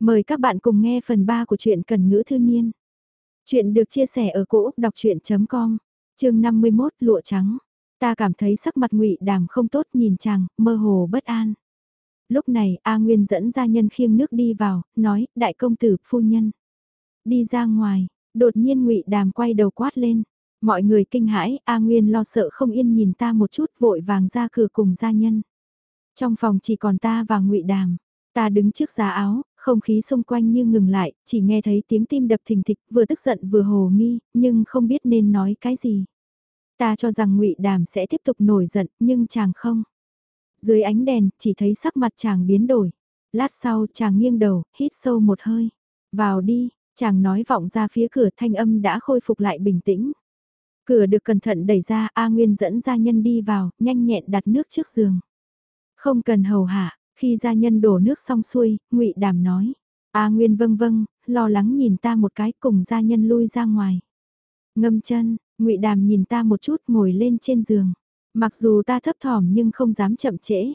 Mời các bạn cùng nghe phần 3 của truyện Cần Ngữ Thư Niên. Chuyện được chia sẻ ở cỗ đọc chuyện.com, chương 51 Lụa Trắng. Ta cảm thấy sắc mặt ngụy Đàm không tốt nhìn chàng, mơ hồ bất an. Lúc này A Nguyên dẫn gia nhân khiêng nước đi vào, nói, đại công tử, phu nhân. Đi ra ngoài, đột nhiên ngụy Đàm quay đầu quát lên. Mọi người kinh hãi, A Nguyên lo sợ không yên nhìn ta một chút vội vàng ra cửa cùng gia nhân. Trong phòng chỉ còn ta và ngụy Đàm. Ta đứng trước giá áo, không khí xung quanh như ngừng lại, chỉ nghe thấy tiếng tim đập thình thịch, vừa tức giận vừa hồ nghi, nhưng không biết nên nói cái gì. Ta cho rằng ngụy Đàm sẽ tiếp tục nổi giận, nhưng chàng không. Dưới ánh đèn, chỉ thấy sắc mặt chàng biến đổi. Lát sau, chàng nghiêng đầu, hít sâu một hơi. Vào đi, chàng nói vọng ra phía cửa thanh âm đã khôi phục lại bình tĩnh. Cửa được cẩn thận đẩy ra, A Nguyên dẫn gia nhân đi vào, nhanh nhẹn đặt nước trước giường. Không cần hầu hạ, khi gia nhân đổ nước xong xuôi, ngụy Đàm nói. A Nguyên vâng vâng, lo lắng nhìn ta một cái cùng gia nhân lui ra ngoài. Ngâm chân, ngụy Đàm nhìn ta một chút ngồi lên trên giường. Mặc dù ta thấp thỏm nhưng không dám chậm trễ.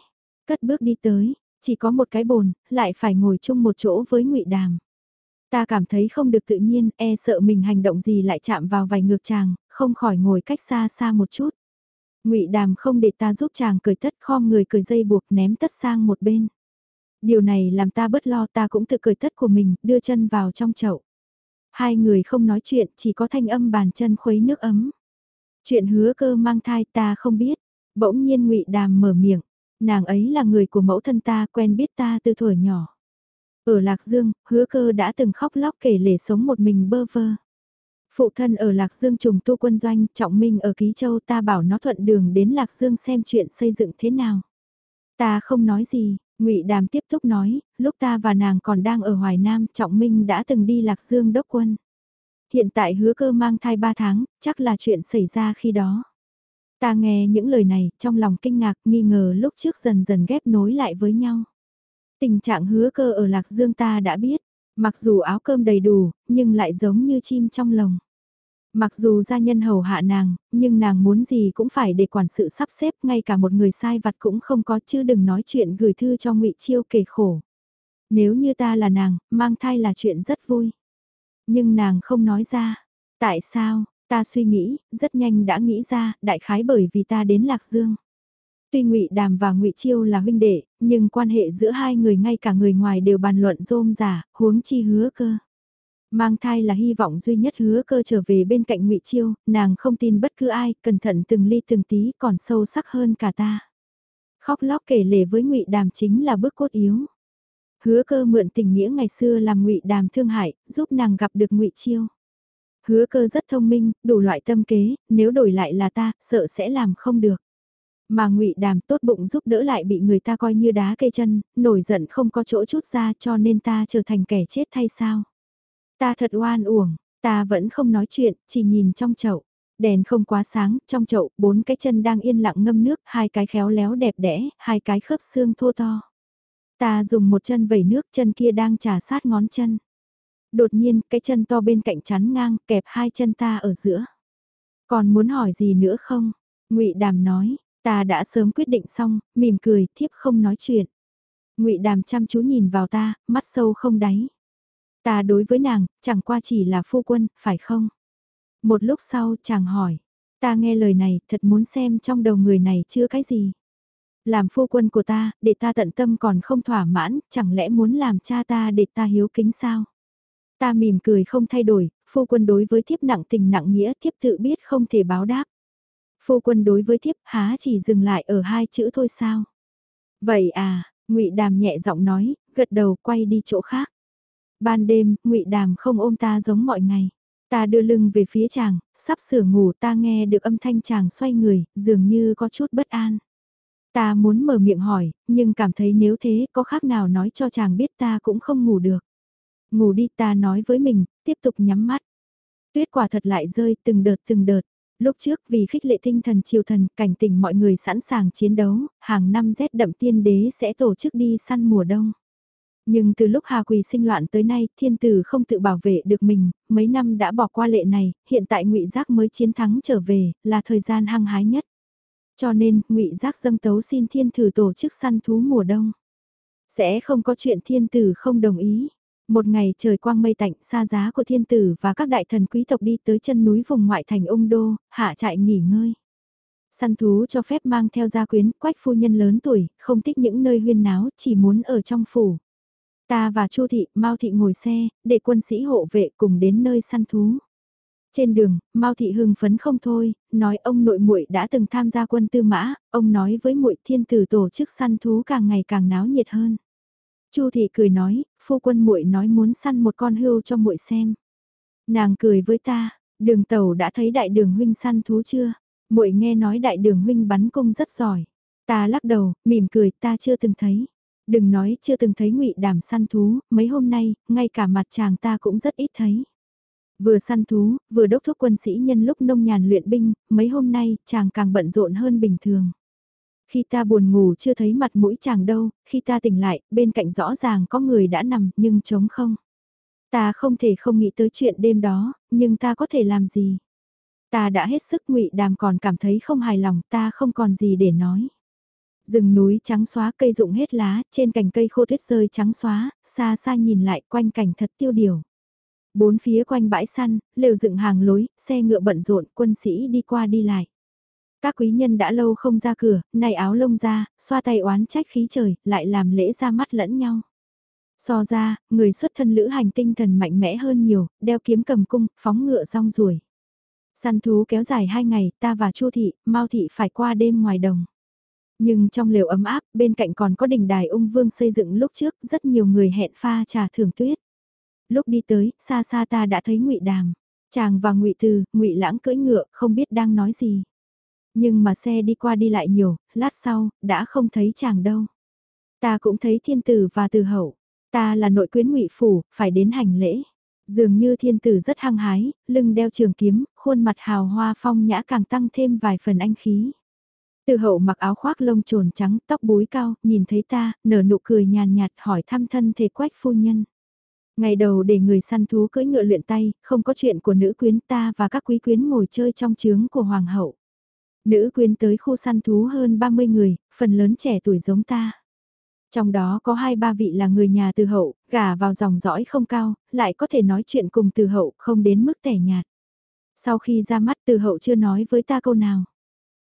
Cất bước đi tới, chỉ có một cái bồn, lại phải ngồi chung một chỗ với ngụy Đàm. Ta cảm thấy không được tự nhiên, e sợ mình hành động gì lại chạm vào vài ngược chàng, không khỏi ngồi cách xa xa một chút ngụy Đàm không để ta giúp chàng cười tất khom người cười dây buộc ném tất sang một bên. Điều này làm ta bớt lo ta cũng tự cười tất của mình, đưa chân vào trong chậu. Hai người không nói chuyện, chỉ có thanh âm bàn chân khuấy nước ấm. Chuyện hứa cơ mang thai ta không biết. Bỗng nhiên ngụy Đàm mở miệng. Nàng ấy là người của mẫu thân ta quen biết ta từ tuổi nhỏ. Ở Lạc Dương, hứa cơ đã từng khóc lóc kể lể sống một mình bơ vơ. Phụ thân ở Lạc Dương trùng tu quân doanh, trọng minh ở Ký Châu ta bảo nó thuận đường đến Lạc Dương xem chuyện xây dựng thế nào. Ta không nói gì, ngụy Đàm tiếp tục nói, lúc ta và nàng còn đang ở Hoài Nam, trọng minh đã từng đi Lạc Dương đốc quân. Hiện tại hứa cơ mang thai 3 tháng, chắc là chuyện xảy ra khi đó. Ta nghe những lời này, trong lòng kinh ngạc, nghi ngờ lúc trước dần dần ghép nối lại với nhau. Tình trạng hứa cơ ở Lạc Dương ta đã biết, mặc dù áo cơm đầy đủ, nhưng lại giống như chim trong lồng. Mặc dù gia nhân hầu hạ nàng, nhưng nàng muốn gì cũng phải để quản sự sắp xếp, ngay cả một người sai vặt cũng không có chứ đừng nói chuyện gửi thư cho ngụy Chiêu kể khổ. Nếu như ta là nàng, mang thai là chuyện rất vui. Nhưng nàng không nói ra. Tại sao, ta suy nghĩ, rất nhanh đã nghĩ ra, đại khái bởi vì ta đến Lạc Dương. Tuy Ngụy Đàm và Ngụy Chiêu là huynh đệ, nhưng quan hệ giữa hai người ngay cả người ngoài đều bàn luận rôm giả, huống chi hứa cơ. Mang thai là hy vọng duy nhất hứa cơ trở về bên cạnh ngụy Chiêu, nàng không tin bất cứ ai, cẩn thận từng ly từng tí còn sâu sắc hơn cả ta. Khóc lóc kể lể với ngụy Đàm chính là bước cốt yếu. Hứa cơ mượn tình nghĩa ngày xưa làm ngụy Đàm thương hại, giúp nàng gặp được ngụy Chiêu. Hứa cơ rất thông minh, đủ loại tâm kế, nếu đổi lại là ta, sợ sẽ làm không được. Mà ngụy Đàm tốt bụng giúp đỡ lại bị người ta coi như đá cây chân, nổi giận không có chỗ chút ra cho nên ta trở thành kẻ chết thay sao. Ta thật oan uổng, ta vẫn không nói chuyện, chỉ nhìn trong chậu. Đèn không quá sáng, trong chậu, bốn cái chân đang yên lặng ngâm nước, hai cái khéo léo đẹp đẽ, hai cái khớp xương thô to. Ta dùng một chân vẩy nước, chân kia đang trà sát ngón chân. Đột nhiên, cái chân to bên cạnh chắn ngang, kẹp hai chân ta ở giữa. Còn muốn hỏi gì nữa không? ngụy Đàm nói, ta đã sớm quyết định xong, mỉm cười, thiếp không nói chuyện. ngụy Đàm chăm chú nhìn vào ta, mắt sâu không đáy. Ta đối với nàng, chẳng qua chỉ là phu quân, phải không? Một lúc sau chàng hỏi, ta nghe lời này thật muốn xem trong đầu người này chưa cái gì. Làm phu quân của ta, để ta tận tâm còn không thỏa mãn, chẳng lẽ muốn làm cha ta để ta hiếu kính sao? Ta mỉm cười không thay đổi, phu quân đối với thiếp nặng tình nặng nghĩa thiếp tự biết không thể báo đáp. Phu quân đối với thiếp há chỉ dừng lại ở hai chữ thôi sao? Vậy à, ngụy Đàm nhẹ giọng nói, gật đầu quay đi chỗ khác. Ban đêm, ngụy Đàm không ôm ta giống mọi ngày. Ta đưa lưng về phía chàng, sắp sửa ngủ ta nghe được âm thanh chàng xoay người, dường như có chút bất an. Ta muốn mở miệng hỏi, nhưng cảm thấy nếu thế có khác nào nói cho chàng biết ta cũng không ngủ được. Ngủ đi ta nói với mình, tiếp tục nhắm mắt. Tuyết quả thật lại rơi từng đợt từng đợt. Lúc trước vì khích lệ tinh thần triều thần, cảnh tỉnh mọi người sẵn sàng chiến đấu, hàng năm rét đậm tiên đế sẽ tổ chức đi săn mùa đông. Nhưng từ lúc Hà Quỳ sinh loạn tới nay, thiên tử không tự bảo vệ được mình, mấy năm đã bỏ qua lệ này, hiện tại ngụy Giác mới chiến thắng trở về, là thời gian hăng hái nhất. Cho nên, ngụy Giác dâng tấu xin thiên tử tổ chức săn thú mùa đông. Sẽ không có chuyện thiên tử không đồng ý. Một ngày trời quang mây tạnh xa giá của thiên tử và các đại thần quý tộc đi tới chân núi vùng ngoại thành ung đô, hạ trại nghỉ ngơi. Săn thú cho phép mang theo gia quyến, quách phu nhân lớn tuổi, không thích những nơi huyên náo, chỉ muốn ở trong phủ. Ta và Chu thị, Mao thị ngồi xe, để quân sĩ hộ vệ cùng đến nơi săn thú. Trên đường, Mao thị hưng phấn không thôi, nói ông nội muội đã từng tham gia quân tư mã, ông nói với muội thiên tử tổ chức săn thú càng ngày càng náo nhiệt hơn. Chu thị cười nói, phu quân muội nói muốn săn một con hươu cho muội xem. Nàng cười với ta, đường tàu đã thấy đại đường huynh săn thú chưa? muội nghe nói đại đường huynh bắn cung rất giỏi. Ta lắc đầu, mỉm cười, ta chưa từng thấy. Đừng nói chưa từng thấy ngụy đàm săn thú, mấy hôm nay, ngay cả mặt chàng ta cũng rất ít thấy. Vừa săn thú, vừa đốc thúc quân sĩ nhân lúc nông nhàn luyện binh, mấy hôm nay, chàng càng bận rộn hơn bình thường. Khi ta buồn ngủ chưa thấy mặt mũi chàng đâu, khi ta tỉnh lại, bên cạnh rõ ràng có người đã nằm, nhưng trống không. Ta không thể không nghĩ tới chuyện đêm đó, nhưng ta có thể làm gì? Ta đã hết sức ngụy đàm còn cảm thấy không hài lòng, ta không còn gì để nói. Rừng núi trắng xóa cây rụng hết lá, trên cành cây khô tuyết rơi trắng xóa, xa xa nhìn lại quanh cảnh thật tiêu điều. Bốn phía quanh bãi săn, lều dựng hàng lối, xe ngựa bận rộn, quân sĩ đi qua đi lại. Các quý nhân đã lâu không ra cửa, nay áo lông ra, xoa tay oán trách khí trời, lại làm lễ ra mắt lẫn nhau. So ra, người xuất thân lữ hành tinh thần mạnh mẽ hơn nhiều, đeo kiếm cầm cung, phóng ngựa rong ruổi. Săn thú kéo dài hai ngày, ta và Chu thị, Mao thị phải qua đêm ngoài đồng. Nhưng trong lều ấm áp, bên cạnh còn có đình đài ung vương xây dựng lúc trước, rất nhiều người hẹn pha trà thưởng tuyết. Lúc đi tới, xa xa ta đã thấy ngụy Đàm, chàng và ngụy Từ, ngụy Lãng cưỡi ngựa, không biết đang nói gì. Nhưng mà xe đi qua đi lại nhiều, lát sau, đã không thấy chàng đâu. Ta cũng thấy thiên tử và từ hậu. Ta là nội quyến ngụy phủ, phải đến hành lễ. Dường như thiên tử rất hăng hái, lưng đeo trường kiếm, khuôn mặt hào hoa phong nhã càng tăng thêm vài phần anh khí. Từ hậu mặc áo khoác lông trồn trắng, tóc búi cao, nhìn thấy ta, nở nụ cười nhàn nhạt hỏi thăm thân thể quách phu nhân. Ngày đầu để người săn thú cưỡi ngựa luyện tay, không có chuyện của nữ quyến ta và các quý quyến ngồi chơi trong trướng của hoàng hậu. Nữ quyến tới khu săn thú hơn 30 người, phần lớn trẻ tuổi giống ta. Trong đó có hai ba vị là người nhà từ hậu, gả vào dòng dõi không cao, lại có thể nói chuyện cùng từ hậu không đến mức tẻ nhạt. Sau khi ra mắt từ hậu chưa nói với ta câu nào.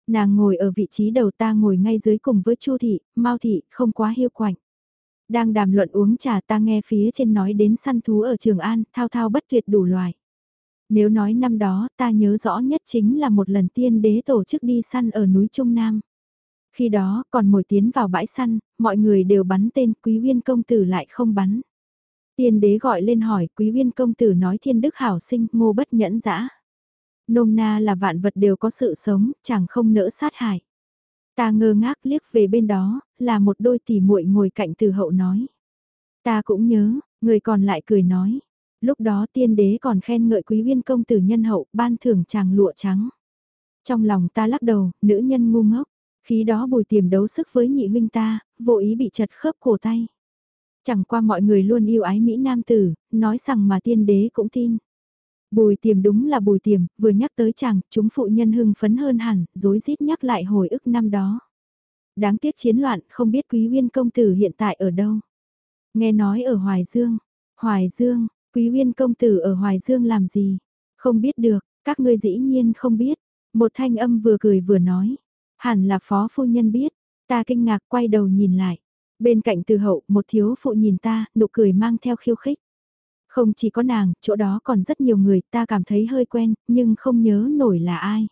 Nàng ngồi ở vị trí đầu ta ngồi ngay dưới cùng với Chu thị, Mao thị, không quá hiu quạnh. Đang đàm luận uống trà ta nghe phía trên nói đến săn thú ở Trường An, thao thao bất tuyệt đủ loài. Nếu nói năm đó, ta nhớ rõ nhất chính là một lần tiên đế tổ chức đi săn ở núi Trung Nam. Khi đó, còn mồi tiến vào bãi săn, mọi người đều bắn tên quý uyên công tử lại không bắn. Tiên đế gọi lên hỏi quý uyên công tử nói thiên đức hảo sinh ngô bất nhẫn dã. Nôm na là vạn vật đều có sự sống, chẳng không nỡ sát hại. Ta ngơ ngác liếc về bên đó, là một đôi tỷ muội ngồi cạnh từ hậu nói. Ta cũng nhớ, người còn lại cười nói. Lúc đó tiên đế còn khen ngợi quý viên công tử nhân hậu ban thưởng chàng lụa trắng. Trong lòng ta lắc đầu, nữ nhân ngu ngốc. Khi đó bùi tiềm đấu sức với nhị huynh ta, vô ý bị chật khớp cổ tay. Chẳng qua mọi người luôn yêu ái Mỹ Nam Tử, nói rằng mà tiên đế cũng tin. Bùi tiềm đúng là bùi tiềm, vừa nhắc tới chàng, chúng phụ nhân hưng phấn hơn hẳn, dối rít nhắc lại hồi ức năm đó. Đáng tiếc chiến loạn, không biết quý uyên công tử hiện tại ở đâu. Nghe nói ở Hoài Dương. Hoài Dương, quý uyên công tử ở Hoài Dương làm gì? Không biết được, các ngươi dĩ nhiên không biết. Một thanh âm vừa cười vừa nói. Hẳn là phó phu nhân biết. Ta kinh ngạc quay đầu nhìn lại. Bên cạnh từ hậu, một thiếu phụ nhìn ta, nụ cười mang theo khiêu khích. Không chỉ có nàng, chỗ đó còn rất nhiều người ta cảm thấy hơi quen, nhưng không nhớ nổi là ai.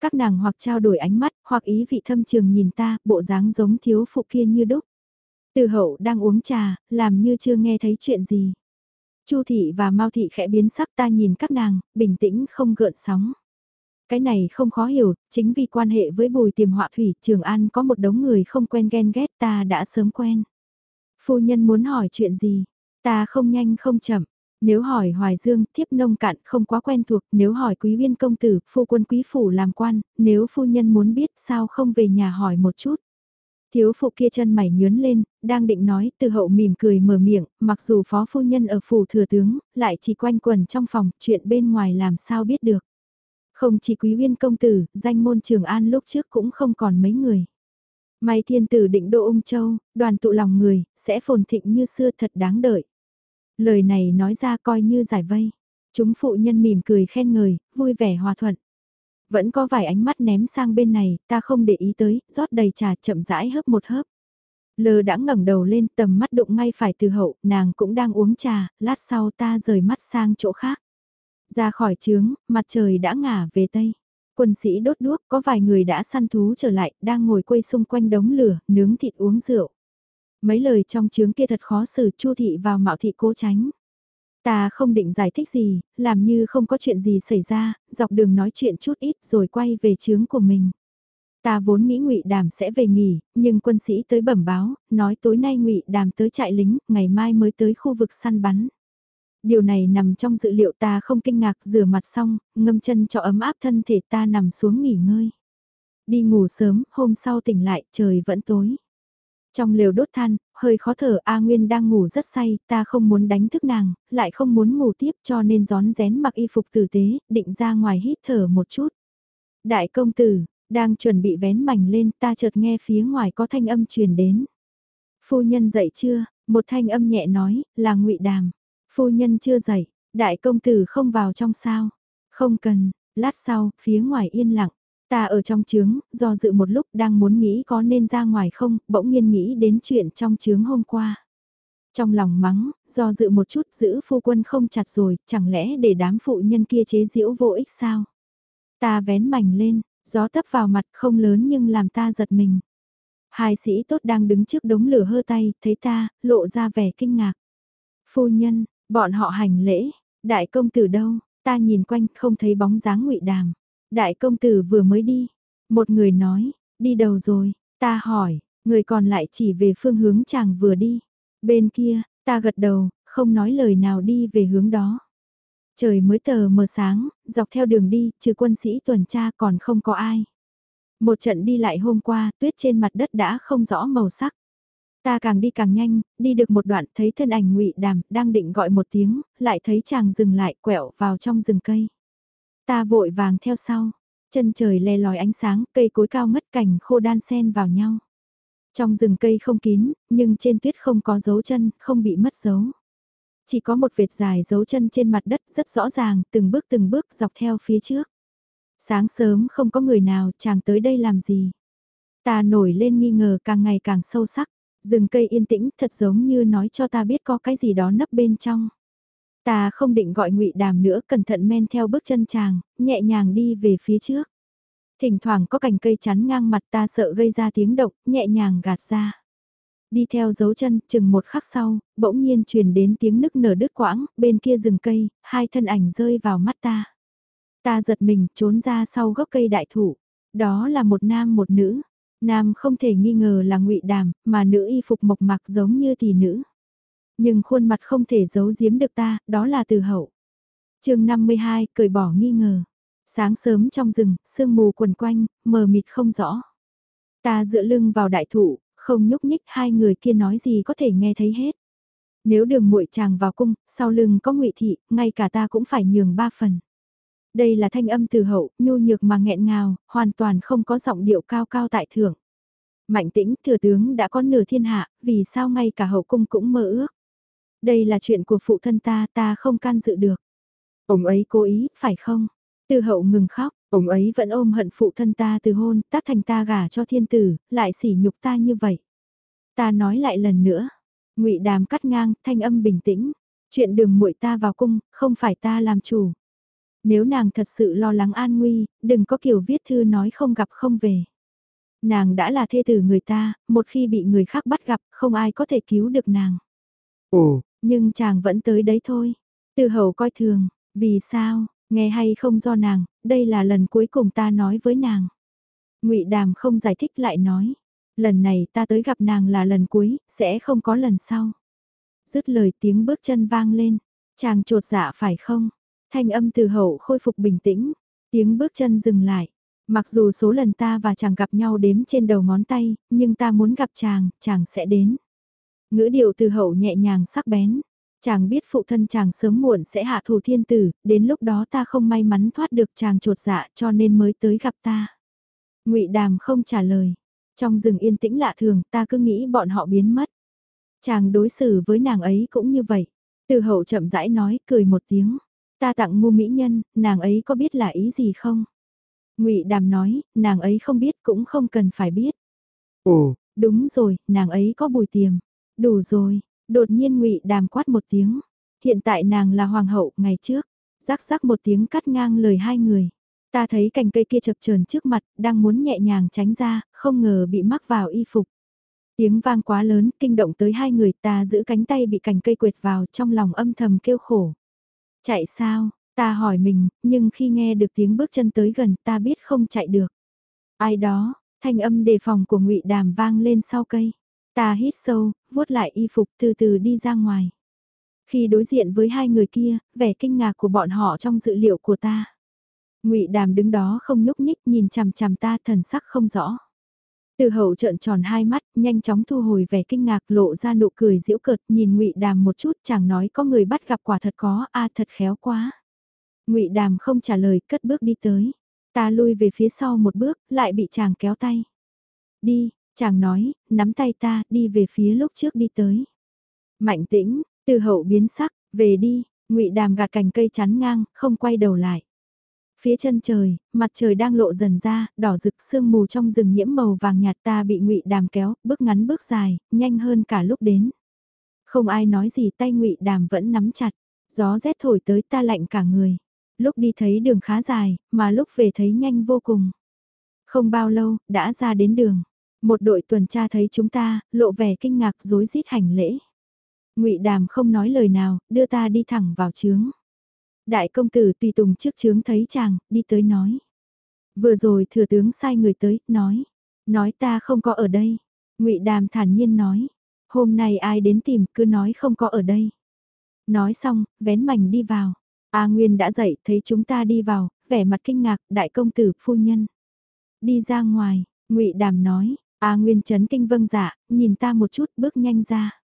Các nàng hoặc trao đổi ánh mắt, hoặc ý vị thâm trường nhìn ta, bộ dáng giống thiếu phụ kia như đúc. Từ hậu đang uống trà, làm như chưa nghe thấy chuyện gì. Chu thị và Mao thị khẽ biến sắc ta nhìn các nàng, bình tĩnh không gợn sóng. Cái này không khó hiểu, chính vì quan hệ với bùi tiềm họa thủy, Trường An có một đống người không quen ghen ghét ta đã sớm quen. Phu nhân muốn hỏi chuyện gì? Ta không nhanh không chậm. Nếu hỏi Hoài Dương, thiếp nông cạn không quá quen thuộc, nếu hỏi quý viên công tử, phu quân quý phủ làm quan, nếu phu nhân muốn biết sao không về nhà hỏi một chút. Thiếu phụ kia chân mày nhướn lên, đang định nói, từ hậu mỉm cười mở miệng, mặc dù phó phu nhân ở phủ thừa tướng, lại chỉ quanh quần trong phòng, chuyện bên ngoài làm sao biết được. Không chỉ quý viên công tử, danh môn trường an lúc trước cũng không còn mấy người. May thiên tử định độ ung châu, đoàn tụ lòng người, sẽ phồn thịnh như xưa thật đáng đợi. Lời này nói ra coi như giải vây. Chúng phụ nhân mỉm cười khen ngợi, vui vẻ hòa thuận. Vẫn có vài ánh mắt ném sang bên này, ta không để ý tới, rót đầy trà chậm rãi hớp một hớp. lờ đã ngẩng đầu lên tầm mắt đụng ngay phải từ hậu, nàng cũng đang uống trà, lát sau ta rời mắt sang chỗ khác. Ra khỏi trướng, mặt trời đã ngả về tây. Quân sĩ đốt đuốc, có vài người đã săn thú trở lại, đang ngồi quây xung quanh đống lửa, nướng thịt uống rượu. Mấy lời trong trướng kia thật khó xử chu thị vào mạo thị cố tránh. Ta không định giải thích gì, làm như không có chuyện gì xảy ra, dọc đường nói chuyện chút ít rồi quay về trướng của mình. Ta vốn nghĩ ngụy Đàm sẽ về nghỉ, nhưng quân sĩ tới bẩm báo, nói tối nay ngụy Đàm tới trại lính, ngày mai mới tới khu vực săn bắn. Điều này nằm trong dự liệu ta không kinh ngạc rửa mặt xong, ngâm chân cho ấm áp thân thể ta nằm xuống nghỉ ngơi. Đi ngủ sớm, hôm sau tỉnh lại, trời vẫn tối. Trong lều đốt than, hơi khó thở A Nguyên đang ngủ rất say, ta không muốn đánh thức nàng, lại không muốn ngủ tiếp cho nên gión rén mặc y phục tử tế, định ra ngoài hít thở một chút. Đại công tử, đang chuẩn bị vén mảnh lên ta chợt nghe phía ngoài có thanh âm truyền đến. Phu nhân dậy chưa? Một thanh âm nhẹ nói, là ngụy Đàm. Phu nhân chưa dậy, đại công tử không vào trong sao? Không cần, lát sau, phía ngoài yên lặng. Ta ở trong trướng, do dự một lúc đang muốn nghĩ có nên ra ngoài không, bỗng nhiên nghĩ đến chuyện trong trướng hôm qua. Trong lòng mắng, do dự một chút giữ phu quân không chặt rồi, chẳng lẽ để đám phụ nhân kia chế giễu vô ích sao? Ta vén mảnh lên, gió tấp vào mặt không lớn nhưng làm ta giật mình. Hai sĩ tốt đang đứng trước đống lửa hơ tay, thấy ta, lộ ra vẻ kinh ngạc. Phu nhân, bọn họ hành lễ, đại công tử đâu, ta nhìn quanh không thấy bóng dáng ngụy đàm. Đại công tử vừa mới đi. Một người nói, đi đâu rồi, ta hỏi, người còn lại chỉ về phương hướng chàng vừa đi. Bên kia, ta gật đầu, không nói lời nào đi về hướng đó. Trời mới tờ mờ sáng, dọc theo đường đi, trừ quân sĩ tuần tra còn không có ai. Một trận đi lại hôm qua, tuyết trên mặt đất đã không rõ màu sắc. Ta càng đi càng nhanh, đi được một đoạn thấy thân ảnh ngụy đàm, đang định gọi một tiếng, lại thấy chàng dừng lại quẹo vào trong rừng cây. Ta vội vàng theo sau, chân trời le lói ánh sáng, cây cối cao ngất cảnh khô đan sen vào nhau. Trong rừng cây không kín, nhưng trên tuyết không có dấu chân, không bị mất dấu. Chỉ có một vệt dài dấu chân trên mặt đất rất rõ ràng, từng bước từng bước dọc theo phía trước. Sáng sớm không có người nào, chàng tới đây làm gì? Ta nổi lên nghi ngờ càng ngày càng sâu sắc, rừng cây yên tĩnh thật giống như nói cho ta biết có cái gì đó nấp bên trong. Ta không định gọi ngụy đàm nữa cẩn thận men theo bước chân chàng, nhẹ nhàng đi về phía trước. Thỉnh thoảng có cành cây chắn ngang mặt ta sợ gây ra tiếng động, nhẹ nhàng gạt ra. Đi theo dấu chân, chừng một khắc sau, bỗng nhiên truyền đến tiếng nức nở đứt quãng, bên kia rừng cây, hai thân ảnh rơi vào mắt ta. Ta giật mình, trốn ra sau gốc cây đại thụ. Đó là một nam một nữ. Nam không thể nghi ngờ là ngụy đàm, mà nữ y phục mộc mạc giống như tỷ nữ. Nhưng khuôn mặt không thể giấu giếm được ta, đó là từ hậu. chương 52, cởi bỏ nghi ngờ. Sáng sớm trong rừng, sương mù quần quanh, mờ mịt không rõ. Ta dựa lưng vào đại thụ, không nhúc nhích hai người kia nói gì có thể nghe thấy hết. Nếu đường muội chàng vào cung, sau lưng có ngụy thị, ngay cả ta cũng phải nhường ba phần. Đây là thanh âm từ hậu, nhu nhược mà nghẹn ngào, hoàn toàn không có giọng điệu cao cao tại thượng. Mạnh tĩnh, thừa tướng đã có nửa thiên hạ, vì sao ngay cả hậu cung cũng mơ ước. Đây là chuyện của phụ thân ta, ta không can dự được. Ông ấy cố ý, phải không? Từ hậu ngừng khóc, ông ấy vẫn ôm hận phụ thân ta từ hôn, tác thành ta gả cho thiên tử, lại sỉ nhục ta như vậy. Ta nói lại lần nữa. ngụy đàm cắt ngang, thanh âm bình tĩnh. Chuyện đường muội ta vào cung, không phải ta làm chủ. Nếu nàng thật sự lo lắng an nguy, đừng có kiểu viết thư nói không gặp không về. Nàng đã là thê tử người ta, một khi bị người khác bắt gặp, không ai có thể cứu được nàng. Ồ, nhưng chàng vẫn tới đấy thôi. Từ hầu coi thường, vì sao, nghe hay không do nàng, đây là lần cuối cùng ta nói với nàng. ngụy Đàm không giải thích lại nói, lần này ta tới gặp nàng là lần cuối, sẽ không có lần sau. Dứt lời tiếng bước chân vang lên, chàng trột dạ phải không? Thanh âm từ hậu khôi phục bình tĩnh, tiếng bước chân dừng lại. Mặc dù số lần ta và chàng gặp nhau đếm trên đầu ngón tay, nhưng ta muốn gặp chàng, chàng sẽ đến. Ngữ điệu từ hậu nhẹ nhàng sắc bén. Chàng biết phụ thân chàng sớm muộn sẽ hạ thủ thiên tử, đến lúc đó ta không may mắn thoát được chàng trột dạ cho nên mới tới gặp ta. ngụy Đàm không trả lời. Trong rừng yên tĩnh lạ thường ta cứ nghĩ bọn họ biến mất. Chàng đối xử với nàng ấy cũng như vậy. Từ hậu chậm rãi nói, cười một tiếng. Ta tặng ngu mỹ nhân, nàng ấy có biết là ý gì không? ngụy Đàm nói, nàng ấy không biết cũng không cần phải biết. Ồ, đúng rồi, nàng ấy có bùi tiềm. Đủ rồi, đột nhiên ngụy Đàm quát một tiếng. Hiện tại nàng là hoàng hậu, ngày trước. Rắc rắc một tiếng cắt ngang lời hai người. Ta thấy cành cây kia chập chờn trước mặt, đang muốn nhẹ nhàng tránh ra, không ngờ bị mắc vào y phục. Tiếng vang quá lớn, kinh động tới hai người ta giữ cánh tay bị cành cây quệt vào trong lòng âm thầm kêu khổ. Chạy sao? Ta hỏi mình, nhưng khi nghe được tiếng bước chân tới gần ta biết không chạy được. Ai đó, thanh âm đề phòng của ngụy Đàm vang lên sau cây. Ta hít sâu, vuốt lại y phục từ từ đi ra ngoài. Khi đối diện với hai người kia, vẻ kinh ngạc của bọn họ trong dự liệu của ta. ngụy Đàm đứng đó không nhúc nhích nhìn chằm chằm ta thần sắc không rõ. Từ hậu trợn tròn hai mắt, nhanh chóng thu hồi vẻ kinh ngạc lộ ra nụ cười giễu cợt nhìn ngụy Đàm một chút chẳng nói có người bắt gặp quả thật có, a thật khéo quá. ngụy Đàm không trả lời cất bước đi tới. Ta lui về phía sau một bước, lại bị chàng kéo tay. Đi, chàng nói, nắm tay ta, đi về phía lúc trước đi tới. Mạnh tĩnh, từ hậu biến sắc, về đi, ngụy Đàm gạt cành cây chắn ngang, không quay đầu lại. Phía chân trời, mặt trời đang lộ dần ra, đỏ rực sương mù trong rừng nhiễm màu vàng nhạt ta bị ngụy đàm kéo, bước ngắn bước dài, nhanh hơn cả lúc đến. Không ai nói gì tay ngụy đàm vẫn nắm chặt, gió rét thổi tới ta lạnh cả người. Lúc đi thấy đường khá dài, mà lúc về thấy nhanh vô cùng. Không bao lâu, đã ra đến đường. Một đội tuần tra thấy chúng ta, lộ vẻ kinh ngạc rối rít hành lễ. Ngụy Đàm không nói lời nào, đưa ta đi thẳng vào trướng. Đại công tử tùy tùng trước chướng thấy chàng, đi tới nói. Vừa rồi thừa tướng sai người tới, nói. Nói ta không có ở đây. ngụy Đàm thản nhiên nói. Hôm nay ai đến tìm cứ nói không có ở đây. Nói xong, vén mảnh đi vào. A Nguyên đã dậy, thấy chúng ta đi vào, vẻ mặt kinh ngạc, đại công tử, phu nhân. Đi ra ngoài, ngụy Đàm nói, A Nguyên chấn kinh vâng dạ, nhìn ta một chút bước nhanh ra.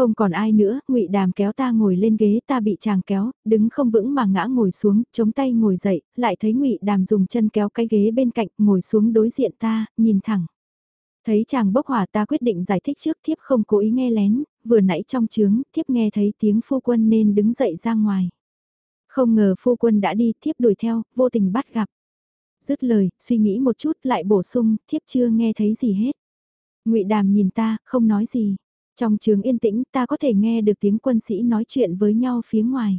Không còn ai nữa, ngụy Đàm kéo ta ngồi lên ghế ta bị chàng kéo, đứng không vững mà ngã ngồi xuống, chống tay ngồi dậy, lại thấy ngụy Đàm dùng chân kéo cái ghế bên cạnh, ngồi xuống đối diện ta, nhìn thẳng. Thấy chàng bốc hỏa ta quyết định giải thích trước thiếp không cố ý nghe lén, vừa nãy trong trướng, thiếp nghe thấy tiếng phu quân nên đứng dậy ra ngoài. Không ngờ phu quân đã đi, thiếp đuổi theo, vô tình bắt gặp. Dứt lời, suy nghĩ một chút lại bổ sung, thiếp chưa nghe thấy gì hết. ngụy Đàm nhìn ta, không nói gì. Trong trường yên tĩnh ta có thể nghe được tiếng quân sĩ nói chuyện với nhau phía ngoài.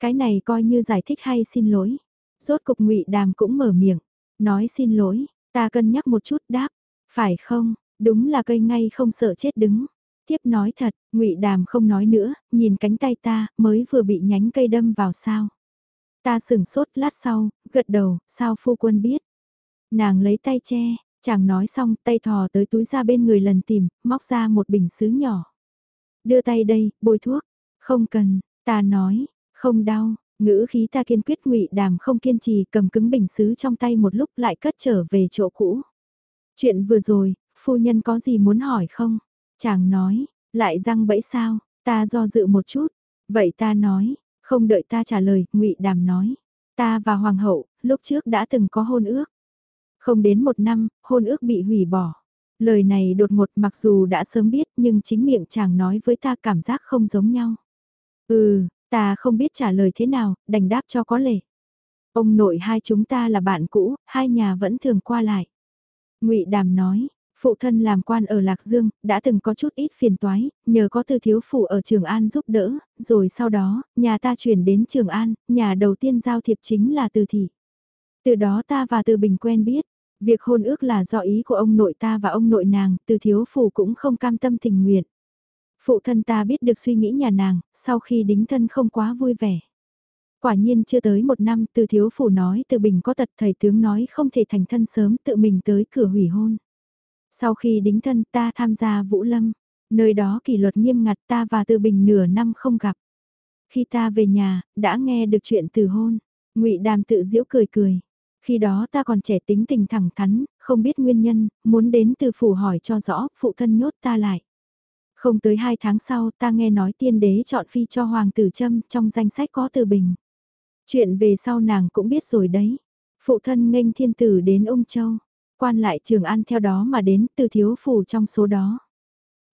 Cái này coi như giải thích hay xin lỗi. Rốt cục ngụy Đàm cũng mở miệng, nói xin lỗi, ta cân nhắc một chút đáp, phải không, đúng là cây ngay không sợ chết đứng. Tiếp nói thật, ngụy Đàm không nói nữa, nhìn cánh tay ta, mới vừa bị nhánh cây đâm vào sao. Ta sửng sốt lát sau, gật đầu, sao phu quân biết. Nàng lấy tay che, Chàng nói xong tay thò tới túi ra bên người lần tìm, móc ra một bình sứ nhỏ. Đưa tay đây, bôi thuốc. Không cần, ta nói, không đau, ngữ khí ta kiên quyết ngụy đàm không kiên trì cầm cứng bình sứ trong tay một lúc lại cất trở về chỗ cũ. Chuyện vừa rồi, phu nhân có gì muốn hỏi không? Chàng nói, lại răng bẫy sao, ta do dự một chút. Vậy ta nói, không đợi ta trả lời, ngụy đàm nói. Ta và hoàng hậu, lúc trước đã từng có hôn ước. Không đến một năm, hôn ước bị hủy bỏ. Lời này đột ngột mặc dù đã sớm biết nhưng chính miệng chàng nói với ta cảm giác không giống nhau. Ừ, ta không biết trả lời thế nào, đành đáp cho có lệ. Ông nội hai chúng ta là bạn cũ, hai nhà vẫn thường qua lại. ngụy Đàm nói, phụ thân làm quan ở Lạc Dương, đã từng có chút ít phiền toái, nhờ có tư thiếu phụ ở Trường An giúp đỡ, rồi sau đó, nhà ta chuyển đến Trường An, nhà đầu tiên giao thiệp chính là từ thị. Từ đó ta và từ bình quen biết, Việc hôn ước là do ý của ông nội ta và ông nội nàng, từ thiếu phủ cũng không cam tâm tình nguyện. Phụ thân ta biết được suy nghĩ nhà nàng, sau khi đính thân không quá vui vẻ. Quả nhiên chưa tới một năm từ thiếu phủ nói từ bình có tật thầy tướng nói không thể thành thân sớm tự mình tới cửa hủy hôn. Sau khi đính thân ta tham gia vũ lâm, nơi đó kỷ luật nghiêm ngặt ta và từ bình nửa năm không gặp. Khi ta về nhà, đã nghe được chuyện từ hôn, ngụy đàm tự giễu cười cười. Khi đó ta còn trẻ tính tình thẳng thắn, không biết nguyên nhân, muốn đến từ phủ hỏi cho rõ, phụ thân nhốt ta lại. Không tới hai tháng sau ta nghe nói tiên đế chọn phi cho hoàng tử châm trong danh sách có từ bình. Chuyện về sau nàng cũng biết rồi đấy. Phụ thân nghênh thiên tử đến ông Châu. Quan lại trường an theo đó mà đến từ thiếu phủ trong số đó.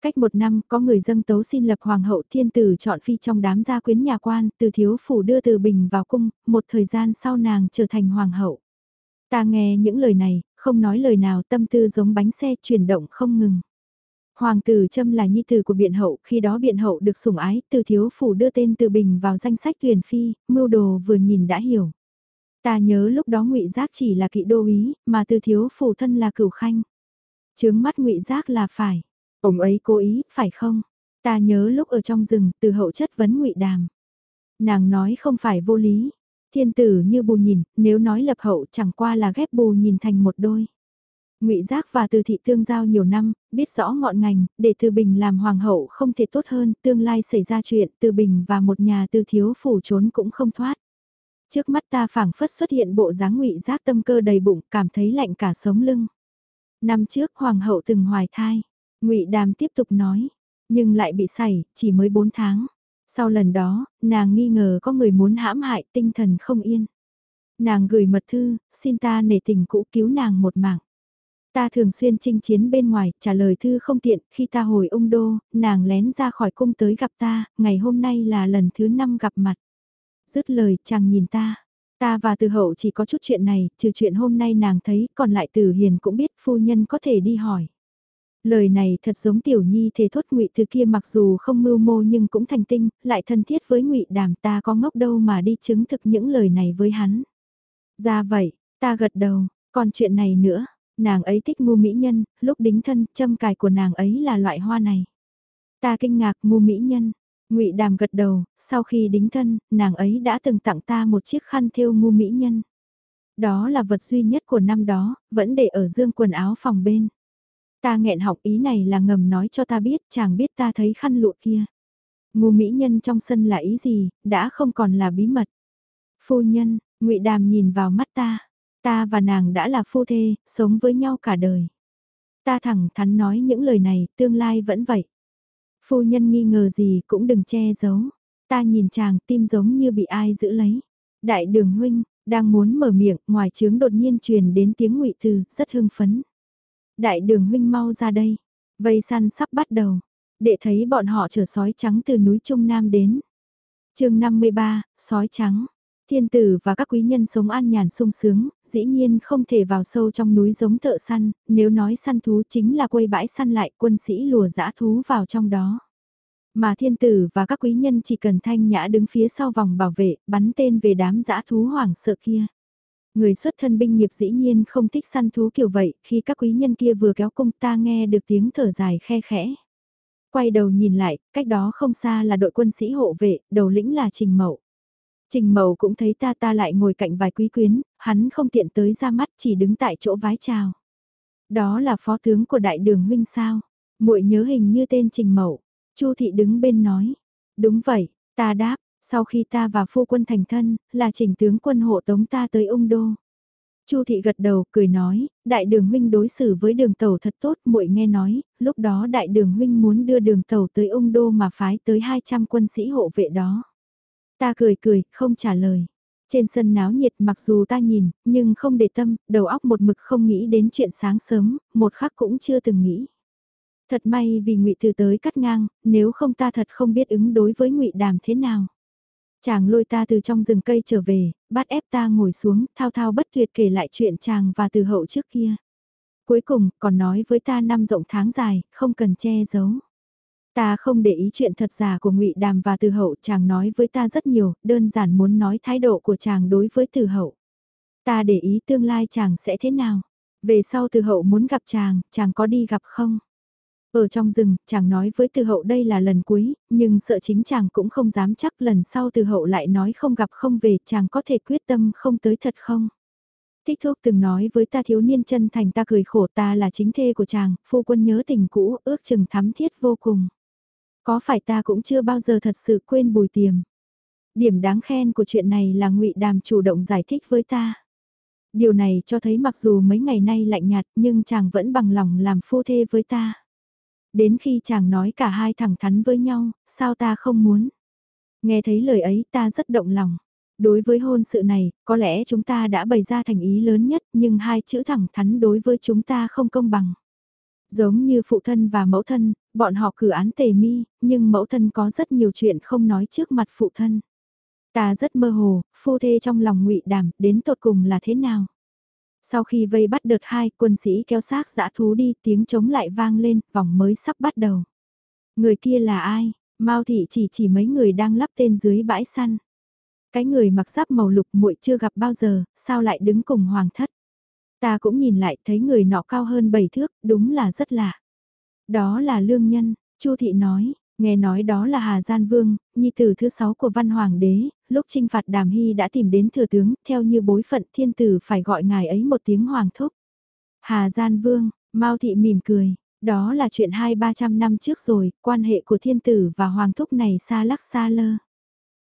Cách một năm, có người dâng tấu xin lập hoàng hậu thiên tử chọn phi trong đám gia quyến nhà quan, từ thiếu phủ đưa từ bình vào cung, một thời gian sau nàng trở thành hoàng hậu. Ta nghe những lời này, không nói lời nào tâm tư giống bánh xe chuyển động không ngừng. Hoàng tử Trâm là nhi tử của biện hậu, khi đó biện hậu được sủng ái, từ thiếu phủ đưa tên từ bình vào danh sách tuyển phi, mưu đồ vừa nhìn đã hiểu. Ta nhớ lúc đó ngụy Giác chỉ là kỵ đô ý, mà từ thiếu phủ thân là cửu khanh. Chướng mắt ngụy Giác là phải. Ông ấy cố ý, phải không? Ta nhớ lúc ở trong rừng, từ hậu chất vấn ngụy Đàm. Nàng nói không phải vô lý. Thiên tử như bù nhìn, nếu nói lập hậu chẳng qua là ghép bù nhìn thành một đôi. Ngụy Giác và Từ thị tương giao nhiều năm, biết rõ ngọn ngành, để Từ Bình làm hoàng hậu không thể tốt hơn, tương lai xảy ra chuyện, Từ Bình và một nhà Từ thiếu phủ trốn cũng không thoát. Trước mắt ta phảng phất xuất hiện bộ dáng Ngụy Giác tâm cơ đầy bụng, cảm thấy lạnh cả sống lưng. Năm trước hoàng hậu từng hoài thai, Ngụy Đàm tiếp tục nói, nhưng lại bị sảy, chỉ mới 4 tháng. Sau lần đó, nàng nghi ngờ có người muốn hãm hại tinh thần không yên. Nàng gửi mật thư, xin ta nể tình cũ cứu nàng một mạng. Ta thường xuyên chinh chiến bên ngoài, trả lời thư không tiện, khi ta hồi ung đô, nàng lén ra khỏi cung tới gặp ta, ngày hôm nay là lần thứ năm gặp mặt. Dứt lời, chàng nhìn ta. Ta và từ hậu chỉ có chút chuyện này, trừ chuyện hôm nay nàng thấy, còn lại từ hiền cũng biết phu nhân có thể đi hỏi. Lời này thật giống tiểu nhi thế thốt ngụy từ kia mặc dù không mưu mô nhưng cũng thành tinh, lại thân thiết với ngụy đàm ta có ngốc đâu mà đi chứng thực những lời này với hắn. Ra vậy, ta gật đầu, còn chuyện này nữa, nàng ấy thích ngu mỹ nhân, lúc đính thân, châm cài của nàng ấy là loại hoa này. Ta kinh ngạc ngu mỹ nhân, ngụy đàm gật đầu, sau khi đính thân, nàng ấy đã từng tặng ta một chiếc khăn thêu ngu mỹ nhân. Đó là vật duy nhất của năm đó, vẫn để ở dương quần áo phòng bên. Ta nghẹn học ý này là ngầm nói cho ta biết, chàng biết ta thấy khăn lụa kia. Ngu mỹ nhân trong sân là ý gì, đã không còn là bí mật. Phu nhân, ngụy Đàm nhìn vào mắt ta. Ta và nàng đã là phu thê, sống với nhau cả đời. Ta thẳng thắn nói những lời này, tương lai vẫn vậy. Phu nhân nghi ngờ gì cũng đừng che giấu. Ta nhìn chàng tim giống như bị ai giữ lấy. Đại đường huynh, đang muốn mở miệng, ngoài trướng đột nhiên truyền đến tiếng ngụy từ, rất hưng phấn. Đại đường huynh mau ra đây. Vây săn sắp bắt đầu. Để thấy bọn họ chở sói trắng từ núi Trung Nam đến. chương 53, sói trắng. Thiên tử và các quý nhân sống an nhàn sung sướng, dĩ nhiên không thể vào sâu trong núi giống thợ săn, nếu nói săn thú chính là quây bãi săn lại quân sĩ lùa dã thú vào trong đó. Mà thiên tử và các quý nhân chỉ cần thanh nhã đứng phía sau vòng bảo vệ, bắn tên về đám dã thú hoảng sợ kia. Người xuất thân binh nghiệp dĩ nhiên không thích săn thú kiểu vậy, khi các quý nhân kia vừa kéo cung ta nghe được tiếng thở dài khe khẽ. Quay đầu nhìn lại, cách đó không xa là đội quân sĩ hộ vệ, đầu lĩnh là Trình Mậu. Trình Mậu cũng thấy ta ta lại ngồi cạnh vài quý quyến, hắn không tiện tới ra mắt chỉ đứng tại chỗ vái chào. Đó là phó tướng của đại đường huynh sao? muội nhớ hình như tên Trình Mậu. Chu thị đứng bên nói. Đúng vậy, ta đáp, sau khi ta và phu quân thành thân, là trình tướng quân hộ tống ta tới ung đô. Chu thị gật đầu, cười nói, đại đường huynh đối xử với đường tàu thật tốt, muội nghe nói, lúc đó đại đường huynh muốn đưa đường tàu tới ung đô mà phái tới 200 quân sĩ hộ vệ đó. Ta cười cười, không trả lời. Trên sân náo nhiệt mặc dù ta nhìn, nhưng không để tâm, đầu óc một mực không nghĩ đến chuyện sáng sớm, một khắc cũng chưa từng nghĩ. Thật may vì ngụy Từ tới cắt ngang, nếu không ta thật không biết ứng đối với ngụy Đàm thế nào. Chàng lôi ta từ trong rừng cây trở về, bắt ép ta ngồi xuống, thao thao bất tuyệt kể lại chuyện chàng và từ hậu trước kia. Cuối cùng, còn nói với ta năm rộng tháng dài, không cần che giấu. Ta không để ý chuyện thật giả của ngụy Đàm và Từ Hậu, chàng nói với ta rất nhiều, đơn giản muốn nói thái độ của chàng đối với Từ Hậu. Ta để ý tương lai chàng sẽ thế nào. Về sau Từ Hậu muốn gặp chàng, chàng có đi gặp không? Ở trong rừng, chàng nói với từ hậu đây là lần cuối, nhưng sợ chính chàng cũng không dám chắc lần sau từ hậu lại nói không gặp không về, chàng có thể quyết tâm không tới thật không? Thích thuốc từng nói với ta thiếu niên chân thành ta cười khổ ta là chính thê của chàng, phu quân nhớ tình cũ, ước chừng thắm thiết vô cùng. Có phải ta cũng chưa bao giờ thật sự quên bùi tiềm. Điểm đáng khen của chuyện này là ngụy Đàm chủ động giải thích với ta. Điều này cho thấy mặc dù mấy ngày nay lạnh nhạt nhưng chàng vẫn bằng lòng làm phu thê với ta. Đến khi chàng nói cả hai thẳng thắn với nhau, sao ta không muốn. Nghe thấy lời ấy ta rất động lòng. Đối với hôn sự này, có lẽ chúng ta đã bày ra thành ý lớn nhất nhưng hai chữ thẳng thắn đối với chúng ta không công bằng. Giống như phụ thân và mẫu thân, bọn họ cử án tề mi, nhưng mẫu thân có rất nhiều chuyện không nói trước mặt phụ thân. Ta rất mơ hồ, phu thê trong lòng ngụy đàm, đến tột cùng là thế nào? Sau khi vây bắt đợt hai, quân sĩ kéo xác dã thú đi, tiếng chống lại vang lên, vòng mới sắp bắt đầu. Người kia là ai? Mao thị chỉ chỉ mấy người đang lắp tên dưới bãi săn. Cái người mặc giáp màu lục muội chưa gặp bao giờ, sao lại đứng cùng hoàng thất? Ta cũng nhìn lại thấy người nọ cao hơn 7 thước, đúng là rất lạ. Đó là lương nhân, Chu thị nói, nghe nói đó là Hà Gian Vương, nhi tử thứ sáu của văn hoàng đế, lúc trinh phạt Đàm Hy đã tìm đến thừa tướng, theo như bối phận thiên tử phải gọi ngài ấy một tiếng hoàng thúc. Hà Gian Vương, Mao thị mỉm cười, đó là chuyện hai ba trăm năm trước rồi, quan hệ của thiên tử và hoàng thúc này xa lắc xa lơ.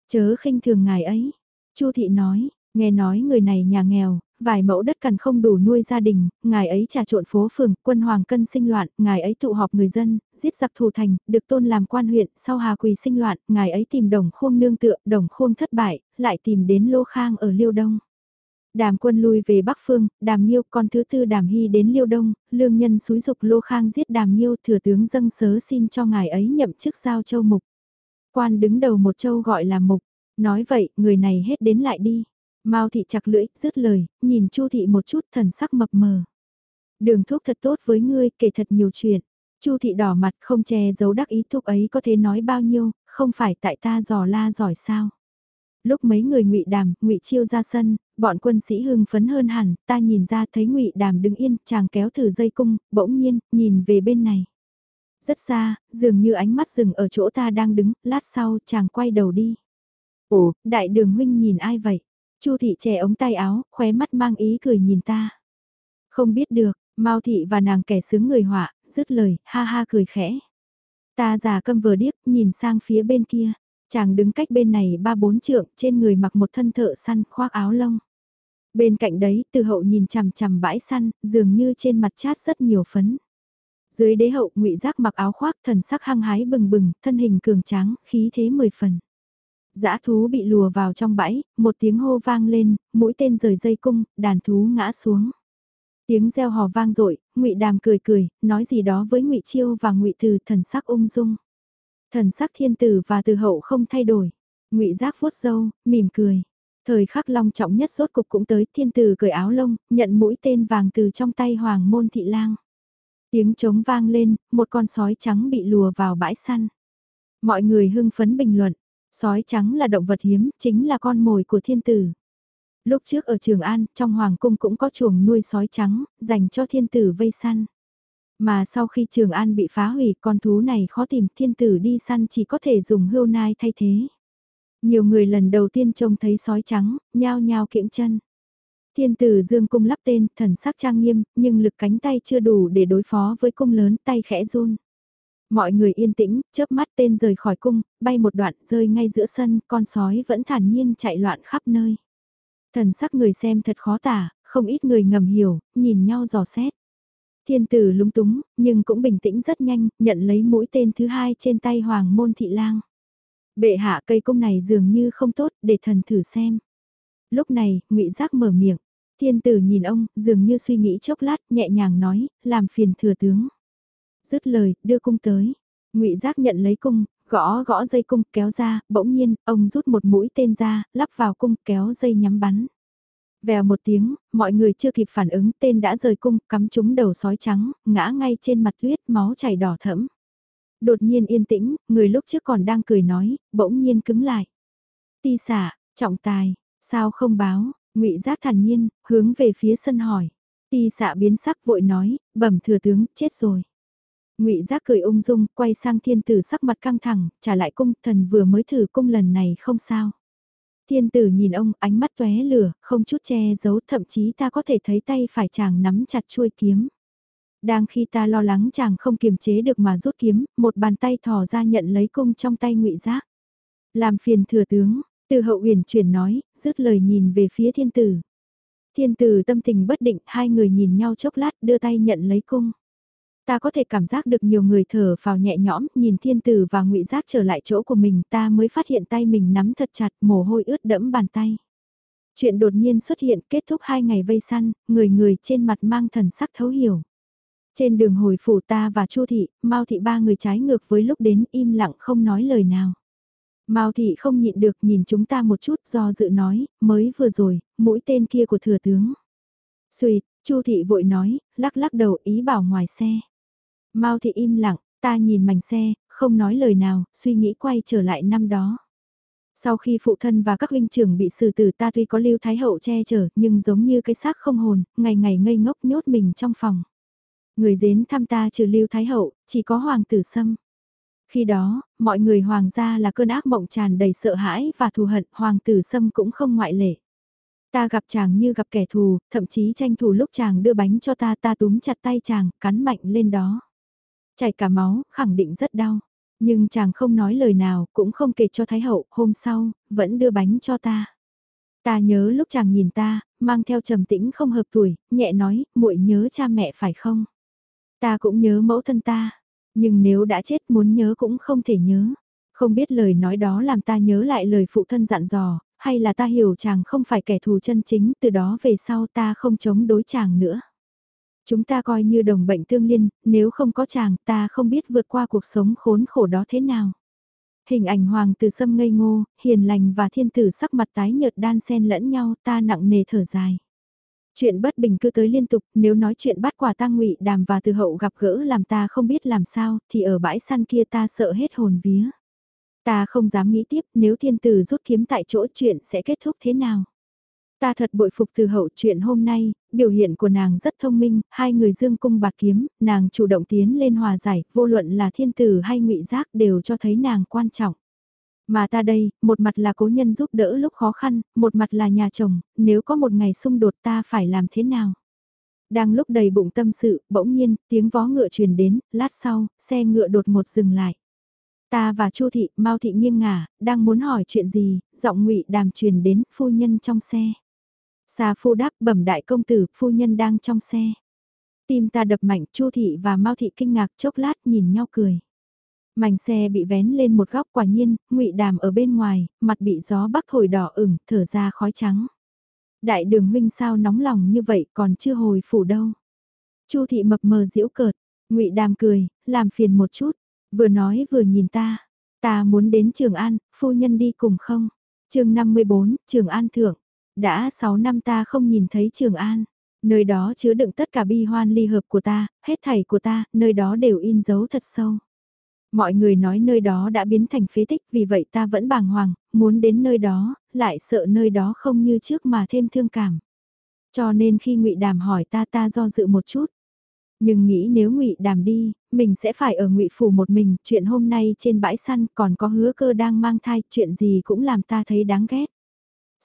Chớ khinh thường ngài ấy. Chu thị nói, nghe nói người này nhà nghèo, vài mẫu đất cần không đủ nuôi gia đình, ngài ấy trà trộn phố phường, quân hoàng cân sinh loạn, ngài ấy tụ họp người dân, giết giặc thù thành, được tôn làm quan huyện, sau Hà Quỳ sinh loạn, ngài ấy tìm đồng khuông nương tựa, đồng khuông thất bại, lại tìm đến Lô Khang ở Liêu Đông. Đàm quân lui về Bắc Phương, đàm nhiêu con thứ tư đàm hy đến Liêu Đông, lương nhân xúi dục Lô Khang giết đàm nhiêu thừa tướng dâng sớ xin cho ngài ấy nhậm chức giao châu mục. Quan đứng đầu một châu gọi là mục, nói vậy người này hết đến lại đi. Mao thị chặt lưỡi, dứt lời, nhìn Chu thị một chút thần sắc mập mờ. Đường thuốc thật tốt với ngươi, kể thật nhiều chuyện. Chu thị đỏ mặt không che giấu đắc ý thuốc ấy có thể nói bao nhiêu, không phải tại ta dò la giỏi sao. Lúc mấy người ngụy đàm, ngụy chiêu ra sân, bọn quân sĩ hưng phấn hơn hẳn, ta nhìn ra thấy ngụy đàm đứng yên, chàng kéo thử dây cung, bỗng nhiên, nhìn về bên này. Rất xa, dường như ánh mắt dừng ở chỗ ta đang đứng, lát sau chàng quay đầu đi. Ồ, đại đường huynh nhìn ai vậy? Chu thị trẻ ống tay áo, khóe mắt mang ý cười nhìn ta. Không biết được, Mao thị và nàng kẻ sướng người họa, dứt lời, ha ha cười khẽ. Ta già câm vừa điếc, nhìn sang phía bên kia. Chàng đứng cách bên này ba bốn trượng, trên người mặc một thân thợ săn, khoác áo lông. Bên cạnh đấy, từ hậu nhìn chằm chằm bãi săn, dường như trên mặt chát rất nhiều phấn. Dưới đế hậu ngụy giác mặc áo khoác thần sắc hăng hái bừng bừng, thân hình cường tráng, khí thế mười phần. Dã thú bị lùa vào trong bãi, một tiếng hô vang lên, mũi tên rời dây cung, đàn thú ngã xuống. Tiếng reo hò vang dội, Ngụy Đàm cười cười, nói gì đó với Ngụy Chiêu và Ngụy Từ, thần sắc ung dung. Thần sắc thiên tử và từ hậu không thay đổi. Ngụy Giác vuốt râu, mỉm cười. Thời khắc long trọng nhất rốt cục cũng tới, thiên tử cởi áo lông, nhận mũi tên vàng từ trong tay Hoàng Môn Thị Lang. Tiếng trống vang lên, một con sói trắng bị lùa vào bãi săn. Mọi người hưng phấn bình luận, Sói trắng là động vật hiếm, chính là con mồi của thiên tử. Lúc trước ở Trường An, trong Hoàng cung cũng có chuồng nuôi sói trắng, dành cho thiên tử vây săn. Mà sau khi Trường An bị phá hủy, con thú này khó tìm, thiên tử đi săn chỉ có thể dùng hươu nai thay thế. Nhiều người lần đầu tiên trông thấy sói trắng, nhao nhao kiễng chân. Thiên tử dương cung lắp tên, thần sắc trang nghiêm, nhưng lực cánh tay chưa đủ để đối phó với cung lớn, tay khẽ run. Mọi người yên tĩnh, chớp mắt tên rời khỏi cung, bay một đoạn rơi ngay giữa sân, con sói vẫn thản nhiên chạy loạn khắp nơi. Thần sắc người xem thật khó tả, không ít người ngầm hiểu, nhìn nhau dò xét. Thiên tử lúng túng, nhưng cũng bình tĩnh rất nhanh, nhận lấy mũi tên thứ hai trên tay Hoàng môn thị lang. Bệ hạ cây cung này dường như không tốt, để thần thử xem. Lúc này, ngụy Giác mở miệng. Thiên tử nhìn ông, dường như suy nghĩ chốc lát, nhẹ nhàng nói, làm phiền thừa tướng dứt lời, đưa cung tới. Ngụy Giác nhận lấy cung, gõ gõ dây cung, kéo ra, bỗng nhiên, ông rút một mũi tên ra, lắp vào cung, kéo dây nhắm bắn. Vèo một tiếng, mọi người chưa kịp phản ứng, tên đã rời cung, cắm trúng đầu sói trắng, ngã ngay trên mặt tuyết, máu chảy đỏ thẫm. Đột nhiên yên tĩnh, người lúc trước còn đang cười nói, bỗng nhiên cứng lại. Ti xả, trọng tài, sao không báo, ngụy Giác thản nhiên, hướng về phía sân hỏi. Ti xạ biến sắc vội nói, bẩm thừa tướng, chết rồi. Ngụy Giác cười ung dung, quay sang thiên tử sắc mặt căng thẳng, trả lại cung, thần vừa mới thử cung lần này không sao. Thiên tử nhìn ông, ánh mắt tóe lửa, không chút che giấu, thậm chí ta có thể thấy tay phải chàng nắm chặt chuôi kiếm. Đang khi ta lo lắng chàng không kiềm chế được mà rút kiếm, một bàn tay thò ra nhận lấy cung trong tay Ngụy Giác. Làm phiền thừa tướng, từ hậu uyển chuyển nói, dứt lời nhìn về phía thiên tử. Thiên tử tâm tình bất định, hai người nhìn nhau chốc lát đưa tay nhận lấy cung. Ta có thể cảm giác được nhiều người thở vào nhẹ nhõm, nhìn thiên tử và ngụy giác trở lại chỗ của mình ta mới phát hiện tay mình nắm thật chặt, mồ hôi ướt đẫm bàn tay. Chuyện đột nhiên xuất hiện kết thúc hai ngày vây săn, người người trên mặt mang thần sắc thấu hiểu. Trên đường hồi phủ ta và Chu thị, Mao thị ba người trái ngược với lúc đến im lặng không nói lời nào. Mao thị không nhịn được nhìn chúng ta một chút do dự nói, mới vừa rồi, mũi tên kia của thừa tướng. Xuyệt, Chu thị vội nói, lắc lắc đầu ý bảo ngoài xe. Mao thị im lặng, ta nhìn mảnh xe, không nói lời nào, suy nghĩ quay trở lại năm đó. Sau khi phụ thân và các huynh trưởng bị xử tử ta tuy có lưu thái hậu che chở nhưng giống như cái xác không hồn, ngày ngày ngây ngốc nhốt mình trong phòng. Người dến thăm ta trừ lưu thái hậu, chỉ có hoàng tử sâm. Khi đó, mọi người hoàng gia là cơn ác mộng tràn đầy sợ hãi và thù hận, hoàng tử sâm cũng không ngoại lệ. Ta gặp chàng như gặp kẻ thù, thậm chí tranh thủ lúc chàng đưa bánh cho ta ta túm chặt tay chàng, cắn mạnh lên đó. Chảy cả máu, khẳng định rất đau. Nhưng chàng không nói lời nào, cũng không kể cho Thái Hậu, hôm sau, vẫn đưa bánh cho ta. Ta nhớ lúc chàng nhìn ta, mang theo trầm tĩnh không hợp tuổi, nhẹ nói, muội nhớ cha mẹ phải không? Ta cũng nhớ mẫu thân ta, nhưng nếu đã chết muốn nhớ cũng không thể nhớ. Không biết lời nói đó làm ta nhớ lại lời phụ thân dặn dò, hay là ta hiểu chàng không phải kẻ thù chân chính, từ đó về sau ta không chống đối chàng nữa. Chúng ta coi như đồng bệnh tương liên, nếu không có chàng ta không biết vượt qua cuộc sống khốn khổ đó thế nào. Hình ảnh hoàng tử sâm ngây ngô, hiền lành và thiên tử sắc mặt tái nhợt đan xen lẫn nhau ta nặng nề thở dài. Chuyện bất bình cứ tới liên tục, nếu nói chuyện bắt quả tang ngụy đàm và từ hậu gặp gỡ làm ta không biết làm sao, thì ở bãi săn kia ta sợ hết hồn vía. Ta không dám nghĩ tiếp nếu thiên tử rút kiếm tại chỗ chuyện sẽ kết thúc thế nào. Ta thật bội phục từ hậu chuyện hôm nay, biểu hiện của nàng rất thông minh, hai người dương cung bạc kiếm, nàng chủ động tiến lên hòa giải, vô luận là thiên tử hay ngụy giác đều cho thấy nàng quan trọng. Mà ta đây, một mặt là cố nhân giúp đỡ lúc khó khăn, một mặt là nhà chồng, nếu có một ngày xung đột ta phải làm thế nào? Đang lúc đầy bụng tâm sự, bỗng nhiên, tiếng vó ngựa truyền đến, lát sau, xe ngựa đột một dừng lại. Ta và Chu thị, Mao thị nghiêng ngả, đang muốn hỏi chuyện gì, giọng Ngụy Đàm truyền đến, phu nhân trong xe xa phu đáp bẩm đại công tử, phu nhân đang trong xe. Tim ta đập mạnh, Chu thị và Mao thị kinh ngạc chốc lát nhìn nhau cười. Mảnh xe bị vén lên một góc quả nhiên, ngụy Đàm ở bên ngoài, mặt bị gió bắc thổi đỏ ửng, thở ra khói trắng. Đại đường huynh sao nóng lòng như vậy còn chưa hồi phủ đâu. Chu thị mập mờ diễu cợt, ngụy Đàm cười, làm phiền một chút, vừa nói vừa nhìn ta. Ta muốn đến Trường An, phu nhân đi cùng không? chương 54, Trường An Thượng. Đã 6 năm ta không nhìn thấy Trường An. Nơi đó chứa đựng tất cả bi hoan ly hợp của ta, hết thảy của ta, nơi đó đều in dấu thật sâu. Mọi người nói nơi đó đã biến thành phế tích vì vậy ta vẫn bàng hoàng, muốn đến nơi đó, lại sợ nơi đó không như trước mà thêm thương cảm. Cho nên khi ngụy Đàm hỏi ta ta do dự một chút. Nhưng nghĩ nếu ngụy Đàm đi, mình sẽ phải ở ngụy phủ một mình, chuyện hôm nay trên bãi săn còn có hứa cơ đang mang thai, chuyện gì cũng làm ta thấy đáng ghét.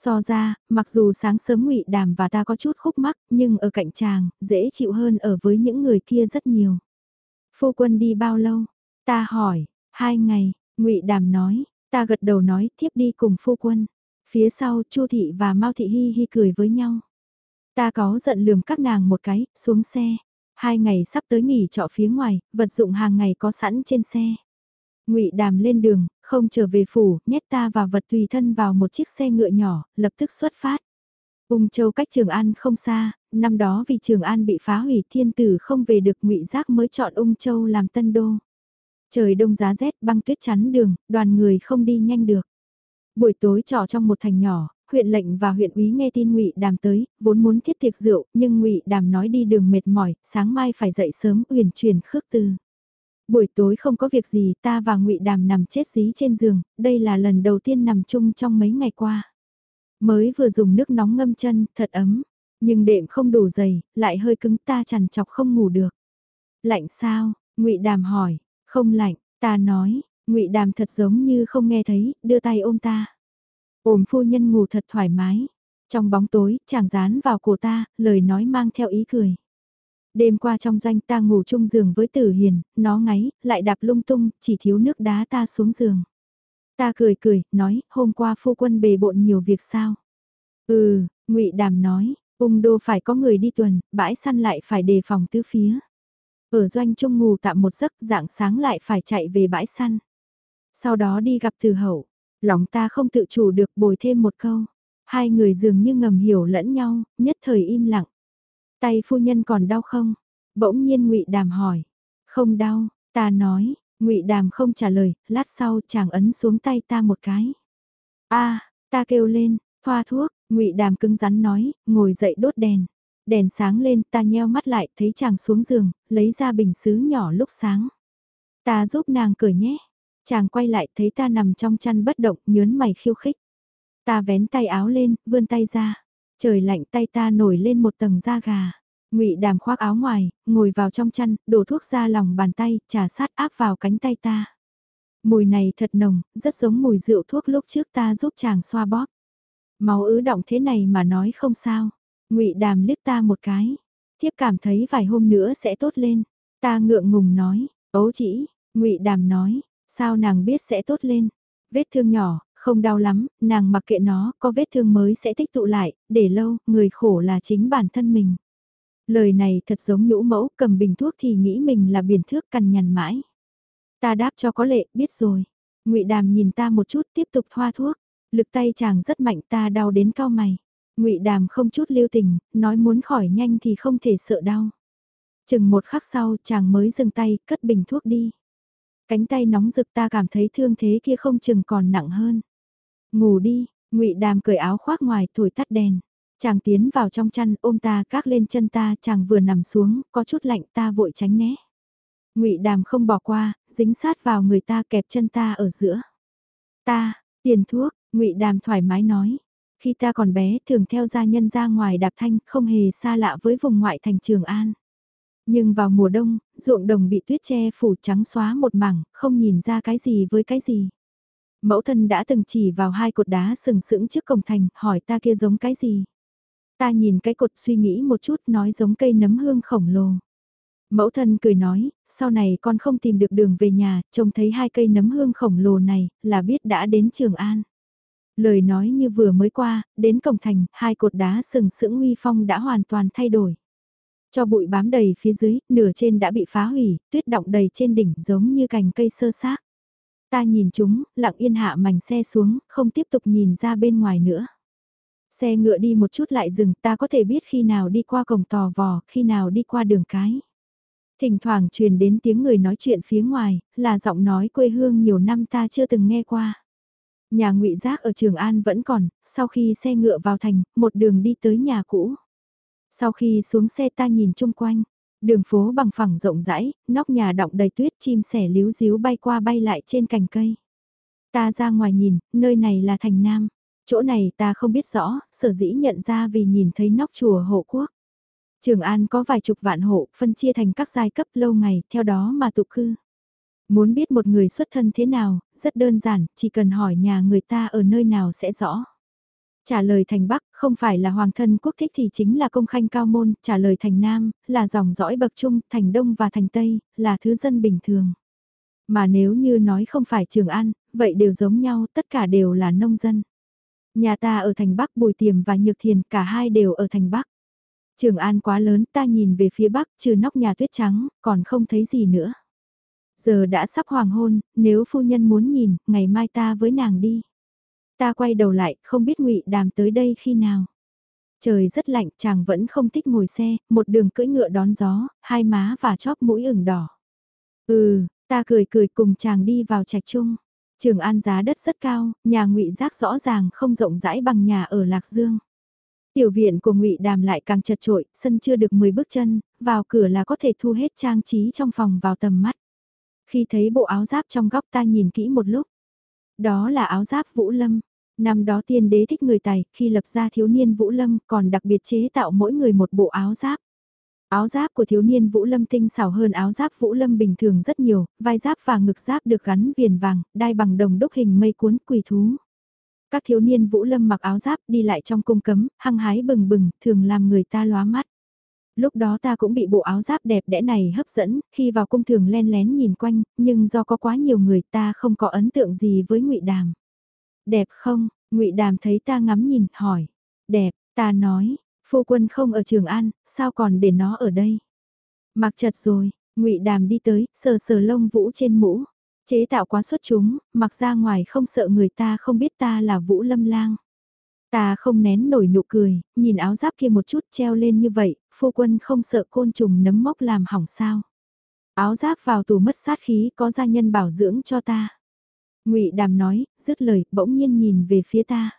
So ra, mặc dù sáng sớm ngụy Đàm và ta có chút khúc mắc, nhưng ở cạnh chàng, dễ chịu hơn ở với những người kia rất nhiều. Phu quân đi bao lâu? Ta hỏi, hai ngày, ngụy Đàm nói, ta gật đầu nói, tiếp đi cùng phu quân. Phía sau, Chu thị và Mao thị hi hi cười với nhau. Ta có giận lườm các nàng một cái, xuống xe. Hai ngày sắp tới nghỉ trọ phía ngoài, vật dụng hàng ngày có sẵn trên xe. Ngụy Đàm lên đường, không trở về phủ, nhét ta và vật tùy thân vào một chiếc xe ngựa nhỏ, lập tức xuất phát. Ung Châu cách Trường An không xa, năm đó vì Trường An bị phá hủy thiên tử không về được ngụy Giác mới chọn Ung Châu làm tân đô. Trời đông giá rét băng tuyết chắn đường, đoàn người không đi nhanh được. Buổi tối trọ trong một thành nhỏ, huyện lệnh và huyện úy nghe tin ngụy Đàm tới, vốn muốn thiết tiệc rượu, nhưng ngụy Đàm nói đi đường mệt mỏi, sáng mai phải dậy sớm uyển chuyển khước từ. Buổi tối không có việc gì, ta và ngụy Đàm nằm chết dí trên giường, đây là lần đầu tiên nằm chung trong mấy ngày qua. Mới vừa dùng nước nóng ngâm chân, thật ấm, nhưng đệm không đủ dày, lại hơi cứng ta chằn chọc không ngủ được. Lạnh sao? ngụy Đàm hỏi, không lạnh, ta nói, ngụy Đàm thật giống như không nghe thấy, đưa tay ôm ta. Ôm phu nhân ngủ thật thoải mái. Trong bóng tối, chàng dán vào cổ ta, lời nói mang theo ý cười. Đêm qua trong doanh ta ngủ chung giường với tử hiền, nó ngáy, lại đạp lung tung, chỉ thiếu nước đá ta xuống giường. Ta cười cười, nói, hôm qua phu quân bề bộn nhiều việc sao? Ừ, ngụy Đàm nói, ung đô phải có người đi tuần, bãi săn lại phải đề phòng tứ phía. Ở doanh trung ngủ tạm một giấc dạng sáng lại phải chạy về bãi săn. Sau đó đi gặp từ hậu, lòng ta không tự chủ được bồi thêm một câu. Hai người dường như ngầm hiểu lẫn nhau, nhất thời im lặng. Tay phu nhân còn đau không? Bỗng nhiên ngụy Đàm hỏi. Không đau, ta nói, ngụy Đàm không trả lời, lát sau chàng ấn xuống tay ta một cái. a ta kêu lên, thoa thuốc, ngụy Đàm cứng rắn nói, ngồi dậy đốt đèn. Đèn sáng lên, ta nheo mắt lại, thấy chàng xuống giường, lấy ra bình xứ nhỏ lúc sáng. Ta giúp nàng cởi nhé. Chàng quay lại thấy ta nằm trong chăn bất động, nhớn mày khiêu khích. Ta vén tay áo lên, vươn tay ra. Trời lạnh tay ta nổi lên một tầng da gà. Ngụy Đàm khoác áo ngoài, ngồi vào trong chăn, đổ thuốc ra lòng bàn tay, trà sát áp vào cánh tay ta. Mùi này thật nồng, rất giống mùi rượu thuốc lúc trước ta giúp chàng xoa bóp. Máu ứ động thế này mà nói không sao. Ngụy Đàm liếc ta một cái. Thiếp cảm thấy vài hôm nữa sẽ tốt lên. Ta ngượng ngùng nói, ấu chỉ, Ngụy Đàm nói, sao nàng biết sẽ tốt lên. Vết thương nhỏ, không đau lắm, nàng mặc kệ nó, có vết thương mới sẽ tích tụ lại, để lâu, người khổ là chính bản thân mình. Lời này thật giống nhũ mẫu, cầm bình thuốc thì nghĩ mình là biển thước cằn nhằn mãi. Ta đáp cho có lệ, biết rồi. ngụy Đàm nhìn ta một chút tiếp tục thoa thuốc. Lực tay chàng rất mạnh ta đau đến cao mày. ngụy Đàm không chút lưu tình, nói muốn khỏi nhanh thì không thể sợ đau. Chừng một khắc sau chàng mới dừng tay, cất bình thuốc đi. Cánh tay nóng rực ta cảm thấy thương thế kia không chừng còn nặng hơn. Ngủ đi, ngụy Đàm cởi áo khoác ngoài thổi tắt đèn. Chàng tiến vào trong chăn ôm ta các lên chân ta, chàng vừa nằm xuống, có chút lạnh ta vội tránh né. ngụy Đàm không bỏ qua, dính sát vào người ta kẹp chân ta ở giữa. Ta, tiền thuốc, ngụy Đàm thoải mái nói. Khi ta còn bé thường theo gia nhân ra ngoài đạp thanh không hề xa lạ với vùng ngoại thành Trường An. Nhưng vào mùa đông, ruộng đồng bị tuyết che phủ trắng xóa một mảng, không nhìn ra cái gì với cái gì. Mẫu thân đã từng chỉ vào hai cột đá sừng sững trước cổng thành, hỏi ta kia giống cái gì. Ta nhìn cái cột suy nghĩ một chút nói giống cây nấm hương khổng lồ. Mẫu thân cười nói, sau này con không tìm được đường về nhà, trông thấy hai cây nấm hương khổng lồ này, là biết đã đến Trường An. Lời nói như vừa mới qua, đến cổng thành, hai cột đá sừng sững uy phong đã hoàn toàn thay đổi. Cho bụi bám đầy phía dưới, nửa trên đã bị phá hủy, tuyết động đầy trên đỉnh giống như cành cây sơ xác. Ta nhìn chúng, lặng yên hạ mảnh xe xuống, không tiếp tục nhìn ra bên ngoài nữa. Xe ngựa đi một chút lại dừng, ta có thể biết khi nào đi qua cổng tò vò, khi nào đi qua đường cái. Thỉnh thoảng truyền đến tiếng người nói chuyện phía ngoài, là giọng nói quê hương nhiều năm ta chưa từng nghe qua. Nhà ngụy Giác ở Trường An vẫn còn, sau khi xe ngựa vào thành, một đường đi tới nhà cũ. Sau khi xuống xe ta nhìn chung quanh, đường phố bằng phẳng rộng rãi, nóc nhà đọng đầy tuyết chim sẻ líu díu bay qua bay lại trên cành cây. Ta ra ngoài nhìn, nơi này là thành Nam. Chỗ này ta không biết rõ, sở dĩ nhận ra vì nhìn thấy nóc chùa hộ quốc. Trường An có vài chục vạn hộ, phân chia thành các giai cấp lâu ngày, theo đó mà tụ cư. Muốn biết một người xuất thân thế nào, rất đơn giản, chỉ cần hỏi nhà người ta ở nơi nào sẽ rõ. Trả lời thành Bắc, không phải là hoàng thân quốc thích thì chính là công khanh cao môn, trả lời thành Nam, là dòng dõi bậc trung, thành Đông và thành Tây, là thứ dân bình thường. Mà nếu như nói không phải Trường An, vậy đều giống nhau, tất cả đều là nông dân. Nhà ta ở thành Bắc Bùi Tiềm và Nhược Thiền, cả hai đều ở thành Bắc. Trường An quá lớn, ta nhìn về phía Bắc, trừ nóc nhà tuyết trắng, còn không thấy gì nữa. Giờ đã sắp hoàng hôn, nếu phu nhân muốn nhìn, ngày mai ta với nàng đi. Ta quay đầu lại, không biết ngụy Đàm tới đây khi nào. Trời rất lạnh, chàng vẫn không thích ngồi xe, một đường cưỡi ngựa đón gió, hai má và chóp mũi ửng đỏ. Ừ, ta cười cười cùng chàng đi vào trạch trung. Trường An giá đất rất cao, nhà Ngụy Giác rõ ràng không rộng rãi bằng nhà ở Lạc Dương. Tiểu viện của Ngụy Đàm lại càng chật trội, sân chưa được 10 bước chân, vào cửa là có thể thu hết trang trí trong phòng vào tầm mắt. Khi thấy bộ áo giáp trong góc ta nhìn kỹ một lúc. Đó là áo giáp Vũ Lâm. Năm đó tiên đế thích người tài, khi lập ra thiếu niên Vũ Lâm còn đặc biệt chế tạo mỗi người một bộ áo giáp. Áo giáp của thiếu niên Vũ Lâm tinh xảo hơn áo giáp Vũ Lâm bình thường rất nhiều, vai giáp và ngực giáp được gắn viền vàng, đai bằng đồng đúc hình mây cuốn quỳ thú. Các thiếu niên Vũ Lâm mặc áo giáp đi lại trong cung cấm, hăng hái bừng bừng, thường làm người ta lóa mắt. Lúc đó ta cũng bị bộ áo giáp đẹp đẽ này hấp dẫn, khi vào cung thường len lén nhìn quanh, nhưng do có quá nhiều người ta không có ấn tượng gì với ngụy Đàm. Đẹp không? ngụy Đàm thấy ta ngắm nhìn, hỏi. Đẹp, ta nói, phu quân không ở Trường An, sao còn để nó ở đây? Mặc chật rồi, ngụy Đàm đi tới, sờ sờ lông vũ trên mũ. Chế tạo quá xuất chúng, mặc ra ngoài không sợ người ta không biết ta là Vũ Lâm Lang. Ta không nén nổi nụ cười, nhìn áo giáp kia một chút treo lên như vậy, phu quân không sợ côn trùng nấm mốc làm hỏng sao. Áo giáp vào tù mất sát khí có gia nhân bảo dưỡng cho ta ngụy Đàm nói, dứt lời, bỗng nhiên nhìn về phía ta.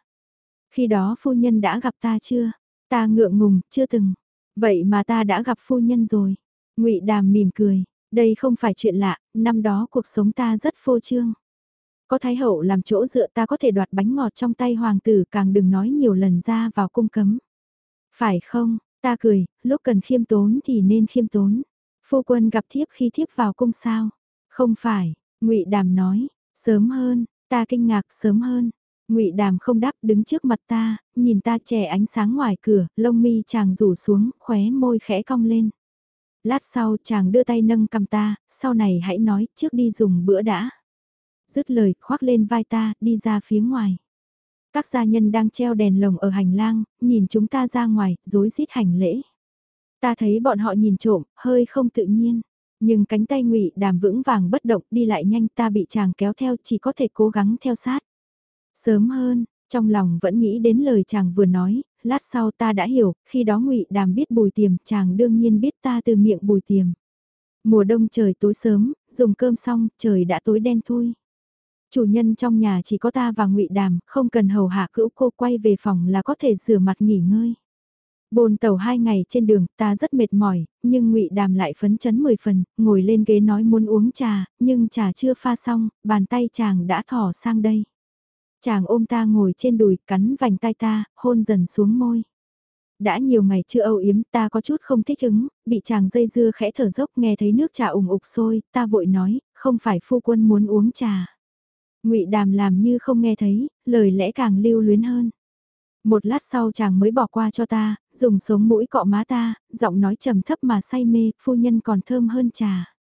Khi đó phu nhân đã gặp ta chưa? Ta ngượng ngùng, chưa từng. Vậy mà ta đã gặp phu nhân rồi. ngụy Đàm mỉm cười, đây không phải chuyện lạ, năm đó cuộc sống ta rất phô trương. Có thái hậu làm chỗ dựa ta có thể đoạt bánh ngọt trong tay hoàng tử càng đừng nói nhiều lần ra vào cung cấm. Phải không, ta cười, lúc cần khiêm tốn thì nên khiêm tốn. Phu quân gặp thiếp khi thiếp vào cung sao? Không phải, ngụy Đàm nói, sớm hơn, ta kinh ngạc sớm hơn. Ngụy Đàm không đáp đứng trước mặt ta, nhìn ta trẻ ánh sáng ngoài cửa, lông mi chàng rủ xuống, khóe môi khẽ cong lên. Lát sau chàng đưa tay nâng cầm ta, sau này hãy nói, trước đi dùng bữa đã. Dứt lời, khoác lên vai ta, đi ra phía ngoài. Các gia nhân đang treo đèn lồng ở hành lang, nhìn chúng ta ra ngoài, rối rít hành lễ. Ta thấy bọn họ nhìn trộm, hơi không tự nhiên. Nhưng cánh tay ngụy đàm vững vàng bất động đi lại nhanh ta bị chàng kéo theo chỉ có thể cố gắng theo sát. Sớm hơn, trong lòng vẫn nghĩ đến lời chàng vừa nói, lát sau ta đã hiểu, khi đó ngụy Đàm biết Bùi Tiềm, chàng đương nhiên biết ta từ miệng Bùi Tiềm. Mùa đông trời tối sớm, dùng cơm xong, trời đã tối đen thui. Chủ nhân trong nhà chỉ có ta và ngụy Đàm, không cần hầu hạ cữu cô quay về phòng là có thể rửa mặt nghỉ ngơi. Bồn tàu hai ngày trên đường, ta rất mệt mỏi, nhưng ngụy Đàm lại phấn chấn mười phần, ngồi lên ghế nói muốn uống trà, nhưng trà chưa pha xong, bàn tay chàng đã thỏ sang đây. Chàng ôm ta ngồi trên đùi, cắn vành tay ta, hôn dần xuống môi. Đã nhiều ngày chưa âu yếm ta có chút không thích ứng, bị chàng dây dưa khẽ thở dốc nghe thấy nước trà ủng ục sôi, ta vội nói, không phải phu quân muốn uống trà. ngụy đàm làm như không nghe thấy, lời lẽ càng lưu luyến hơn. Một lát sau chàng mới bỏ qua cho ta, dùng sống mũi cọ má ta, giọng nói trầm thấp mà say mê, phu nhân còn thơm hơn trà.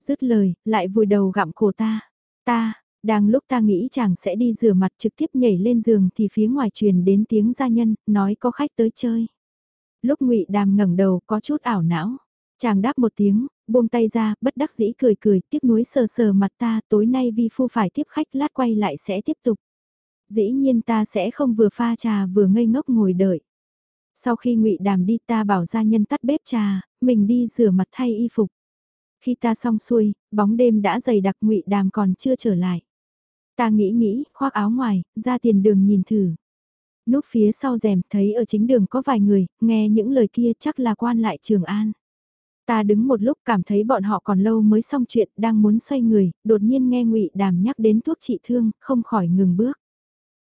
Dứt lời, lại vùi đầu gặm cổ ta. Ta, đang lúc ta nghĩ chàng sẽ đi rửa mặt trực tiếp nhảy lên giường thì phía ngoài truyền đến tiếng gia nhân, nói có khách tới chơi. Lúc ngụy Đàm ngẩng đầu có chút ảo não. Chàng đáp một tiếng, buông tay ra, bất đắc dĩ cười cười, tiếc nuối sờ sờ mặt ta, tối nay vi phu phải tiếp khách lát quay lại sẽ tiếp tục. Dĩ nhiên ta sẽ không vừa pha trà vừa ngây ngốc ngồi đợi. Sau khi ngụy Đàm đi ta bảo gia nhân tắt bếp trà, mình đi rửa mặt thay y phục. Khi ta xong xuôi, bóng đêm đã dày đặc ngụy Đàm còn chưa trở lại. Ta nghĩ nghĩ, khoác áo ngoài, ra tiền đường nhìn thử. Núp phía sau rèm thấy ở chính đường có vài người, nghe những lời kia chắc là quan lại Trường An. Ta đứng một lúc cảm thấy bọn họ còn lâu mới xong chuyện, đang muốn xoay người, đột nhiên nghe ngụy Đàm nhắc đến thuốc trị thương, không khỏi ngừng bước.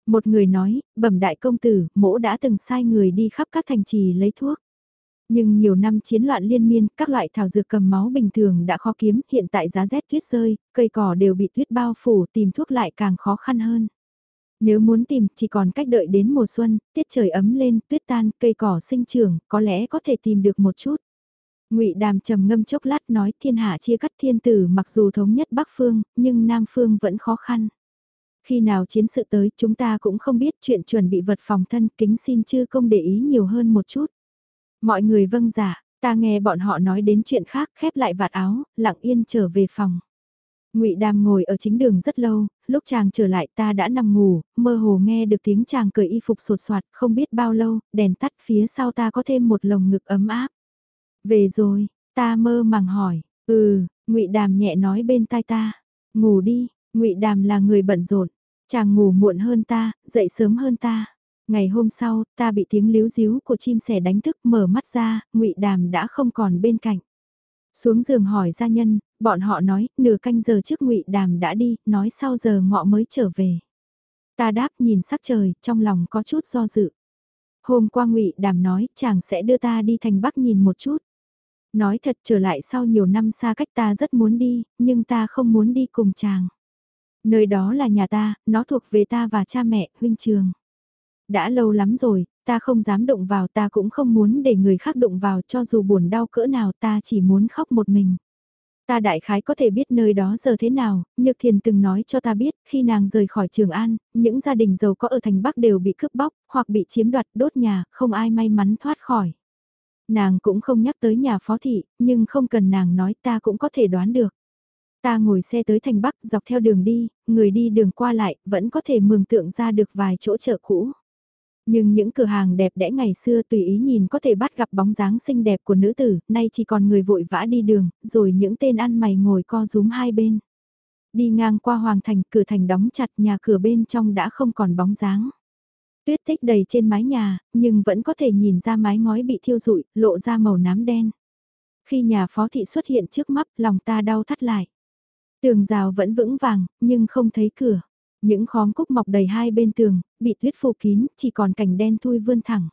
Một người nói, bẩm đại công tử, mỗ đã từng sai người đi khắp các thành trì lấy thuốc. Nhưng nhiều năm chiến loạn liên miên, các loại thảo dược cầm máu bình thường đã khó kiếm, hiện tại giá rét tuyết rơi, cây cỏ đều bị tuyết bao phủ, tìm thuốc lại càng khó khăn hơn. Nếu muốn tìm, chỉ còn cách đợi đến mùa xuân, tiết trời ấm lên, tuyết tan, cây cỏ sinh trưởng, có lẽ có thể tìm được một chút. Ngụy Đàm trầm ngâm chốc lát nói thiên hạ chia cắt thiên tử mặc dù thống nhất Bắc Phương, nhưng Nam Phương vẫn khó khăn. Khi nào chiến sự tới chúng ta cũng không biết chuyện chuẩn bị vật phòng thân kính xin chư công để ý nhiều hơn một chút. Mọi người vâng giả, dạ, ta nghe bọn họ nói đến chuyện khác khép lại vạt áo, lặng yên trở về phòng. Ngụy Đàm ngồi ở chính đường rất lâu, lúc chàng trở lại ta đã nằm ngủ, mơ hồ nghe được tiếng chàng cởi y phục sột soạt, không biết bao lâu, đèn tắt phía sau ta có thêm một lồng ngực ấm áp. Về rồi, ta mơ màng hỏi, ừ, Ngụy Đàm nhẹ nói bên tai ta, ngủ đi, Ngụy Đàm là người bận rộn, chàng ngủ muộn hơn ta, dậy sớm hơn ta. Ngày hôm sau, ta bị tiếng líu díu của chim sẻ đánh thức mở mắt ra, ngụy Đàm đã không còn bên cạnh. Xuống giường hỏi gia nhân, bọn họ nói, nửa canh giờ trước ngụy Đàm đã đi, nói sau giờ ngọ mới trở về. Ta đáp nhìn sắc trời, trong lòng có chút do dự. Hôm qua ngụy Đàm nói, chàng sẽ đưa ta đi thành Bắc nhìn một chút. Nói thật trở lại sau nhiều năm xa cách ta rất muốn đi, nhưng ta không muốn đi cùng chàng. Nơi đó là nhà ta, nó thuộc về ta và cha mẹ, huynh trường đã lâu lắm rồi, ta không dám động vào ta cũng không muốn để người khác động vào cho dù buồn đau cỡ nào ta chỉ muốn khóc một mình. Ta đại khái có thể biết nơi đó giờ thế nào, Nhược Thiền từng nói cho ta biết, khi nàng rời khỏi Trường An, những gia đình giàu có ở thành Bắc đều bị cướp bóc, hoặc bị chiếm đoạt đốt nhà, không ai may mắn thoát khỏi. Nàng cũng không nhắc tới nhà phó thị, nhưng không cần nàng nói ta cũng có thể đoán được. Ta ngồi xe tới thành Bắc dọc theo đường đi, người đi đường qua lại, vẫn có thể mường tượng ra được vài chỗ chợ cũ. Nhưng những cửa hàng đẹp đẽ ngày xưa tùy ý nhìn có thể bắt gặp bóng dáng xinh đẹp của nữ tử, nay chỉ còn người vội vã đi đường, rồi những tên ăn mày ngồi co rúm hai bên. Đi ngang qua hoàng thành, cửa thành đóng chặt nhà cửa bên trong đã không còn bóng dáng. Tuyết tích đầy trên mái nhà, nhưng vẫn có thể nhìn ra mái ngói bị thiêu rụi, lộ ra màu nám đen. Khi nhà phó thị xuất hiện trước mắt, lòng ta đau thắt lại. Tường rào vẫn vững vàng, nhưng không thấy cửa. Những khóm cúc mọc đầy hai bên tường, bị tuyết phủ kín, chỉ còn cảnh đen thui vươn thẳng.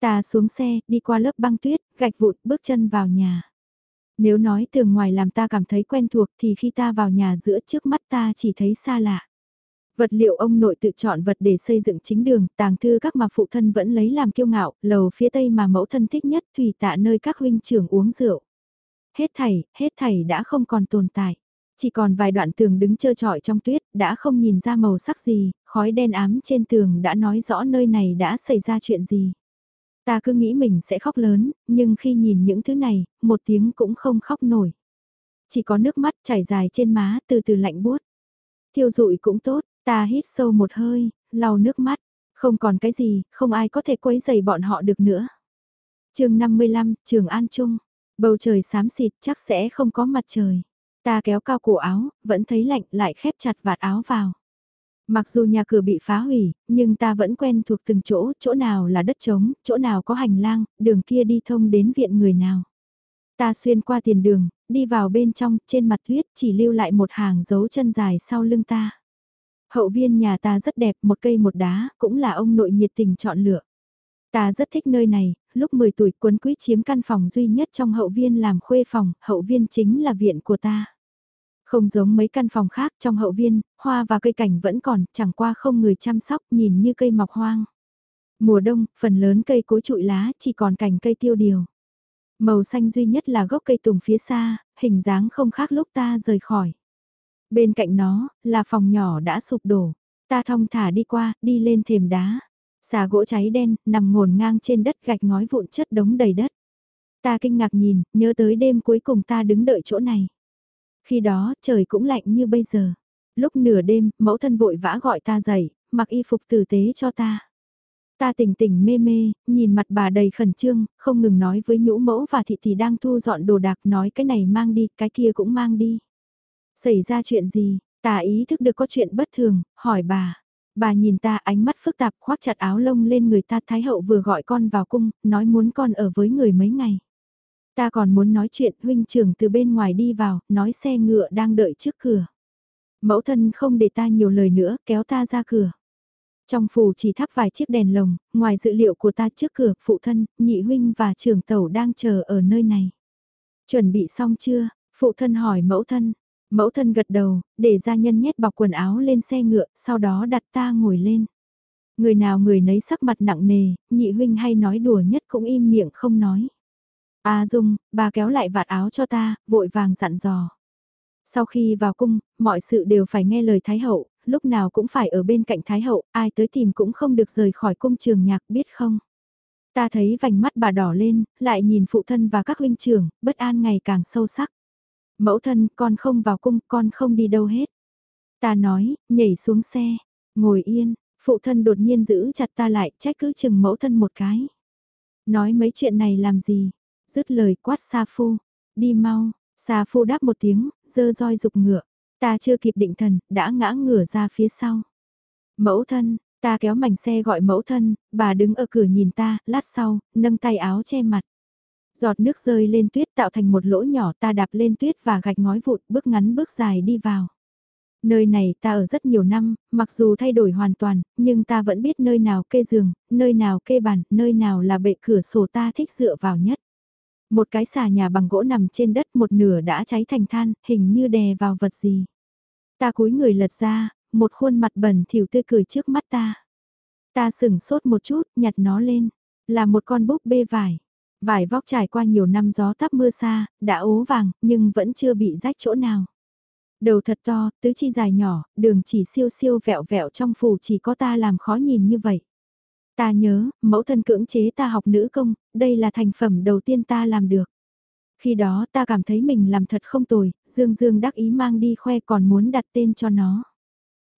Ta xuống xe, đi qua lớp băng tuyết, gạch vụt, bước chân vào nhà. Nếu nói tường ngoài làm ta cảm thấy quen thuộc thì khi ta vào nhà giữa trước mắt ta chỉ thấy xa lạ. Vật liệu ông nội tự chọn vật để xây dựng chính đường, tàng thư các mà phụ thân vẫn lấy làm kiêu ngạo, lầu phía tây mà mẫu thân thích nhất thủy tạ nơi các huynh trưởng uống rượu. Hết thảy, hết thảy đã không còn tồn tại. Chỉ còn vài đoạn tường đứng trơ trọi trong tuyết, đã không nhìn ra màu sắc gì, khói đen ám trên tường đã nói rõ nơi này đã xảy ra chuyện gì. Ta cứ nghĩ mình sẽ khóc lớn, nhưng khi nhìn những thứ này, một tiếng cũng không khóc nổi. Chỉ có nước mắt chảy dài trên má từ từ lạnh buốt. Thiêu rụi cũng tốt, ta hít sâu một hơi, lau nước mắt, không còn cái gì, không ai có thể quấy giày bọn họ được nữa. chương 55, Trường An Trung, bầu trời xám xịt chắc sẽ không có mặt trời. Ta kéo cao cổ áo, vẫn thấy lạnh lại khép chặt vạt áo vào. Mặc dù nhà cửa bị phá hủy, nhưng ta vẫn quen thuộc từng chỗ, chỗ nào là đất trống, chỗ nào có hành lang, đường kia đi thông đến viện người nào. Ta xuyên qua tiền đường, đi vào bên trong, trên mặt tuyết chỉ lưu lại một hàng dấu chân dài sau lưng ta. Hậu viên nhà ta rất đẹp, một cây một đá, cũng là ông nội nhiệt tình chọn lựa. Ta rất thích nơi này, lúc 10 tuổi quấn quýt chiếm căn phòng duy nhất trong hậu viên làm khuê phòng, hậu viên chính là viện của ta. Không giống mấy căn phòng khác trong hậu viên, hoa và cây cảnh vẫn còn, chẳng qua không người chăm sóc nhìn như cây mọc hoang. Mùa đông, phần lớn cây cối trụi lá chỉ còn cành cây tiêu điều. Màu xanh duy nhất là gốc cây tùng phía xa, hình dáng không khác lúc ta rời khỏi. Bên cạnh nó, là phòng nhỏ đã sụp đổ. Ta thong thả đi qua, đi lên thềm đá. Xà gỗ cháy đen, nằm ngổn ngang trên đất gạch ngói vụn chất đống đầy đất. Ta kinh ngạc nhìn, nhớ tới đêm cuối cùng ta đứng đợi chỗ này. Khi đó, trời cũng lạnh như bây giờ. Lúc nửa đêm, mẫu thân vội vã gọi ta dậy, mặc y phục tử tế cho ta. Ta tỉnh tỉnh mê mê, nhìn mặt bà đầy khẩn trương, không ngừng nói với nhũ mẫu và thị thị đang thu dọn đồ đạc nói cái này mang đi, cái kia cũng mang đi. Xảy ra chuyện gì, ta ý thức được có chuyện bất thường, hỏi bà. Bà nhìn ta ánh mắt phức tạp khoác chặt áo lông lên người ta Thái hậu vừa gọi con vào cung, nói muốn con ở với người mấy ngày. Ta còn muốn nói chuyện huynh trưởng từ bên ngoài đi vào, nói xe ngựa đang đợi trước cửa. Mẫu thân không để ta nhiều lời nữa, kéo ta ra cửa. Trong phủ chỉ thắp vài chiếc đèn lồng, ngoài dự liệu của ta trước cửa, phụ thân, nhị huynh và trưởng tẩu đang chờ ở nơi này. Chuẩn bị xong chưa? Phụ thân hỏi mẫu thân. Mẫu thân gật đầu, để gia nhân nhét bọc quần áo lên xe ngựa, sau đó đặt ta ngồi lên. Người nào người nấy sắc mặt nặng nề, nhị huynh hay nói đùa nhất cũng im miệng không nói. A Dung, bà kéo lại vạt áo cho ta, vội vàng dặn dò. Sau khi vào cung, mọi sự đều phải nghe lời Thái Hậu, lúc nào cũng phải ở bên cạnh Thái Hậu, ai tới tìm cũng không được rời khỏi cung trường nhạc biết không. Ta thấy vành mắt bà đỏ lên, lại nhìn phụ thân và các huynh trưởng, bất an ngày càng sâu sắc. Mẫu thân, con không vào cung, con không đi đâu hết. Ta nói, nhảy xuống xe, ngồi yên, phụ thân đột nhiên giữ chặt ta lại, trách cứ chừng mẫu thân một cái. Nói mấy chuyện này làm gì, dứt lời quát Sa Phu, đi mau, Sa Phu đáp một tiếng, dơ roi dục ngựa, ta chưa kịp định thần, đã ngã ngửa ra phía sau. Mẫu thân, ta kéo mảnh xe gọi mẫu thân, bà đứng ở cửa nhìn ta, lát sau, nâng tay áo che mặt. Giọt nước rơi lên tuyết tạo thành một lỗ nhỏ ta đạp lên tuyết và gạch ngói vụt bước ngắn bước dài đi vào. Nơi này ta ở rất nhiều năm, mặc dù thay đổi hoàn toàn, nhưng ta vẫn biết nơi nào kê giường, nơi nào kê bàn, nơi nào là bệ cửa sổ ta thích dựa vào nhất. Một cái xà nhà bằng gỗ nằm trên đất một nửa đã cháy thành than, hình như đè vào vật gì. Ta cúi người lật ra, một khuôn mặt bẩn thỉu tươi cười trước mắt ta. Ta sửng sốt một chút, nhặt nó lên, là một con búp bê vải. Vải vóc trải qua nhiều năm gió tắp mưa xa, đã ố vàng, nhưng vẫn chưa bị rách chỗ nào. Đầu thật to, tứ chi dài nhỏ, đường chỉ siêu siêu vẹo vẹo trong phủ chỉ có ta làm khó nhìn như vậy. Ta nhớ, mẫu thân cưỡng chế ta học nữ công, đây là thành phẩm đầu tiên ta làm được. Khi đó ta cảm thấy mình làm thật không tồi, Dương Dương đắc ý mang đi khoe còn muốn đặt tên cho nó.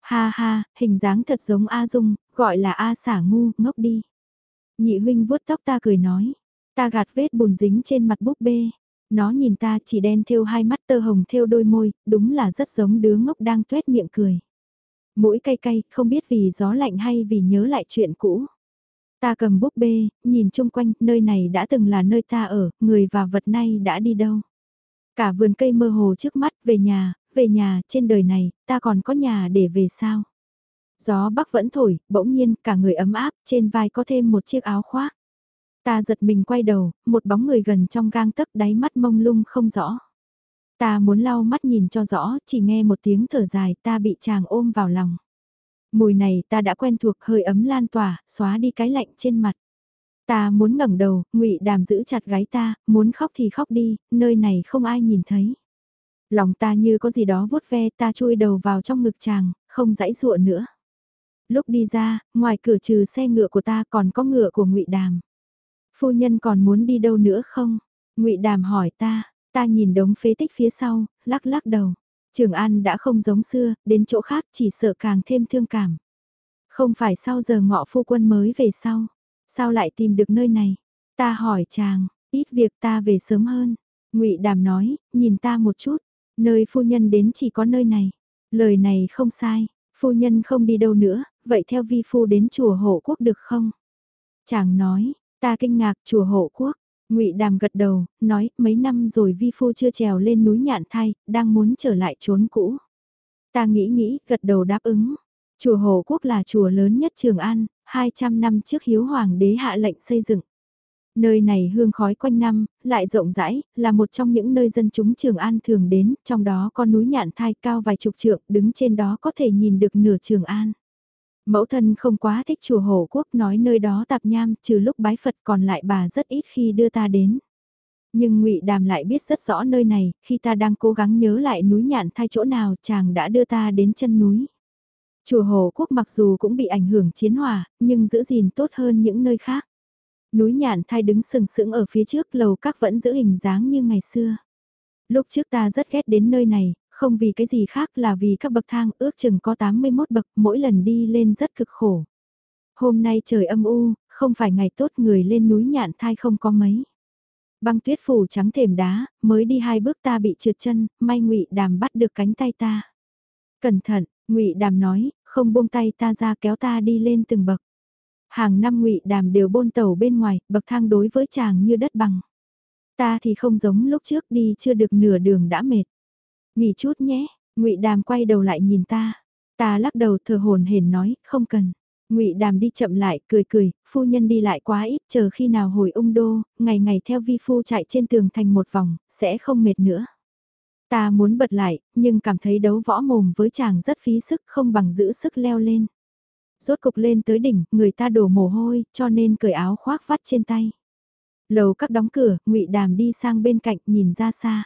Ha ha, hình dáng thật giống A Dung, gọi là A xả ngu, ngốc đi. Nhị huynh vuốt tóc ta cười nói, ta gạt vết bùn dính trên mặt búp bê. Nó nhìn ta chỉ đen thêu hai mắt tơ hồng thêu đôi môi, đúng là rất giống đứa ngốc đang tuét miệng cười. Mũi cay cay, không biết vì gió lạnh hay vì nhớ lại chuyện cũ. Ta cầm búp bê, nhìn chung quanh, nơi này đã từng là nơi ta ở, người và vật nay đã đi đâu. Cả vườn cây mơ hồ trước mắt, về nhà, về nhà, trên đời này, ta còn có nhà để về sao. Gió bắc vẫn thổi, bỗng nhiên, cả người ấm áp, trên vai có thêm một chiếc áo khoác. Ta giật mình quay đầu, một bóng người gần trong gang tấc đáy mắt mông lung không rõ. Ta muốn lau mắt nhìn cho rõ, chỉ nghe một tiếng thở dài ta bị chàng ôm vào lòng. Mùi này ta đã quen thuộc hơi ấm lan tỏa, xóa đi cái lạnh trên mặt. Ta muốn ngẩng đầu, ngụy đàm giữ chặt gái ta, muốn khóc thì khóc đi, nơi này không ai nhìn thấy. Lòng ta như có gì đó vuốt ve ta chui đầu vào trong ngực chàng, không dãy dụa nữa. Lúc đi ra, ngoài cửa trừ xe ngựa của ta còn có ngựa của ngụy Đàm. Phu nhân còn muốn đi đâu nữa không? ngụy Đàm hỏi ta, ta nhìn đống phế tích phía sau, lắc lắc đầu. Trường An đã không giống xưa, đến chỗ khác chỉ sợ càng thêm thương cảm. Không phải sau giờ ngọ phu quân mới về sau. Sao lại tìm được nơi này? Ta hỏi chàng, ít việc ta về sớm hơn. ngụy Đàm nói, nhìn ta một chút. Nơi phu nhân đến chỉ có nơi này. Lời này không sai, phu nhân không đi đâu nữa, vậy theo vi phu đến chùa hộ quốc được không? Chàng nói, ta kinh ngạc chùa hộ quốc ngụy Đàm gật đầu, nói mấy năm rồi vi phu chưa trèo lên núi nhạn thai, đang muốn trở lại trốn cũ. Ta nghĩ nghĩ, gật đầu đáp ứng. Chùa Hồ Quốc là chùa lớn nhất Trường An, 200 năm trước hiếu hoàng đế hạ lệnh xây dựng. Nơi này hương khói quanh năm, lại rộng rãi, là một trong những nơi dân chúng Trường An thường đến, trong đó có núi nhạn thai cao vài chục trượng, đứng trên đó có thể nhìn được nửa Trường An. Mẫu thân không quá thích chùa Hồ Quốc nói nơi đó tạp nham, trừ lúc bái Phật còn lại bà rất ít khi đưa ta đến. Nhưng ngụy Đàm lại biết rất rõ nơi này, khi ta đang cố gắng nhớ lại núi nhạn thai chỗ nào chàng đã đưa ta đến chân núi. Chùa Hồ Quốc mặc dù cũng bị ảnh hưởng chiến hỏa, nhưng giữ gìn tốt hơn những nơi khác. Núi nhạn thai đứng sừng sững ở phía trước lầu các vẫn giữ hình dáng như ngày xưa. Lúc trước ta rất ghét đến nơi này, không vì cái gì khác là vì các bậc thang ước chừng có 81 bậc mỗi lần đi lên rất cực khổ. Hôm nay trời âm u, không phải ngày tốt người lên núi nhạn thai không có mấy. Băng tuyết phủ trắng thềm đá, mới đi hai bước ta bị trượt chân, may ngụy đàm bắt được cánh tay ta. Cẩn thận, ngụy đàm nói, không buông tay ta ra kéo ta đi lên từng bậc. Hàng năm ngụy đàm đều bôn tàu bên ngoài, bậc thang đối với chàng như đất bằng. Ta thì không giống lúc trước đi chưa được nửa đường đã mệt. Nghỉ chút nhé, ngụy đàm quay đầu lại nhìn ta. Ta lắc đầu thờ hồn hển nói, không cần. Ngụy Đàm đi chậm lại, cười cười, phu nhân đi lại quá ít, chờ khi nào hồi ung đô, ngày ngày theo vi phu chạy trên tường thành một vòng, sẽ không mệt nữa. Ta muốn bật lại, nhưng cảm thấy đấu võ mồm với chàng rất phí sức không bằng giữ sức leo lên. Rốt cục lên tới đỉnh, người ta đổ mồ hôi, cho nên cởi áo khoác vắt trên tay. Lầu các đóng cửa, ngụy Đàm đi sang bên cạnh nhìn ra xa.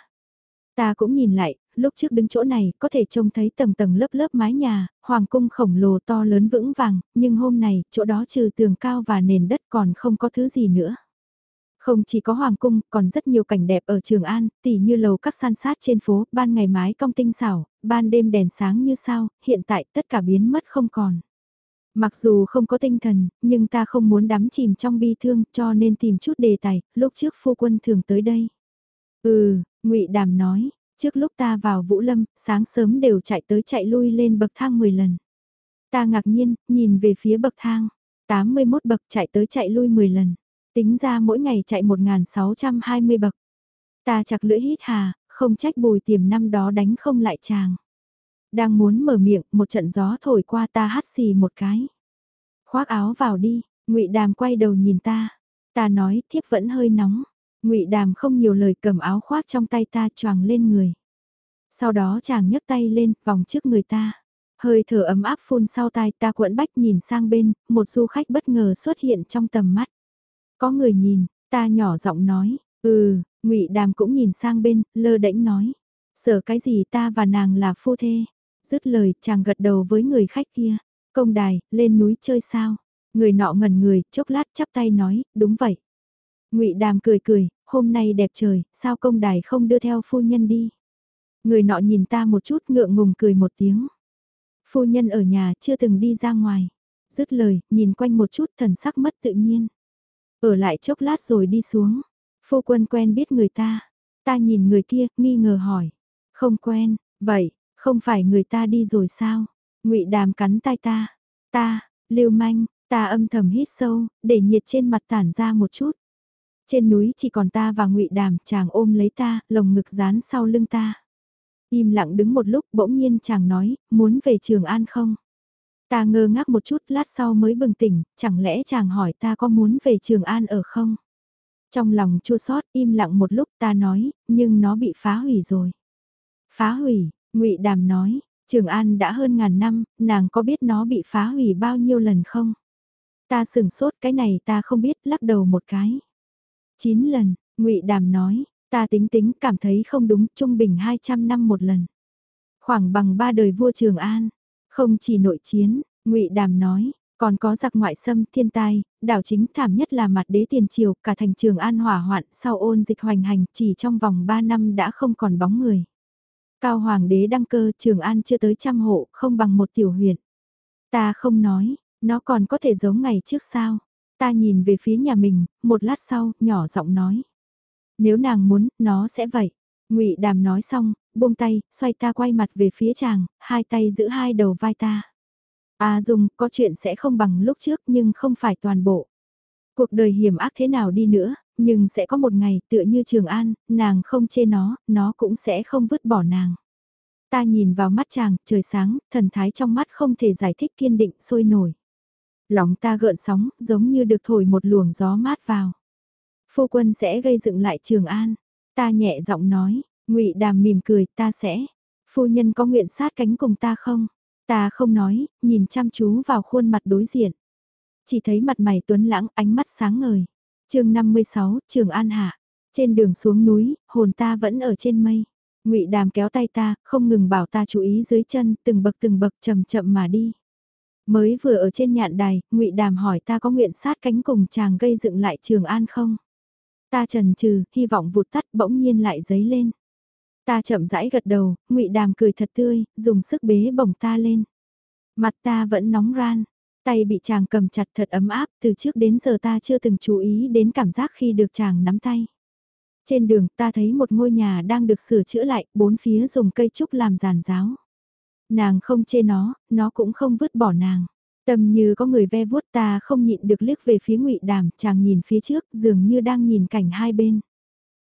Ta cũng nhìn lại, lúc trước đứng chỗ này có thể trông thấy tầng tầng lớp lớp mái nhà, hoàng cung khổng lồ to lớn vững vàng, nhưng hôm nay chỗ đó trừ tường cao và nền đất còn không có thứ gì nữa. Không chỉ có hoàng cung, còn rất nhiều cảnh đẹp ở Trường An, tỉ như lầu các san sát trên phố, ban ngày mái cong tinh xảo, ban đêm đèn sáng như sao, hiện tại tất cả biến mất không còn. Mặc dù không có tinh thần, nhưng ta không muốn đắm chìm trong bi thương cho nên tìm chút đề tài, lúc trước phu quân thường tới đây. Ừ, ngụy Đàm nói, trước lúc ta vào Vũ Lâm, sáng sớm đều chạy tới chạy lui lên bậc thang 10 lần. Ta ngạc nhiên, nhìn về phía bậc thang, 81 bậc chạy tới chạy lui 10 lần. Tính ra mỗi ngày chạy 1.620 bậc. Ta chặt lưỡi hít hà, không trách bùi tiềm năm đó đánh không lại chàng. Đang muốn mở miệng, một trận gió thổi qua ta hắt xì một cái. Khoác áo vào đi, ngụy Đàm quay đầu nhìn ta. Ta nói, thiếp vẫn hơi nóng ngụy Đàm không nhiều lời cầm áo khoác trong tay ta choàng lên người. Sau đó chàng nhấc tay lên, vòng trước người ta. Hơi thở ấm áp phun sau tai ta quẫn bách nhìn sang bên, một du khách bất ngờ xuất hiện trong tầm mắt. Có người nhìn, ta nhỏ giọng nói, ừ, ngụy Đàm cũng nhìn sang bên, lơ đễnh nói. Sợ cái gì ta và nàng là phu thê. Dứt lời, chàng gật đầu với người khách kia. Công đài, lên núi chơi sao? Người nọ ngẩn người, chốc lát chắp tay nói, đúng vậy ngụy Đàm cười cười, hôm nay đẹp trời, sao công đài không đưa theo phu nhân đi? Người nọ nhìn ta một chút ngượng ngùng cười một tiếng. Phu nhân ở nhà chưa từng đi ra ngoài. Dứt lời, nhìn quanh một chút thần sắc mất tự nhiên. Ở lại chốc lát rồi đi xuống. Phu quân quen biết người ta. Ta nhìn người kia, nghi ngờ hỏi. Không quen, vậy, không phải người ta đi rồi sao? ngụy đàm cắn tay ta. Ta, lưu manh, ta âm thầm hít sâu, để nhiệt trên mặt tản ra một chút. Trên núi chỉ còn ta và ngụy đàm, chàng ôm lấy ta, lồng ngực dán sau lưng ta. Im lặng đứng một lúc, bỗng nhiên chàng nói, muốn về Trường An không? Ta ngơ ngác một chút, lát sau mới bừng tỉnh, chẳng lẽ chàng hỏi ta có muốn về Trường An ở không? Trong lòng chua sót, im lặng một lúc ta nói, nhưng nó bị phá hủy rồi. Phá hủy, ngụy Đàm nói, Trường An đã hơn ngàn năm, nàng có biết nó bị phá hủy bao nhiêu lần không? Ta sừng sốt cái này ta không biết, lắc đầu một cái. Chín lần, ngụy Đàm nói, ta tính tính cảm thấy không đúng, trung bình 200 năm một lần. Khoảng bằng ba đời vua Trường An, không chỉ nội chiến, ngụy Đàm nói, còn có giặc ngoại xâm, thiên tai, đảo chính thảm nhất là mặt đế tiền triều, cả thành trường an hỏa hoạn sau ôn dịch hoành hành, chỉ trong vòng 3 năm đã không còn bóng người. Cao hoàng đế đăng cơ trường an chưa tới trăm hộ, không bằng một tiểu huyện. Ta không nói, nó còn có thể giống ngày trước sao. Ta nhìn về phía nhà mình, một lát sau, nhỏ giọng nói. Nếu nàng muốn, nó sẽ vậy. ngụy đàm nói xong, buông tay, xoay ta quay mặt về phía chàng, hai tay giữ hai đầu vai ta. A dùng có chuyện sẽ không bằng lúc trước nhưng không phải toàn bộ. Cuộc đời hiểm ác thế nào đi nữa, nhưng sẽ có một ngày tựa như Trường An, nàng không chê nó, nó cũng sẽ không vứt bỏ nàng. Ta nhìn vào mắt chàng, trời sáng, thần thái trong mắt không thể giải thích kiên định sôi nổi. Lòng ta gợn sóng, giống như được thổi một luồng gió mát vào. Phu quân sẽ gây dựng lại Trường An. Ta nhẹ giọng nói, ngụy Đàm mỉm cười, ta sẽ. Phu nhân có nguyện sát cánh cùng ta không? Ta không nói, nhìn chăm chú vào khuôn mặt đối diện. Chỉ thấy mặt mày tuấn lãng ánh mắt sáng ngời. chương 56, Trường An Hạ. Trên đường xuống núi, hồn ta vẫn ở trên mây. ngụy đàm kéo tay ta, không ngừng bảo ta chú ý dưới chân, từng bậc từng bậc chậm chậm mà đi. Mới vừa ở trên nhạn đài, ngụy đàm hỏi ta có nguyện sát cánh cùng chàng gây dựng lại Trường An không? Ta trần trừ, hy vọng vụt tắt bỗng nhiên lại giấy lên. Ta chậm rãi gật đầu, ngụy Đàm cười thật tươi, dùng sức bế bổng ta lên. Mặt ta vẫn nóng ran, tay bị chàng cầm chặt thật ấm áp, từ trước đến giờ ta chưa từng chú ý đến cảm giác khi được chàng nắm tay. Trên đường ta thấy một ngôi nhà đang được sửa chữa lại, bốn phía dùng cây trúc làm giàn giáo. Nàng không chê nó, nó cũng không vứt bỏ nàng. Tâm như có người ve vuốt ta không nhịn được liếc về phía ngụy đàm, chàng nhìn phía trước dường như đang nhìn cảnh hai bên.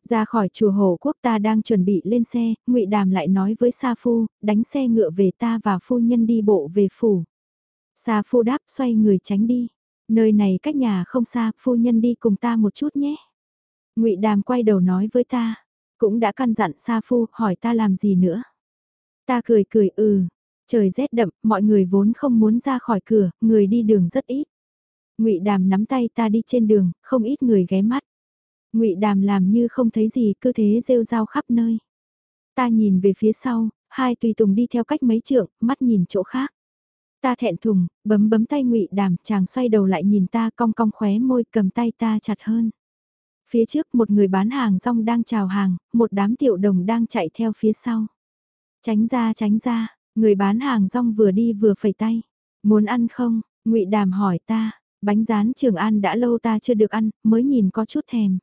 Ra khỏi chùa Hồ Quốc ta đang chuẩn bị lên xe, ngụy Đàm lại nói với Sa Phu, đánh xe ngựa về ta và phu nhân đi bộ về phủ. Sa Phu đáp xoay người tránh đi. Nơi này cách nhà không xa, phu nhân đi cùng ta một chút nhé. ngụy Đàm quay đầu nói với ta, cũng đã căn dặn Sa Phu, hỏi ta làm gì nữa. Ta cười cười ừ, trời rét đậm, mọi người vốn không muốn ra khỏi cửa, người đi đường rất ít. ngụy Đàm nắm tay ta đi trên đường, không ít người ghé mắt ngụy Đàm làm như không thấy gì, cứ thế rêu rao khắp nơi. Ta nhìn về phía sau, hai tùy tùng đi theo cách mấy trượng, mắt nhìn chỗ khác. Ta thẹn thùng, bấm bấm tay ngụy Đàm, chàng xoay đầu lại nhìn ta cong cong khóe môi cầm tay ta chặt hơn. Phía trước một người bán hàng rong đang chào hàng, một đám tiểu đồng đang chạy theo phía sau. Tránh ra tránh ra, người bán hàng rong vừa đi vừa phẩy tay. Muốn ăn không? ngụy Đàm hỏi ta, bánh rán Trường An đã lâu ta chưa được ăn, mới nhìn có chút thèm.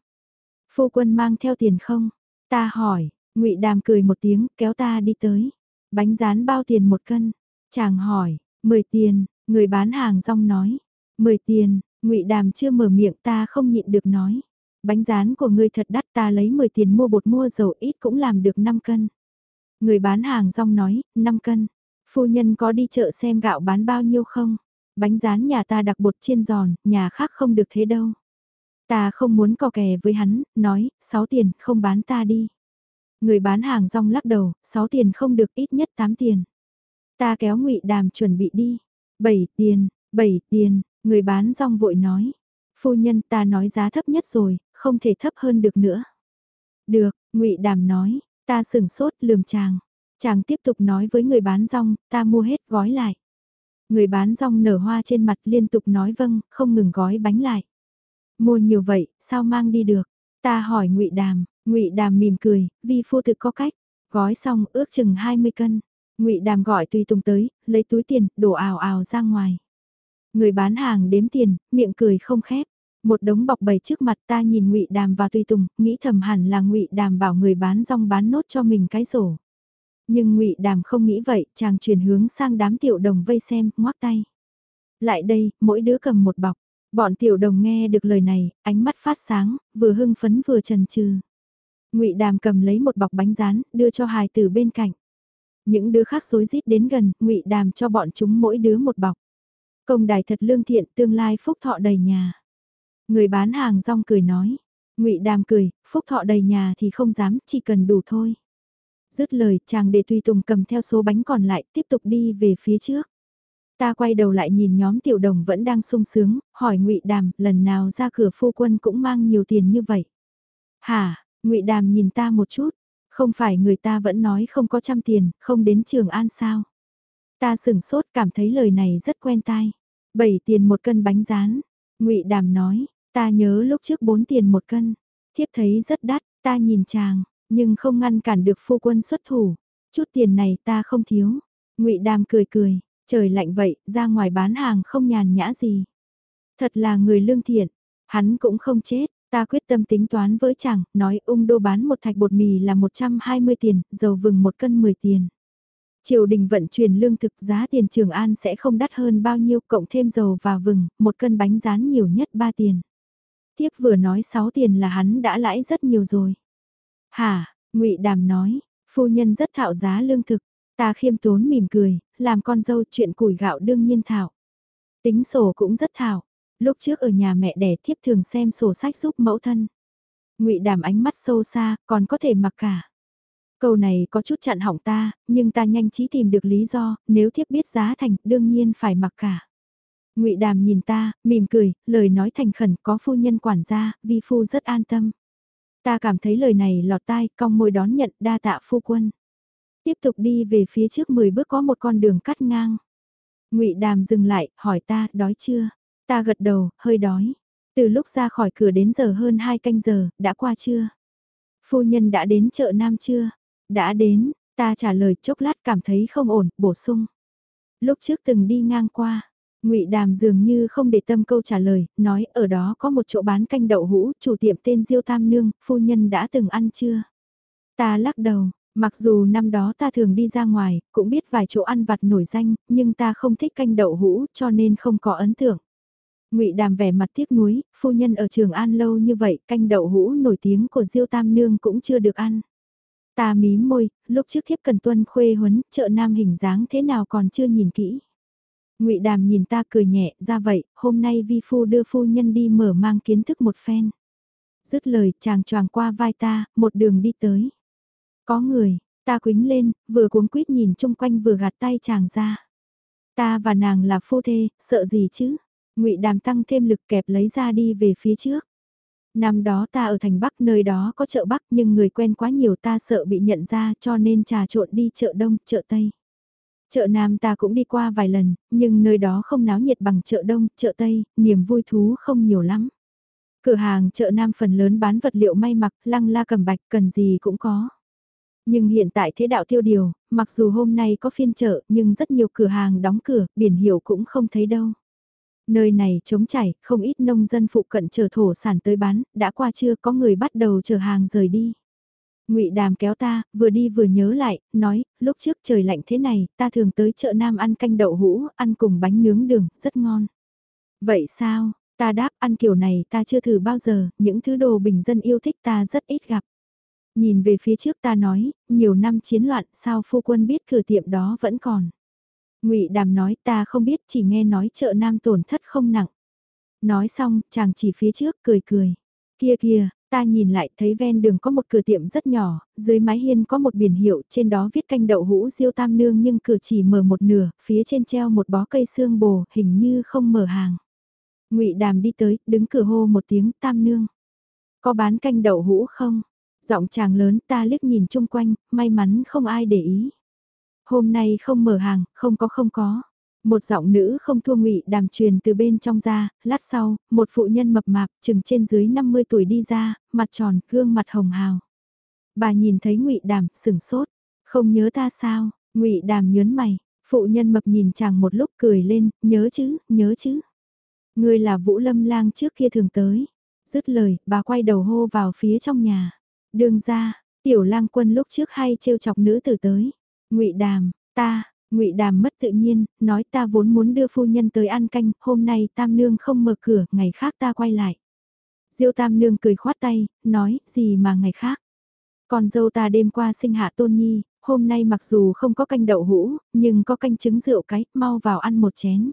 Phu quân mang theo tiền không? Ta hỏi, ngụy Đàm cười một tiếng, kéo ta đi tới. Bánh rán bao tiền một cân? Chàng hỏi, 10 tiền, người bán hàng rong nói. 10 tiền, ngụy Đàm chưa mở miệng ta không nhịn được nói. Bánh rán của ngươi thật đắt ta lấy 10 tiền mua bột mua dầu ít cũng làm được 5 cân. Người bán hàng rong nói, 5 cân. Phu nhân có đi chợ xem gạo bán bao nhiêu không? Bánh rán nhà ta đặc bột chiên giòn, nhà khác không được thế đâu. Ta không muốn co kè với hắn, nói, 6 tiền, không bán ta đi. Người bán hàng rong lắc đầu, 6 tiền không được ít nhất 8 tiền. Ta kéo ngụy đàm chuẩn bị đi. 7 tiền, 7 tiền, người bán rong vội nói. Phu nhân ta nói giá thấp nhất rồi, không thể thấp hơn được nữa. Được, ngụy đàm nói, ta sửng sốt lườm chàng. Chàng tiếp tục nói với người bán rong, ta mua hết gói lại. Người bán rong nở hoa trên mặt liên tục nói vâng, không ngừng gói bánh lại. Mua nhiều vậy, sao mang đi được? Ta hỏi ngụy Đàm, ngụy Đàm mỉm cười, vi phu thực có cách. Gói xong ước chừng 20 cân. Ngụy Đàm gọi Tùy Tùng tới, lấy túi tiền, đổ ào ào ra ngoài. Người bán hàng đếm tiền, miệng cười không khép. Một đống bọc bầy trước mặt ta nhìn Ngụy Đàm và Tùy Tùng, nghĩ thầm hẳn là Ngụy Đàm bảo người bán rong bán nốt cho mình cái rổ. Nhưng Ngụy Đàm không nghĩ vậy, chàng chuyển hướng sang đám tiểu đồng vây xem, ngoác tay. Lại đây, mỗi đứa cầm một bọc. Bọn tiểu đồng nghe được lời này, ánh mắt phát sáng, vừa hưng phấn vừa trần trừ. Ngụy Đàm cầm lấy một bọc bánh rán, đưa cho hài tử bên cạnh. Những đứa khác rối rít đến gần, Ngụy Đàm cho bọn chúng mỗi đứa một bọc. Công đài thật lương thiện, tương lai phúc thọ đầy nhà. Người bán hàng rong cười nói. Ngụy Đàm cười, phúc thọ đầy nhà thì không dám, chỉ cần đủ thôi. Dứt lời, chàng để tùy tùng cầm theo số bánh còn lại, tiếp tục đi về phía trước. Ta quay đầu lại nhìn nhóm tiểu đồng vẫn đang sung sướng, hỏi ngụy Đàm, lần nào ra cửa phu quân cũng mang nhiều tiền như vậy. Hả, ngụy Đàm nhìn ta một chút, không phải người ta vẫn nói không có trăm tiền, không đến trường an sao. Ta sửng sốt cảm thấy lời này rất quen tai. Bảy tiền một cân bánh rán, ngụy Đàm nói, ta nhớ lúc trước bốn tiền một cân, thiếp thấy rất đắt, ta nhìn chàng, nhưng không ngăn cản được phu quân xuất thủ. Chút tiền này ta không thiếu. ngụy Đàm cười cười, Trời lạnh vậy, ra ngoài bán hàng không nhàn nhã gì. Thật là người lương thiện, hắn cũng không chết, ta quyết tâm tính toán với chàng, nói ung đô bán một thạch bột mì là 120 tiền, dầu vừng một cân 10 tiền. Triều đình vận chuyển lương thực giá tiền Trường An sẽ không đắt hơn bao nhiêu cộng thêm dầu và vừng, một cân bánh rán nhiều nhất 3 tiền. Tiếp vừa nói 6 tiền là hắn đã lãi rất nhiều rồi. Hả, ngụy Đàm nói, phu nhân rất thạo giá lương thực, Ta khiêm tốn mỉm cười, làm con dâu chuyện củi gạo đương nhiên thảo. Tính sổ cũng rất thảo. Lúc trước ở nhà mẹ đẻ thiếp thường xem sổ sách giúp mẫu thân. ngụy đàm ánh mắt sâu xa, còn có thể mặc cả. Câu này có chút chặn hỏng ta, nhưng ta nhanh trí tìm được lý do, nếu thiếp biết giá thành, đương nhiên phải mặc cả ngụy đàm nhìn ta, mỉm cười, lời nói thành khẩn có phu nhân quản gia, vi phu rất an tâm. Ta cảm thấy lời này lọt tai, cong môi đón nhận đa tạ phu quân. Tiếp tục đi về phía trước 10 bước có một con đường cắt ngang. ngụy Đàm dừng lại, hỏi ta, đói chưa? Ta gật đầu, hơi đói. Từ lúc ra khỏi cửa đến giờ hơn 2 canh giờ, đã qua chưa? Phu nhân đã đến chợ Nam chưa? Đã đến, ta trả lời chốc lát cảm thấy không ổn, bổ sung. Lúc trước từng đi ngang qua, ngụy Đàm dường như không để tâm câu trả lời, nói ở đó có một chỗ bán canh đậu hũ, chủ tiệm tên Diêu Tam Nương, phu nhân đã từng ăn chưa? Ta lắc đầu, Mặc dù năm đó ta thường đi ra ngoài, cũng biết vài chỗ ăn vặt nổi danh, nhưng ta không thích canh đậu hũ cho nên không có ấn tượng. ngụy Đàm vẻ mặt tiếc nuối, phu nhân ở Trường An lâu như vậy, canh đậu hũ nổi tiếng của Diêu Tam Nương cũng chưa được ăn. Ta mí môi, lúc trước thiếp cần tuân khuê huấn, chợ nam hình dáng thế nào còn chưa nhìn kỹ ngụy Đàm nhìn ta cười nhẹ, ra vậy, hôm nay vi phu đưa phu nhân đi mở mang kiến thức một phen. Dứt lời, chàng choàng qua vai ta, một đường đi tới. Có người, ta quính lên, vừa cuống quýt nhìn chung quanh vừa gạt tay chàng ra. Ta và nàng là phu thê, sợ gì chứ? ngụy đàm tăng thêm lực kẹp lấy ra đi về phía trước. Năm đó ta ở thành Bắc nơi đó có chợ Bắc nhưng người quen quá nhiều ta sợ bị nhận ra cho nên trà trộn đi chợ Đông, chợ Tây. Chợ Nam ta cũng đi qua vài lần, nhưng nơi đó không náo nhiệt bằng chợ Đông, chợ Tây, niềm vui thú không nhiều lắm. Cửa hàng chợ Nam phần lớn bán vật liệu may mặc, lăng la cầm bạch, cần gì cũng có. Nhưng hiện tại thế đạo tiêu điều, mặc dù hôm nay có phiên chợ nhưng rất nhiều cửa hàng đóng cửa, biển hiệu cũng không thấy đâu. Nơi này trống chảy, không ít nông dân phụ cận chờ thổ sản tới bán, đã qua chưa có người bắt đầu chờ hàng rời đi ngụy Đàm kéo ta, vừa đi vừa nhớ lại, nói, lúc trước trời lạnh thế này, ta thường tới chợ Nam ăn canh đậu hũ, ăn cùng bánh nướng đường, rất ngon. Vậy sao, ta đáp ăn kiểu này ta chưa thử bao giờ, những thứ đồ bình dân yêu thích ta rất ít gặp. Nhìn về phía trước ta nói, nhiều năm chiến loạn sao phu quân biết cửa tiệm đó vẫn còn. ngụy Đàm nói ta không biết chỉ nghe nói chợ nam tổn thất không nặng. Nói xong, chàng chỉ phía trước cười cười. Kia kia, ta nhìn lại thấy ven đường có một cửa tiệm rất nhỏ, dưới mái hiên có một biển hiệu trên đó viết canh đậu hũ diêu tam nương nhưng cửa chỉ mở một nửa, phía trên treo một bó cây xương bồ, hình như không mở hàng. ngụy Đàm đi tới, đứng cửa hô một tiếng tam nương. Có bán canh đậu hũ không? Giọng chàng lớn ta liếc nhìn chung quanh, may mắn không ai để ý. Hôm nay không mở hàng, không có không có. Một giọng nữ không thua ngụy đàm truyền từ bên trong ra, lát sau, một phụ nhân mập mạp, chừng trên dưới 50 tuổi đi ra, mặt tròn, gương mặt hồng hào. Bà nhìn thấy ngụy đàm, sửng sốt. Không nhớ ta sao, ngụy Đàm nhớn mày, phụ nhân mập nhìn chàng một lúc cười lên, nhớ chứ, nhớ chứ. Ngươi là Vũ Lâm Lang trước kia thường tới. Dứt lời, bà quay đầu hô vào phía trong nhà. Đường ra, tiểu lang quân lúc trước hay trêu chọc nữ tử tới. ngụy Đàm, ta, ngụy Đàm mất tự nhiên, nói ta vốn muốn đưa phu nhân tới ăn canh, hôm nay tam nương không mở cửa, ngày khác ta quay lại. Diêu tam nương cười khoát tay, nói, gì mà ngày khác. Con dâu ta đêm qua sinh hạ tôn nhi, hôm nay mặc dù không có canh đậu hũ, nhưng có canh trứng rượu cái, mau vào ăn một chén.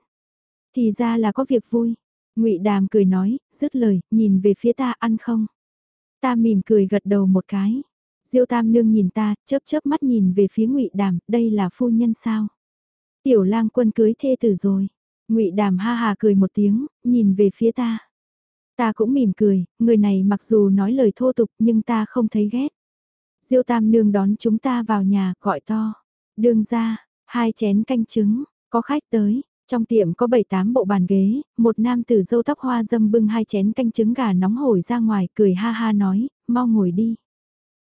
Thì ra là có việc vui. ngụy Đàm cười nói, dứt lời, nhìn về phía ta ăn không. Ta mỉm cười gật đầu một cái. Diêu Tam Nương nhìn ta, chớp chớp mắt nhìn về phía Ngụy Đàm, đây là phu nhân sao? Tiểu Lang Quân cưới thê tử rồi. Ngụy Đàm ha hà cười một tiếng, nhìn về phía ta. Ta cũng mỉm cười, người này mặc dù nói lời thô tục nhưng ta không thấy ghét. Diêu Tam Nương đón chúng ta vào nhà, gọi to. Đường ra, hai chén canh trứng, có khách tới. Trong tiệm có 7-8 bộ bàn ghế, một nam tử dâu tóc hoa dâm bưng hai chén canh trứng gà nóng hổi ra ngoài, cười ha ha nói, mau ngồi đi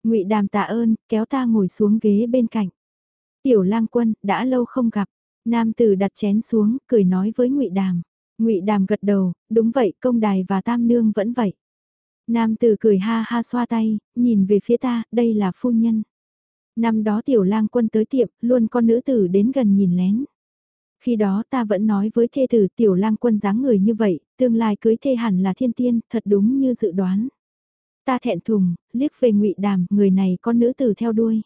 ngụy Đàm tạ ơn, kéo ta ngồi xuống ghế bên cạnh. Tiểu lang quân, đã lâu không gặp. Nam tử đặt chén xuống, cười nói với ngụy Đàm. ngụy Đàm gật đầu, đúng vậy, công đài và tam nương vẫn vậy. Nam tử cười ha ha xoa tay, nhìn về phía ta, đây là phu nhân. Năm đó tiểu lang quân tới tiệm, luôn con nữ tử đến gần nhìn lén. Khi đó ta vẫn nói với thê tử tiểu lang quân dáng người như vậy, tương lai cưới thê hẳn là thiên tiên, thật đúng như dự đoán. Ta thẹn thùng, liếc về ngụy đàm, người này có nữ tử theo đuôi.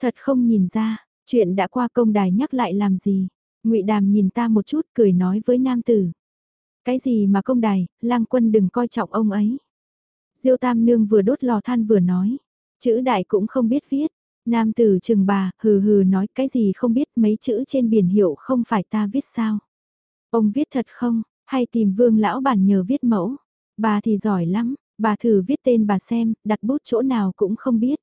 Thật không nhìn ra, chuyện đã qua công đài nhắc lại làm gì. ngụy đàm nhìn ta một chút cười nói với nam tử. Cái gì mà công đài, lang quân đừng coi trọng ông ấy. Diêu tam nương vừa đốt lò than vừa nói. Chữ đại cũng không biết viết, Nam tử trừng bà, hừ hừ nói cái gì không biết mấy chữ trên biển hiệu không phải ta viết sao. Ông viết thật không, hay tìm vương lão bản nhờ viết mẫu. Bà thì giỏi lắm, bà thử viết tên bà xem, đặt bút chỗ nào cũng không biết.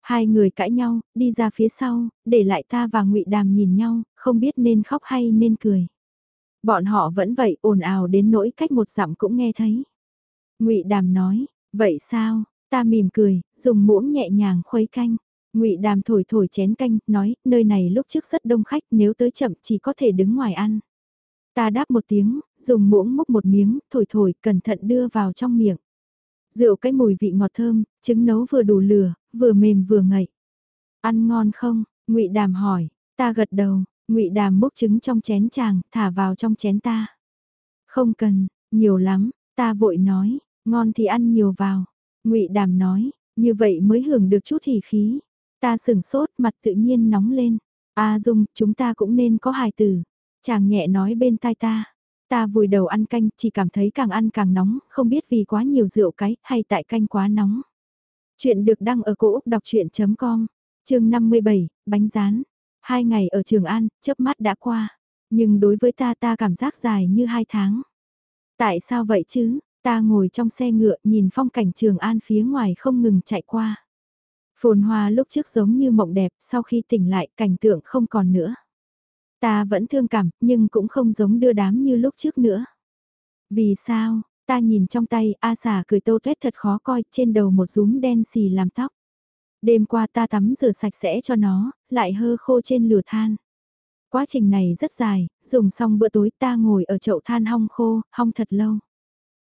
Hai người cãi nhau, đi ra phía sau, để lại ta và ngụy Đàm nhìn nhau, không biết nên khóc hay nên cười. Bọn họ vẫn vậy, ồn ào đến nỗi cách một dặm cũng nghe thấy. ngụy Đàm nói, vậy sao, ta mỉm cười, dùng muỗng nhẹ nhàng khuấy canh. Ngụy Đàm thổi thổi chén canh, nói, nơi này lúc trước rất đông khách, nếu tới chậm chỉ có thể đứng ngoài ăn. Ta đáp một tiếng, dùng muỗng múc một miếng, thổi thổi, cẩn thận đưa vào trong miệng. Rượu cái mùi vị ngọt thơm, trứng nấu vừa đủ lửa, vừa mềm vừa ngậy. Ăn ngon không? Ngụy Đàm hỏi, ta gật đầu, Ngụy Đàm múc trứng trong chén chàng, thả vào trong chén ta. Không cần, nhiều lắm, ta vội nói, ngon thì ăn nhiều vào. Ngụy Đàm nói, như vậy mới hưởng được chút hỉ khí. Ta sửng sốt mặt tự nhiên nóng lên. A Dung, chúng ta cũng nên có hài tử. Chàng nhẹ nói bên tai ta. Ta vùi đầu ăn canh, chỉ cảm thấy càng ăn càng nóng, không biết vì quá nhiều rượu cái, hay tại canh quá nóng. Chuyện được đăng ở cổ Úc đọc chuyện.com, chương 57, bánh rán. Hai ngày ở Trường An, chớp mắt đã qua. Nhưng đối với ta ta cảm giác dài như hai tháng. Tại sao vậy chứ? Ta ngồi trong xe ngựa nhìn phong cảnh Trường An phía ngoài không ngừng chạy qua. Phồn hoa lúc trước giống như mộng đẹp, sau khi tỉnh lại cảnh tượng không còn nữa. Ta vẫn thương cảm, nhưng cũng không giống đưa đám như lúc trước nữa. Vì sao, ta nhìn trong tay, A xà cười tô tuét thật khó coi, trên đầu một rúm đen xì làm tóc. Đêm qua ta tắm rửa sạch sẽ cho nó, lại hơ khô trên lửa than. Quá trình này rất dài, dùng xong bữa tối ta ngồi ở chậu than hong khô, hong thật lâu.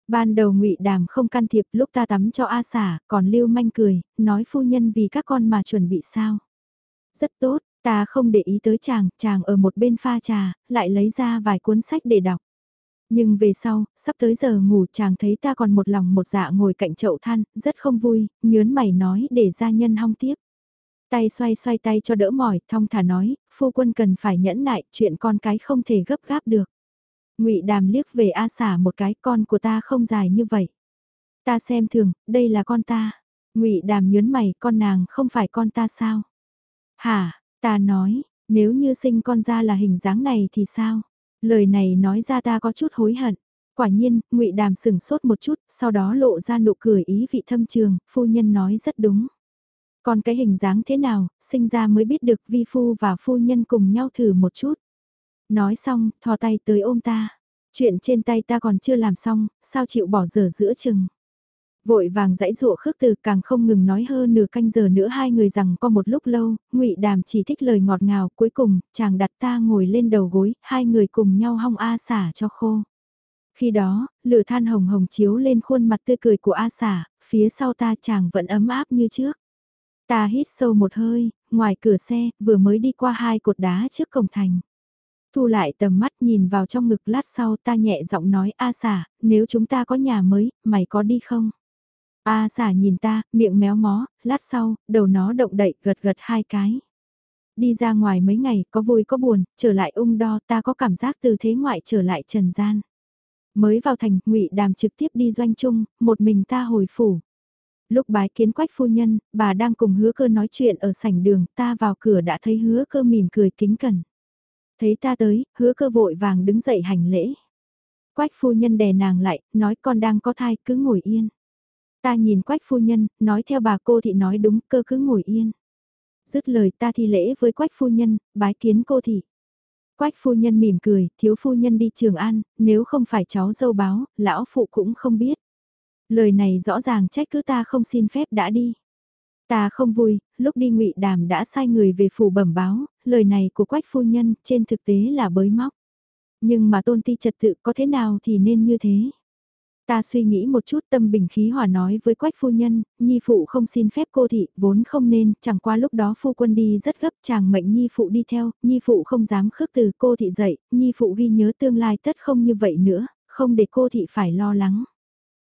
Ban đầu ngụy Đàm không can thiệp lúc ta tắm cho A xả, còn Lưu Manh cười, nói phu nhân vì các con mà chuẩn bị sao. Rất tốt, ta không để ý tới chàng, chàng ở một bên pha trà, lại lấy ra vài cuốn sách để đọc. Nhưng về sau, sắp tới giờ ngủ chàng thấy ta còn một lòng một dạ ngồi cạnh chậu than, rất không vui, nhớn mày nói để gia nhân hong tiếp. Tay xoay xoay tay cho đỡ mỏi, thong thả nói, phu quân cần phải nhẫn nại, chuyện con cái không thể gấp gáp được ngụy Đàm liếc về A xả một cái con của ta không dài như vậy. Ta xem thường, đây là con ta. ngụy Đàm nhớn mày, con nàng không phải con ta sao? Hả, ta nói, nếu như sinh con ra là hình dáng này thì sao? Lời này nói ra ta có chút hối hận. Quả nhiên, ngụy Đàm sửng sốt một chút, sau đó lộ ra nụ cười ý vị thâm trường, phu nhân nói rất đúng. Còn cái hình dáng thế nào, sinh ra mới biết được vi phu và phu nhân cùng nhau thử một chút. Nói xong, thò tay tới ôm ta. Chuyện trên tay ta còn chưa làm xong, sao chịu bỏ dở giữa chừng. Vội vàng dãy dụa khước từ càng không ngừng nói hơn nửa canh giờ nữa hai người rằng có một lúc lâu, ngụy Đàm chỉ thích lời ngọt ngào, cuối cùng, chàng đặt ta ngồi lên đầu gối, hai người cùng nhau hong A xả cho khô. Khi đó, lửa than hồng hồng chiếu lên khuôn mặt tươi cười của A xả, phía sau ta chàng vẫn ấm áp như trước. Ta hít sâu một hơi, ngoài cửa xe, vừa mới đi qua hai cột đá trước cổng thành. Thu lại tầm mắt nhìn vào trong ngực lát sau ta nhẹ giọng nói A xả, nếu chúng ta có nhà mới, mày có đi không? A xả nhìn ta, miệng méo mó, lát sau, đầu nó động đậy gật gật hai cái. Đi ra ngoài mấy ngày, có vui có buồn, trở lại ung đo ta có cảm giác từ thế ngoại trở lại trần gian. Mới vào thành, ngụy Đàm trực tiếp đi doanh chung, một mình ta hồi phủ. Lúc bái kiến quách phu nhân, bà đang cùng hứa cơ nói chuyện ở sảnh đường, ta vào cửa đã thấy hứa cơ mỉm cười kính cẩn. Thấy ta tới, hứa cơ vội vàng đứng dậy hành lễ. Quách phu nhân đè nàng lại, nói con đang có thai, cứ ngồi yên. Ta nhìn quách phu nhân, nói theo bà cô thị nói đúng, cơ cứ ngồi yên. Dứt lời ta thi lễ với quách phu nhân, bái kiến cô thị. Quách phu nhân mỉm cười, thiếu phu nhân đi Trường An, nếu không phải cháu dâu báo, lão phụ cũng không biết. Lời này rõ ràng trách cứ ta không xin phép đã đi. Ta không vui, lúc đi ngụy Đàm đã sai người về phủ bẩm báo, lời này của quách phu nhân trên thực tế là bới móc. Nhưng mà tôn ti trật tự có thế nào thì nên như thế. Ta suy nghĩ một chút tâm bình khí hòa nói với quách phu nhân, nhi phụ không xin phép cô thị, vốn không nên, chẳng qua lúc đó phu quân đi rất gấp, chàng mệnh nhi phụ đi theo, nhi phụ không dám khước từ cô thị dậy, nhi phụ ghi nhớ tương lai tất không như vậy nữa, không để cô thị phải lo lắng.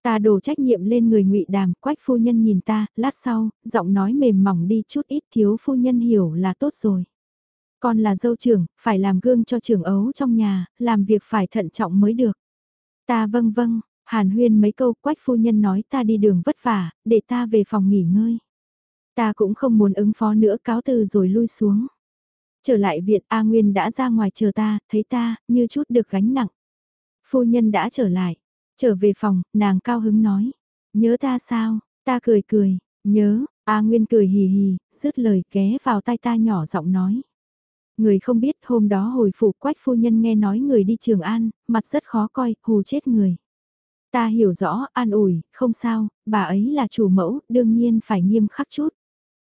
Ta đổ trách nhiệm lên người ngụy đàm, quách phu nhân nhìn ta, lát sau, giọng nói mềm mỏng đi chút ít thiếu phu nhân hiểu là tốt rồi. Con là dâu trưởng, phải làm gương cho trưởng ấu trong nhà, làm việc phải thận trọng mới được. Ta vâng vâng, hàn huyên mấy câu quách phu nhân nói ta đi đường vất vả, để ta về phòng nghỉ ngơi. Ta cũng không muốn ứng phó nữa cáo từ rồi lui xuống. Trở lại viện A Nguyên đã ra ngoài chờ ta, thấy ta, như chút được gánh nặng. Phu nhân đã trở lại, Trở về phòng, nàng cao hứng nói. Nhớ ta sao? Ta cười cười, nhớ, A Nguyên cười hì hì, dứt lời ké vào tai ta nhỏ giọng nói. Người không biết hôm đó hồi phủ quách phu nhân nghe nói người đi Trường An, mặt rất khó coi, hù chết người. Ta hiểu rõ, an ủi, không sao, bà ấy là chủ mẫu, đương nhiên phải nghiêm khắc chút.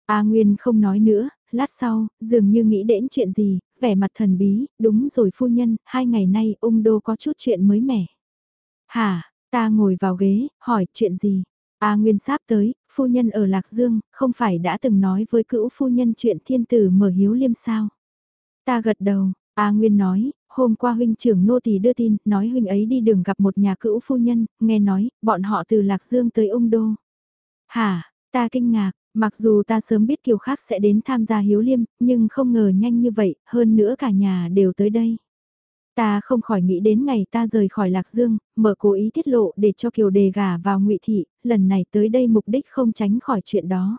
A Nguyên không nói nữa, lát sau, dường như nghĩ đến chuyện gì, vẻ mặt thần bí, đúng rồi phu nhân, hai ngày nay ung đô có chút chuyện mới mẻ. Hả, ta ngồi vào ghế, hỏi chuyện gì? A Nguyên sáp tới, phu nhân ở Lạc Dương, không phải đã từng nói với cữu phu nhân chuyện thiên tử mở hiếu liêm sao? Ta gật đầu, A Nguyên nói, hôm qua huynh trưởng nô tỳ đưa tin, nói huynh ấy đi đường gặp một nhà cữu phu nhân, nghe nói, bọn họ từ Lạc Dương tới ung đô. Hả, ta kinh ngạc, mặc dù ta sớm biết kiều khác sẽ đến tham gia hiếu liêm, nhưng không ngờ nhanh như vậy, hơn nữa cả nhà đều tới đây. Ta không khỏi nghĩ đến ngày ta rời khỏi Lạc Dương, mở cố ý tiết lộ để cho Kiều đề gả vào ngụy Thị, lần này tới đây mục đích không tránh khỏi chuyện đó.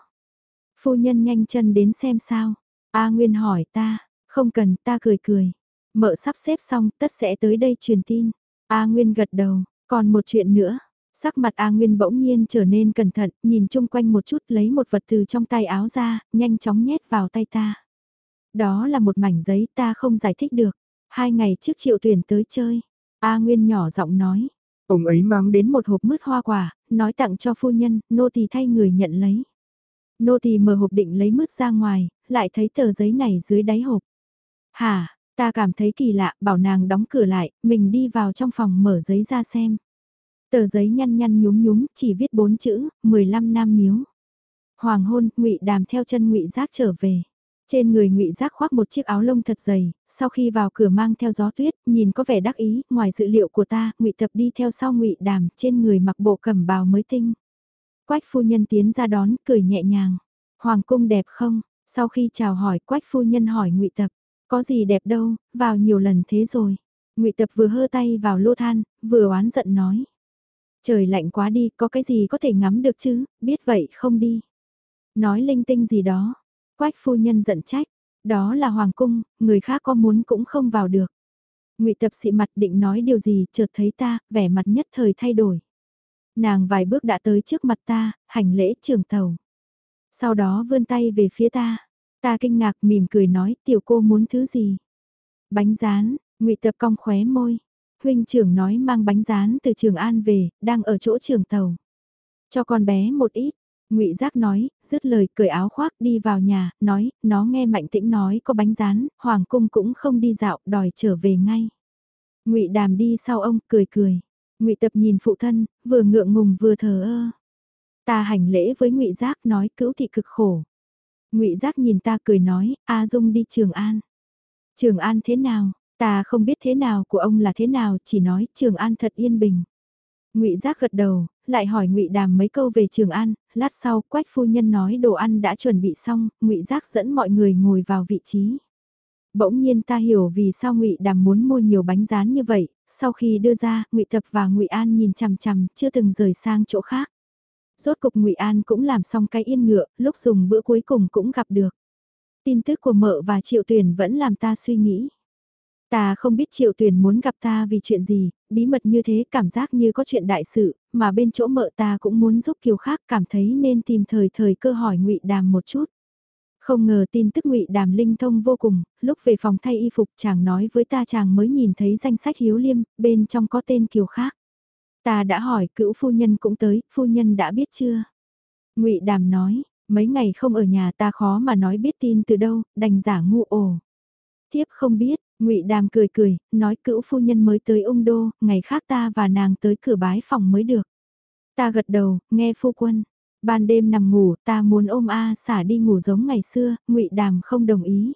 Phu nhân nhanh chân đến xem sao. A Nguyên hỏi ta, không cần ta cười cười. Mợ sắp xếp xong tất sẽ tới đây truyền tin. A Nguyên gật đầu, còn một chuyện nữa. Sắc mặt A Nguyên bỗng nhiên trở nên cẩn thận, nhìn chung quanh một chút lấy một vật từ trong tay áo ra, nhanh chóng nhét vào tay ta. Đó là một mảnh giấy ta không giải thích được. Hai ngày trước triệu tuyển tới chơi, A Nguyên nhỏ giọng nói. Ông ấy mang đến một hộp mứt hoa quả, nói tặng cho phu nhân, nô tỳ thay người nhận lấy. Nô tỳ mở hộp định lấy mứt ra ngoài, lại thấy tờ giấy này dưới đáy hộp. Hả, ta cảm thấy kỳ lạ, bảo nàng đóng cửa lại, mình đi vào trong phòng mở giấy ra xem. Tờ giấy nhăn nhăn nhúm nhúm, chỉ viết bốn chữ, 15 năm miếu. Hoàng hôn, ngụy Đàm theo chân ngụy Giác trở về. Trên người ngụy Giác khoác một chiếc áo lông thật dày, sau khi vào cửa mang theo gió tuyết, nhìn có vẻ đắc ý, ngoài dự liệu của ta, ngụy Tập đi theo sau ngụy Đàm, trên người mặc bộ cẩm bào mới tinh. Quách phu nhân tiến ra đón, cười nhẹ nhàng. Hoàng cung đẹp không? Sau khi chào hỏi, Quách phu nhân hỏi ngụy Tập, có gì đẹp đâu, vào nhiều lần thế rồi. Ngụy Tập vừa hơ tay vào lô than, vừa oán giận nói. Trời lạnh quá đi, có cái gì có thể ngắm được chứ, biết vậy không đi. Nói linh tinh gì đó, Quách phu nhân giận trách, đó là hoàng cung, người khác có muốn cũng không vào được. Ngụy Tập xị mặt định nói điều gì, chợt thấy ta, vẻ mặt nhất thời thay đổi. Nàng vài bước đã tới trước mặt ta, hành lễ trưởng tàu. Sau đó vươn tay về phía ta. Ta kinh ngạc mỉm cười nói, tiểu cô muốn thứ gì? Bánh rán, Ngụy Tập cong khóe môi. Huynh trưởng nói mang bánh rán từ Trường An về, đang ở chỗ trường tàu. Cho con bé một ít. Ngụy Giác nói, dứt lời cởi áo khoác đi vào nhà, nói, nó nghe Mạnh Tĩnh nói có bánh rán, hoàng cung cũng không đi dạo, đòi trở về ngay. Ngụy Đàm đi sau ông, cười cười. Ngụy Tập nhìn phụ thân, vừa ngượng ngùng vừa thờ ơ. Ta hành lễ với Ngụy Giác nói cữu thị cực khổ. Ngụy Giác nhìn ta cười nói, A Dung đi Trường An. Trường An thế nào? Ta không biết thế nào của ông là thế nào, chỉ nói Trường An thật yên bình. Ngụy Giác gật đầu, lại hỏi Ngụy Đàm mấy câu về Trường An, lát sau Quách phu nhân nói đồ ăn đã chuẩn bị xong, Ngụy Giác dẫn mọi người ngồi vào vị trí. Bỗng nhiên ta hiểu vì sao Ngụy Đàm muốn mua nhiều bánh rán như vậy, sau khi đưa ra, Ngụy Tập và Ngụy An nhìn chằm chằm, chưa từng rời sang chỗ khác. Rốt cục Ngụy An cũng làm xong cái yên ngựa, lúc dùng bữa cuối cùng cũng gặp được. Tin tức của mợ và Triệu Tuyền vẫn làm ta suy nghĩ. Ta không biết Triệu Tuyền muốn gặp ta vì chuyện gì, bí mật như thế cảm giác như có chuyện đại sự, mà bên chỗ mợ ta cũng muốn giúp kiều khác cảm thấy nên tìm thời thời cơ hỏi ngụy Đàm một chút. Không ngờ tin tức ngụy Đàm linh thông vô cùng, lúc về phòng thay y phục chàng nói với ta chàng mới nhìn thấy danh sách hiếu liêm, bên trong có tên kiều khác. Ta đã hỏi cữu phu nhân cũng tới, phu nhân đã biết chưa? ngụy Đàm nói, mấy ngày không ở nhà ta khó mà nói biết tin từ đâu, đành giả ngu ồ. Thiếp không biết, ngụy Đàm cười cười, nói cữu phu nhân mới tới ung đô, ngày khác ta và nàng tới cửa bái phòng mới được. Ta gật đầu, nghe phu quân. Ban đêm nằm ngủ, ta muốn ôm A xả đi ngủ giống ngày xưa, ngụy Đàm không đồng ý.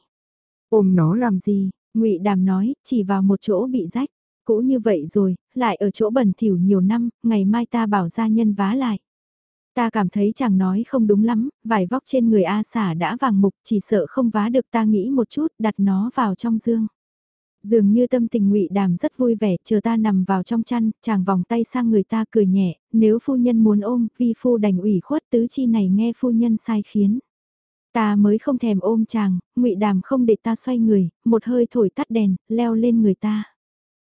Ôm nó làm gì? ngụy Đàm nói, chỉ vào một chỗ bị rách. Cũ như vậy rồi, lại ở chỗ bẩn thỉu nhiều năm, ngày mai ta bảo gia nhân vá lại. Ta cảm thấy chàng nói không đúng lắm, vải vóc trên người A xả đã vàng mục chỉ sợ không vá được ta nghĩ một chút đặt nó vào trong dương. Dường như tâm tình ngụy đàm rất vui vẻ, chờ ta nằm vào trong chăn, chàng vòng tay sang người ta cười nhẹ, nếu phu nhân muốn ôm, vi phu đành ủy khuất tứ chi này nghe phu nhân sai khiến. Ta mới không thèm ôm chàng, ngụy đàm không để ta xoay người, một hơi thổi tắt đèn, leo lên người ta.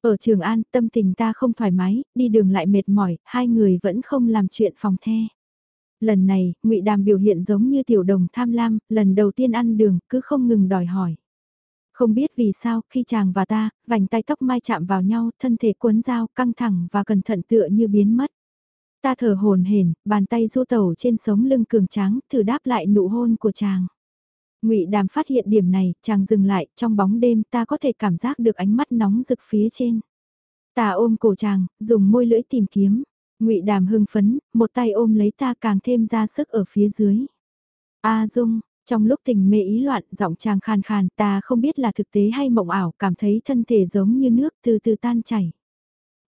Ở Trường An, tâm tình ta không thoải mái, đi đường lại mệt mỏi, hai người vẫn không làm chuyện phòng the. Lần này, ngụy Đàm biểu hiện giống như tiểu đồng tham lam, lần đầu tiên ăn đường, cứ không ngừng đòi hỏi. Không biết vì sao, khi chàng và ta, vành tay tóc mai chạm vào nhau, thân thể cuốn dao, căng thẳng và cẩn thận tựa như biến mất. Ta thở hồn hển, bàn tay du tẩu trên sống lưng cường tráng, thử đáp lại nụ hôn của chàng. Ngụy Đàm phát hiện điểm này, chàng dừng lại, trong bóng đêm ta có thể cảm giác được ánh mắt nóng rực phía trên. Ta ôm cổ chàng, dùng môi lưỡi tìm kiếm. Ngụy Đàm hưng phấn, một tay ôm lấy ta càng thêm ra sức ở phía dưới. A Dung, trong lúc tình mê ý loạn, giọng chàng khàn khàn, ta không biết là thực tế hay mộng ảo, cảm thấy thân thể giống như nước từ từ tan chảy.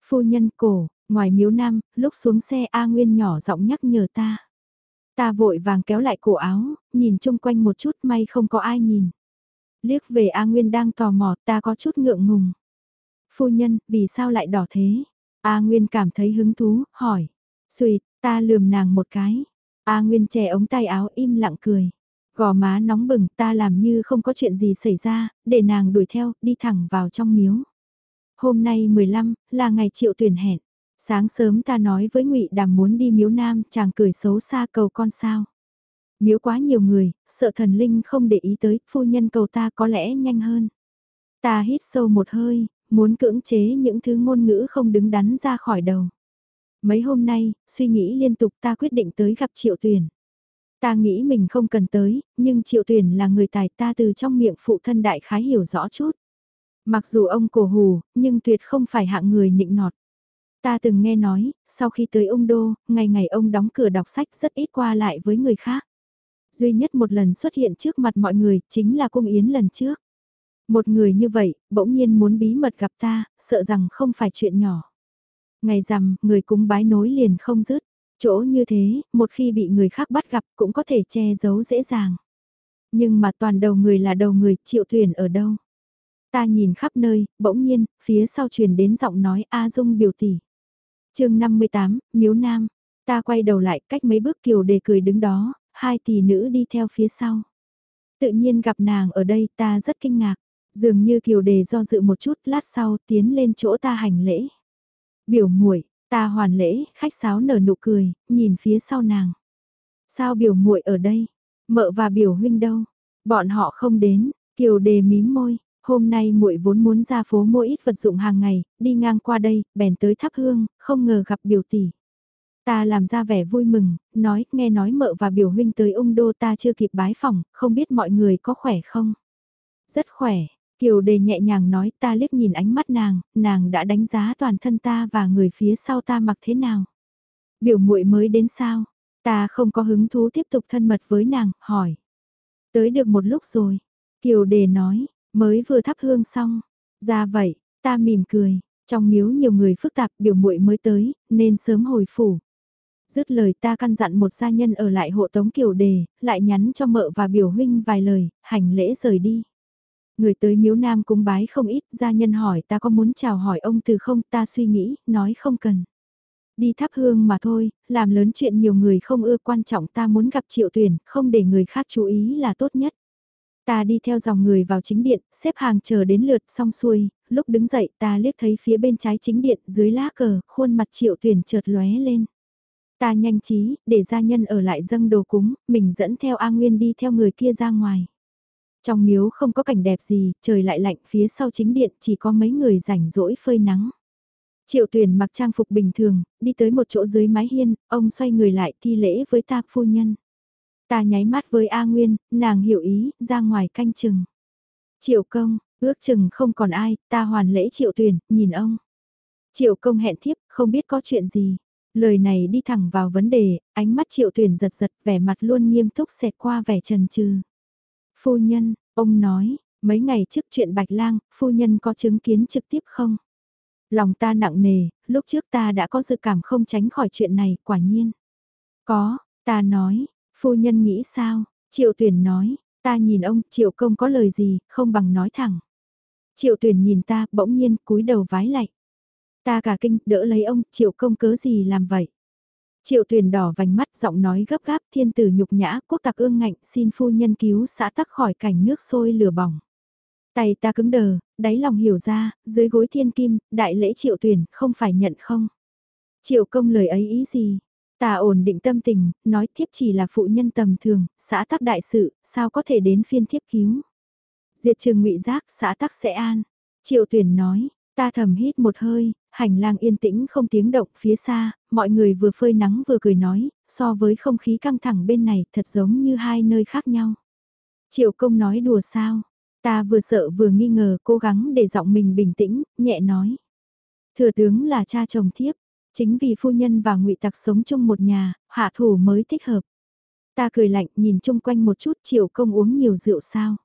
Phu nhân cổ, ngoài miếu nam, lúc xuống xe A Nguyên nhỏ giọng nhắc nhở ta. Ta vội vàng kéo lại cổ áo, nhìn chung quanh một chút may không có ai nhìn. Liếc về A Nguyên đang tò mò, ta có chút ngượng ngùng. Phu nhân, vì sao lại đỏ thế? A Nguyên cảm thấy hứng thú, hỏi. Xuyệt, ta lườm nàng một cái. A Nguyên che ống tay áo im lặng cười. Gò má nóng bừng ta làm như không có chuyện gì xảy ra, để nàng đuổi theo, đi thẳng vào trong miếu. Hôm nay 15, là ngày triệu tuyển hẹn. Sáng sớm ta nói với ngụy Đàm muốn đi miếu nam, chàng cười xấu xa cầu con sao. Miếu quá nhiều người, sợ thần linh không để ý tới, phu nhân cầu ta có lẽ nhanh hơn. Ta hít sâu một hơi, muốn cưỡng chế những thứ ngôn ngữ không đứng đắn ra khỏi đầu. Mấy hôm nay, suy nghĩ liên tục ta quyết định tới gặp triệu tuyển. Ta nghĩ mình không cần tới, nhưng triệu tuyển là người tài ta từ trong miệng phụ thân đại khái hiểu rõ chút. Mặc dù ông cổ hù, nhưng tuyệt không phải hạng người nịnh nọt. Ta từng nghe nói, sau khi tới ông Đô, ngày ngày ông đóng cửa đọc sách rất ít qua lại với người khác. Duy nhất một lần xuất hiện trước mặt mọi người chính là cung yến lần trước. Một người như vậy, bỗng nhiên muốn bí mật gặp ta, sợ rằng không phải chuyện nhỏ. Ngày rằm, người cúng bái nối liền không dứt. Chỗ như thế, một khi bị người khác bắt gặp cũng có thể che giấu dễ dàng. Nhưng mà toàn đầu người là đầu người, triệu thuyền ở đâu? Ta nhìn khắp nơi, bỗng nhiên, phía sau truyền đến giọng nói A Dung biểu tỷ chương 58, Miếu Nam. Ta quay đầu lại cách mấy bước kiều đề cười đứng đó, hai tỷ nữ đi theo phía sau. Tự nhiên gặp nàng ở đây ta rất kinh ngạc. Dường như kiều đề do dự một chút lát sau tiến lên chỗ ta hành lễ. Biểu muội Ta hoàn lễ, khách sáo nở nụ cười, nhìn phía sau nàng. Sao biểu muội ở đây? Mợ và biểu huynh đâu? Bọn họ không đến, Kiều đề mím môi, hôm nay muội vốn muốn ra phố mua ít vật dụng hàng ngày, đi ngang qua đây, bèn tới thắp hương, không ngờ gặp biểu tỷ. Ta làm ra vẻ vui mừng, nói, nghe nói mợ và biểu huynh tới ung đô ta chưa kịp bái phòng, không biết mọi người có khỏe không? Rất khỏe, Kiều đề nhẹ nhàng nói ta liếc nhìn ánh mắt nàng, nàng đã đánh giá toàn thân ta và người phía sau ta mặc thế nào. Biểu muội mới đến sao, ta không có hứng thú tiếp tục thân mật với nàng, hỏi. Tới được một lúc rồi, Kiều đề nói, mới vừa thắp hương xong. Ra vậy, ta mỉm cười, trong miếu nhiều người phức tạp biểu muội mới tới, nên sớm hồi phủ. Dứt lời ta căn dặn một gia nhân ở lại hộ tống kiều đề, lại nhắn cho mợ và biểu huynh vài lời, hành lễ rời đi. Người tới miếu nam cúng bái không ít, gia nhân hỏi ta có muốn chào hỏi ông từ không, ta suy nghĩ, nói không cần. Đi thắp hương mà thôi, làm lớn chuyện nhiều người không ưa quan trọng ta muốn gặp triệu tuyển, không để người khác chú ý là tốt nhất. Ta đi theo dòng người vào chính điện, xếp hàng chờ đến lượt xong xuôi, lúc đứng dậy ta liếc thấy phía bên trái chính điện dưới lá cờ, khuôn mặt triệu tuyển chợt lóe lên. Ta nhanh trí, để gia nhân ở lại dâng đồ cúng, mình dẫn theo A Nguyên đi theo người kia ra ngoài. Trong miếu không có cảnh đẹp gì, trời lại lạnh phía sau chính điện chỉ có mấy người rảnh rỗi phơi nắng. Triệu tuyển mặc trang phục bình thường, đi tới một chỗ dưới mái hiên, ông xoay người lại thi lễ với ta phu nhân. Ta nháy mắt với A Nguyên, nàng hiểu ý, ra ngoài canh chừng. Triệu công, ước chừng không còn ai, ta hoàn lễ triệu tuyển, nhìn ông. Triệu công hẹn thiếp, không biết có chuyện gì. Lời này đi thẳng vào vấn đề, ánh mắt triệu tuyển giật giật, vẻ mặt luôn nghiêm túc xẹt qua vẻ trần trừ. Phu nhân, ông nói, mấy ngày trước chuyện Bạch Lang, phu nhân có chứng kiến trực tiếp không? Lòng ta nặng nề, lúc trước ta đã có dự cảm không tránh khỏi chuyện này, quả nhiên. Có, ta nói, phu nhân nghĩ sao? Triệu tuyển nói, ta nhìn ông, triệu công có lời gì, không bằng nói thẳng. Triệu tuyển nhìn ta, bỗng nhiên, cúi đầu vái lạy. Ta cả kinh, đỡ lấy ông, triệu công cớ gì làm vậy? Triệu tuyển đỏ vành mắt giọng nói gấp gáp thiên tử nhục nhã quốc tặc ương ngạnh xin phu nhân cứu xã tắc khỏi cảnh nước sôi lửa bỏng. Tay ta cứng đờ, đáy lòng hiểu ra, dưới gối thiên kim, đại lễ triệu tuyển, không phải nhận không. Triệu công lời ấy ý gì? Ta ổn định tâm tình, nói thiếp chỉ là phụ nhân tầm thường, xã tắc đại sự, sao có thể đến phiên thiếp cứu. Diệt trường ngụy giác, xã tắc sẽ an. Triệu tuyển nói, ta thầm hít một hơi, hành lang yên tĩnh không tiếng động phía xa, mọi người vừa phơi nắng vừa cười nói, so với không khí căng thẳng bên này thật giống như hai nơi khác nhau. Triệu công nói đùa sao, ta vừa sợ vừa nghi ngờ cố gắng để giọng mình bình tĩnh, nhẹ nói. Thừa tướng là cha chồng thiếp, chính vì phu nhân và ngụy tặc sống chung một nhà, hạ thủ mới thích hợp. Ta cười lạnh nhìn chung quanh một chút triệu công uống nhiều rượu sao.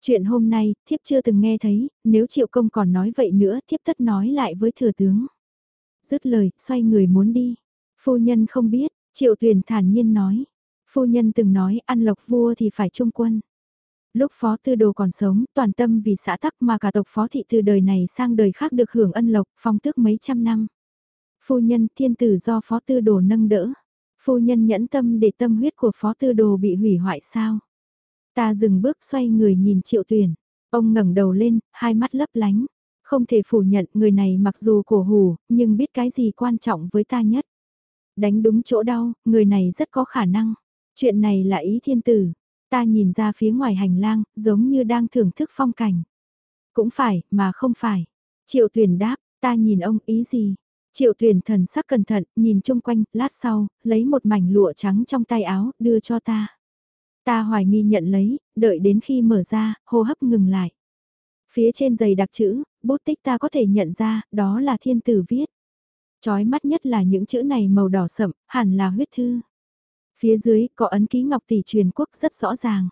Chuyện hôm nay, thiếp chưa từng nghe thấy, nếu triệu công còn nói vậy nữa thiếp tất nói lại với thừa tướng. Dứt lời, xoay người muốn đi. Phu nhân không biết, triệu thuyền thản nhiên nói. Phu nhân từng nói ăn lộc vua thì phải trung quân. Lúc phó tư đồ còn sống, toàn tâm vì xã tắc mà cả tộc phó thị từ đời này sang đời khác được hưởng ân lộc, phong tước mấy trăm năm. Phu nhân thiên tử do phó tư đồ nâng đỡ. Phu nhân nhẫn tâm để tâm huyết của phó tư đồ bị hủy hoại sao? Ta dừng bước xoay người nhìn triệu tuyển. Ông ngẩng đầu lên, hai mắt lấp lánh. Không thể phủ nhận người này mặc dù cổ hủ, nhưng biết cái gì quan trọng với ta nhất. Đánh đúng chỗ đau, người này rất có khả năng. Chuyện này là ý thiên tử. Ta nhìn ra phía ngoài hành lang, giống như đang thưởng thức phong cảnh. Cũng phải, mà không phải. Triệu tuyển đáp, ta nhìn ông ý gì? Triệu thuyền thần sắc cẩn thận, nhìn chung quanh, lát sau, lấy một mảnh lụa trắng trong tay áo, đưa cho ta. Ta hoài nghi nhận lấy, đợi đến khi mở ra, hô hấp ngừng lại. Phía trên giày đặc chữ, bút tích ta có thể nhận ra, đó là thiên tử viết. Chói mắt nhất là những chữ này màu đỏ sậm, hẳn là huyết thư. Phía dưới có ấn ký ngọc tỷ truyền quốc rất rõ ràng.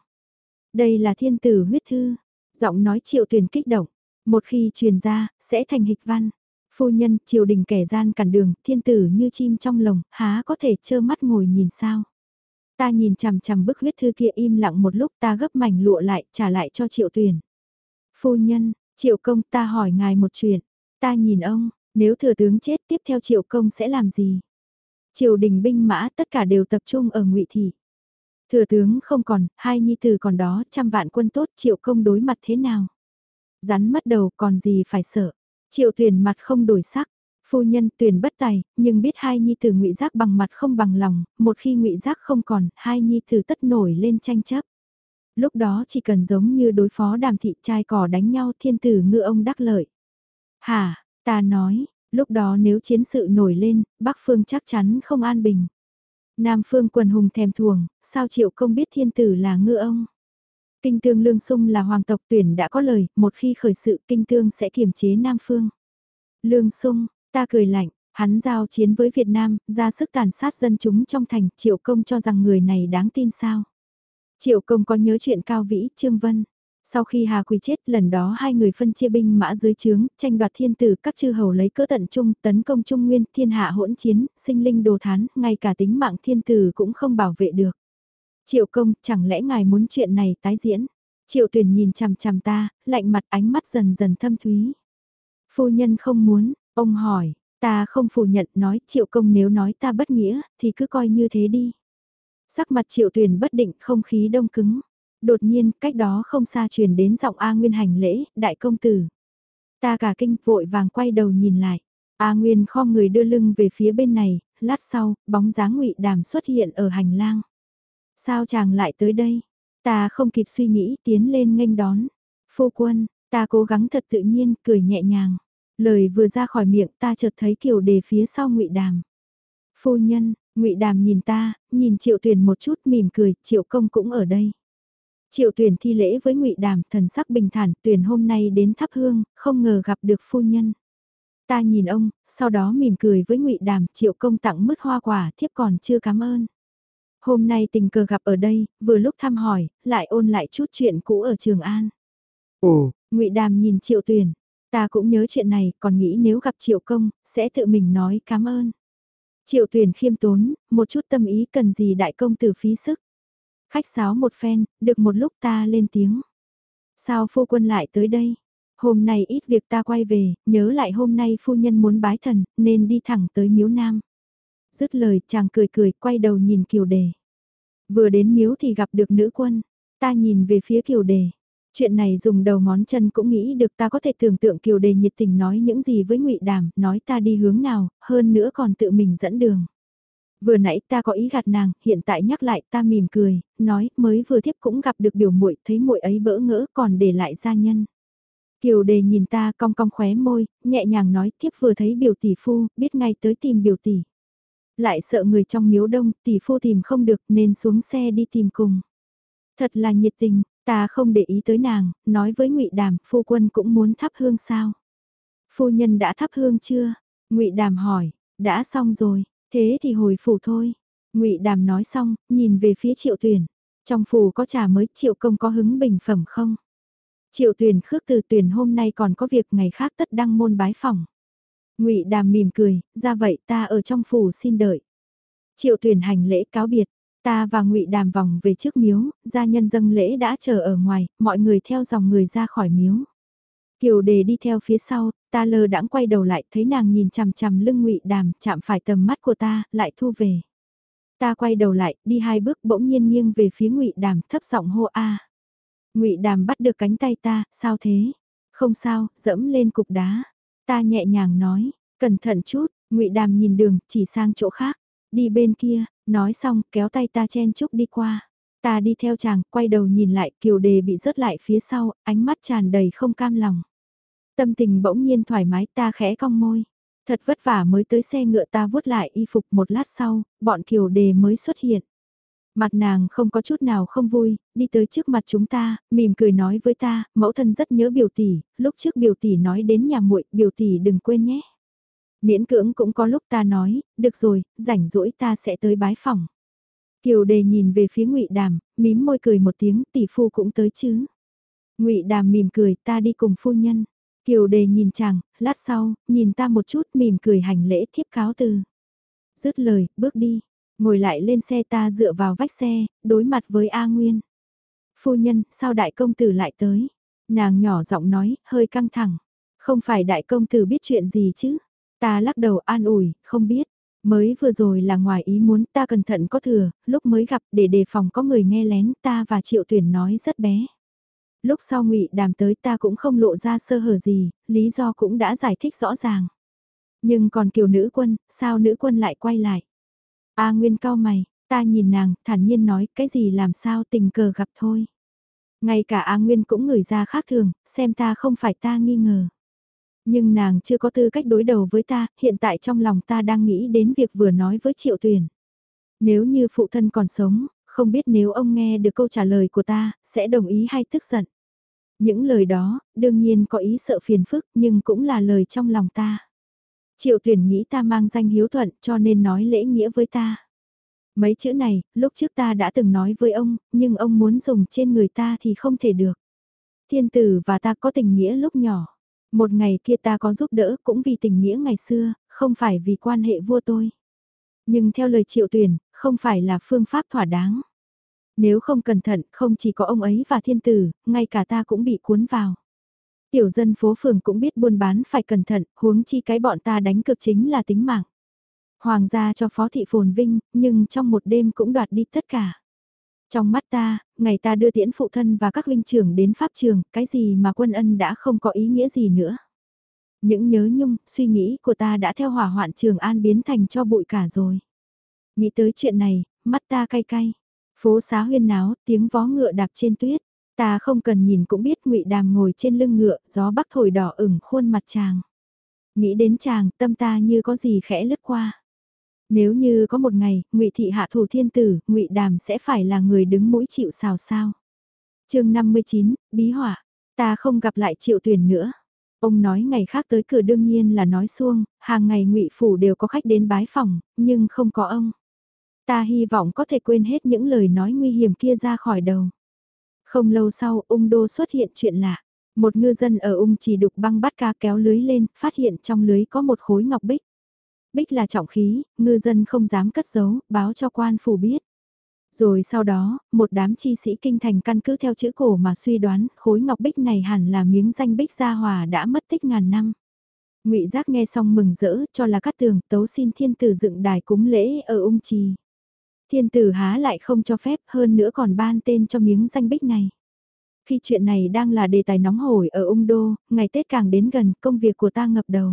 Đây là thiên tử huyết thư. Giọng nói triệu tuyển kích động. Một khi truyền ra, sẽ thành hịch văn. Phu nhân, triều đình kẻ gian cản đường, thiên tử như chim trong lồng, há có thể trơ mắt ngồi nhìn sao. Ta nhìn chằm chằm bức huyết thư kia im lặng một lúc ta gấp mảnh lụa lại, trả lại cho triệu tuyển. Phu nhân, triệu công ta hỏi ngài một chuyện. Ta nhìn ông, nếu thừa tướng chết tiếp theo triệu công sẽ làm gì? Triều đình binh mã tất cả đều tập trung ở ngụy Thị. Thừa tướng không còn, hai nhi tử còn đó, trăm vạn quân tốt triệu công đối mặt thế nào? Rắn mất đầu còn gì phải sợ? Triệu tuyển mặt không đổi sắc, phu nhân tuyển bất tài, nhưng biết hai nhi tử ngụy giác bằng mặt không bằng lòng, một khi ngụy giác không còn, hai nhi tử tất nổi lên tranh chấp. Lúc đó chỉ cần giống như đối phó đàm thị trai cỏ đánh nhau thiên tử ngư ông đắc lợi. Hả, ta nói, Lúc đó nếu chiến sự nổi lên, Bắc Phương chắc chắn không an bình. Nam Phương quần hùng thèm thuồng, sao triệu công biết thiên tử là ngư ông. Kinh tương lương sung là hoàng tộc tuyển đã có lời, một khi khởi sự kinh tương sẽ kiềm chế Nam Phương. Lương sung, ta cười lạnh, hắn giao chiến với Việt Nam, ra sức tàn sát dân chúng trong thành, triệu công cho rằng người này đáng tin sao. Triệu công có nhớ chuyện cao vĩ, Trương Vân. Sau khi Hà Quỳ chết, lần đó hai người phân chia binh mã dưới trướng, tranh đoạt thiên tử, các chư hầu lấy cỡ tận trung, tấn công trung nguyên, thiên hạ hỗn chiến, sinh linh đồ thán, ngay cả tính mạng thiên tử cũng không bảo vệ được. Triệu công, chẳng lẽ ngài muốn chuyện này tái diễn? Triệu tuyển nhìn chằm chằm ta, lạnh mặt ánh mắt dần dần thâm thúy. Phu nhân không muốn, ông hỏi, ta không phủ nhận nói triệu công nếu nói ta bất nghĩa, thì cứ coi như thế đi. Sắc mặt triệu tuyển bất định không khí đông cứng. Đột nhiên, cách đó không xa truyền đến giọng A Nguyên hành lễ, đại công tử. Ta cả kinh vội vàng quay đầu nhìn lại. A Nguyên kho người đưa lưng về phía bên này, lát sau, bóng dáng ngụy Đàm xuất hiện ở hành lang. Sao chàng lại tới đây? Ta không kịp suy nghĩ tiến lên nghênh đón. Phu quân, ta cố gắng thật tự nhiên, cười nhẹ nhàng. Lời vừa ra khỏi miệng ta chợt thấy kiều đề phía sau ngụy Đàm. Phu nhân, ngụy Đàm nhìn ta, nhìn triệu tuyển một chút mỉm cười, triệu công cũng ở đây. Triệu tuyển thi lễ với ngụy Đàm, thần sắc bình thản, tuyển hôm nay đến thắp hương, không ngờ gặp được phu nhân. Ta nhìn ông, sau đó mỉm cười với ngụy Đàm, triệu công tặng mứt hoa quả, thiếp còn chưa cảm ơn. Hôm nay tình cờ gặp ở đây, vừa lúc thăm hỏi, lại ôn lại chút chuyện cũ ở Trường An. Ồ, ngụy Đàm nhìn Triệu Tuyền, ta cũng nhớ chuyện này, còn nghĩ nếu gặp Triệu Công, sẽ tự mình nói cảm ơn. Triệu Tuyền khiêm tốn, một chút tâm ý cần gì đại công tử phí sức. Khách sáo một phen, được một lúc ta lên tiếng. Sao phu quân lại tới đây? Hôm nay ít việc ta quay về, nhớ lại hôm nay phu nhân muốn bái thần, nên đi thẳng tới miếu nam. Dứt lời chàng cười cười quay đầu nhìn kiều đề. Vừa đến miếu thì gặp được nữ quân, ta nhìn về phía kiều đề. Chuyện này dùng đầu ngón chân cũng nghĩ được ta có thể tưởng tượng kiều đề nhiệt tình nói những gì với ngụy Đàm, nói ta đi hướng nào, hơn nữa còn tự mình dẫn đường. Vừa nãy ta có ý gạt nàng, hiện tại nhắc lại ta mỉm cười, nói mới vừa thiếp cũng gặp được biểu muội thấy muội ấy bỡ ngỡ còn để lại gia nhân. Kiều đề nhìn ta cong cong khóe môi, nhẹ nhàng nói thiếp vừa thấy biểu tỷ phu, biết ngay tới tìm biểu tỷ. Lại sợ người trong miếu đông, tỷ phu tìm không được nên xuống xe đi tìm cùng. Thật là nhiệt tình, ta không để ý tới nàng, nói với ngụy Đàm, phu quân cũng muốn thắp hương sao? Phu nhân đã thắp hương chưa? ngụy Đàm hỏi, đã xong rồi, thế thì hồi phủ thôi. ngụy Đàm nói xong, nhìn về phía triệu tuyển. Trong phủ có trà mới triệu công có hứng bình phẩm không? Triệu tuyển khước từ tuyển hôm nay còn có việc ngày khác tất đăng môn bái phòng ngụy Đàm mỉm cười, ra vậy ta ở trong phủ xin đợi. Triệu tuyển hành lễ cáo biệt, ta và ngụy Đàm vòng về trước miếu, gia nhân dâng lễ đã chờ ở ngoài, mọi người theo dòng người ra khỏi miếu. Kiều đề đi theo phía sau, ta lơ đãng quay đầu lại thấy nàng nhìn chằm chằm lưng ngụy Đàm chạm phải tầm mắt của ta, lại thu về. Ta quay đầu lại, đi hai bước bỗng nhiên nghiêng về phía ngụy Đàm thấp giọng hô a. Ngụy Đàm bắt được cánh tay ta, sao thế? Không sao, dẫm lên cục đá. Ta nhẹ nhàng nói, cẩn thận chút, ngụy Đàm nhìn đường, chỉ sang chỗ khác, đi bên kia, nói xong, kéo tay ta chen chúc đi qua. Ta đi theo chàng, quay đầu nhìn lại, kiều đề bị rớt lại phía sau, ánh mắt tràn đầy không cam lòng. Tâm tình bỗng nhiên thoải mái ta khẽ cong môi. Thật vất vả mới tới xe ngựa ta vuốt lại y phục một lát sau, bọn kiều đề mới xuất hiện. Mặt nàng không có chút nào không vui, đi tới trước mặt chúng ta, mỉm cười nói với ta, mẫu thân rất nhớ biểu tỷ, lúc trước biểu tỷ nói đến nhà muội, biểu tỷ đừng quên nhé. Miễn cưỡng cũng có lúc ta nói, được rồi, rảnh rỗi ta sẽ tới bái phòng. Kiều đề nhìn về phía ngụy Đàm, mím môi cười một tiếng, tỷ phu cũng tới chứ. ngụy Đàm mỉm cười, ta đi cùng phu nhân. Kiều đề nhìn chàng, lát sau, nhìn ta một chút mỉm cười hành lễ thiếp cáo từ. Dứt lời, bước đi. Ngồi lại lên xe ta dựa vào vách xe, đối mặt với A Nguyên. Phu nhân, sao đại công tử lại tới? Nàng nhỏ giọng nói, hơi căng thẳng. Không phải đại công tử biết chuyện gì chứ? Ta lắc đầu an ủi, không biết. Mới vừa rồi là ngoài ý muốn ta cẩn thận có thừa, lúc mới gặp để đề phòng có người nghe lén ta và triệu tuyển nói rất bé. Lúc sau ngụy đàm tới ta cũng không lộ ra sơ hở gì, lý do cũng đã giải thích rõ ràng. Nhưng còn kiều nữ quân, sao nữ quân lại quay lại? A Nguyên cao mày, ta nhìn nàng, thản nhiên nói, cái gì làm sao tình cờ gặp thôi. Ngay cả A Nguyên cũng ngửi ra khác thường, xem ta không phải ta nghi ngờ. Nhưng nàng chưa có tư cách đối đầu với ta, hiện tại trong lòng ta đang nghĩ đến việc vừa nói với triệu tuyển. Nếu như phụ thân còn sống, không biết nếu ông nghe được câu trả lời của ta, sẽ đồng ý hay tức giận. Những lời đó, đương nhiên có ý sợ phiền phức, nhưng cũng là lời trong lòng ta. Triệu tuyển nghĩ ta mang danh hiếu thuận cho nên nói lễ nghĩa với ta. Mấy chữ này, lúc trước ta đã từng nói với ông, nhưng ông muốn dùng trên người ta thì không thể được. Thiên tử và ta có tình nghĩa lúc nhỏ. Một ngày kia ta có giúp đỡ cũng vì tình nghĩa ngày xưa, không phải vì quan hệ vua tôi. Nhưng theo lời triệu tuyển, không phải là phương pháp thỏa đáng. Nếu không cẩn thận, không chỉ có ông ấy và thiên tử, ngay cả ta cũng bị cuốn vào. Tiểu dân phố phường cũng biết buôn bán phải cẩn thận, huống chi cái bọn ta đánh cực chính là tính mạng. Hoàng gia cho phó thị phồn vinh, nhưng trong một đêm cũng đoạt đi tất cả. Trong mắt ta, ngày ta đưa tiễn phụ thân và các huynh trưởng đến pháp trường, cái gì mà quân ân đã không có ý nghĩa gì nữa. Những nhớ nhung, suy nghĩ của ta đã theo hỏa hoạn trường an biến thành cho bụi cả rồi. Nghĩ tới chuyện này, mắt ta cay cay. Phố xá huyên náo, tiếng vó ngựa đạp trên tuyết. Ta không cần nhìn cũng biết ngụy Đàm ngồi trên lưng ngựa, gió bắc thổi đỏ ửng khuôn mặt chàng. Nghĩ đến chàng, tâm ta như có gì khẽ lướt qua. Nếu như có một ngày, ngụy thị hạ thủ thiên tử, ngụy Đàm sẽ phải là người đứng mũi chịu xào sao. chương 59, Bí họa ta không gặp lại triệu tuyển nữa. Ông nói ngày khác tới cửa đương nhiên là nói xuông, hàng ngày ngụy phủ đều có khách đến bái phòng, nhưng không có ông. Ta hy vọng có thể quên hết những lời nói nguy hiểm kia ra khỏi đầu. Không lâu sau, ung đô xuất hiện chuyện lạ. Một ngư dân ở ung chỉ đục băng bắt cá kéo lưới lên, phát hiện trong lưới có một khối ngọc bích. Bích là trọng khí, ngư dân không dám cất giấu, báo cho quan phủ biết. Rồi sau đó, một đám chi sĩ kinh thành căn cứ theo chữ cổ mà suy đoán khối ngọc bích này hẳn là miếng danh bích gia hòa đã mất tích ngàn năm. ngụy Giác nghe xong mừng rỡ cho là cắt tường tấu xin thiên tử dựng đài cúng lễ ở ung trì. Thiên tử há lại không cho phép hơn nữa còn ban tên cho miếng danh bích này. Khi chuyện này đang là đề tài nóng hổi ở ung đô, ngày Tết càng đến gần, công việc của ta ngập đầu.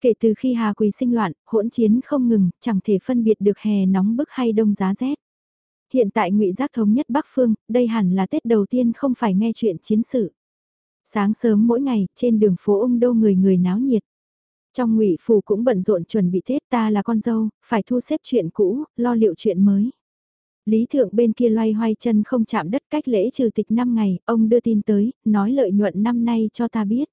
Kể từ khi Hà Quỳ sinh loạn, hỗn chiến không ngừng, chẳng thể phân biệt được hè nóng bức hay đông giá rét. Hiện tại ngụy Giác thống nhất Bắc Phương, đây hẳn là Tết đầu tiên không phải nghe chuyện chiến sự. Sáng sớm mỗi ngày, trên đường phố ung đô người người náo nhiệt. Trong ngụy phủ cũng bận rộn chuẩn bị Tết ta là con dâu, phải thu xếp chuyện cũ, lo liệu chuyện mới. Lý thượng bên kia loay hoay chân không chạm đất cách lễ trừ tịch 5 ngày, ông đưa tin tới, nói lợi nhuận năm nay cho ta biết.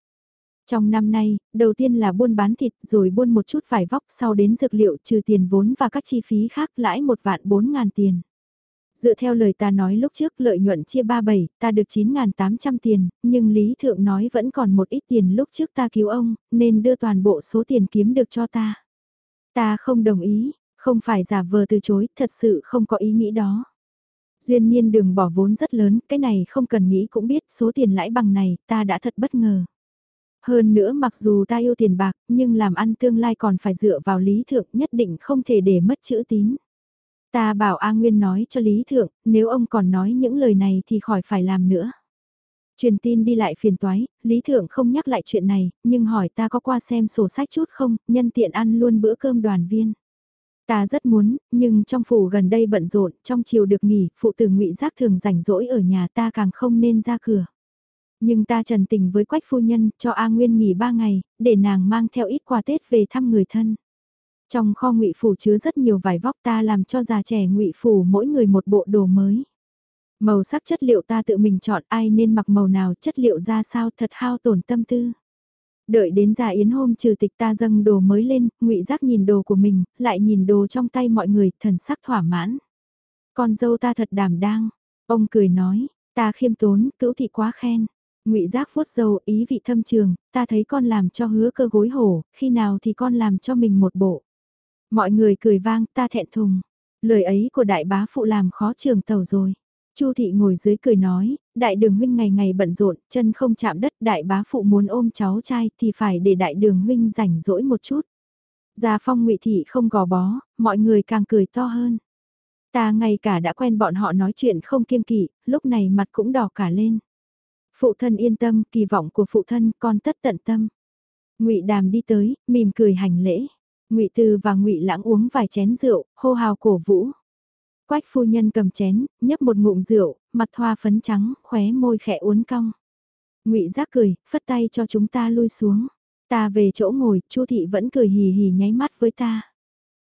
Trong năm nay, đầu tiên là buôn bán thịt rồi buôn một chút vải vóc sau đến dược liệu trừ tiền vốn và các chi phí khác lãi một vạn bốn ngàn tiền. Dựa theo lời ta nói lúc trước lợi nhuận chia 37, ta được 9.800 tiền, nhưng Lý Thượng nói vẫn còn một ít tiền lúc trước ta cứu ông, nên đưa toàn bộ số tiền kiếm được cho ta. Ta không đồng ý, không phải giả vờ từ chối, thật sự không có ý nghĩ đó. Duyên nhiên đường bỏ vốn rất lớn, cái này không cần nghĩ cũng biết số tiền lãi bằng này, ta đã thật bất ngờ. Hơn nữa mặc dù ta yêu tiền bạc, nhưng làm ăn tương lai còn phải dựa vào lý thượng nhất định không thể để mất chữ tín. Ta bảo A Nguyên nói cho Lý Thượng, nếu ông còn nói những lời này thì khỏi phải làm nữa. Truyền tin đi lại phiền toái, Lý Thượng không nhắc lại chuyện này, nhưng hỏi ta có qua xem sổ sách chút không, nhân tiện ăn luôn bữa cơm đoàn viên. Ta rất muốn, nhưng trong phủ gần đây bận rộn, trong chiều được nghỉ, phụ tử ngụy giác thường rảnh rỗi ở nhà ta càng không nên ra cửa. Nhưng ta trần tình với quách phu nhân, cho A Nguyên nghỉ ba ngày, để nàng mang theo ít quà Tết về thăm người thân. Trong kho ngụy phủ chứa rất nhiều vải vóc ta làm cho già trẻ ngụy phủ mỗi người một bộ đồ mới. Màu sắc chất liệu ta tự mình chọn ai nên mặc màu nào chất liệu ra sao thật hao tổn tâm tư. Đợi đến già yến hôm trừ tịch ta dâng đồ mới lên, ngụy giác nhìn đồ của mình, lại nhìn đồ trong tay mọi người, thần sắc thỏa mãn. Con dâu ta thật đảm đang, ông cười nói, ta khiêm tốn, cữu thị quá khen. Ngụy Giác vuốt dâu ý vị thâm trường, ta thấy con làm cho hứa cơ gối hổ, khi nào thì con làm cho mình một bộ. Mọi người cười vang, ta thẹn thùng. Lời ấy của đại bá phụ làm khó trường tàu rồi. Chu thị ngồi dưới cười nói, đại đường huynh ngày ngày bận rộn, chân không chạm đất, đại bá phụ muốn ôm cháu trai thì phải để đại đường huynh rảnh rỗi một chút. Gia phong ngụy thị không gò bó, mọi người càng cười to hơn. Ta ngay cả đã quen bọn họ nói chuyện không kiêng kỵ, lúc này mặt cũng đỏ cả lên. Phụ thân yên tâm, kỳ vọng của phụ thân con tất tận tâm. Ngụy Đàm đi tới, mỉm cười hành lễ. Ngụy Từ và Ngụy Lãng uống vài chén rượu, hô hào cổ vũ. Quách phu nhân cầm chén, nhấp một ngụm rượu, mặt thoa phấn trắng, khóe môi khẽ uốn cong. Ngụy Giác cười, phất tay cho chúng ta lui xuống. Ta về chỗ ngồi, Chu thị vẫn cười hì hì nháy mắt với ta.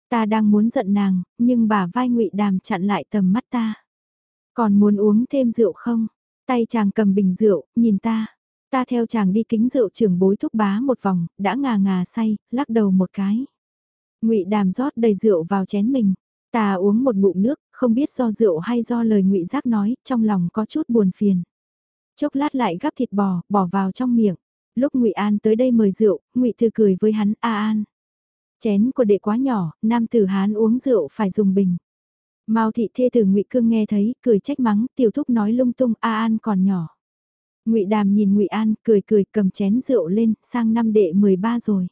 Ta đang muốn giận nàng, nhưng bà vai ngụy Đàm chặn lại tầm mắt ta. Còn muốn uống thêm rượu không? Tay chàng cầm bình rượu, nhìn ta. Ta theo chàng đi kính rượu trưởng bối thúc bá một vòng, đã ngà ngà say, lắc đầu một cái ngụy Đàm rót đầy rượu vào chén mình. Ta uống một ngụm nước, không biết do rượu hay do lời ngụy Giác nói, trong lòng có chút buồn phiền. Chốc lát lại gắp thịt bò, bỏ vào trong miệng. Lúc ngụy An tới đây mời rượu, ngụy Thư cười với hắn, "A An, chén của đệ quá nhỏ, nam tử Hán uống rượu phải dùng bình." Mao thị thê tử Ngụy Cương nghe thấy, cười trách mắng, tiểu thúc nói lung tung, "A An còn nhỏ." Ngụy Đàm nhìn Ngụy An, cười cười cầm chén rượu lên, sang năm đệ 13 rồi.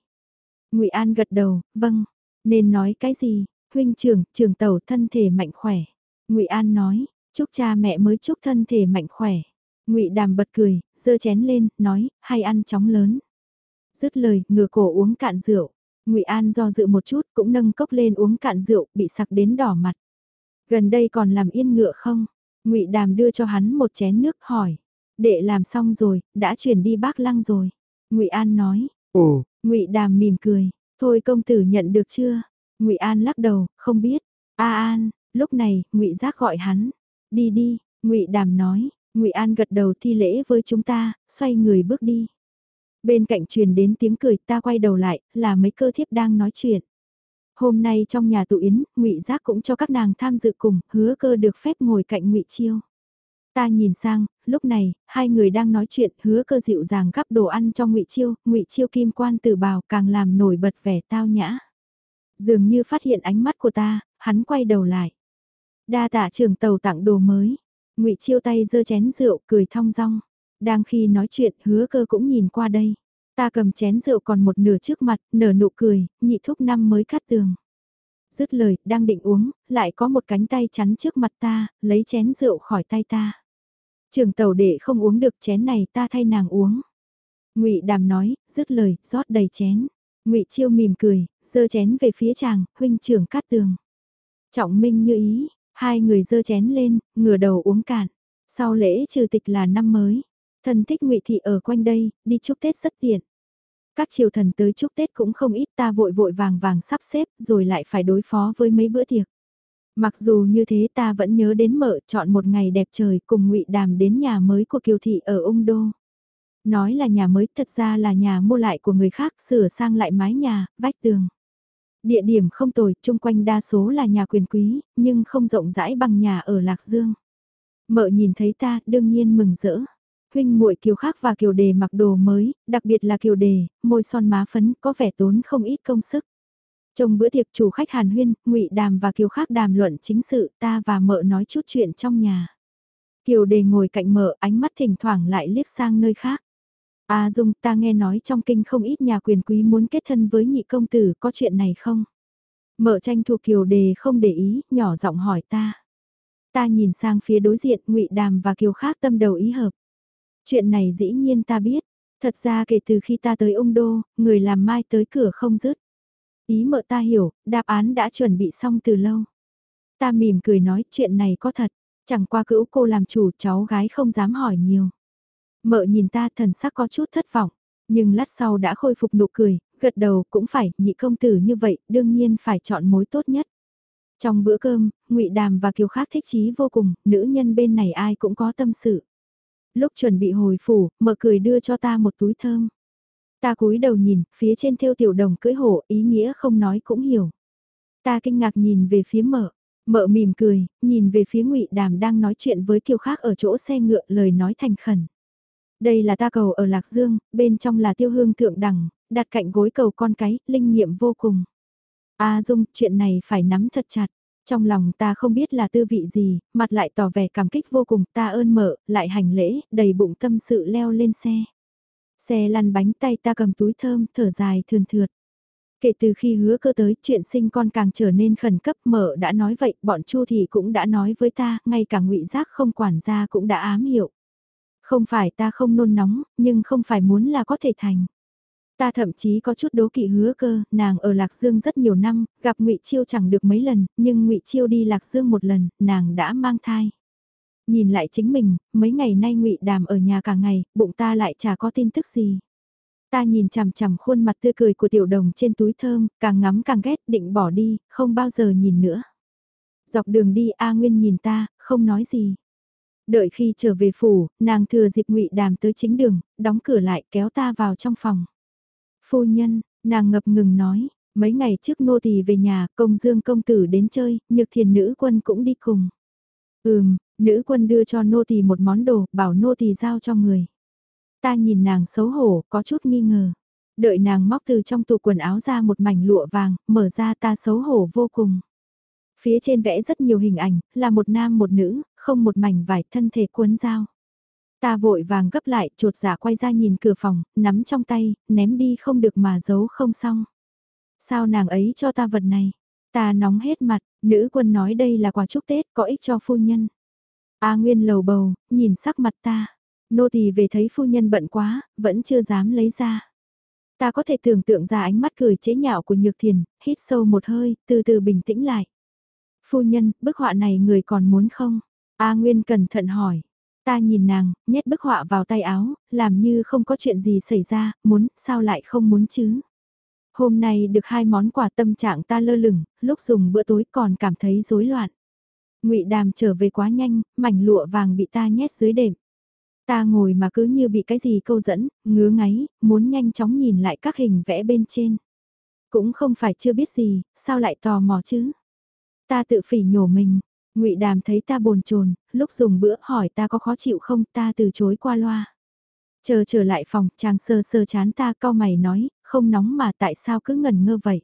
Ngụy An gật đầu, "Vâng." Nên nói cái gì? Huynh trưởng, trưởng tẩu thân thể mạnh khỏe. Ngụy An nói, chúc cha mẹ mới chúc thân thể mạnh khỏe. Ngụy Đàm bật cười, giơ chén lên, nói, hay ăn chóng lớn. Dứt lời, ngửa cổ uống cạn rượu. Ngụy An do dự một chút, cũng nâng cốc lên uống cạn rượu, bị sặc đến đỏ mặt. Gần đây còn làm yên ngựa không? Ngụy Đàm đưa cho hắn một chén nước, hỏi. Đệ làm xong rồi, đã chuyển đi Bác Lăng rồi. Ngụy An nói. Ồ. Ngụy Đàm mỉm cười. Thôi công tử nhận được chưa? Ngụy An lắc đầu, không biết. A An, lúc này, Ngụy Giác gọi hắn. Đi đi, Ngụy Đàm nói. Ngụy An gật đầu thi lễ với chúng ta, xoay người bước đi. Bên cạnh truyền đến tiếng cười, ta quay đầu lại, là mấy cơ thiếp đang nói chuyện. Hôm nay trong nhà tụ yến, Ngụy Giác cũng cho các nàng tham dự cùng, hứa cơ được phép ngồi cạnh Ngụy Chiêu. Ta nhìn sang, lúc này, hai người đang nói chuyện, hứa cơ dịu dàng gắp đồ ăn cho Ngụy Chiêu, Ngụy Chiêu kim quan tử bào càng làm nổi bật vẻ tao nhã. Dường như phát hiện ánh mắt của ta, hắn quay đầu lại. Đa tạ trường tàu tặng đồ mới. ngụy chiêu tay giơ chén rượu cười thong dong. Đang khi nói chuyện hứa cơ cũng nhìn qua đây. Ta cầm chén rượu còn một nửa trước mặt, nở nụ cười, nhị thúc năm mới cắt tường. Dứt lời, đang định uống, lại có một cánh tay chắn trước mặt ta, lấy chén rượu khỏi tay ta. Trường tàu đệ không uống được chén này ta thay nàng uống. ngụy đàm nói, dứt lời, rót đầy chén. ngụy chiêu mỉm cười, giơ chén về phía chàng, huynh trưởng cát tường. Trọng minh như ý, hai người giơ chén lên, ngửa đầu uống cạn. Sau lễ trừ tịch là năm mới, thần thích ngụy thị ở quanh đây, đi chúc Tết rất tiện. Các triều thần tới chúc Tết cũng không ít ta vội vội vàng vàng sắp xếp rồi lại phải đối phó với mấy bữa tiệc. Mặc dù như thế ta vẫn nhớ đến Mợ chọn một ngày đẹp trời cùng ngụy Đàm đến nhà mới của Kiều Thị ở Ung Đô. Nói là nhà mới thật ra là nhà mua lại của người khác sửa sang lại mái nhà, vách tường. Địa điểm không tồi, chung quanh đa số là nhà quyền quý, nhưng không rộng rãi bằng nhà ở Lạc Dương. Mợ nhìn thấy ta, đương nhiên mừng rỡ. Huynh muội Kiều Khác và Kiều Đề mặc đồ mới, đặc biệt là Kiều Đề, môi son má phấn, có vẻ tốn không ít công sức. Trong bữa tiệc chủ khách Hàn Huyên, Ngụy Đàm và Kiều Khác đàm luận chính sự, ta và mợ nói chút chuyện trong nhà. Kiều Đề ngồi cạnh mợ, ánh mắt thỉnh thoảng lại liếc sang nơi khác. A à, Dung ta nghe nói trong kinh không ít nhà quyền quý muốn kết thân với nhị công tử có chuyện này không? Mợ tranh thuộc kiều đề không để ý, nhỏ giọng hỏi ta. Ta nhìn sang phía đối diện ngụy Đàm và kiều khác tâm đầu ý hợp. Chuyện này dĩ nhiên ta biết. Thật ra kể từ khi ta tới ung đô, người làm mai tới cửa không dứt. Ý mợ ta hiểu, đáp án đã chuẩn bị xong từ lâu. Ta mỉm cười nói chuyện này có thật, chẳng qua cữu cô làm chủ cháu gái không dám hỏi nhiều. Mợ nhìn ta thần sắc có chút thất vọng, nhưng lát sau đã khôi phục nụ cười, gật đầu cũng phải, nhị công tử như vậy, đương nhiên phải chọn mối tốt nhất. Trong bữa cơm, ngụy Đàm và Kiều Khác thích chí vô cùng, nữ nhân bên này ai cũng có tâm sự. Lúc chuẩn bị hồi phủ, mợ cười đưa cho ta một túi thơm. Ta cúi đầu nhìn, phía trên thêu tiểu đồng cưỡi hổ, ý nghĩa không nói cũng hiểu. Ta kinh ngạc nhìn về phía mợ, mợ mỉm cười, nhìn về phía ngụy Đàm đang nói chuyện với Kiều Khác ở chỗ xe ngựa lời nói thành khẩn. Đây là ta cầu ở Lạc Dương, bên trong là tiêu hương thượng đẳng, đặt cạnh gối cầu con cái, linh nghiệm vô cùng. A Dung, chuyện này phải nắm thật chặt. Trong lòng ta không biết là tư vị gì, mặt lại tỏ vẻ cảm kích vô cùng, ta ơn mở, lại hành lễ, đầy bụng tâm sự leo lên xe. Xe lăn bánh tay ta cầm túi thơm, thở dài thườn thượt. Kể từ khi hứa cơ tới, chuyện sinh con càng trở nên khẩn cấp, mở đã nói vậy, bọn Chu thì cũng đã nói với ta, ngay cả ngụy giác không quản gia cũng đã ám hiểu. Không phải ta không nôn nóng, nhưng không phải muốn là có thể thành. Ta thậm chí có chút đố kỵ hứa cơ, nàng ở Lạc Dương rất nhiều năm, gặp ngụy Chiêu chẳng được mấy lần, nhưng ngụy Chiêu đi Lạc Dương một lần, nàng đã mang thai. Nhìn lại chính mình, mấy ngày nay ngụy Đàm ở nhà cả ngày, bụng ta lại chả có tin tức gì. Ta nhìn chằm chằm khuôn mặt tươi cười của tiểu đồng trên túi thơm, càng ngắm càng ghét định bỏ đi, không bao giờ nhìn nữa. Dọc đường đi A Nguyên nhìn ta, không nói gì. Đợi khi trở về phủ, nàng thừa dịp ngụy đàm tới chính đường, đóng cửa lại kéo ta vào trong phòng. Phu nhân, nàng ngập ngừng nói, mấy ngày trước nô tỳ về nhà, công dương công tử đến chơi, nhược thiền nữ quân cũng đi cùng. Ừm, nữ quân đưa cho nô tỳ một món đồ, bảo nô tỳ giao cho người. Ta nhìn nàng xấu hổ, có chút nghi ngờ. Đợi nàng móc từ trong tủ quần áo ra một mảnh lụa vàng, mở ra ta xấu hổ vô cùng. Phía trên vẽ rất nhiều hình ảnh, là một nam một nữ, không một mảnh vải thân thể cuốn dao. Ta vội vàng gấp lại, trột giả dạ quay ra nhìn cửa phòng, nắm trong tay, ném đi không được mà giấu không xong. Sao nàng ấy cho ta vật này? Ta nóng hết mặt, nữ quân nói đây là quà chúc Tết có ích cho phu nhân. A Nguyên lầu bầu, nhìn sắc mặt ta. Nô tỳ về thấy phu nhân bận quá, vẫn chưa dám lấy ra. Ta có thể tưởng tượng ra ánh mắt cười chế nhạo của Nhược Thiền, hít sâu một hơi, từ từ bình tĩnh lại. Phu nhân, bức họa này người còn muốn không? A Nguyên cẩn thận hỏi. Ta nhìn nàng, nhét bức họa vào tay áo, làm như không có chuyện gì xảy ra, muốn, sao lại không muốn chứ? Hôm nay được hai món quà tâm trạng ta lơ lửng, lúc dùng bữa tối còn cảm thấy rối loạn. Ngụy Đàm trở về quá nhanh, mảnh lụa vàng bị ta nhét dưới đệm. Ta ngồi mà cứ như bị cái gì câu dẫn, ngứa ngáy, muốn nhanh chóng nhìn lại các hình vẽ bên trên. Cũng không phải chưa biết gì, sao lại tò mò chứ? Ta tự phỉ nhổ mình, ngụy Đàm thấy ta bồn chồn, lúc dùng bữa hỏi ta có khó chịu không, ta từ chối qua loa. Chờ trở lại phòng, chàng sơ sơ chán ta cau mày nói, không nóng mà tại sao cứ ngẩn ngơ vậy.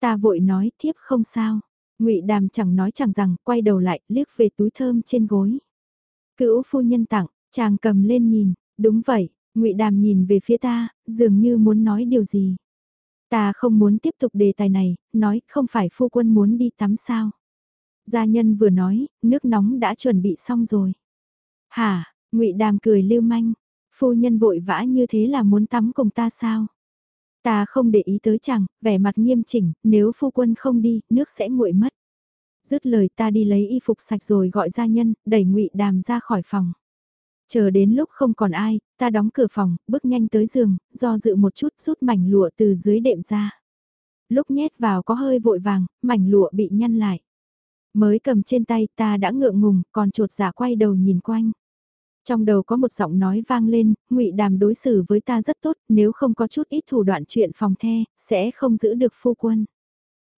Ta vội nói, thiếp không sao ngụy Đàm chẳng nói chẳng rằng, quay đầu lại, liếc về túi thơm trên gối. Cữu phu nhân tặng, chàng cầm lên nhìn, đúng vậy, ngụy Đàm nhìn về phía ta, dường như muốn nói điều gì. Ta không muốn tiếp tục đề tài này, nói không phải phu quân muốn đi tắm sao. Gia nhân vừa nói, nước nóng đã chuẩn bị xong rồi. Hả, ngụy Đàm cười lưu manh, phu nhân vội vã như thế là muốn tắm cùng ta sao? Ta không để ý tới chàng, vẻ mặt nghiêm chỉnh, nếu phu quân không đi, nước sẽ nguội mất. Dứt lời ta đi lấy y phục sạch rồi gọi gia nhân, đẩy ngụy đàm ra khỏi phòng. Chờ đến lúc không còn ai, ta đóng cửa phòng, bước nhanh tới giường, do dự một chút rút mảnh lụa từ dưới đệm ra. Lúc nhét vào có hơi vội vàng, mảnh lụa bị nhăn lại. Mới cầm trên tay ta đã ngượng ngùng, còn trột giả quay đầu nhìn quanh. Trong đầu có một giọng nói vang lên, ngụy Đàm đối xử với ta rất tốt, nếu không có chút ít thủ đoạn chuyện phòng the, sẽ không giữ được phu quân.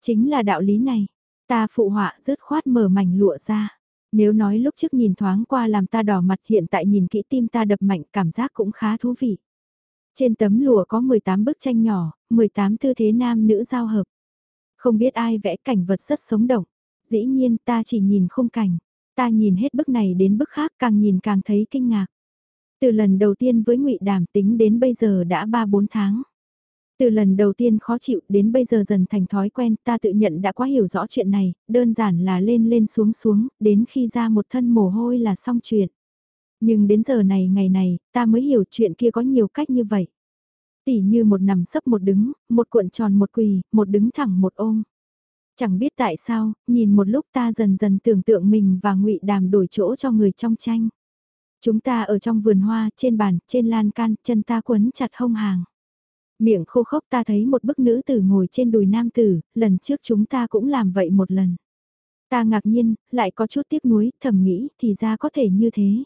Chính là đạo lý này, ta phụ họa rớt khoát mở mảnh lụa ra. Nếu nói lúc trước nhìn thoáng qua làm ta đỏ mặt hiện tại nhìn kỹ tim ta đập mạnh cảm giác cũng khá thú vị. Trên tấm lụa có 18 bức tranh nhỏ, 18 tư thế nam nữ giao hợp. Không biết ai vẽ cảnh vật rất sống động. Dĩ nhiên ta chỉ nhìn khung cảnh. Ta nhìn hết bức này đến bức khác càng nhìn càng thấy kinh ngạc. Từ lần đầu tiên với ngụy Đàm tính đến bây giờ đã 3-4 tháng. Từ lần đầu tiên khó chịu đến bây giờ dần thành thói quen ta tự nhận đã quá hiểu rõ chuyện này, đơn giản là lên lên xuống xuống, đến khi ra một thân mồ hôi là xong chuyện. Nhưng đến giờ này ngày này, ta mới hiểu chuyện kia có nhiều cách như vậy. Tỉ như một nằm sấp một đứng, một cuộn tròn một quỳ, một đứng thẳng một ôm. Chẳng biết tại sao, nhìn một lúc ta dần dần tưởng tượng mình và ngụy Đàm đổi chỗ cho người trong tranh. Chúng ta ở trong vườn hoa, trên bàn, trên lan can, chân ta quấn chặt hông hàng. Miệng khô khốc ta thấy một bức nữ tử ngồi trên đùi nam tử, lần trước chúng ta cũng làm vậy một lần. Ta ngạc nhiên, lại có chút tiếc nuối, thầm nghĩ, thì ra có thể như thế.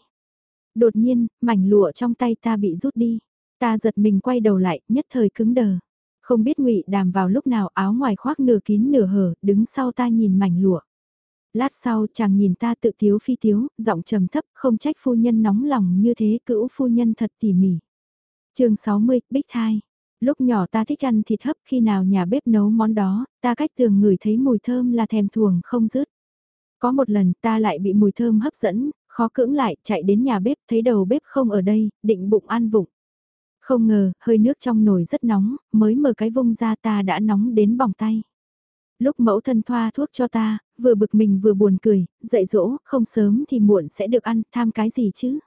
Đột nhiên, mảnh lụa trong tay ta bị rút đi. Ta giật mình quay đầu lại, nhất thời cứng đờ. Không biết ngụy đàm vào lúc nào áo ngoài khoác nửa kín nửa hở, đứng sau ta nhìn mảnh lụa. Lát sau chàng nhìn ta tự tiếu phi tiếu, giọng trầm thấp, không trách phu nhân nóng lòng như thế, cữu phu nhân thật tỉ mỉ. chương 60, Bích Thai. Lúc nhỏ ta thích ăn thịt hấp khi nào nhà bếp nấu món đó, ta cách tường ngửi thấy mùi thơm là thèm thuồng không dứt. Có một lần ta lại bị mùi thơm hấp dẫn, khó cưỡng lại, chạy đến nhà bếp thấy đầu bếp không ở đây, định bụng ăn vụng. Không ngờ, hơi nước trong nồi rất nóng, mới mở cái vung ra ta đã nóng đến bỏng tay. Lúc mẫu thân thoa thuốc cho ta, vừa bực mình vừa buồn cười, dạy dỗ, không sớm thì muộn sẽ được ăn, tham cái gì chứ?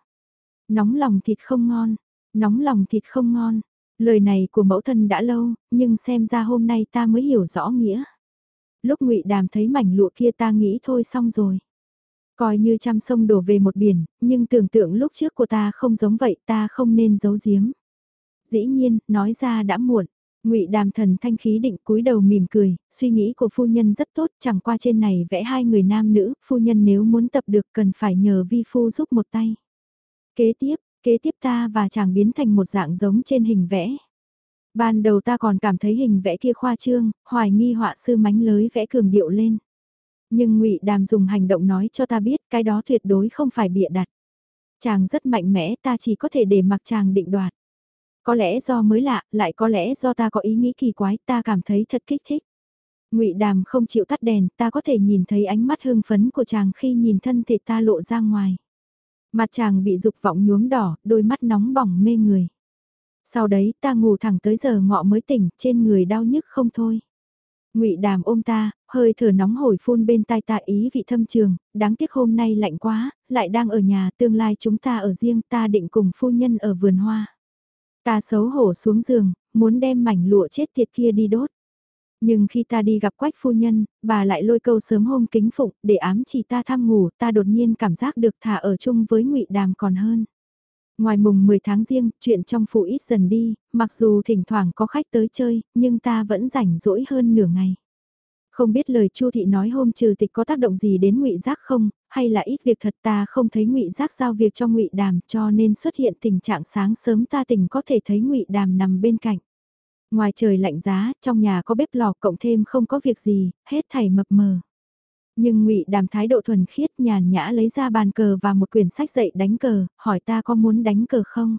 Nóng lòng thịt không ngon, nóng lòng thịt không ngon. Lời này của mẫu thân đã lâu, nhưng xem ra hôm nay ta mới hiểu rõ nghĩa. Lúc ngụy Đàm thấy mảnh lụa kia ta nghĩ thôi xong rồi. Coi như trăm sông đổ về một biển, nhưng tưởng tượng lúc trước của ta không giống vậy ta không nên giấu giếm. Dĩ nhiên, nói ra đã muộn. Ngụy Đàm thần thanh khí định cúi đầu mỉm cười, suy nghĩ của phu nhân rất tốt, chẳng qua trên này vẽ hai người nam nữ, phu nhân nếu muốn tập được cần phải nhờ vi phu giúp một tay. Kế tiếp, kế tiếp ta và chàng biến thành một dạng giống trên hình vẽ. Ban đầu ta còn cảm thấy hình vẽ kia khoa trương, hoài nghi họa sư mánh lới vẽ cường điệu lên. Nhưng ngụy Đàm dùng hành động nói cho ta biết cái đó tuyệt đối không phải bịa đặt. Chàng rất mạnh mẽ ta chỉ có thể để mặc chàng định đoạt. Có lẽ do mới lạ, lại có lẽ do ta có ý nghĩ kỳ quái ta cảm thấy thật kích thích. ngụy Đàm không chịu tắt đèn ta có thể nhìn thấy ánh mắt hưng phấn của chàng khi nhìn thân thể ta lộ ra ngoài. Mặt chàng bị dục vọng nhuốm đỏ, đôi mắt nóng bỏng mê người. Sau đấy ta ngủ thẳng tới giờ ngọ mới tỉnh, trên người đau nhức không thôi. ngụy Đàm ôm ta, hơi thở nóng hổi phun bên tai ta ý vị thâm trường, đáng tiếc hôm nay lạnh quá, lại đang ở nhà, tương lai chúng ta ở riêng ta định cùng phu nhân ở vườn hoa. Ta xấu hổ xuống giường, muốn đem mảnh lụa chết tiệt kia đi đốt. Nhưng khi ta đi gặp quách phu nhân, bà lại lôi câu sớm hôm kính phụng, để ám chỉ ta tham ngủ, ta đột nhiên cảm giác được thả ở chung với ngụy Đàm còn hơn. Ngoài mùng 10 tháng riêng, chuyện trong phủ ít dần đi, mặc dù thỉnh thoảng có khách tới chơi, nhưng ta vẫn rảnh rỗi hơn nửa ngày. Không biết lời Chu thị nói hôm trừ tịch có tác động gì đến Ngụy Giác không, hay là ít việc thật ta không thấy Ngụy Giác giao việc cho Ngụy Đàm, cho nên xuất hiện tình trạng sáng sớm ta tỉnh có thể thấy Ngụy Đàm nằm bên cạnh. Ngoài trời lạnh giá, trong nhà có bếp lò cộng thêm không có việc gì, hết thảy mập mờ. Nhưng ngụy Đàm thái độ thuần khiết nhàn nhã lấy ra bàn cờ và một quyển sách dạy đánh cờ, hỏi ta có muốn đánh cờ không?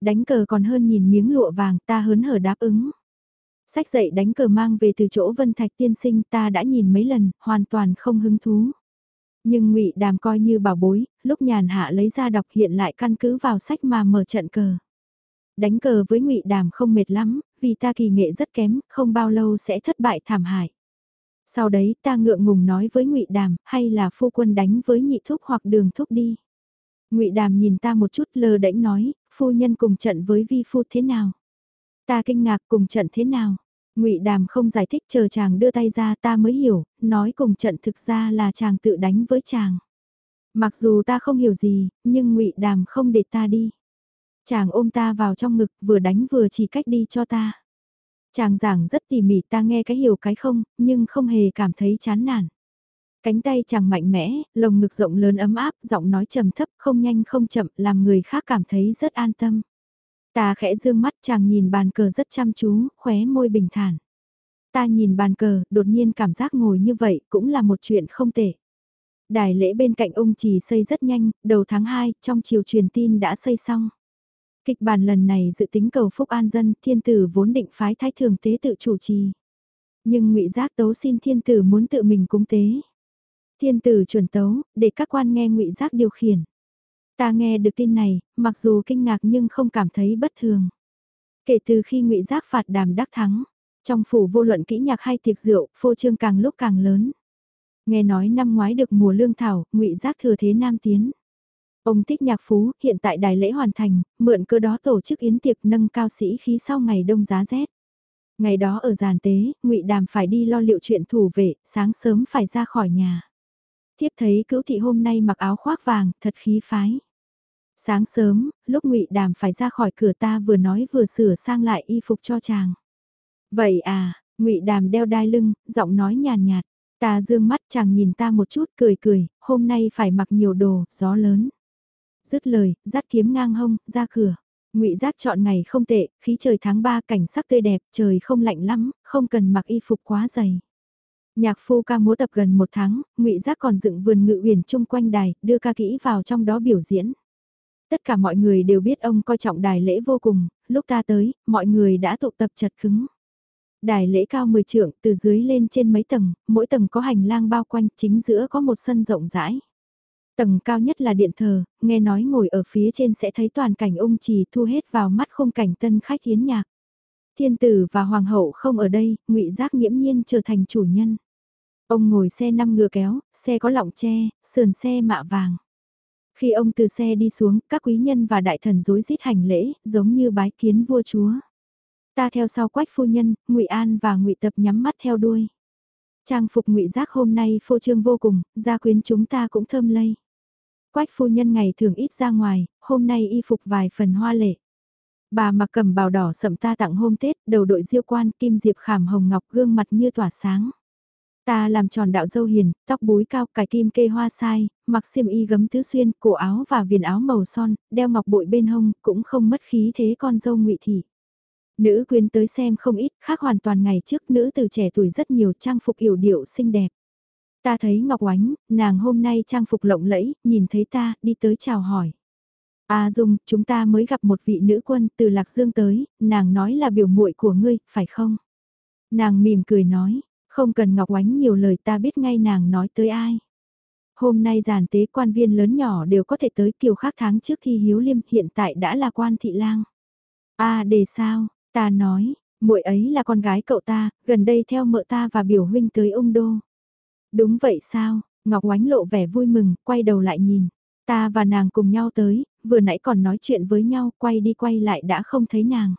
Đánh cờ còn hơn nhìn miếng lụa vàng ta hớn hở đáp ứng. Sách dạy đánh cờ mang về từ chỗ Vân Thạch tiên sinh ta đã nhìn mấy lần, hoàn toàn không hứng thú. Nhưng ngụy Đàm coi như bảo bối, lúc nhàn hạ lấy ra đọc hiện lại căn cứ vào sách mà mở trận cờ. Đánh cờ với ngụy Đàm không mệt lắm, vì ta kỳ nghệ rất kém, không bao lâu sẽ thất bại thảm hại. Sau đấy ta ngượng ngùng nói với ngụy Đàm, hay là phu quân đánh với nhị thúc hoặc đường thúc đi. ngụy Đàm nhìn ta một chút lơ đễnh nói, phu nhân cùng trận với vi phu thế nào? Ta kinh ngạc cùng trận thế nào? ngụy Đàm không giải thích chờ chàng đưa tay ra ta mới hiểu, nói cùng trận thực ra là chàng tự đánh với chàng. Mặc dù ta không hiểu gì, nhưng ngụy Đàm không để ta đi. Chàng ôm ta vào trong ngực vừa đánh vừa chỉ cách đi cho ta. Chàng giảng rất tỉ mỉ ta nghe cái hiểu cái không, nhưng không hề cảm thấy chán nản. Cánh tay chàng mạnh mẽ, lồng ngực rộng lớn ấm áp, giọng nói trầm thấp, không nhanh không chậm, làm người khác cảm thấy rất an tâm. Ta khẽ dương mắt chàng nhìn bàn cờ rất chăm chú, khóe môi bình thản. Ta nhìn bàn cờ, đột nhiên cảm giác ngồi như vậy cũng là một chuyện không tệ. Đài lễ bên cạnh ông chỉ xây rất nhanh, đầu tháng 2, trong chiều truyền tin đã xây xong. Kịch bản lần này dự tính cầu phúc an dân, thiên tử vốn định phái thái thường tế tự chủ trì. Nhưng ngụy Giác tấu xin thiên tử muốn tự mình cúng tế. Thiên tử chuẩn tấu, để các quan nghe ngụy Giác điều khiển. Ta nghe được tin này, mặc dù kinh ngạc nhưng không cảm thấy bất thường. Kể từ khi ngụy Giác phạt đàm đắc thắng, trong phủ vô luận kỹ nhạc hay tiệc rượu, phô trương càng lúc càng lớn. Nghe nói năm ngoái được mùa lương thảo, ngụy Giác thừa thế nam tiến. Ông thích nhạc phú, hiện tại đài lễ hoàn thành, mượn cơ đó tổ chức yến tiệc nâng cao sĩ khí sau ngày đông giá rét. Ngày đó ở giàn tế, ngụy Đàm phải đi lo liệu chuyện thủ vệ, sáng sớm phải ra khỏi nhà. Thiếp thấy cữu thị hôm nay mặc áo khoác vàng, thật khí phái. Sáng sớm, lúc ngụy Đàm phải ra khỏi cửa ta vừa nói vừa sửa sang lại y phục cho chàng. Vậy à, ngụy Đàm đeo đai lưng, giọng nói nhàn nhạt. Ta dương mắt chàng nhìn ta một chút cười cười, hôm nay phải mặc nhiều đồ, gió lớn dứt lời, dắt kiếm ngang hông, ra cửa. Ngụy Giác chọn ngày không tệ, khí trời tháng 3 cảnh sắc tươi đẹp, trời không lạnh lắm, không cần mặc y phục quá dày. Nhạc phu ca múa tập gần một tháng, Ngụy Giác còn dựng vườn ngự uyển chung quanh đài, đưa ca kỹ vào trong đó biểu diễn. Tất cả mọi người đều biết ông coi trọng đài lễ vô cùng, lúc ta tới, mọi người đã tụ tập chật cứng. Đài lễ cao 10 trượng, từ dưới lên trên mấy tầng, mỗi tầng có hành lang bao quanh, chính giữa có một sân rộng rãi. Tầng cao nhất là điện thờ, nghe nói ngồi ở phía trên sẽ thấy toàn cảnh ung trì thu hết vào mắt khung cảnh tân khách hiến nhạc. Thiên tử và hoàng hậu không ở đây, ngụy Giác nghiễm nhiên trở thành chủ nhân. Ông ngồi xe năm ngựa kéo, xe có lọng tre, sườn xe mạ vàng. Khi ông từ xe đi xuống, các quý nhân và đại thần rối rít hành lễ, giống như bái kiến vua chúa. Ta theo sau quách phu nhân, ngụy An và ngụy Tập nhắm mắt theo đuôi. Trang phục ngụy Giác hôm nay phô trương vô cùng, gia quyến chúng ta cũng thơm lây. Quách phu nhân ngày thường ít ra ngoài, hôm nay y phục vài phần hoa lệ. Bà mặc cầm bào đỏ sậm ta tặng hôm Tết, đầu đội diêu quan, kim diệp khảm hồng ngọc gương mặt như tỏa sáng. Ta làm tròn đạo dâu hiền, tóc búi cao, cài kim kê hoa sai, mặc xiêm y gấm tứ xuyên, cổ áo và viền áo màu son, đeo ngọc bội bên hông, cũng không mất khí thế con dâu ngụy thị. Nữ quyến tới xem không ít, khác hoàn toàn ngày trước nữ từ trẻ tuổi rất nhiều trang phục yểu điệu xinh đẹp. Ta thấy Ngọc Oánh, nàng hôm nay trang phục lộng lẫy, nhìn thấy ta, đi tới chào hỏi. A Dung, chúng ta mới gặp một vị nữ quân từ Lạc Dương tới, nàng nói là biểu muội của ngươi, phải không? Nàng mỉm cười nói, không cần Ngọc Oánh nhiều lời ta biết ngay nàng nói tới ai. Hôm nay giàn tế quan viên lớn nhỏ đều có thể tới kiều khác tháng trước thi hiếu liêm hiện tại đã là quan thị lang. a để sao, ta nói, muội ấy là con gái cậu ta, gần đây theo mợ ta và biểu huynh tới ông đô. Đúng vậy sao, Ngọc Oánh lộ vẻ vui mừng, quay đầu lại nhìn. Ta và nàng cùng nhau tới, vừa nãy còn nói chuyện với nhau, quay đi quay lại đã không thấy nàng.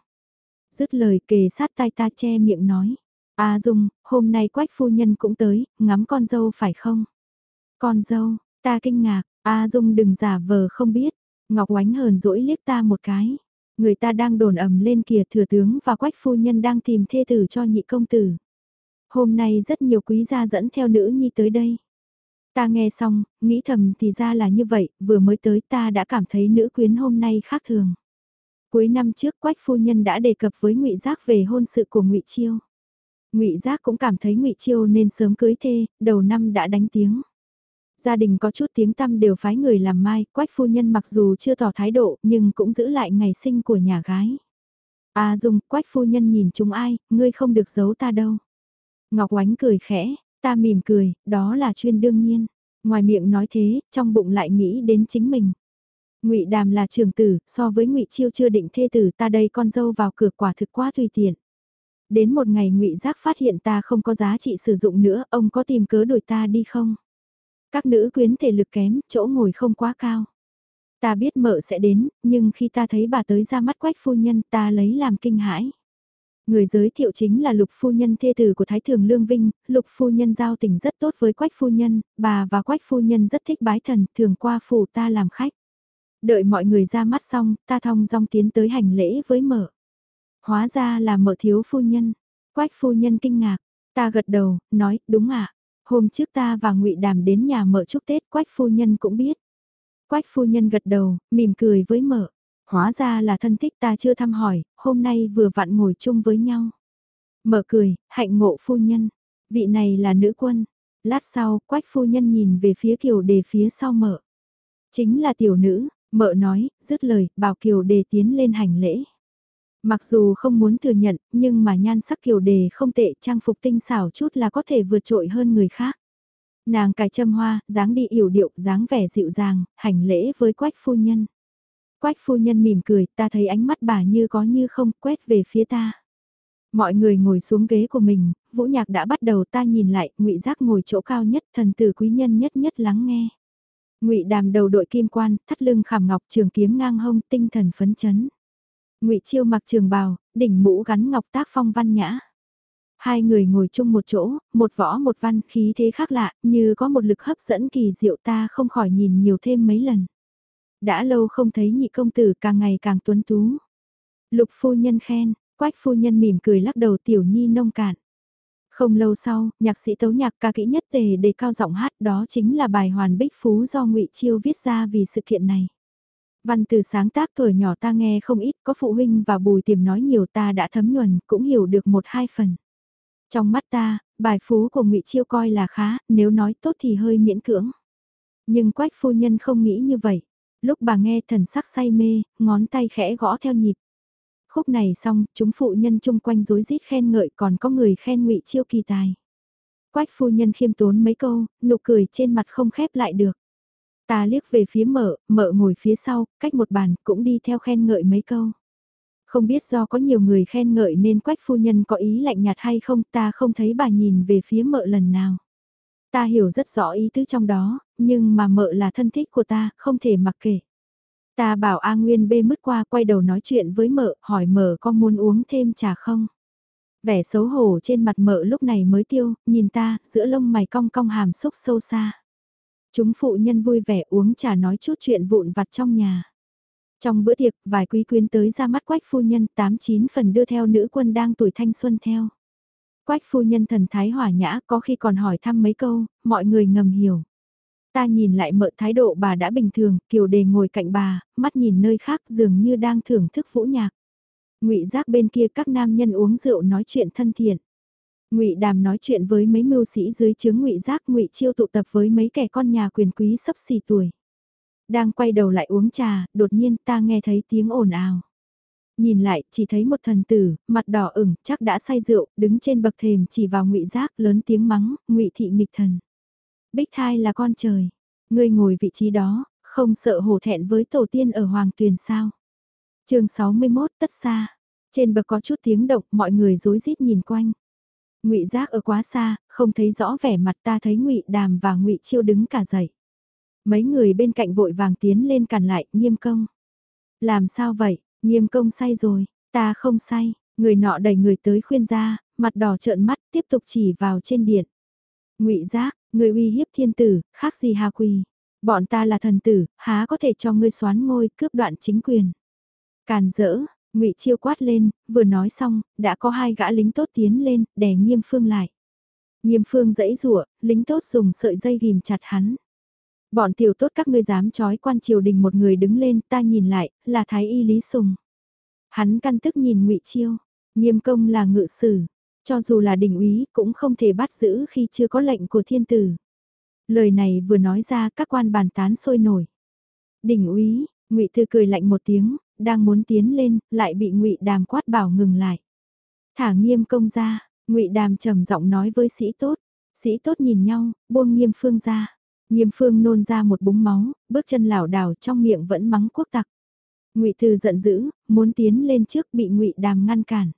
Dứt lời kề sát tai ta che miệng nói. A Dung, hôm nay quách phu nhân cũng tới, ngắm con dâu phải không? Con dâu, ta kinh ngạc, A Dung đừng giả vờ không biết. Ngọc Oánh hờn dỗi liếc ta một cái. Người ta đang đồn ầm lên kìa thừa tướng và quách phu nhân đang tìm thê tử cho nhị công tử. Hôm nay rất nhiều quý gia dẫn theo nữ nhi tới đây. Ta nghe xong, nghĩ thầm thì ra là như vậy, vừa mới tới ta đã cảm thấy nữ quyến hôm nay khác thường. Cuối năm trước Quách phu nhân đã đề cập với Ngụy Giác về hôn sự của Ngụy Chiêu. Ngụy Giác cũng cảm thấy Ngụy Chiêu nên sớm cưới thê, đầu năm đã đánh tiếng. Gia đình có chút tiếng tăm đều phái người làm mai, Quách phu nhân mặc dù chưa tỏ thái độ nhưng cũng giữ lại ngày sinh của nhà gái. A Dung, Quách phu nhân nhìn chúng ai, ngươi không được giấu ta đâu. Ngọc Oánh cười khẽ, ta mỉm cười, đó là chuyên đương nhiên. Ngoài miệng nói thế, trong bụng lại nghĩ đến chính mình. Ngụy Đàm là trường tử, so với Ngụy Chiêu chưa định thê tử ta đây con dâu vào cửa quả thực quá tùy tiện. Đến một ngày Ngụy Giác phát hiện ta không có giá trị sử dụng nữa, ông có tìm cớ đổi ta đi không? Các nữ quyến thể lực kém, chỗ ngồi không quá cao. Ta biết mợ sẽ đến, nhưng khi ta thấy bà tới ra mắt quách phu nhân ta lấy làm kinh hãi. Người giới thiệu chính là lục phu nhân thê tử của Thái Thường Lương Vinh, lục phu nhân giao tình rất tốt với quách phu nhân, bà và quách phu nhân rất thích bái thần, thường qua phủ ta làm khách. Đợi mọi người ra mắt xong, ta thong dong tiến tới hành lễ với mợ. Hóa ra là mợ thiếu phu nhân. Quách phu nhân kinh ngạc, ta gật đầu, nói, đúng ạ. Hôm trước ta và ngụy Đàm đến nhà mợ chúc Tết, quách phu nhân cũng biết. Quách phu nhân gật đầu, mỉm cười với mợ. Hóa ra là thân thích ta chưa thăm hỏi, hôm nay vừa vặn ngồi chung với nhau. Mợ cười, hạnh ngộ phu nhân. Vị này là nữ quân. Lát sau, quách phu nhân nhìn về phía kiều đề phía sau mợ. Chính là tiểu nữ, mợ nói, dứt lời, bảo kiều đề tiến lên hành lễ. Mặc dù không muốn thừa nhận, nhưng mà nhan sắc kiều đề không tệ trang phục tinh xảo chút là có thể vượt trội hơn người khác. Nàng cài châm hoa, dáng đi yểu điệu, dáng vẻ dịu dàng, hành lễ với quách phu nhân. Quách phu nhân mỉm cười, ta thấy ánh mắt bà như có như không quét về phía ta. Mọi người ngồi xuống ghế của mình, vũ nhạc đã bắt đầu ta nhìn lại, ngụy giác ngồi chỗ cao nhất, thần tử quý nhân nhất nhất lắng nghe. ngụy đàm đầu đội kim quan, thắt lưng khảm ngọc trường kiếm ngang hông, tinh thần phấn chấn ngụy chiêu mặc trường bào, đỉnh mũ gắn ngọc tác phong văn nhã. Hai người ngồi chung một chỗ, một võ một văn khí thế khác lạ, như có một lực hấp dẫn kỳ diệu ta không khỏi nhìn nhiều thêm mấy lần. Đã lâu không thấy nhị công tử càng ngày càng tuấn tú. Lục phu nhân khen, quách phu nhân mỉm cười lắc đầu tiểu nhi nông cạn. Không lâu sau, nhạc sĩ tấu nhạc ca kỹ nhất tề đề cao giọng hát đó chính là bài hoàn bích phú do ngụy Chiêu viết ra vì sự kiện này. Văn từ sáng tác tuổi nhỏ ta nghe không ít, có phụ huynh và bùi tiềm nói nhiều ta đã thấm nhuần, cũng hiểu được một hai phần. Trong mắt ta, bài phú của ngụy Chiêu coi là khá, nếu nói tốt thì hơi miễn cưỡng. Nhưng quách phu nhân không nghĩ như vậy lúc bà nghe thần sắc say mê, ngón tay khẽ gõ theo nhịp. Khúc này xong, chúng phụ nhân chung quanh rối rít khen ngợi còn có người khen ngụy chiêu kỳ tài. Quách phu nhân khiêm tốn mấy câu, nụ cười trên mặt không khép lại được. Ta liếc về phía mợ, mợ ngồi phía sau, cách một bàn, cũng đi theo khen ngợi mấy câu. Không biết do có nhiều người khen ngợi nên quách phu nhân có ý lạnh nhạt hay không, ta không thấy bà nhìn về phía mợ lần nào. Ta hiểu rất rõ ý tứ trong đó, nhưng mà mợ là thân thích của ta, không thể mặc kệ. Ta bảo A Nguyên bê mứt qua quay đầu nói chuyện với mợ, hỏi mợ có muốn uống thêm trà không? Vẻ xấu hổ trên mặt mợ lúc này mới tiêu, nhìn ta, giữa lông mày cong cong hàm xúc sâu xa. Chúng phụ nhân vui vẻ uống trà nói chút chuyện vụn vặt trong nhà. Trong bữa tiệc, vài quý quyến tới ra mắt quách phu nhân, tám chín phần đưa theo nữ quân đang tuổi thanh xuân theo. Quách phu nhân thần thái hỏa nhã có khi còn hỏi thăm mấy câu, mọi người ngầm hiểu. Ta nhìn lại mợ thái độ bà đã bình thường, kiều đề ngồi cạnh bà, mắt nhìn nơi khác dường như đang thưởng thức vũ nhạc. ngụy giác bên kia các nam nhân uống rượu nói chuyện thân thiện ngụy đàm nói chuyện với mấy mưu sĩ dưới chướng ngụy giác ngụy chiêu tụ tập với mấy kẻ con nhà quyền quý sắp xì tuổi. Đang quay đầu lại uống trà, đột nhiên ta nghe thấy tiếng ồn ào. Nhìn lại, chỉ thấy một thần tử, mặt đỏ ửng, chắc đã say rượu, đứng trên bậc thềm chỉ vào ngụy giác lớn tiếng mắng, ngụy thị nghịch thần. Bích thai là con trời. Ngươi ngồi vị trí đó, không sợ hổ thẹn với tổ tiên ở Hoàng Tuyền sao. chương 61 tất xa. Trên bậc có chút tiếng động, mọi người rối rít nhìn quanh. Ngụy Giác ở quá xa, không thấy rõ vẻ mặt ta thấy Ngụy Đàm và Ngụy Chiêu đứng cả dậy. Mấy người bên cạnh vội vàng tiến lên cản lại, Nghiêm Công. Làm sao vậy? Nghiêm Công say rồi, ta không say. Người nọ đẩy người tới khuyên ra, mặt đỏ trợn mắt tiếp tục chỉ vào trên điện. Ngụy Giác, Người uy hiếp thiên tử, khác gì hà quỳ. Bọn ta là thần tử, há có thể cho ngươi xoán ngôi cướp đoạn chính quyền. Càn dỡ, ngụy chiêu quát lên, vừa nói xong, đã có hai gã lính tốt tiến lên, đè nghiêm phương lại. Nghiêm phương dãy rủa lính tốt dùng sợi dây ghim chặt hắn. Bọn tiểu tốt các ngươi dám trói quan triều đình một người đứng lên, ta nhìn lại, là Thái Y Lý Sùng. Hắn căn tức nhìn ngụy Chiêu, nghiêm công là ngự sử, cho dù là đỉnh úy cũng không thể bắt giữ khi chưa có lệnh của thiên tử. Lời này vừa nói ra các quan bàn tán sôi nổi. Đỉnh úy, ngụy Thư cười lạnh một tiếng, đang muốn tiến lên, lại bị ngụy Đàm quát bảo ngừng lại. Thả nghiêm công ra, ngụy Đàm trầm giọng nói với sĩ tốt. Sĩ tốt nhìn nhau, buông nghiêm phương ra. Nghiêm phương nôn ra một búng máu, bước chân lảo đảo trong miệng vẫn mắng quốc tặc. Ngụy Thư giận dữ, muốn tiến lên trước bị Ngụy Đàm ngăn cản.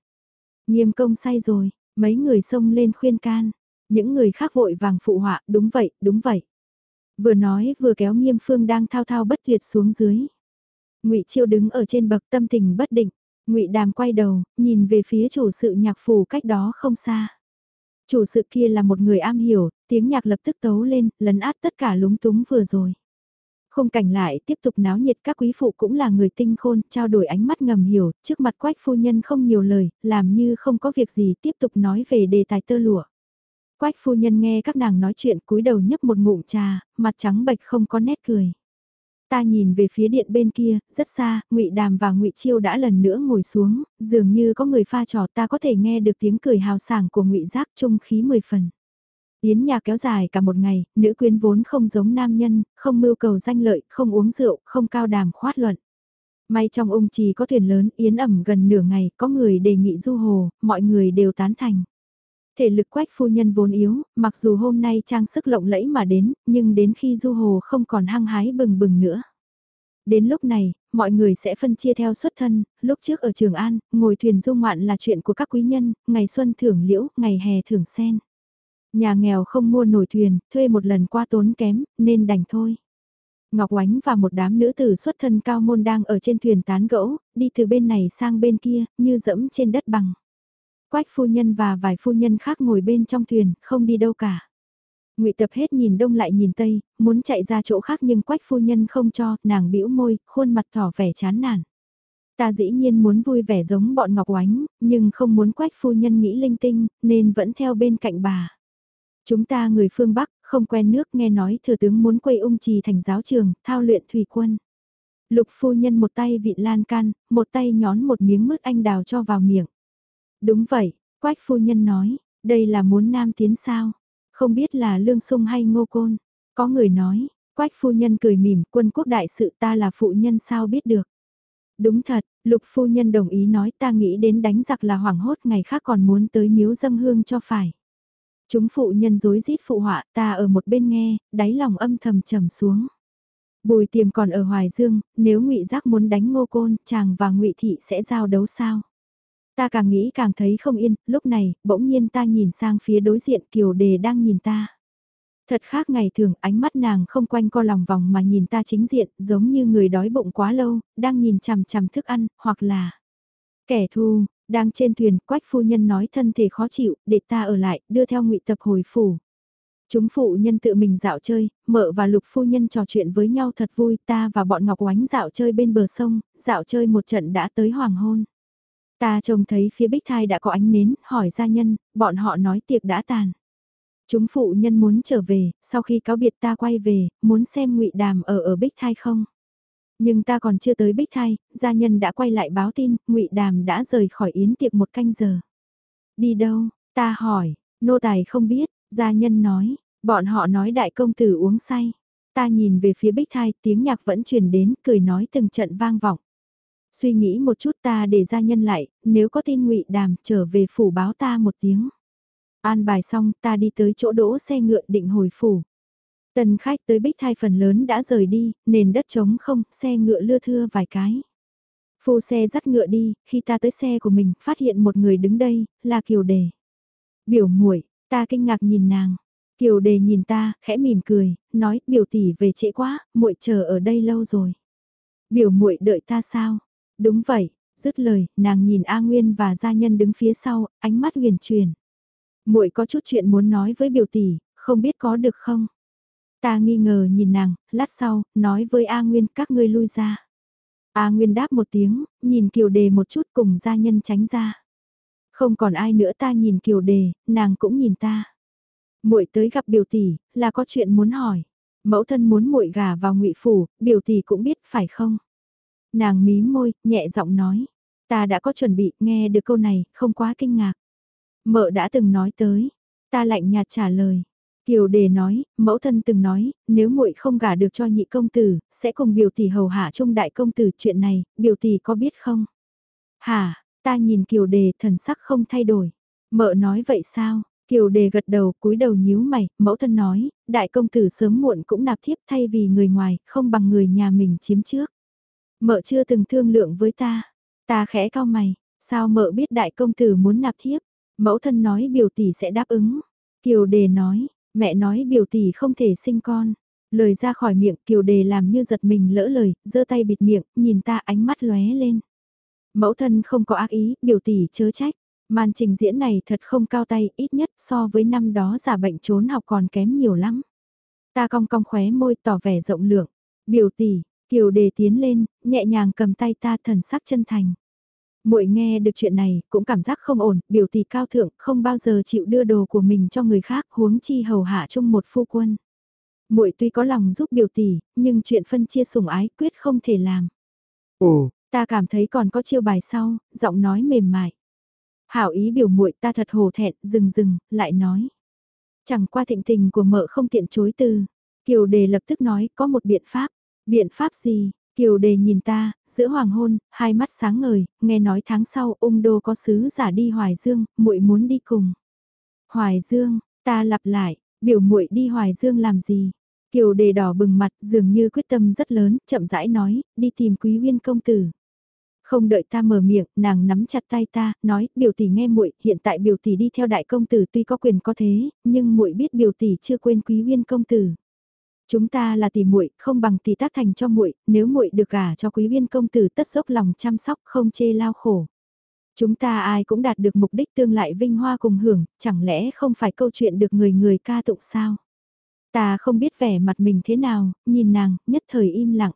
Nghiêm công say rồi, mấy người xông lên khuyên can, những người khác vội vàng phụ họa, đúng vậy, đúng vậy. Vừa nói vừa kéo nghiêm phương đang thao thao bất tuyệt xuống dưới ngụy Chiêu đứng ở trên bậc tâm tình bất định, ngụy Đàm quay đầu, nhìn về phía chủ sự nhạc phủ cách đó không xa. Chủ sự kia là một người am hiểu, tiếng nhạc lập tức tấu lên, lấn át tất cả lúng túng vừa rồi. Không cảnh lại tiếp tục náo nhiệt các quý phụ cũng là người tinh khôn, trao đổi ánh mắt ngầm hiểu, trước mặt quách phu nhân không nhiều lời, làm như không có việc gì tiếp tục nói về đề tài tơ lụa. Quách phu nhân nghe các nàng nói chuyện cúi đầu nhấp một ngụm trà, mặt trắng bệch không có nét cười. Ta nhìn về phía điện bên kia, rất xa, ngụy Đàm và ngụy Chiêu đã lần nữa ngồi xuống, dường như có người pha trò ta có thể nghe được tiếng cười hào sảng của ngụy Giác trung khí mười phần. Yến nhà kéo dài cả một ngày, nữ quyến vốn không giống nam nhân, không mưu cầu danh lợi, không uống rượu, không cao đàm khoát luận. May trong ung trì có thuyền lớn, yến ẩm gần nửa ngày, có người đề nghị du hồ, mọi người đều tán thành. Thể lực quách phu nhân vốn yếu, mặc dù hôm nay trang sức lộng lẫy mà đến, nhưng đến khi du hồ không còn hăng hái bừng bừng nữa. Đến lúc này, mọi người sẽ phân chia theo xuất thân, lúc trước ở Trường An, ngồi thuyền du ngoạn là chuyện của các quý nhân, ngày xuân thưởng liễu, ngày hè thưởng sen. Nhà nghèo không mua nổi thuyền, thuê một lần qua tốn kém, nên đành thôi. Ngọc Oánh và một đám nữ tử xuất thân cao môn đang ở trên thuyền tán gẫu, đi từ bên này sang bên kia, như dẫm trên đất bằng. Quách phu nhân và vài phu nhân khác ngồi bên trong thuyền, không đi đâu cả. Ngụy Tập hết nhìn đông lại nhìn tây, muốn chạy ra chỗ khác nhưng Quách phu nhân không cho, nàng bĩu môi, khuôn mặt tỏ vẻ chán nản. Ta dĩ nhiên muốn vui vẻ giống bọn Ngọc Oánh, nhưng không muốn Quách phu nhân nghĩ linh tinh, nên vẫn theo bên cạnh bà. Chúng ta người phương Bắc, không quen nước nghe nói thừa tướng muốn quay ung trì thành giáo trường, thao luyện thủy quân. Lục phu nhân một tay vịn lan can, một tay nhón một miếng mứt anh đào cho vào miệng. Đúng vậy, quách phu nhân nói, đây là muốn nam tiến sao? Không biết là lương sung hay ngô côn. Có người nói, quách phu nhân cười mỉm, quân quốc đại sự ta là phụ nhân sao biết được. Đúng thật, lục phu nhân đồng ý nói ta nghĩ đến đánh giặc là hoảng hốt ngày khác còn muốn tới miếu dâng hương cho phải. Chúng phụ nhân dối rít phụ họa ta ở một bên nghe, đáy lòng âm thầm trầm xuống. Bùi tiềm còn ở Hoài Dương, nếu ngụy Giác muốn đánh ngô côn, chàng và ngụy Thị sẽ giao đấu sao? Ta càng nghĩ càng thấy không yên, lúc này, bỗng nhiên ta nhìn sang phía đối diện Kiều Đề đang nhìn ta. Thật khác ngày thường, ánh mắt nàng không quanh co lòng vòng mà nhìn ta chính diện, giống như người đói bụng quá lâu, đang nhìn chằm chằm thức ăn, hoặc là kẻ thù, đang trên thuyền, quách phu nhân nói thân thể khó chịu, để ta ở lại, đưa theo ngụy tập hồi phủ. Chúng phụ nhân tự mình dạo chơi, mợ và lục phu nhân trò chuyện với nhau thật vui, ta và bọn Ngọc Oánh dạo chơi bên bờ sông, dạo chơi một trận đã tới hoàng hôn. Ta trông thấy phía bích thai đã có ánh nến, hỏi gia nhân, bọn họ nói tiệc đã tàn. Chúng phụ nhân muốn trở về, sau khi cáo biệt ta quay về, muốn xem ngụy Đàm ở ở bích thai không. Nhưng ta còn chưa tới bích thai, gia nhân đã quay lại báo tin, ngụy Đàm đã rời khỏi yến tiệc một canh giờ. Đi đâu, ta hỏi, nô tài không biết, gia nhân nói, bọn họ nói đại công tử uống say. Ta nhìn về phía bích thai, tiếng nhạc vẫn truyền đến, cười nói từng trận vang vọng. Suy nghĩ một chút ta để gia nhân lại, nếu có tin ngụy Đàm trở về phủ báo ta một tiếng. An bài xong ta đi tới chỗ đỗ xe ngựa định hồi phủ. Tần khách tới bích thai phần lớn đã rời đi, nền đất trống không, xe ngựa lưa thưa vài cái. Phu xe dắt ngựa đi, khi ta tới xe của mình, phát hiện một người đứng đây, là Kiều Đề. Biểu muội ta kinh ngạc nhìn nàng. Kiều Đề nhìn ta, khẽ mỉm cười, nói, biểu tỷ về trễ quá, muội chờ ở đây lâu rồi. Biểu muội đợi ta sao? Đúng vậy, dứt lời, nàng nhìn A Nguyên và gia nhân đứng phía sau, ánh mắt huyền truyền. Muội có chút chuyện muốn nói với biểu tỷ, không biết có được không? Ta nghi ngờ nhìn nàng, lát sau, nói với A Nguyên các ngươi lui ra. A Nguyên đáp một tiếng, nhìn Kiều Đề một chút cùng gia nhân tránh ra. Không còn ai nữa ta nhìn Kiều Đề, nàng cũng nhìn ta. Muội tới gặp biểu tỷ, là có chuyện muốn hỏi. Mẫu thân muốn muội gả vào ngụy phủ, biểu tỷ cũng biết phải không? Nàng mí môi, nhẹ giọng nói. Ta đã có chuẩn bị, nghe được câu này, không quá kinh ngạc. Mợ đã từng nói tới. Ta lạnh nhạt trả lời. Kiều đề nói, mẫu thân từng nói, nếu muội không gả được cho nhị công tử, sẽ cùng biểu tỷ hầu hạ trung đại công tử chuyện này, biểu tỷ có biết không? Hả, ta nhìn kiều đề thần sắc không thay đổi. Mợ nói vậy sao? Kiều đề gật đầu cúi đầu nhíu mày, mẫu thân nói, đại công tử sớm muộn cũng nạp thiếp thay vì người ngoài, không bằng người nhà mình chiếm trước. Mợ chưa từng thương lượng với ta, ta khẽ cao mày, sao mợ biết đại công tử muốn nạp thiếp? Mẫu thân nói biểu tỷ sẽ đáp ứng. Kiều đề nói, mẹ nói biểu tỷ không thể sinh con. Lời ra khỏi miệng kiều đề làm như giật mình lỡ lời, giơ tay bịt miệng, nhìn ta ánh mắt lóe lên. Mẫu thân không có ác ý, biểu tỷ chớ trách. Màn trình diễn này thật không cao tay, ít nhất so với năm đó giả bệnh trốn học còn kém nhiều lắm. Ta cong cong khóe môi tỏ vẻ rộng lượng. Biểu tỷ, kiều đề tiến lên, nhẹ nhàng cầm tay ta thần sắc chân thành muội nghe được chuyện này, cũng cảm giác không ổn, biểu tỷ cao thượng, không bao giờ chịu đưa đồ của mình cho người khác, huống chi hầu hạ chung một phu quân. Muội tuy có lòng giúp biểu tỷ, nhưng chuyện phân chia sủng ái quyết không thể làm. Ồ, ta cảm thấy còn có chiêu bài sau, giọng nói mềm mại. Hảo ý biểu muội ta thật hồ thẹn, dừng dừng, lại nói. Chẳng qua thịnh tình của mợ không tiện chối từ. Kiều đề lập tức nói có một biện pháp. Biện pháp gì? Kiều đề nhìn ta, giữa hoàng hôn, hai mắt sáng ngời, nghe nói tháng sau ung đô có sứ giả đi Hoài Dương, muội muốn đi cùng. Hoài Dương, ta lặp lại, biểu muội đi Hoài Dương làm gì? Kiều đề đỏ bừng mặt dường như quyết tâm rất lớn, chậm rãi nói, đi tìm quý uyên công tử. Không đợi ta mở miệng, nàng nắm chặt tay ta, nói, biểu tỷ nghe muội, hiện tại biểu tỷ đi theo đại công tử tuy có quyền có thế, nhưng muội biết biểu tỷ chưa quên quý uyên công tử. Chúng ta là tỷ muội, không bằng tỷ tác thành cho muội, nếu muội được gả cho quý viên công tử tất dốc lòng chăm sóc không chê lao khổ. Chúng ta ai cũng đạt được mục đích tương lại vinh hoa cùng hưởng, chẳng lẽ không phải câu chuyện được người người ca tụng sao? Ta không biết vẻ mặt mình thế nào, nhìn nàng, nhất thời im lặng.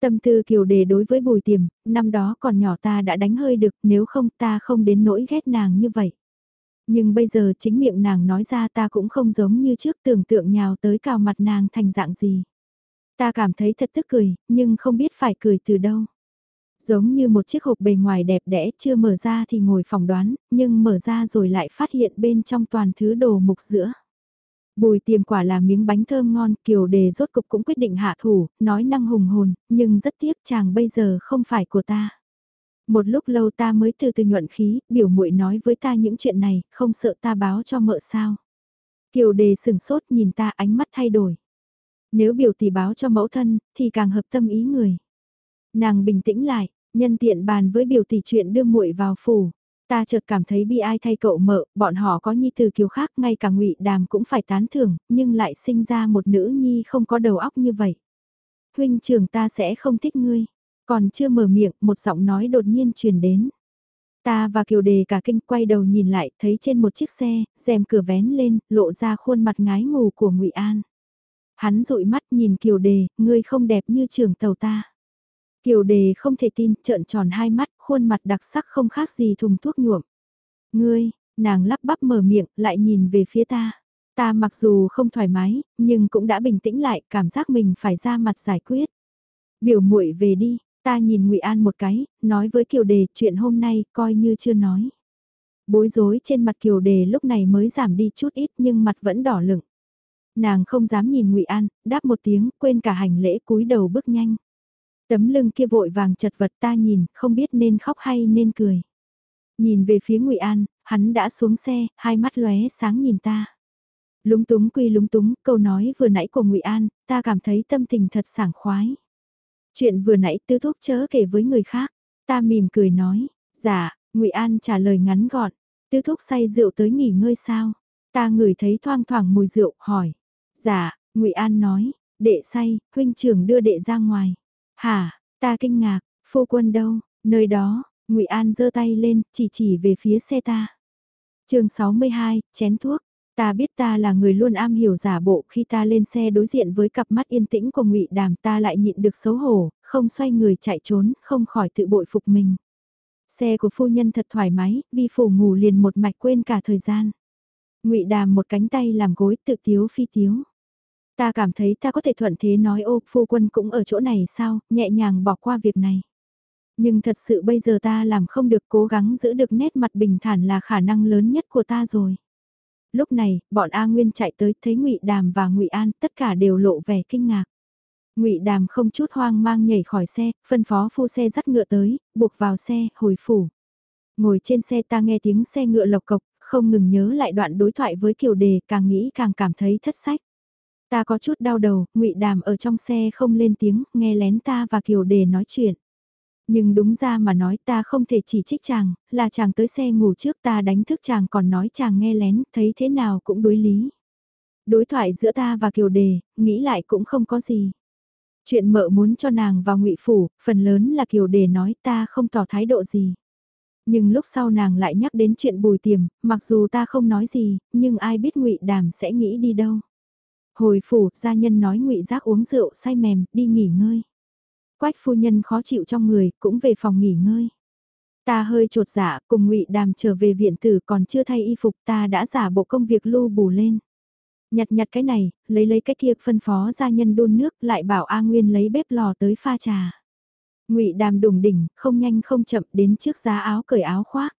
Tâm tư kiều đề đối với bùi tiềm, năm đó còn nhỏ ta đã đánh hơi được, nếu không ta không đến nỗi ghét nàng như vậy. Nhưng bây giờ chính miệng nàng nói ra ta cũng không giống như trước tưởng tượng nhào tới cào mặt nàng thành dạng gì. Ta cảm thấy thật tức cười, nhưng không biết phải cười từ đâu. Giống như một chiếc hộp bề ngoài đẹp đẽ chưa mở ra thì ngồi phỏng đoán, nhưng mở ra rồi lại phát hiện bên trong toàn thứ đồ mục giữa. Bùi tiềm quả là miếng bánh thơm ngon, kiều đề rốt cục cũng quyết định hạ thủ, nói năng hùng hồn, nhưng rất tiếc chàng bây giờ không phải của ta. Một lúc lâu ta mới từ từ nhuận khí, biểu muội nói với ta những chuyện này, không sợ ta báo cho mợ sao. Kiều đề sừng sốt nhìn ta ánh mắt thay đổi. Nếu biểu tỷ báo cho mẫu thân, thì càng hợp tâm ý người. Nàng bình tĩnh lại, nhân tiện bàn với biểu tỷ chuyện đưa muội vào phủ. Ta chợt cảm thấy bi ai thay cậu mợ, bọn họ có nhi từ kiều khác, ngay cả ngụy đàm cũng phải tán thưởng, nhưng lại sinh ra một nữ nhi không có đầu óc như vậy. Huynh trưởng ta sẽ không thích ngươi. Còn chưa mở miệng, một giọng nói đột nhiên truyền đến. Ta và Kiều Đề cả kinh quay đầu nhìn lại, thấy trên một chiếc xe, rèm cửa vén lên, lộ ra khuôn mặt ngái ngủ của Ngụy An. Hắn dụi mắt nhìn Kiều Đề, ngươi không đẹp như trưởng tàu ta. Kiều Đề không thể tin, trợn tròn hai mắt, khuôn mặt đặc sắc không khác gì thùng thuốc nhuộm. Ngươi, nàng lắp bắp mở miệng, lại nhìn về phía ta. Ta mặc dù không thoải mái, nhưng cũng đã bình tĩnh lại, cảm giác mình phải ra mặt giải quyết. Biểu muội về đi, ta nhìn ngụy An một cái, nói với Kiều Đề chuyện hôm nay coi như chưa nói. Bối rối trên mặt Kiều Đề lúc này mới giảm đi chút ít nhưng mặt vẫn đỏ lửng. Nàng không dám nhìn ngụy An, đáp một tiếng, quên cả hành lễ cúi đầu bước nhanh. Tấm lưng kia vội vàng chật vật ta nhìn, không biết nên khóc hay nên cười. Nhìn về phía ngụy An, hắn đã xuống xe, hai mắt lóe sáng nhìn ta. Lúng túng quy lúng túng, câu nói vừa nãy của ngụy An, ta cảm thấy tâm tình thật sảng khoái. Chuyện vừa nãy tư thúc chớ kể với người khác, ta mỉm cười nói, dạ, ngụy An trả lời ngắn gọn, tư thúc say rượu tới nghỉ ngơi sao? Ta ngửi thấy thoang thoảng mùi rượu, hỏi. Dạ, ngụy An nói, đệ say, huynh trưởng đưa đệ ra ngoài. Hả, ta kinh ngạc, phu quân đâu, nơi đó, ngụy An giơ tay lên, chỉ chỉ về phía xe ta. chương 62, chén thuốc. Ta biết ta là người luôn am hiểu giả bộ khi ta lên xe đối diện với cặp mắt yên tĩnh của ngụy Đàm ta lại nhịn được xấu hổ, không xoay người chạy trốn, không khỏi tự bội phục mình. Xe của phu nhân thật thoải mái, vi phủ ngủ liền một mạch quên cả thời gian. ngụy Đàm một cánh tay làm gối tự tiếu phi tiếu. Ta cảm thấy ta có thể thuận thế nói ô phu quân cũng ở chỗ này sao, nhẹ nhàng bỏ qua việc này. Nhưng thật sự bây giờ ta làm không được cố gắng giữ được nét mặt bình thản là khả năng lớn nhất của ta rồi. Lúc này, bọn A Nguyên chạy tới thấy Ngụy Đàm và Ngụy An tất cả đều lộ vẻ kinh ngạc. Ngụy Đàm không chút hoang mang nhảy khỏi xe, phân phó phu xe dắt ngựa tới, buộc vào xe, hồi phủ. Ngồi trên xe ta nghe tiếng xe ngựa lộc cộc, không ngừng nhớ lại đoạn đối thoại với Kiều Đề, càng nghĩ càng cảm thấy thất sách. Ta có chút đau đầu, ngụy Đàm ở trong xe không lên tiếng, nghe lén ta và Kiều Đề nói chuyện. Nhưng đúng ra mà nói ta không thể chỉ trích chàng, là chàng tới xe ngủ trước ta đánh thức chàng còn nói chàng nghe lén, thấy thế nào cũng đối lý. Đối thoại giữa ta và Kiều Đề, nghĩ lại cũng không có gì. Chuyện mợ muốn cho nàng vào ngụy phủ, phần lớn là Kiều Đề nói ta không tỏ thái độ gì. Nhưng lúc sau nàng lại nhắc đến chuyện bùi tiềm, mặc dù ta không nói gì, nhưng ai biết ngụy Đàm sẽ nghĩ đi đâu. Hồi phủ, gia nhân nói ngụy giác uống rượu say mềm, đi nghỉ ngơi. Quách phu nhân khó chịu trong người, cũng về phòng nghỉ ngơi. Ta hơi trột dạ, cùng ngụy đàm trở về viện tử còn chưa thay y phục ta đã giả bộ công việc lưu bù lên. Nhặt nhặt cái này, lấy lấy cái kia phân phó gia nhân đun nước lại bảo A Nguyên lấy bếp lò tới pha trà. ngụy đàm đùng đỉnh, không nhanh không chậm đến trước giá áo cởi áo khoác.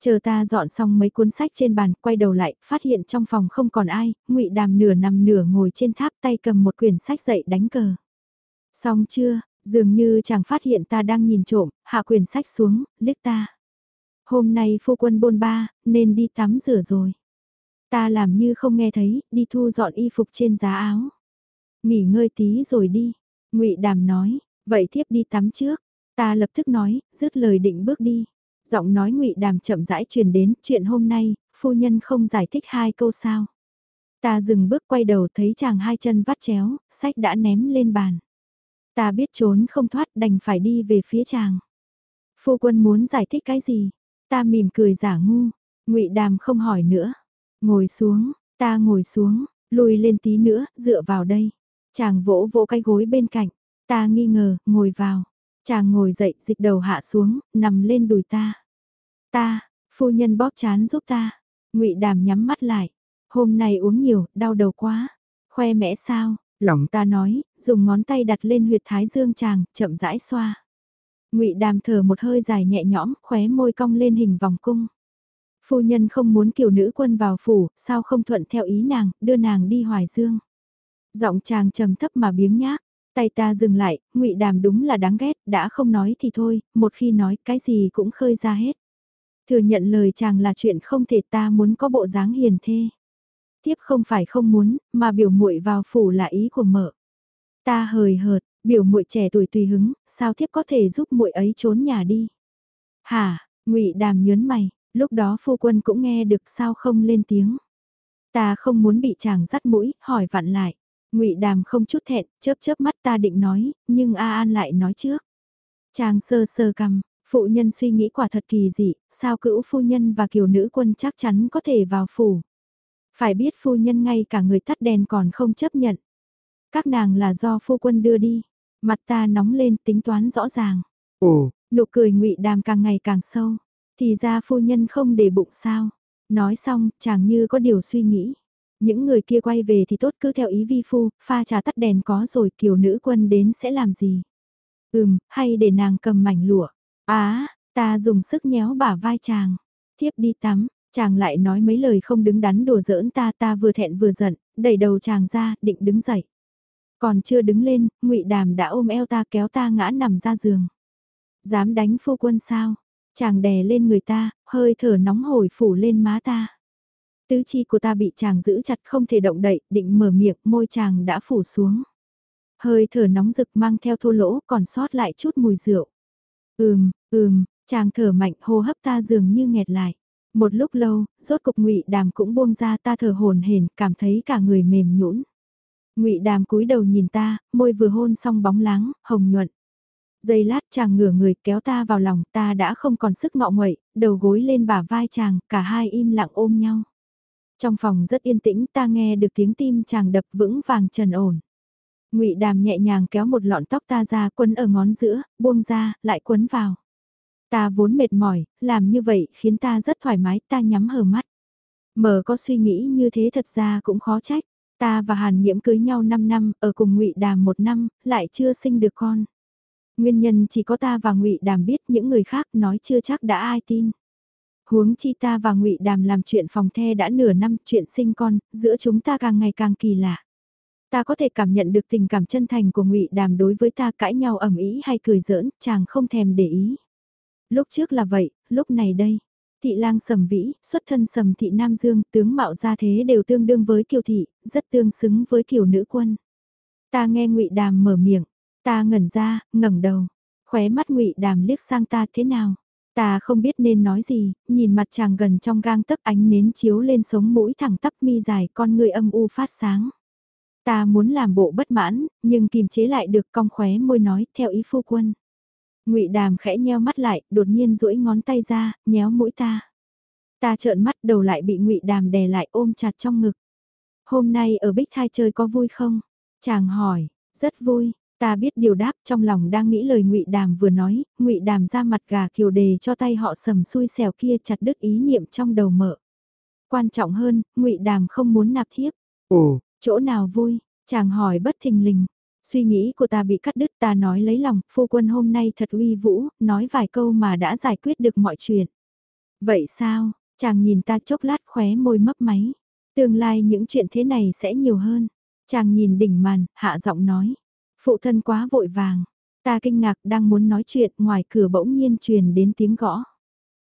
Chờ ta dọn xong mấy cuốn sách trên bàn, quay đầu lại, phát hiện trong phòng không còn ai, ngụy Đàm nửa nằm nửa ngồi trên tháp tay cầm một quyển sách dậy đánh cờ. Xong chưa, dường như chàng phát hiện ta đang nhìn trộm, hạ quyển sách xuống, liếc ta. Hôm nay phu quân bôn ba, nên đi tắm rửa rồi. Ta làm như không nghe thấy, đi thu dọn y phục trên giá áo. Nghỉ ngơi tí rồi đi, ngụy Đàm nói, vậy thiếp đi tắm trước. Ta lập tức nói, dứt lời định bước đi. Giọng nói ngụy đàm chậm rãi truyền đến, chuyện hôm nay, phu nhân không giải thích hai câu sao. Ta dừng bước quay đầu thấy chàng hai chân vắt chéo, sách đã ném lên bàn. Ta biết trốn không thoát đành phải đi về phía chàng. Phu quân muốn giải thích cái gì? Ta mỉm cười giả ngu, ngụy đàm không hỏi nữa. Ngồi xuống, ta ngồi xuống, lùi lên tí nữa, dựa vào đây. Chàng vỗ vỗ cái gối bên cạnh, ta nghi ngờ, ngồi vào. Chàng ngồi dậy, dịch đầu hạ xuống, nằm lên đùi ta. Ta, phu nhân bóp chán giúp ta. ngụy Đàm nhắm mắt lại. Hôm nay uống nhiều, đau đầu quá. Khoe mẽ sao? Lòng ta nói, dùng ngón tay đặt lên huyệt thái dương chàng, chậm rãi xoa. ngụy Đàm thở một hơi dài nhẹ nhõm, khóe môi cong lên hình vòng cung. Phu nhân không muốn kiều nữ quân vào phủ, sao không thuận theo ý nàng, đưa nàng đi hoài dương. Giọng chàng trầm thấp mà biếng nhác, Tay ta dừng lại, ngụy đàm đúng là đáng ghét, đã không nói thì thôi, một khi nói cái gì cũng khơi ra hết. Thừa nhận lời chàng là chuyện không thể ta muốn có bộ dáng hiền thê. Tiếp không phải không muốn, mà biểu muội vào phủ là ý của mợ. Ta hời hợt, biểu muội trẻ tuổi tùy hứng, sao thiếp có thể giúp muội ấy trốn nhà đi. Hả, ngụy đàm nhớn mày, lúc đó phu quân cũng nghe được sao không lên tiếng. Ta không muốn bị chàng dắt mũi, hỏi vặn lại. Ngụy Đàm không chút thẹn, chớp chớp mắt ta định nói, nhưng A An lại nói trước. Chàng sơ sơ cầm, Phụ nhân suy nghĩ quả thật kỳ dị, sao cữu phu nhân và kiều nữ quân chắc chắn có thể vào phủ. Phải biết phu nhân ngay cả người tắt đèn còn không chấp nhận. Các nàng là do phu quân đưa đi. Mặt ta nóng lên tính toán rõ ràng. Ồ, nụ cười ngụy đàm càng ngày càng sâu. Thì ra phu nhân không để bụng sao. Nói xong, chàng như có điều suy nghĩ. Những người kia quay về thì tốt cứ theo ý vi phu, pha trà tắt đèn có rồi kiều nữ quân đến sẽ làm gì. Ừm, hay để nàng cầm mảnh lụa. Á, ta dùng sức nhéo bả vai chàng. Tiếp đi tắm, chàng lại nói mấy lời không đứng đắn đùa giỡn ta ta vừa thẹn vừa giận, đẩy đầu chàng ra, định đứng dậy. Còn chưa đứng lên, ngụy Đàm đã ôm eo ta kéo ta ngã nằm ra giường. Dám đánh phu quân sao? Chàng đè lên người ta, hơi thở nóng hổi phủ lên má ta. Tứ chi của ta bị chàng giữ chặt không thể động đậy, định mở miệng, môi chàng đã phủ xuống. Hơi thở nóng rực mang theo thô lỗ còn sót lại chút mùi rượu. Ừm, ừm, chàng thở mạnh hô hấp ta dường như nghẹt lại. Một lúc lâu, rốt cục ngụy đàm cũng buông ra ta thở hồn hển cảm thấy cả người mềm nhũn. ngụy đàm cúi đầu nhìn ta, môi vừa hôn xong bóng láng, hồng nhuận. Giây lát chàng ngửa người kéo ta vào lòng ta đã không còn sức ngọ nguậy, đầu gối lên bả vai chàng, cả hai im lặng ôm nhau. Trong phòng rất yên tĩnh ta nghe được tiếng tim chàng đập vững vàng trần ổn. ngụy đàm nhẹ nhàng kéo một lọn tóc ta ra quấn ở ngón giữa, buông ra, lại quấn vào. Ta vốn mệt mỏi, làm như vậy khiến ta rất thoải mái, ta nhắm hờ mắt. Mở có suy nghĩ như thế thật ra cũng khó trách. Ta và Hàn nghiễm cưới nhau 5 năm, ở cùng ngụy Đàm một năm, lại chưa sinh được con. Nguyên nhân chỉ có ta và ngụy Đàm biết những người khác nói chưa chắc đã ai tin. Huống chi ta và ngụy Đàm làm chuyện phòng the đã nửa năm chuyện sinh con, giữa chúng ta càng ngày càng kỳ lạ. Ta có thể cảm nhận được tình cảm chân thành của ngụy Đàm đối với ta cãi nhau ầm ĩ hay cười giỡn, chàng không thèm để ý. Lúc trước là vậy, lúc này đây. Thị lang sầm vĩ, xuất thân sầm thị Nam Dương, tướng mạo gia thế đều tương đương với kiều thị, rất tương xứng với kiều nữ quân. Ta nghe ngụy Đàm mở miệng, ta ngẩn ra, ngẩng đầu, khóe mắt ngụy Đàm liếc sang ta thế nào. Ta không biết nên nói gì, nhìn mặt chàng gần trong gang tấc ánh nến chiếu lên sống mũi thẳng tắp mi dài con người âm u phát sáng. Ta muốn làm bộ bất mãn, nhưng kìm chế lại được cong khóe môi nói theo ý phu quân ngụy đàm khẽ nheo mắt lại, đột nhiên duỗi ngón tay ra, nhéo mũi ta. Ta trợn mắt đầu lại bị ngụy đàm đè lại ôm chặt trong ngực. Hôm nay ở Bích Thai chơi có vui không? Chàng hỏi, rất vui, Ta biết điều đáp trong lòng đang nghĩ lời ngụy Đàm vừa nói, ngụy Đàm ra mặt gà kiều đề cho tay họ sầm xui xẻo kia chặt đứt ý niệm trong đầu mợ. Quan trọng hơn, ngụy Đàm không muốn nạp thiếp. Ồ, chỗ nào vui? Chàng hỏi bất thình lình. Suy nghĩ của ta bị cắt đứt ta nói lấy lòng, phu quân hôm nay thật uy vũ, nói vài câu mà đã giải quyết được mọi chuyện. Vậy sao? Chàng nhìn ta chốc lát khóe môi mấp máy. Tương lai những chuyện thế này sẽ nhiều hơn. Chàng nhìn đỉnh màn, hạ giọng nói. Phụ thân quá vội vàng. Ta kinh ngạc đang muốn nói chuyện ngoài cửa bỗng nhiên truyền đến tiếng gõ.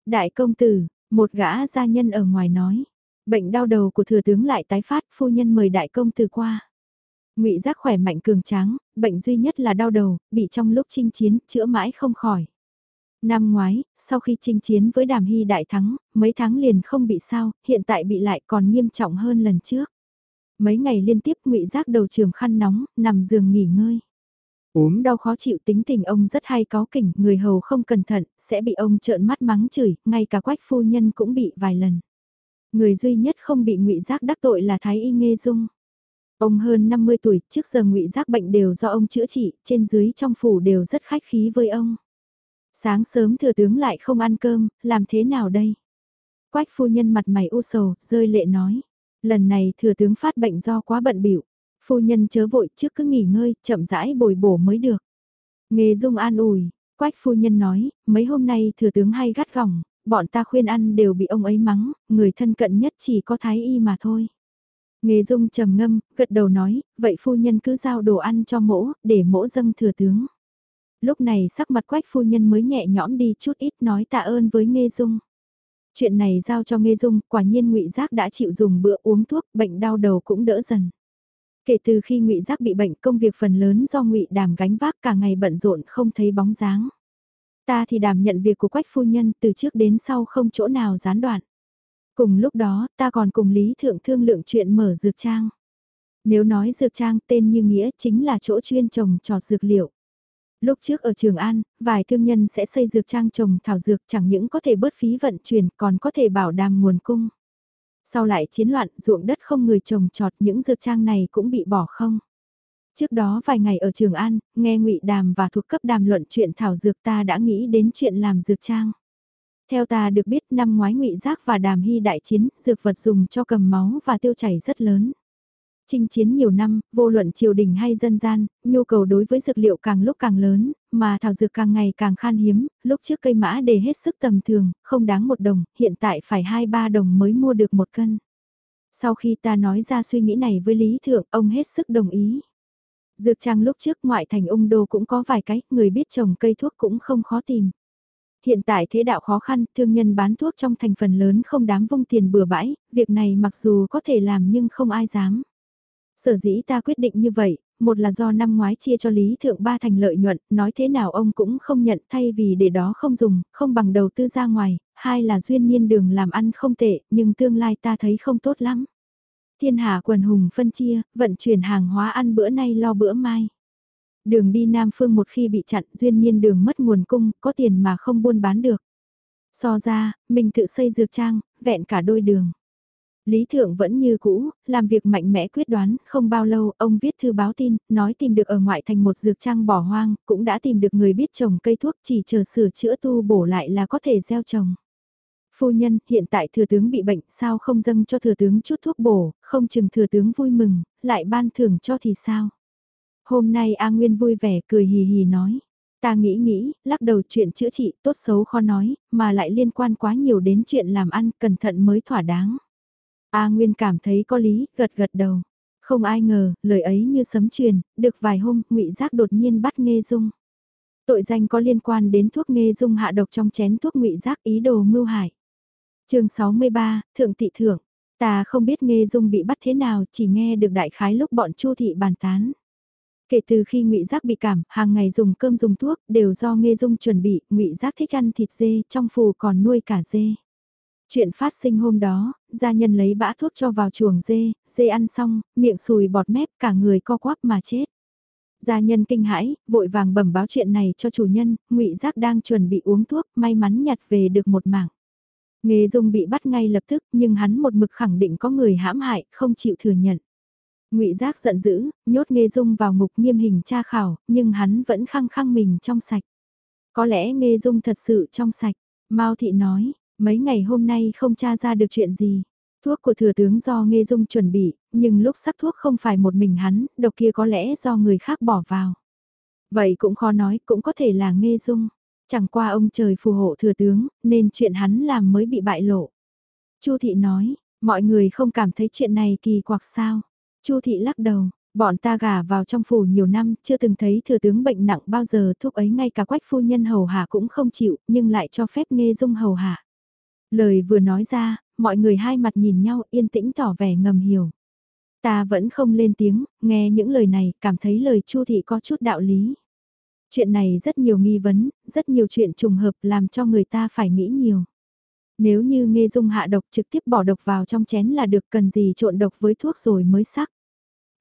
Đại công tử, một gã gia nhân ở ngoài nói. Bệnh đau đầu của thừa tướng lại tái phát, phu nhân mời đại công tử qua. Ngụy giác khỏe mạnh cường tráng, bệnh duy nhất là đau đầu, bị trong lúc chinh chiến, chữa mãi không khỏi. Năm ngoái, sau khi chinh chiến với đàm hy đại thắng, mấy tháng liền không bị sao, hiện tại bị lại còn nghiêm trọng hơn lần trước. Mấy ngày liên tiếp ngụy giác đầu trường khăn nóng, nằm giường nghỉ ngơi. ốm đau khó chịu tính tình ông rất hay có kỉnh, người hầu không cẩn thận, sẽ bị ông trợn mắt mắng chửi, ngay cả quách phu nhân cũng bị vài lần. Người duy nhất không bị ngụy giác đắc tội là Thái Y Nghê Dung. Ông hơn 50 tuổi, trước giờ ngụy giác bệnh đều do ông chữa trị, trên dưới trong phủ đều rất khách khí với ông. Sáng sớm thừa tướng lại không ăn cơm, làm thế nào đây? Quách phu nhân mặt mày u sầu, rơi lệ nói. Lần này thừa tướng phát bệnh do quá bận biểu phu nhân chớ vội trước cứ nghỉ ngơi, chậm rãi bồi bổ mới được. Nghề dung an ủi, quách phu nhân nói, mấy hôm nay thừa tướng hay gắt gỏng, bọn ta khuyên ăn đều bị ông ấy mắng, người thân cận nhất chỉ có thái y mà thôi. Nghề dung trầm ngâm, gật đầu nói, vậy phu nhân cứ giao đồ ăn cho mỗ, để mỗ dâng thừa tướng. Lúc này sắc mặt quách phu nhân mới nhẹ nhõm đi chút ít nói tạ ơn với nghê dung. Chuyện này giao cho Nghê Dung, quả nhiên Ngụy Giác đã chịu dùng bữa uống thuốc, bệnh đau đầu cũng đỡ dần. Kể từ khi Ngụy Giác bị bệnh, công việc phần lớn do Ngụy Đàm gánh vác cả ngày bận rộn không thấy bóng dáng. Ta thì đảm nhận việc của Quách phu nhân từ trước đến sau không chỗ nào gián đoạn. Cùng lúc đó, ta còn cùng Lý Thượng thương lượng chuyện mở dược trang. Nếu nói dược trang tên như nghĩa chính là chỗ chuyên trồng trọt dược liệu. Lúc trước ở Trường An, vài thương nhân sẽ xây dược trang trồng thảo dược chẳng những có thể bớt phí vận chuyển còn có thể bảo đảm nguồn cung. Sau lại chiến loạn, ruộng đất không người trồng trọt những dược trang này cũng bị bỏ không. Trước đó vài ngày ở Trường An, nghe ngụy Đàm và thuộc cấp đàm luận chuyện thảo dược ta đã nghĩ đến chuyện làm dược trang. Theo ta được biết năm ngoái ngụy Giác và Đàm Hy đại chiến, dược vật dùng cho cầm máu và tiêu chảy rất lớn. Trinh chiến nhiều năm, vô luận triều đình hay dân gian, nhu cầu đối với dược liệu càng lúc càng lớn, mà thảo dược càng ngày càng khan hiếm, lúc trước cây mã để hết sức tầm thường, không đáng một đồng, hiện tại phải 2-3 đồng mới mua được một cân. Sau khi ta nói ra suy nghĩ này với Lý Thượng, ông hết sức đồng ý. Dược trang lúc trước ngoại thành ung đô cũng có vài cái, người biết trồng cây thuốc cũng không khó tìm. Hiện tại thế đạo khó khăn, thương nhân bán thuốc trong thành phần lớn không đám vung tiền bừa bãi, việc này mặc dù có thể làm nhưng không ai dám. Sở dĩ ta quyết định như vậy, một là do năm ngoái chia cho Lý Thượng ba thành lợi nhuận, nói thế nào ông cũng không nhận thay vì để đó không dùng, không bằng đầu tư ra ngoài, hai là duyên niên đường làm ăn không tệ, nhưng tương lai ta thấy không tốt lắm. Thiên hạ quần hùng phân chia, vận chuyển hàng hóa ăn bữa nay lo bữa mai. Đường đi Nam Phương một khi bị chặn duyên nhiên đường mất nguồn cung, có tiền mà không buôn bán được. So ra, mình tự xây dược trang, vẹn cả đôi đường. Lý Thượng vẫn như cũ, làm việc mạnh mẽ quyết đoán, không bao lâu ông viết thư báo tin, nói tìm được ở ngoại thành một dược trang bỏ hoang, cũng đã tìm được người biết trồng cây thuốc chỉ chờ sửa chữa tu bổ lại là có thể gieo trồng. Phu nhân, hiện tại thừa tướng bị bệnh, sao không dâng cho thừa tướng chút thuốc bổ, không chừng thừa tướng vui mừng, lại ban thưởng cho thì sao? Hôm nay A Nguyên vui vẻ cười hì hì nói. Ta nghĩ nghĩ, lắc đầu chuyện chữa trị tốt xấu khó nói, mà lại liên quan quá nhiều đến chuyện làm ăn, cẩn thận mới thỏa đáng. A Nguyên cảm thấy có lý, gật gật đầu. Không ai ngờ, lời ấy như sấm truyền, được vài hôm, ngụy Giác đột nhiên bắt Nghê Dung. Tội danh có liên quan đến thuốc Nghê Dung hạ độc trong chén thuốc ngụy Giác ý đồ mưu hại. chương 63, Thượng Tị Thượng. Ta không biết Nghê Dung bị bắt thế nào, chỉ nghe được đại khái lúc bọn Chu thị bàn tán. Kể từ khi Ngụy Giác bị cảm, hàng ngày dùng cơm dùng thuốc đều do Nghê Dung chuẩn bị, Ngụy Giác thích ăn thịt dê, trong phù còn nuôi cả dê. Chuyện phát sinh hôm đó, gia nhân lấy bã thuốc cho vào chuồng dê, dê ăn xong, miệng sùi bọt mép cả người co quắp mà chết. Gia nhân kinh hãi, vội vàng bẩm báo chuyện này cho chủ nhân, ngụy Giác đang chuẩn bị uống thuốc, may mắn nhặt về được một mảng. Nghề dung bị bắt ngay lập tức, nhưng hắn một mực khẳng định có người hãm hại, không chịu thừa nhận. Ngụy Giác giận dữ, nhốt Nghê Dung vào ngục nghiêm hình tra khảo, nhưng hắn vẫn khăng khăng mình trong sạch. Có lẽ Nghê Dung thật sự trong sạch, Mao Thị nói, mấy ngày hôm nay không tra ra được chuyện gì. Thuốc của thừa tướng do Nghê Dung chuẩn bị, nhưng lúc sắc thuốc không phải một mình hắn, độc kia có lẽ do người khác bỏ vào. Vậy cũng khó nói, cũng có thể là Nghê Dung. Chẳng qua ông trời phù hộ thừa tướng, nên chuyện hắn làm mới bị bại lộ. Chu Thị nói, mọi người không cảm thấy chuyện này kỳ quặc sao. Chu thị lắc đầu, bọn ta gả vào trong phủ nhiều năm, chưa từng thấy thừa tướng bệnh nặng bao giờ thuốc ấy ngay cả quách phu nhân hầu hạ cũng không chịu, nhưng lại cho phép nghe dung hầu hạ. Lời vừa nói ra, mọi người hai mặt nhìn nhau yên tĩnh tỏ vẻ ngầm hiểu. Ta vẫn không lên tiếng, nghe những lời này, cảm thấy lời Chu thị có chút đạo lý. Chuyện này rất nhiều nghi vấn, rất nhiều chuyện trùng hợp làm cho người ta phải nghĩ nhiều. Nếu như nghe dung hạ độc trực tiếp bỏ độc vào trong chén là được cần gì trộn độc với thuốc rồi mới sắc.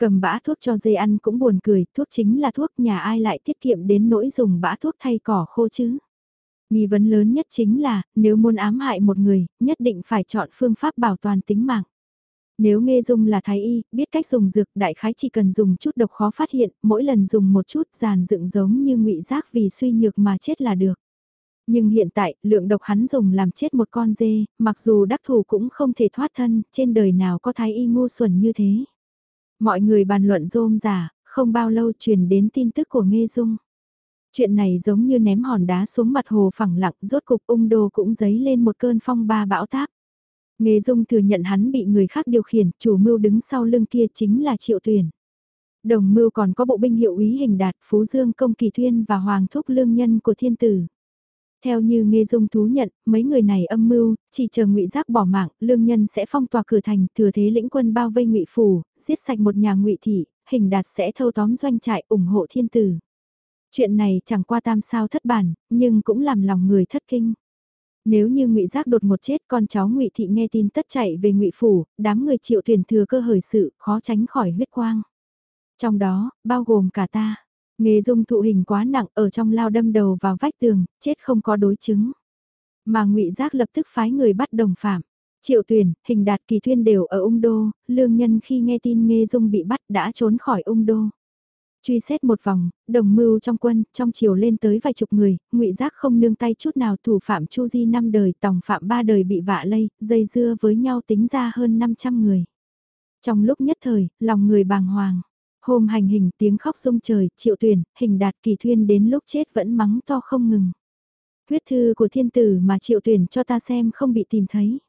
Cầm bã thuốc cho dê ăn cũng buồn cười, thuốc chính là thuốc nhà ai lại tiết kiệm đến nỗi dùng bã thuốc thay cỏ khô chứ. Nghi vấn lớn nhất chính là, nếu muốn ám hại một người, nhất định phải chọn phương pháp bảo toàn tính mạng. Nếu nghe dung là thái y, biết cách dùng dược đại khái chỉ cần dùng chút độc khó phát hiện, mỗi lần dùng một chút giàn dựng giống như ngụy giác vì suy nhược mà chết là được. Nhưng hiện tại, lượng độc hắn dùng làm chết một con dê, mặc dù đắc thủ cũng không thể thoát thân, trên đời nào có thái y ngu xuẩn như thế. Mọi người bàn luận rôm giả, không bao lâu truyền đến tin tức của Nghê Dung. Chuyện này giống như ném hòn đá xuống mặt hồ phẳng lặng, rốt cục ung đô cũng dấy lên một cơn phong ba bão táp. Nghê Dung thừa nhận hắn bị người khác điều khiển, chủ mưu đứng sau lưng kia chính là Triệu Tuyền. Đồng mưu còn có bộ binh hiệu úy hình đạt, Phú Dương Công Kỳ Thuyên và Hoàng Thúc Lương Nhân của Thiên Tử. Theo như nghe dung thú nhận, mấy người này âm mưu, chỉ chờ ngụy Giác bỏ mạng, lương nhân sẽ phong tỏa cửa thành, thừa thế lĩnh quân bao vây ngụy phủ, giết sạch một nhà ngụy thị, hình đạt sẽ thâu tóm doanh trại ủng hộ thiên tử. Chuyện này chẳng qua tam sao thất bản, nhưng cũng làm lòng người thất kinh. Nếu như ngụy Giác đột một chết, con cháu ngụy thị nghe tin tất chạy về ngụy phủ, đám người chịu tuyển thừa cơ hời sự, khó tránh khỏi huyết quang. Trong đó, bao gồm cả ta. Nghề dung thụ hình quá nặng ở trong lao đâm đầu vào vách tường, chết không có đối chứng. Mà ngụy Giác lập tức phái người bắt đồng phạm. Triệu tuyển, hình đạt kỳ thuyên đều ở ung đô, lương nhân khi nghe tin nghe Dung bị bắt đã trốn khỏi ung đô. Truy xét một vòng, đồng mưu trong quân, trong chiều lên tới vài chục người, ngụy Giác không nương tay chút nào thủ phạm Chu Di năm đời, tòng phạm ba đời bị vạ lây, dây dưa với nhau tính ra hơn 500 người. Trong lúc nhất thời, lòng người bàng hoàng. Hôm hành hình tiếng khóc rung trời, triệu tuyển, hình đạt kỳ thuyên đến lúc chết vẫn mắng to không ngừng. Huyết thư của thiên tử mà triệu tuyển cho ta xem không bị tìm thấy.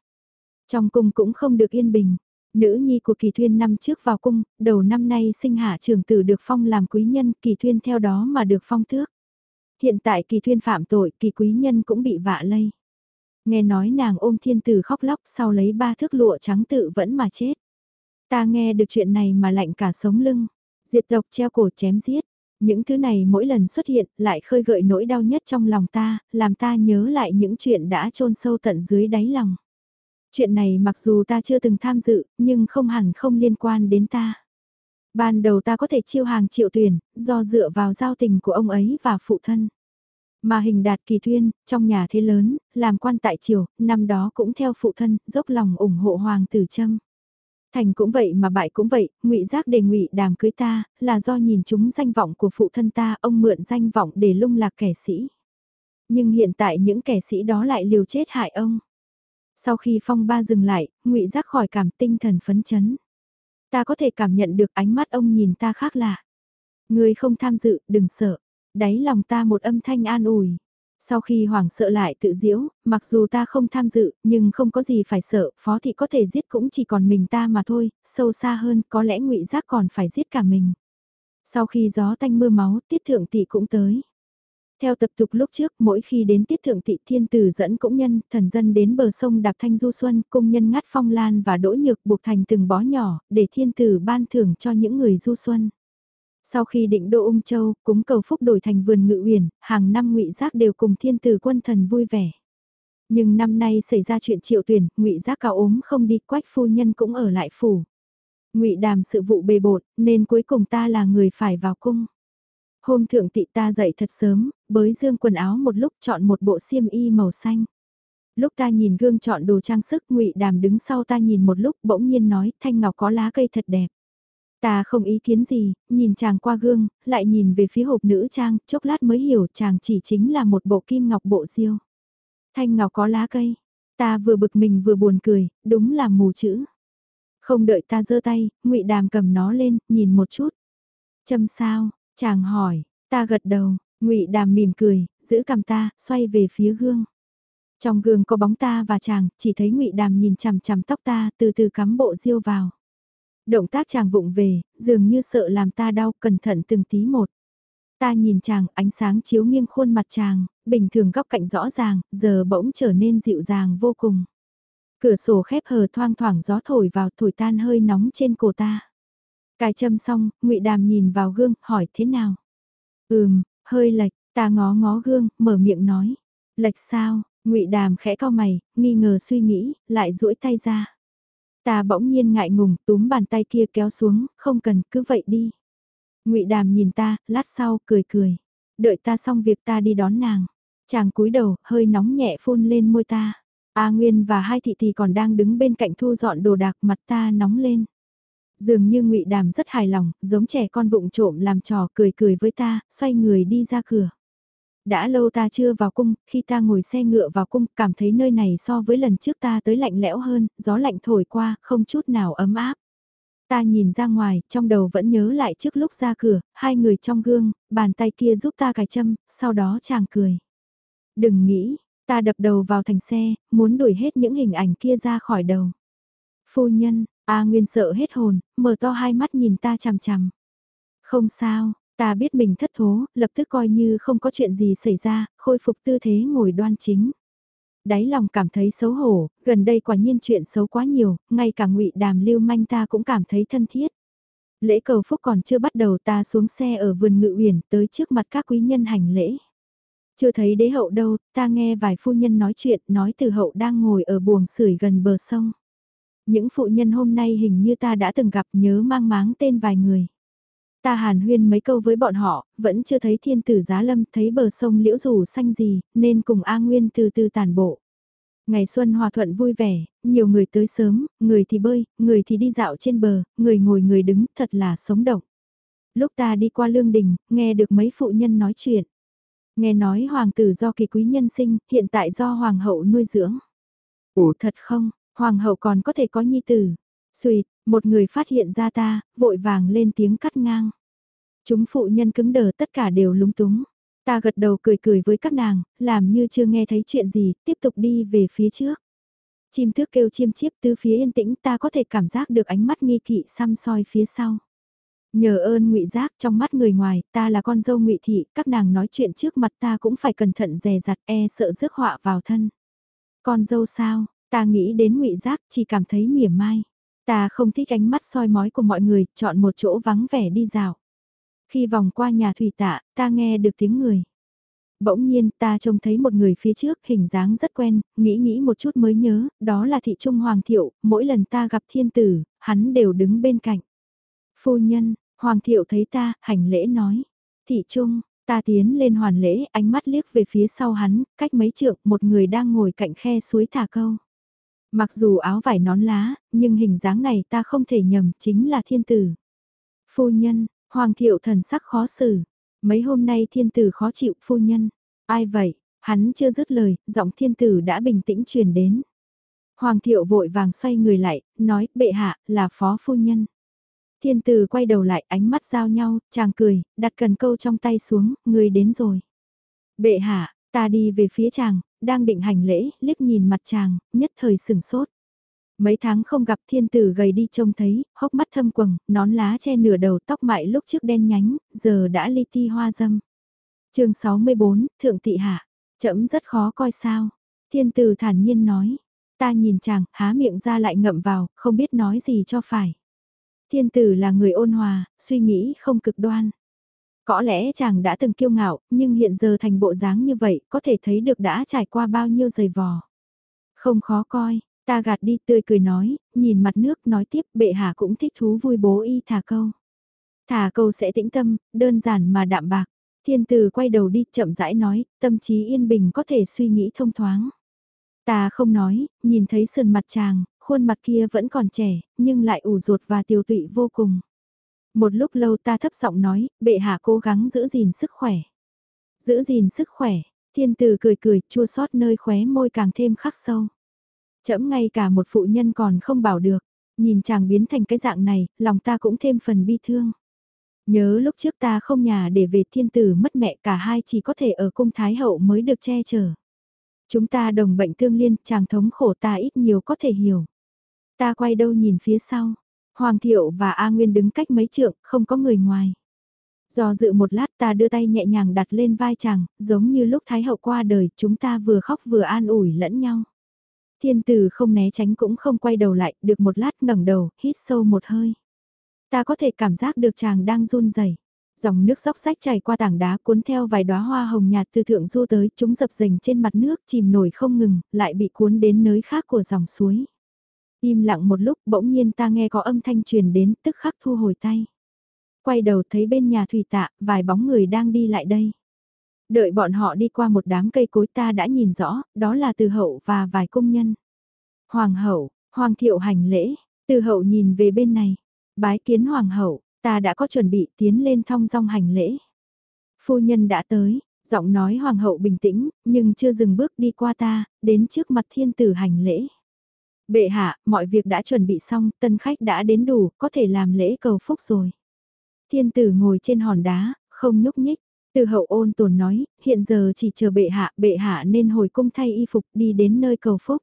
Trong cung cũng không được yên bình. Nữ nhi của kỳ thuyên năm trước vào cung, đầu năm nay sinh hạ trưởng tử được phong làm quý nhân, kỳ thuyên theo đó mà được phong tước. Hiện tại kỳ thuyên phạm tội, kỳ quý nhân cũng bị vạ lây. Nghe nói nàng ôm thiên tử khóc lóc sau lấy ba thước lụa trắng tự vẫn mà chết. Ta nghe được chuyện này mà lạnh cả sống lưng. Diệt tộc treo cổ chém giết. Những thứ này mỗi lần xuất hiện lại khơi gợi nỗi đau nhất trong lòng ta, làm ta nhớ lại những chuyện đã chôn sâu tận dưới đáy lòng. Chuyện này mặc dù ta chưa từng tham dự, nhưng không hẳn không liên quan đến ta. Ban đầu ta có thể chiêu hàng triệu tuyển, do dựa vào giao tình của ông ấy và phụ thân. Mà hình đạt kỳ thuyên, trong nhà thế lớn, làm quan tại triều, năm đó cũng theo phụ thân, dốc lòng ủng hộ hoàng tử trâm. Thành cũng vậy mà bại cũng vậy, ngụy Giác đề ngụy đàm cưới ta, là do nhìn chúng danh vọng của phụ thân ta, ông mượn danh vọng để lung lạc kẻ sĩ. Nhưng hiện tại những kẻ sĩ đó lại liều chết hại ông. Sau khi phong ba dừng lại, ngụy Giác khỏi cảm tinh thần phấn chấn. Ta có thể cảm nhận được ánh mắt ông nhìn ta khác lạ. Người không tham dự, đừng sợ. Đáy lòng ta một âm thanh an ủi. Sau khi hoảng sợ lại tự diễu, mặc dù ta không tham dự, nhưng không có gì phải sợ, phó thị có thể giết cũng chỉ còn mình ta mà thôi, sâu xa hơn có lẽ ngụy giác còn phải giết cả mình. Sau khi gió tanh mưa máu, tiết thượng tỷ cũng tới. Theo tập tục lúc trước, mỗi khi đến tiết thượng thị thiên tử dẫn cũng nhân, thần dân đến bờ sông đạp thanh du xuân, cung nhân ngắt phong lan và đỗ nhược buộc thành từng bó nhỏ, để thiên tử ban thưởng cho những người du xuân. Sau khi định đô ung châu, cúng cầu phúc đổi thành vườn ngự uyển, hàng năm ngụy giác đều cùng thiên tử quân thần vui vẻ. Nhưng năm nay xảy ra chuyện triệu tuyển, ngụy giác cao ốm không đi, quách phu nhân cũng ở lại phủ. ngụy đàm sự vụ bề bột, nên cuối cùng ta là người phải vào cung. Hôm thượng tị ta dậy thật sớm, bới dương quần áo một lúc chọn một bộ xiêm y màu xanh. Lúc ta nhìn gương chọn đồ trang sức ngụy đàm đứng sau ta nhìn một lúc bỗng nhiên nói thanh ngọc có lá cây thật đẹp. Ta không ý kiến gì, nhìn chàng qua gương, lại nhìn về phía hộp nữ trang, chốc lát mới hiểu chàng chỉ chính là một bộ kim ngọc bộ diêu. Thanh ngọc có lá cây, ta vừa bực mình vừa buồn cười, đúng là mù chữ. Không đợi ta giơ tay, ngụy Đàm cầm nó lên, nhìn một chút. Châm sao, chàng hỏi, ta gật đầu, ngụy Đàm mỉm cười, giữ cầm ta, xoay về phía gương. Trong gương có bóng ta và chàng, chỉ thấy ngụy Đàm nhìn chằm chằm tóc ta, từ từ cắm bộ diêu vào. Động tác chàng vụng về, dường như sợ làm ta đau, cẩn thận từng tí một. Ta nhìn chàng, ánh sáng chiếu nghiêng khuôn mặt chàng, bình thường góc cạnh rõ ràng, giờ bỗng trở nên dịu dàng vô cùng. Cửa sổ khép hờ thoang thoảng gió thổi vào thổi tan hơi nóng trên cổ ta. Cài châm xong, ngụy Đàm nhìn vào gương, hỏi thế nào? Ừm, hơi lệch, ta ngó ngó gương, mở miệng nói. Lệch sao? ngụy Đàm khẽ cau mày, nghi ngờ suy nghĩ, lại duỗi tay ra. Ta bỗng nhiên ngại ngùng, túm bàn tay kia kéo xuống, không cần, cứ vậy đi. ngụy Đàm nhìn ta, lát sau, cười cười. Đợi ta xong việc ta đi đón nàng. Chàng cúi đầu, hơi nóng nhẹ phun lên môi ta. A Nguyên và hai thị thì còn đang đứng bên cạnh thu dọn đồ đạc mặt ta nóng lên. Dường như ngụy Đàm rất hài lòng, giống trẻ con vụng trộm làm trò cười cười với ta, xoay người đi ra cửa đã lâu ta chưa vào cung, khi ta ngồi xe ngựa vào cung, cảm thấy nơi này so với lần trước ta tới lạnh lẽo hơn, gió lạnh thổi qua, không chút nào ấm áp. Ta nhìn ra ngoài, trong đầu vẫn nhớ lại trước lúc ra cửa, hai người trong gương, bàn tay kia giúp ta cài châm, sau đó chàng cười. Đừng nghĩ, ta đập đầu vào thành xe, muốn đuổi hết những hình ảnh kia ra khỏi đầu. Phu nhân, A Nguyên sợ hết hồn, mở to hai mắt nhìn ta chằm chằm. Không sao, Ta biết mình thất thố, lập tức coi như không có chuyện gì xảy ra, khôi phục tư thế ngồi đoan chính. Đáy lòng cảm thấy xấu hổ, gần đây quả nhiên chuyện xấu quá nhiều, ngay cả ngụy đàm lưu manh ta cũng cảm thấy thân thiết. Lễ cầu phúc còn chưa bắt đầu ta xuống xe ở vườn ngự uyển tới trước mặt các quý nhân hành lễ. Chưa thấy đế hậu đâu, ta nghe vài phu nhân nói chuyện, nói từ hậu đang ngồi ở buồng sưởi gần bờ sông. Những phụ nhân hôm nay hình như ta đã từng gặp nhớ mang máng tên vài người. Ta hàn huyên mấy câu với bọn họ, vẫn chưa thấy thiên tử giá lâm, thấy bờ sông liễu rủ xanh gì, nên cùng A Nguyên từ từ tàn bộ. Ngày xuân hòa thuận vui vẻ, nhiều người tới sớm, người thì bơi, người thì đi dạo trên bờ, người ngồi người đứng, thật là sống động. Lúc ta đi qua lương đình, nghe được mấy phụ nhân nói chuyện. Nghe nói hoàng tử do kỳ quý nhân sinh, hiện tại do hoàng hậu nuôi dưỡng. Ủa thật không, hoàng hậu còn có thể có nhi tử. Xuyệt, một người phát hiện ra ta, vội vàng lên tiếng cắt ngang. Chúng phụ nhân cứng đờ tất cả đều lúng túng. Ta gật đầu cười cười với các nàng, làm như chưa nghe thấy chuyện gì, tiếp tục đi về phía trước. Chim thước kêu chiêm chiếp tứ phía yên tĩnh ta có thể cảm giác được ánh mắt nghi kỵ xăm soi phía sau. Nhờ ơn ngụy giác trong mắt người ngoài, ta là con dâu ngụy thị, các nàng nói chuyện trước mặt ta cũng phải cẩn thận dè dặt e sợ rước họa vào thân. Con dâu sao, ta nghĩ đến ngụy giác chỉ cảm thấy mỉa mai. Ta không thích ánh mắt soi mói của mọi người, chọn một chỗ vắng vẻ đi dạo. Khi vòng qua nhà thủy tạ, ta nghe được tiếng người. Bỗng nhiên ta trông thấy một người phía trước hình dáng rất quen, nghĩ nghĩ một chút mới nhớ, đó là thị trung hoàng thiệu, mỗi lần ta gặp thiên tử, hắn đều đứng bên cạnh. Phu nhân, hoàng thiệu thấy ta, hành lễ nói. Thị trung, ta tiến lên hoàn lễ, ánh mắt liếc về phía sau hắn, cách mấy trượng, một người đang ngồi cạnh khe suối thả câu. Mặc dù áo vải nón lá, nhưng hình dáng này ta không thể nhầm, chính là thiên tử. Phu nhân, Hoàng thiệu thần sắc khó xử. Mấy hôm nay thiên tử khó chịu phu nhân. Ai vậy? Hắn chưa dứt lời, giọng thiên tử đã bình tĩnh truyền đến. Hoàng thiệu vội vàng xoay người lại, nói, bệ hạ, là phó phu nhân. Thiên tử quay đầu lại, ánh mắt giao nhau, chàng cười, đặt cần câu trong tay xuống, người đến rồi. Bệ hạ, ta đi về phía chàng, đang định hành lễ, liếc nhìn mặt chàng, nhất thời sừng sốt. Mấy tháng không gặp thiên tử gầy đi trông thấy, hốc mắt thâm quầng, nón lá che nửa đầu tóc mại lúc trước đen nhánh, giờ đã li ti hoa dâm. chương 64, Thượng thị Hạ, chậm rất khó coi sao. Thiên tử thản nhiên nói, ta nhìn chàng, há miệng ra lại ngậm vào, không biết nói gì cho phải. Thiên tử là người ôn hòa, suy nghĩ không cực đoan. Có lẽ chàng đã từng kiêu ngạo, nhưng hiện giờ thành bộ dáng như vậy, có thể thấy được đã trải qua bao nhiêu giày vò. Không khó coi, Ta gạt đi tươi cười nói, nhìn mặt nước nói tiếp bệ hạ cũng thích thú vui bố y thả câu. Thả câu sẽ tĩnh tâm, đơn giản mà đạm bạc. Thiên tử quay đầu đi chậm rãi nói, tâm trí yên bình có thể suy nghĩ thông thoáng. Ta không nói, nhìn thấy sườn mặt chàng, khuôn mặt kia vẫn còn trẻ, nhưng lại ủ ruột và tiêu tụy vô cùng. Một lúc lâu ta thấp giọng nói, bệ hạ cố gắng giữ gìn sức khỏe. Giữ gìn sức khỏe, thiên tử cười cười, chua xót nơi khóe môi càng thêm khắc sâu. Chẫm ngay cả một phụ nhân còn không bảo được, nhìn chàng biến thành cái dạng này, lòng ta cũng thêm phần bi thương. Nhớ lúc trước ta không nhà để về thiên tử mất mẹ cả hai chỉ có thể ở cung thái hậu mới được che chở. Chúng ta đồng bệnh thương liên, chàng thống khổ ta ít nhiều có thể hiểu. Ta quay đâu nhìn phía sau, Hoàng thiệu và A Nguyên đứng cách mấy trượng, không có người ngoài. Do dự một lát ta đưa tay nhẹ nhàng đặt lên vai chàng, giống như lúc Thái hậu qua đời chúng ta vừa khóc vừa an ủi lẫn nhau. Thiên tử không né tránh cũng không quay đầu lại, được một lát ngẩng đầu, hít sâu một hơi. Ta có thể cảm giác được chàng đang run rẩy. Dòng nước dốc rách chảy qua tảng đá cuốn theo vài đóa hoa hồng nhạt từ thượng du tới, chúng dập dềnh trên mặt nước chìm nổi không ngừng, lại bị cuốn đến nơi khác của dòng suối. Im lặng một lúc bỗng nhiên ta nghe có âm thanh truyền đến tức khắc thu hồi tay. Quay đầu thấy bên nhà thủy tạ, vài bóng người đang đi lại đây. Đợi bọn họ đi qua một đám cây cối ta đã nhìn rõ, đó là từ hậu và vài công nhân. Hoàng hậu, hoàng thiệu hành lễ, từ hậu nhìn về bên này. Bái kiến hoàng hậu, ta đã có chuẩn bị tiến lên thong dong hành lễ. Phu nhân đã tới, giọng nói hoàng hậu bình tĩnh, nhưng chưa dừng bước đi qua ta, đến trước mặt thiên tử hành lễ. Bệ hạ, mọi việc đã chuẩn bị xong, tân khách đã đến đủ, có thể làm lễ cầu phúc rồi. Thiên tử ngồi trên hòn đá, không nhúc nhích. Từ hậu ôn tồn nói, hiện giờ chỉ chờ bệ hạ, bệ hạ nên hồi cung thay y phục đi đến nơi cầu phúc.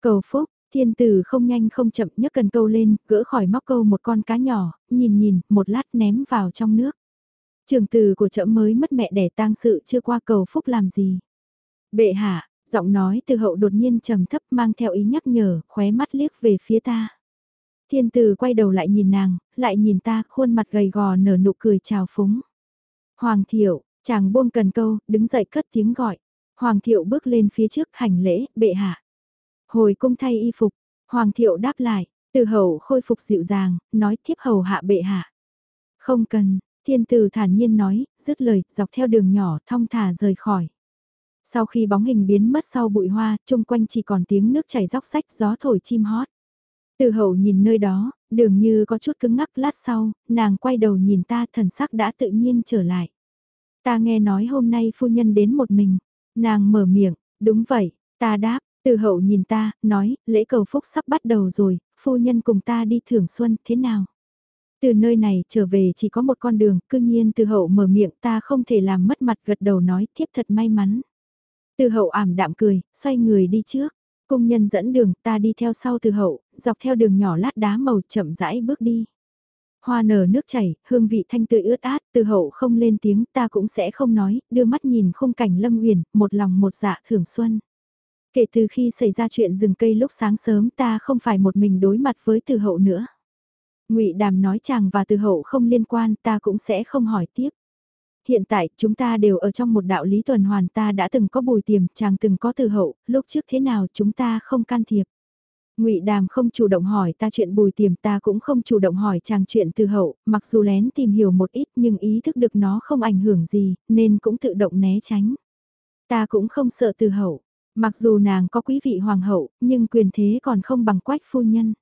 Cầu phúc, thiên tử không nhanh không chậm nhấc cần câu lên, gỡ khỏi móc câu một con cá nhỏ, nhìn nhìn, một lát ném vào trong nước. Trường tử của chậm mới mất mẹ đẻ tang sự chưa qua cầu phúc làm gì. Bệ hạ, giọng nói từ hậu đột nhiên trầm thấp mang theo ý nhắc nhở, khóe mắt liếc về phía ta. Thiên tử quay đầu lại nhìn nàng, lại nhìn ta, khuôn mặt gầy gò nở nụ cười chào phúng. Hoàng thiệu, chàng buông cần câu, đứng dậy cất tiếng gọi. Hoàng thiệu bước lên phía trước hành lễ, bệ hạ. Hồi cung thay y phục, Hoàng thiệu đáp lại, từ hậu khôi phục dịu dàng, nói thiếp hầu hạ bệ hạ. Không cần, thiên tử thản nhiên nói, dứt lời, dọc theo đường nhỏ thong thả rời khỏi. Sau khi bóng hình biến mất sau bụi hoa, chung quanh chỉ còn tiếng nước chảy róc rách gió thổi chim hót. Từ hậu nhìn nơi đó, đường như có chút cứng ngắc lát sau, nàng quay đầu nhìn ta thần sắc đã tự nhiên trở lại. Ta nghe nói hôm nay phu nhân đến một mình, nàng mở miệng, đúng vậy, ta đáp, từ hậu nhìn ta, nói, lễ cầu phúc sắp bắt đầu rồi, phu nhân cùng ta đi thưởng xuân, thế nào? Từ nơi này trở về chỉ có một con đường, cương nhiên từ hậu mở miệng ta không thể làm mất mặt gật đầu nói, thiếp thật may mắn. Từ hậu ảm đạm cười, xoay người đi trước. Cung nhân dẫn đường, ta đi theo sau từ hậu, dọc theo đường nhỏ lát đá màu chậm rãi bước đi. Hoa nở nước chảy, hương vị thanh tươi ướt át, từ hậu không lên tiếng, ta cũng sẽ không nói, đưa mắt nhìn khung cảnh lâm uyển, một lòng một dạ thưởng xuân. Kể từ khi xảy ra chuyện rừng cây lúc sáng sớm ta không phải một mình đối mặt với từ hậu nữa. ngụy Đàm nói chàng và từ hậu không liên quan ta cũng sẽ không hỏi tiếp hiện tại chúng ta đều ở trong một đạo lý tuần hoàn ta đã từng có bùi tiềm, chàng từng có từ hậu, lúc trước thế nào chúng ta không can thiệp. ngụy Đàm không chủ động hỏi ta chuyện bùi tiềm ta cũng không chủ động hỏi chàng chuyện từ hậu, mặc dù lén tìm hiểu một ít nhưng ý thức được nó không ảnh hưởng gì, nên cũng tự động né tránh. Ta cũng không sợ từ hậu, mặc dù nàng có quý vị hoàng hậu, nhưng quyền thế còn không bằng quách phu nhân.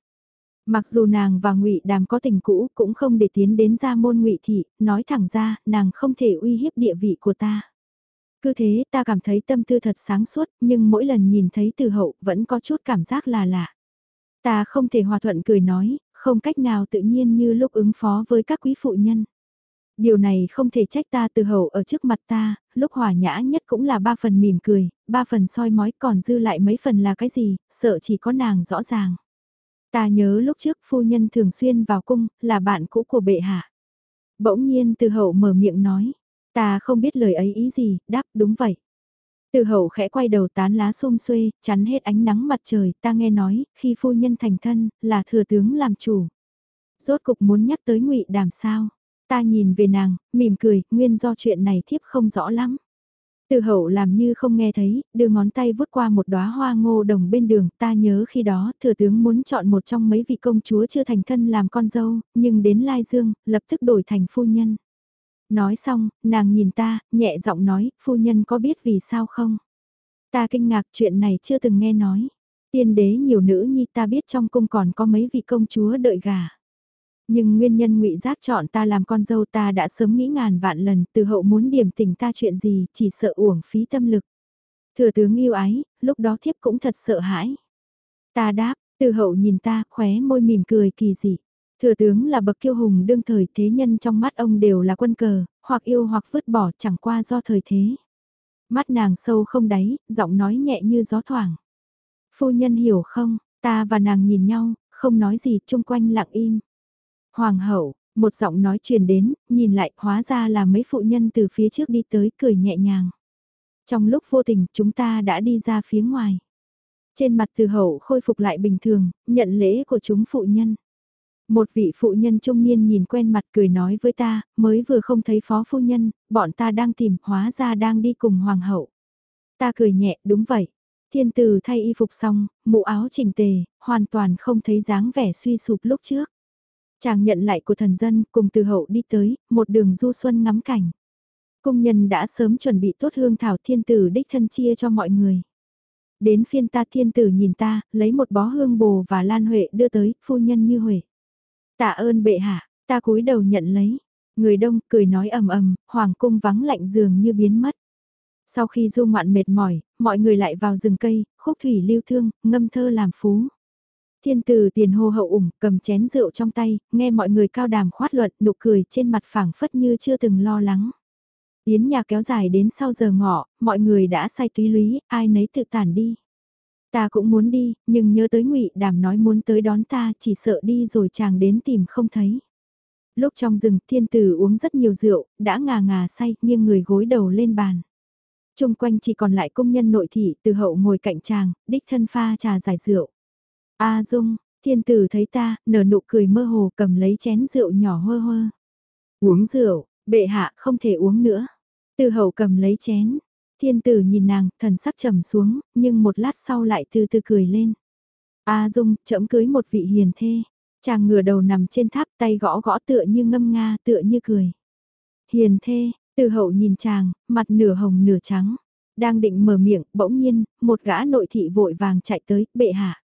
Mặc dù nàng và ngụy Đàm có tình cũ cũng không để tiến đến gia môn ngụy thị, nói thẳng ra, nàng không thể uy hiếp địa vị của ta. Cứ thế ta cảm thấy tâm tư thật sáng suốt, nhưng mỗi lần nhìn thấy từ hậu vẫn có chút cảm giác là lạ. Ta không thể hòa thuận cười nói, không cách nào tự nhiên như lúc ứng phó với các quý phụ nhân. Điều này không thể trách ta từ hậu ở trước mặt ta, lúc hòa nhã nhất cũng là ba phần mỉm cười, ba phần soi mói còn dư lại mấy phần là cái gì, sợ chỉ có nàng rõ ràng. Ta nhớ lúc trước phu nhân thường xuyên vào cung, là bạn cũ của bệ hạ. Bỗng nhiên từ hậu mở miệng nói, ta không biết lời ấy ý gì, đáp đúng vậy. Từ hậu khẽ quay đầu tán lá xôm xuê, chắn hết ánh nắng mặt trời, ta nghe nói, khi phu nhân thành thân, là thừa tướng làm chủ. Rốt cục muốn nhắc tới ngụy đàm sao. Ta nhìn về nàng, mỉm cười, nguyên do chuyện này thiếp không rõ lắm. Từ hậu làm như không nghe thấy, đưa ngón tay vuốt qua một đóa hoa ngô đồng bên đường, ta nhớ khi đó thừa tướng muốn chọn một trong mấy vị công chúa chưa thành thân làm con dâu, nhưng đến Lai Dương, lập tức đổi thành phu nhân. Nói xong, nàng nhìn ta, nhẹ giọng nói, phu nhân có biết vì sao không? Ta kinh ngạc chuyện này chưa từng nghe nói. Tiên đế nhiều nữ nhi ta biết trong cung còn có mấy vị công chúa đợi gà. Nhưng nguyên nhân ngụy Giác chọn ta làm con dâu ta đã sớm nghĩ ngàn vạn lần, từ hậu muốn điểm tình ta chuyện gì, chỉ sợ uổng phí tâm lực. Thừa tướng yêu ái, lúc đó thiếp cũng thật sợ hãi. Ta đáp, từ hậu nhìn ta, khóe môi mỉm cười kỳ dị. Thừa tướng là bậc kiêu hùng đương thời thế nhân trong mắt ông đều là quân cờ, hoặc yêu hoặc vứt bỏ chẳng qua do thời thế. Mắt nàng sâu không đáy, giọng nói nhẹ như gió thoảng. Phu nhân hiểu không, ta và nàng nhìn nhau, không nói gì chung quanh lặng im. Hoàng hậu, một giọng nói truyền đến, nhìn lại hóa ra là mấy phụ nhân từ phía trước đi tới cười nhẹ nhàng. Trong lúc vô tình chúng ta đã đi ra phía ngoài. Trên mặt từ hậu khôi phục lại bình thường, nhận lễ của chúng phụ nhân. Một vị phụ nhân trung niên nhìn quen mặt cười nói với ta, mới vừa không thấy phó phu nhân, bọn ta đang tìm, hóa ra đang đi cùng hoàng hậu. Ta cười nhẹ, đúng vậy. Thiên tử thay y phục xong, mũ áo chỉnh tề, hoàn toàn không thấy dáng vẻ suy sụp lúc trước. Chàng nhận lại của thần dân cùng từ hậu đi tới, một đường du xuân ngắm cảnh. Cung nhân đã sớm chuẩn bị tốt hương thảo thiên tử đích thân chia cho mọi người. Đến phiên ta thiên tử nhìn ta, lấy một bó hương bồ và lan huệ đưa tới, phu nhân như huệ. Tạ ơn bệ hạ, ta cúi đầu nhận lấy. Người đông cười nói ầm ầm, hoàng cung vắng lạnh dường như biến mất. Sau khi du ngoạn mệt mỏi, mọi người lại vào rừng cây, khúc thủy lưu thương, ngâm thơ làm phú. Thiên tử tiền hô hậu ủng, cầm chén rượu trong tay, nghe mọi người cao đàm khoát luận, nụ cười trên mặt phẳng phất như chưa từng lo lắng. Yến nhà kéo dài đến sau giờ ngọ, mọi người đã say túy lý, ai nấy tự tản đi. Ta cũng muốn đi, nhưng nhớ tới ngụy Đàm nói muốn tới đón ta, chỉ sợ đi rồi chàng đến tìm không thấy. Lúc trong rừng, thiên tử uống rất nhiều rượu, đã ngà ngà say, nghiêng người gối đầu lên bàn. Trung quanh chỉ còn lại công nhân nội thị, từ hậu ngồi cạnh chàng, đích thân pha trà giải rượu. A Dung, thiên tử thấy ta, nở nụ cười mơ hồ cầm lấy chén rượu nhỏ hơ hơ. Uống rượu, bệ hạ không thể uống nữa. Từ hậu cầm lấy chén. Thiên tử nhìn nàng, thần sắc trầm xuống, nhưng một lát sau lại từ từ cười lên. A Dung, chậm cưới một vị hiền thê. Chàng ngửa đầu nằm trên tháp tay gõ gõ tựa như ngâm nga tựa như cười. Hiền thê, từ hậu nhìn chàng, mặt nửa hồng nửa trắng. Đang định mở miệng, bỗng nhiên, một gã nội thị vội vàng chạy tới, bệ hạ.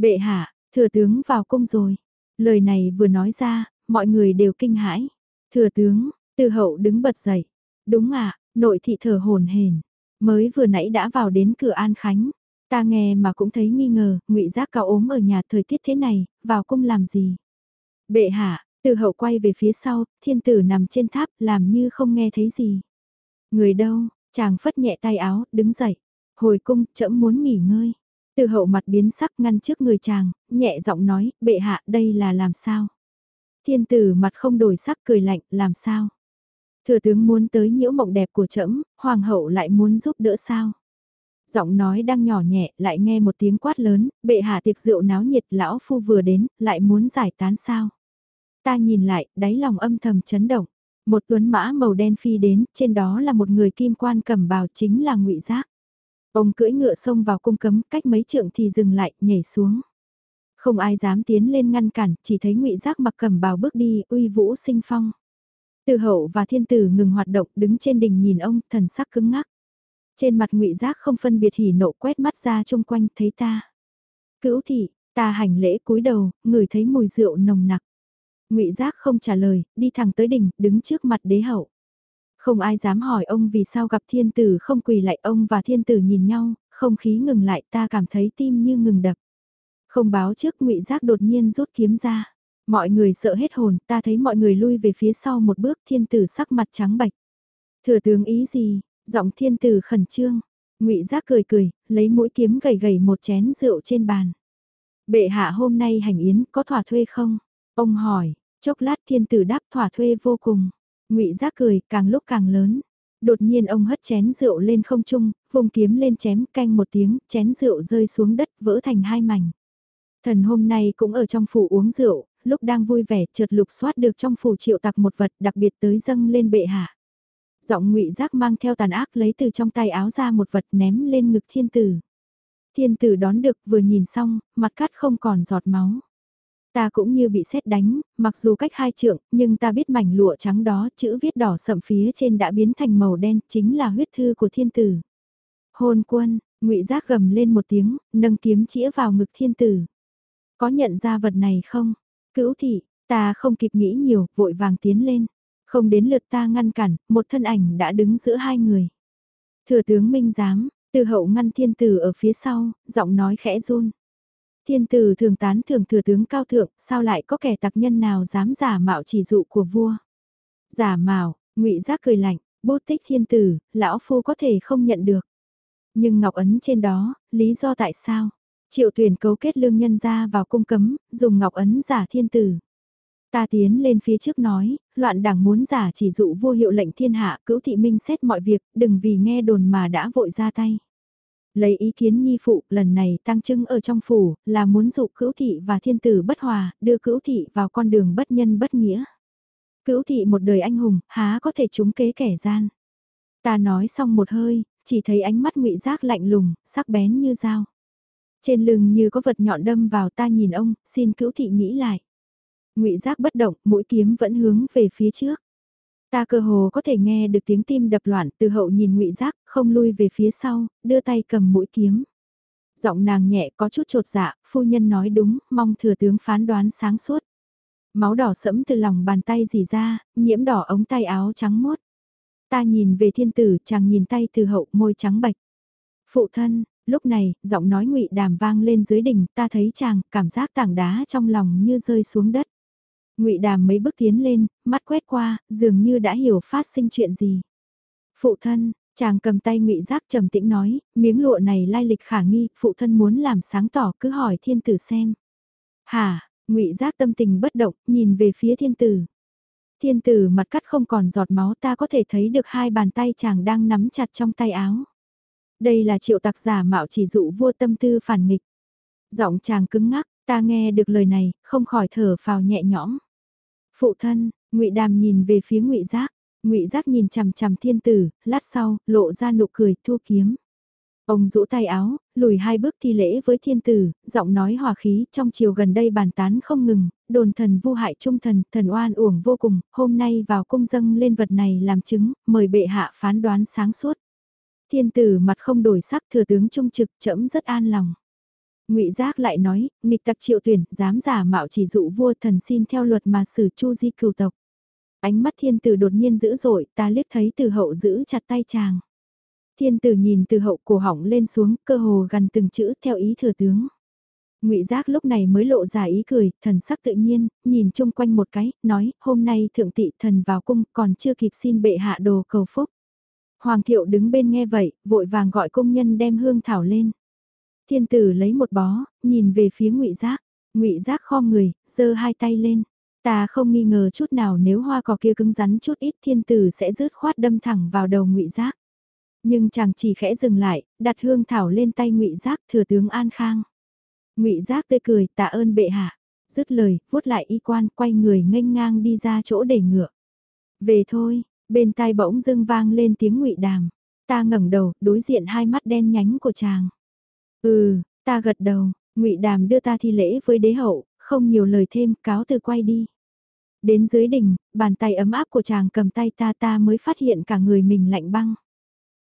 Bệ hạ, thừa tướng vào cung rồi. Lời này vừa nói ra, mọi người đều kinh hãi. Thừa tướng, từ hậu đứng bật dậy. Đúng ạ, nội thị thở hồn hển Mới vừa nãy đã vào đến cửa An Khánh. Ta nghe mà cũng thấy nghi ngờ, ngụy giác cao ốm ở nhà thời tiết thế này, vào cung làm gì? Bệ hạ, từ hậu quay về phía sau, thiên tử nằm trên tháp làm như không nghe thấy gì. Người đâu, chàng phất nhẹ tay áo, đứng dậy. Hồi cung, trẫm muốn nghỉ ngơi. Từ hậu mặt biến sắc ngăn trước người chàng, nhẹ giọng nói, bệ hạ đây là làm sao? Thiên tử mặt không đổi sắc cười lạnh, làm sao? Thừa tướng muốn tới nhiễu mộng đẹp của trẫm, hoàng hậu lại muốn giúp đỡ sao? Giọng nói đang nhỏ nhẹ, lại nghe một tiếng quát lớn, bệ hạ tiệc rượu náo nhiệt, lão phu vừa đến, lại muốn giải tán sao? Ta nhìn lại, đáy lòng âm thầm chấn động. Một tuấn mã màu đen phi đến, trên đó là một người kim quan cầm bào chính là ngụy Giác. Ông cưỡi ngựa xông vào cung cấm, cách mấy trượng thì dừng lại, nhảy xuống. Không ai dám tiến lên ngăn cản, chỉ thấy ngụy Giác mặc cầm bào bước đi, uy vũ sinh phong. Từ hậu và thiên tử ngừng hoạt động đứng trên đỉnh nhìn ông, thần sắc cứng ngắc. Trên mặt ngụy Giác không phân biệt hỉ nộ quét mắt ra chung quanh thấy ta. Cữu thị, ta hành lễ cúi đầu, ngửi thấy mùi rượu nồng nặc. ngụy Giác không trả lời, đi thẳng tới đỉnh, đứng trước mặt đế hậu. Không ai dám hỏi ông vì sao gặp thiên tử không quỳ lại ông và thiên tử nhìn nhau, không khí ngừng lại ta cảm thấy tim như ngừng đập. Không báo trước ngụy Giác đột nhiên rút kiếm ra. Mọi người sợ hết hồn, ta thấy mọi người lui về phía sau một bước thiên tử sắc mặt trắng bạch. Thừa tướng ý gì, giọng thiên tử khẩn trương. ngụy Giác cười cười, lấy mũi kiếm gầy gầy một chén rượu trên bàn. Bệ hạ hôm nay hành yến có thỏa thuê không? Ông hỏi, chốc lát thiên tử đáp thỏa thuê vô cùng ngụy Giác cười, càng lúc càng lớn. Đột nhiên ông hất chén rượu lên không trung, vùng kiếm lên chém canh một tiếng, chén rượu rơi xuống đất vỡ thành hai mảnh. Thần hôm nay cũng ở trong phủ uống rượu, lúc đang vui vẻ chợt lục soát được trong phủ triệu tặc một vật đặc biệt tới dâng lên bệ hạ. Giọng ngụy giác mang theo tàn ác lấy từ trong tay áo ra một vật ném lên ngực thiên tử. Thiên tử đón được vừa nhìn xong, mặt cắt không còn giọt máu. Ta cũng như bị sét đánh, mặc dù cách hai trượng, nhưng ta biết mảnh lụa trắng đó chữ viết đỏ sậm phía trên đã biến thành màu đen, chính là huyết thư của thiên tử. Hôn quân, ngụy giác gầm lên một tiếng, nâng kiếm chĩa vào ngực thiên tử. Có nhận ra vật này không? Cữu thị, ta không kịp nghĩ nhiều, vội vàng tiến lên. Không đến lượt ta ngăn cản, một thân ảnh đã đứng giữa hai người. Thừa tướng Minh Giám, từ hậu ngăn thiên tử ở phía sau, giọng nói khẽ run. Thiên tử thường tán thường thừa tướng cao thượng, sao lại có kẻ tặc nhân nào dám giả mạo chỉ dụ của vua. Giả mạo, ngụy giác cười lạnh, bút tích thiên tử, lão phu có thể không nhận được. Nhưng ngọc ấn trên đó, lý do tại sao? Triệu tuyển cấu kết lương nhân ra vào cung cấm, dùng ngọc ấn giả thiên tử. Ta tiến lên phía trước nói, loạn đảng muốn giả chỉ dụ vua hiệu lệnh thiên hạ cữu thị minh xét mọi việc, đừng vì nghe đồn mà đã vội ra tay. Lấy ý kiến nhi phụ, lần này tăng trưng ở trong phủ, là muốn dụ cữu thị và thiên tử bất hòa, đưa cữu thị vào con đường bất nhân bất nghĩa. Cữu thị một đời anh hùng, há có thể trúng kế kẻ gian. Ta nói xong một hơi, chỉ thấy ánh mắt ngụy giác lạnh lùng, sắc bén như dao. Trên lưng như có vật nhọn đâm vào ta nhìn ông, xin cữu thị nghĩ lại. ngụy giác bất động, mũi kiếm vẫn hướng về phía trước. Ta cơ hồ có thể nghe được tiếng tim đập loạn từ hậu nhìn ngụy giác, không lui về phía sau, đưa tay cầm mũi kiếm. Giọng nàng nhẹ có chút trột dạ, phu nhân nói đúng, mong thừa tướng phán đoán sáng suốt. Máu đỏ sẫm từ lòng bàn tay dì ra, nhiễm đỏ ống tay áo trắng mốt. Ta nhìn về thiên tử, chàng nhìn tay từ hậu môi trắng bạch. Phụ thân, Lúc này, giọng nói ngụy đàm vang lên dưới đỉnh, ta thấy chàng, cảm giác tảng đá trong lòng như rơi xuống đất ngụy đàm mấy bước tiến lên, mắt quét qua, dường như đã hiểu phát sinh chuyện gì. Phụ thân, chàng cầm tay ngụy giác trầm tĩnh nói, miếng lụa này lai lịch khả nghi, phụ thân muốn làm sáng tỏ cứ hỏi thiên tử xem. Hả, ngụy giác tâm tình bất động, nhìn về phía thiên tử. Thiên tử mặt cắt không còn giọt máu ta có thể thấy được hai bàn tay chàng đang nắm chặt trong tay áo. Đây là triệu tặc giả mạo chỉ dụ vua tâm tư phản nghịch. Giọng chàng cứng ngắc, ta nghe được lời này, không khỏi thở phào nhẹ nhõm. Phụ thân, ngụy Đàm nhìn về phía ngụy Giác, ngụy Giác nhìn chằm chằm thiên tử, lát sau, lộ ra nụ cười thu kiếm. Ông rũ tay áo, lùi hai bước thi lễ với thiên tử, giọng nói hòa khí, trong chiều gần đây bàn tán không ngừng, đồn thần vu hại trung thần, thần oan uổng vô cùng, hôm nay vào cung dâng lên vật này làm chứng, mời bệ hạ phán đoán sáng suốt. Thiên tử mặt không đổi sắc thừa tướng trung trực chẫm rất an lòng ngụy Giác lại nói, nghịch tặc triệu tuyển, dám giả mạo chỉ dụ vua thần xin theo luật mà xử chu di cửu tộc. Ánh mắt thiên tử đột nhiên dữ dội, ta liếc thấy từ hậu giữ chặt tay chàng. Thiên tử nhìn từ hậu cổ họng lên xuống, cơ hồ gần từng chữ theo ý thừa tướng. Ngụy Giác lúc này mới lộ ra ý cười, thần sắc tự nhiên, nhìn chung quanh một cái, nói, hôm nay thượng tị thần vào cung còn chưa kịp xin bệ hạ đồ cầu phúc. Hoàng thiệu đứng bên nghe vậy, vội vàng gọi công nhân đem hương thảo lên. Thiên tử lấy một bó, nhìn về phía ngụy Giác, ngụy Giác kho người, giơ hai tay lên. Ta không nghi ngờ chút nào nếu hoa cỏ kia cứng rắn chút ít thiên tử sẽ rớt khoát đâm thẳng vào đầu ngụy Giác. Nhưng chàng chỉ khẽ dừng lại, đặt hương thảo lên tay ngụy Giác thừa tướng An Khang. ngụy Giác tươi cười tạ ơn bệ hạ. Dứt lời, vuốt lại y quan, quay người nghênh ngang đi ra chỗ để ngựa. Về thôi, bên tai bỗng dưng vang lên tiếng ngụy đàm. Ta ngẩng đầu, đối diện hai mắt đen nhánh của chàng. Ừ, ta gật đầu, ngụy đàm đưa ta thi lễ với đế hậu, không nhiều lời thêm, cáo từ quay đi. Đến dưới đỉnh, bàn tay ấm áp của chàng cầm tay ta ta mới phát hiện cả người mình lạnh băng.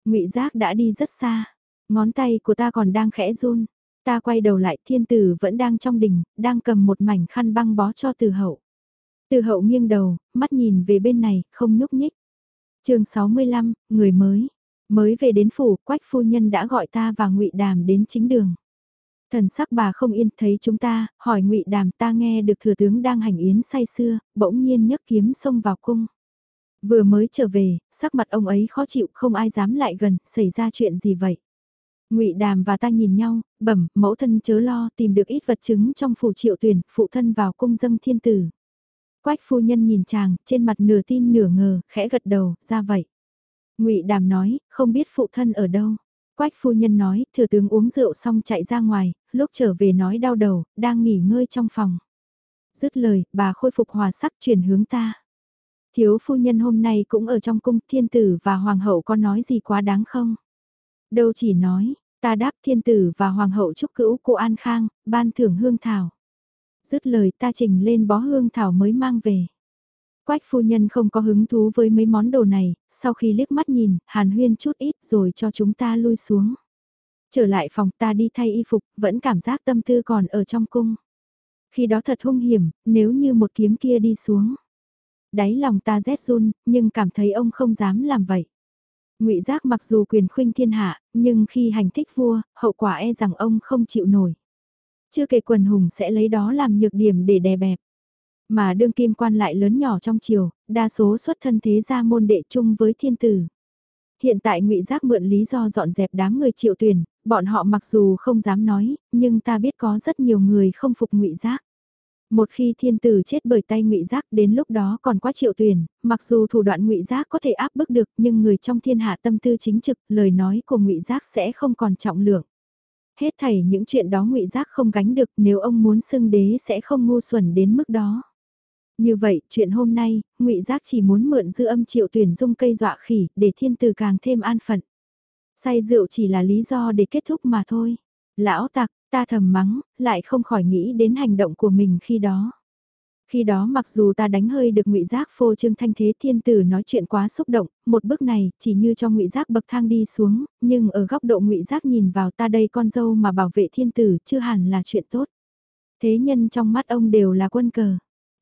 Ngụy Giác đã đi rất xa, ngón tay của ta còn đang khẽ run. Ta quay đầu lại thiên tử vẫn đang trong đình, đang cầm một mảnh khăn băng bó cho từ hậu. Từ hậu nghiêng đầu, mắt nhìn về bên này, không nhúc nhích. chương 65, người mới. Mới về đến phủ, quách phu nhân đã gọi ta và ngụy Đàm đến chính đường. Thần sắc bà không yên thấy chúng ta, hỏi ngụy Đàm ta nghe được thừa tướng đang hành yến say xưa, bỗng nhiên nhấc kiếm xông vào cung. Vừa mới trở về, sắc mặt ông ấy khó chịu không ai dám lại gần, xảy ra chuyện gì vậy? ngụy Đàm và ta nhìn nhau, bẩm, mẫu thân chớ lo tìm được ít vật chứng trong phủ triệu tuyển, phụ thân vào cung dâng thiên tử. Quách phu nhân nhìn chàng, trên mặt nửa tin nửa ngờ, khẽ gật đầu, ra vậy ngụy Đàm nói, không biết phụ thân ở đâu. Quách phu nhân nói, thừa tướng uống rượu xong chạy ra ngoài, lúc trở về nói đau đầu, đang nghỉ ngơi trong phòng. Dứt lời, bà khôi phục hòa sắc chuyển hướng ta. Thiếu phu nhân hôm nay cũng ở trong cung thiên tử và hoàng hậu có nói gì quá đáng không? Đâu chỉ nói, ta đáp thiên tử và hoàng hậu chúc cữu cô An Khang, ban thưởng hương thảo. Dứt lời ta trình lên bó hương thảo mới mang về. Quách phu nhân không có hứng thú với mấy món đồ này, sau khi liếc mắt nhìn, hàn huyên chút ít rồi cho chúng ta lui xuống. Trở lại phòng ta đi thay y phục, vẫn cảm giác tâm tư còn ở trong cung. Khi đó thật hung hiểm, nếu như một kiếm kia đi xuống đáy lòng ta rét run, nhưng cảm thấy ông không dám làm vậy. Ngụy Giác mặc dù quyền khuynh thiên hạ, nhưng khi hành thích vua, hậu quả e rằng ông không chịu nổi. Chưa kể quần hùng sẽ lấy đó làm nhược điểm để đè bẹp. Mà đương kim quan lại lớn nhỏ trong triều, đa số xuất thân thế gia môn đệ chung với thiên tử. Hiện tại ngụy Giác mượn lý do dọn dẹp đám người triệu tuyển, bọn họ mặc dù không dám nói, nhưng ta biết có rất nhiều người không phục ngụy Giác. Một khi thiên tử chết bởi tay ngụy giác đến lúc đó còn quá triệu tuyển, mặc dù thủ đoạn ngụy giác có thể áp bức được nhưng người trong thiên hạ tâm tư chính trực, lời nói của ngụy giác sẽ không còn trọng lượng. Hết thảy những chuyện đó ngụy giác không gánh được nếu ông muốn xưng đế sẽ không ngu xuẩn đến mức đó. Như vậy, chuyện hôm nay, ngụy Giác chỉ muốn mượn dư âm triệu tuyển dung cây dọa khỉ, để thiên tử càng thêm an phận. Say rượu chỉ là lý do để kết thúc mà thôi. Lão tặc, Ta thầm mắng, lại không khỏi nghĩ đến hành động của mình khi đó. Khi đó mặc dù ta đánh hơi được ngụy giác phô trương thanh thế thiên tử nói chuyện quá xúc động, một bước này chỉ như cho ngụy giác bậc thang đi xuống, nhưng ở góc độ ngụy giác nhìn vào ta đây con dâu mà bảo vệ thiên tử chưa hẳn là chuyện tốt. Thế nhân trong mắt ông đều là quân cờ.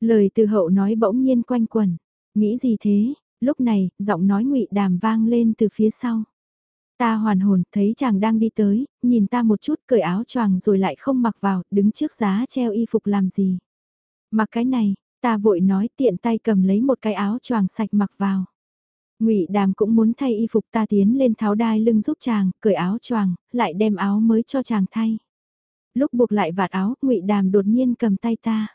Lời từ hậu nói bỗng nhiên quanh quẩn. Nghĩ gì thế? Lúc này, giọng nói ngụy đàm vang lên từ phía sau. Ta hoàn hồn, thấy chàng đang đi tới, nhìn ta một chút cởi áo choàng rồi lại không mặc vào, đứng trước giá treo y phục làm gì. Mặc cái này, ta vội nói tiện tay cầm lấy một cái áo choàng sạch mặc vào. Ngụy Đàm cũng muốn thay y phục ta tiến lên tháo đai lưng giúp chàng, cởi áo choàng, lại đem áo mới cho chàng thay. Lúc buộc lại vạt áo, Ngụy Đàm đột nhiên cầm tay ta.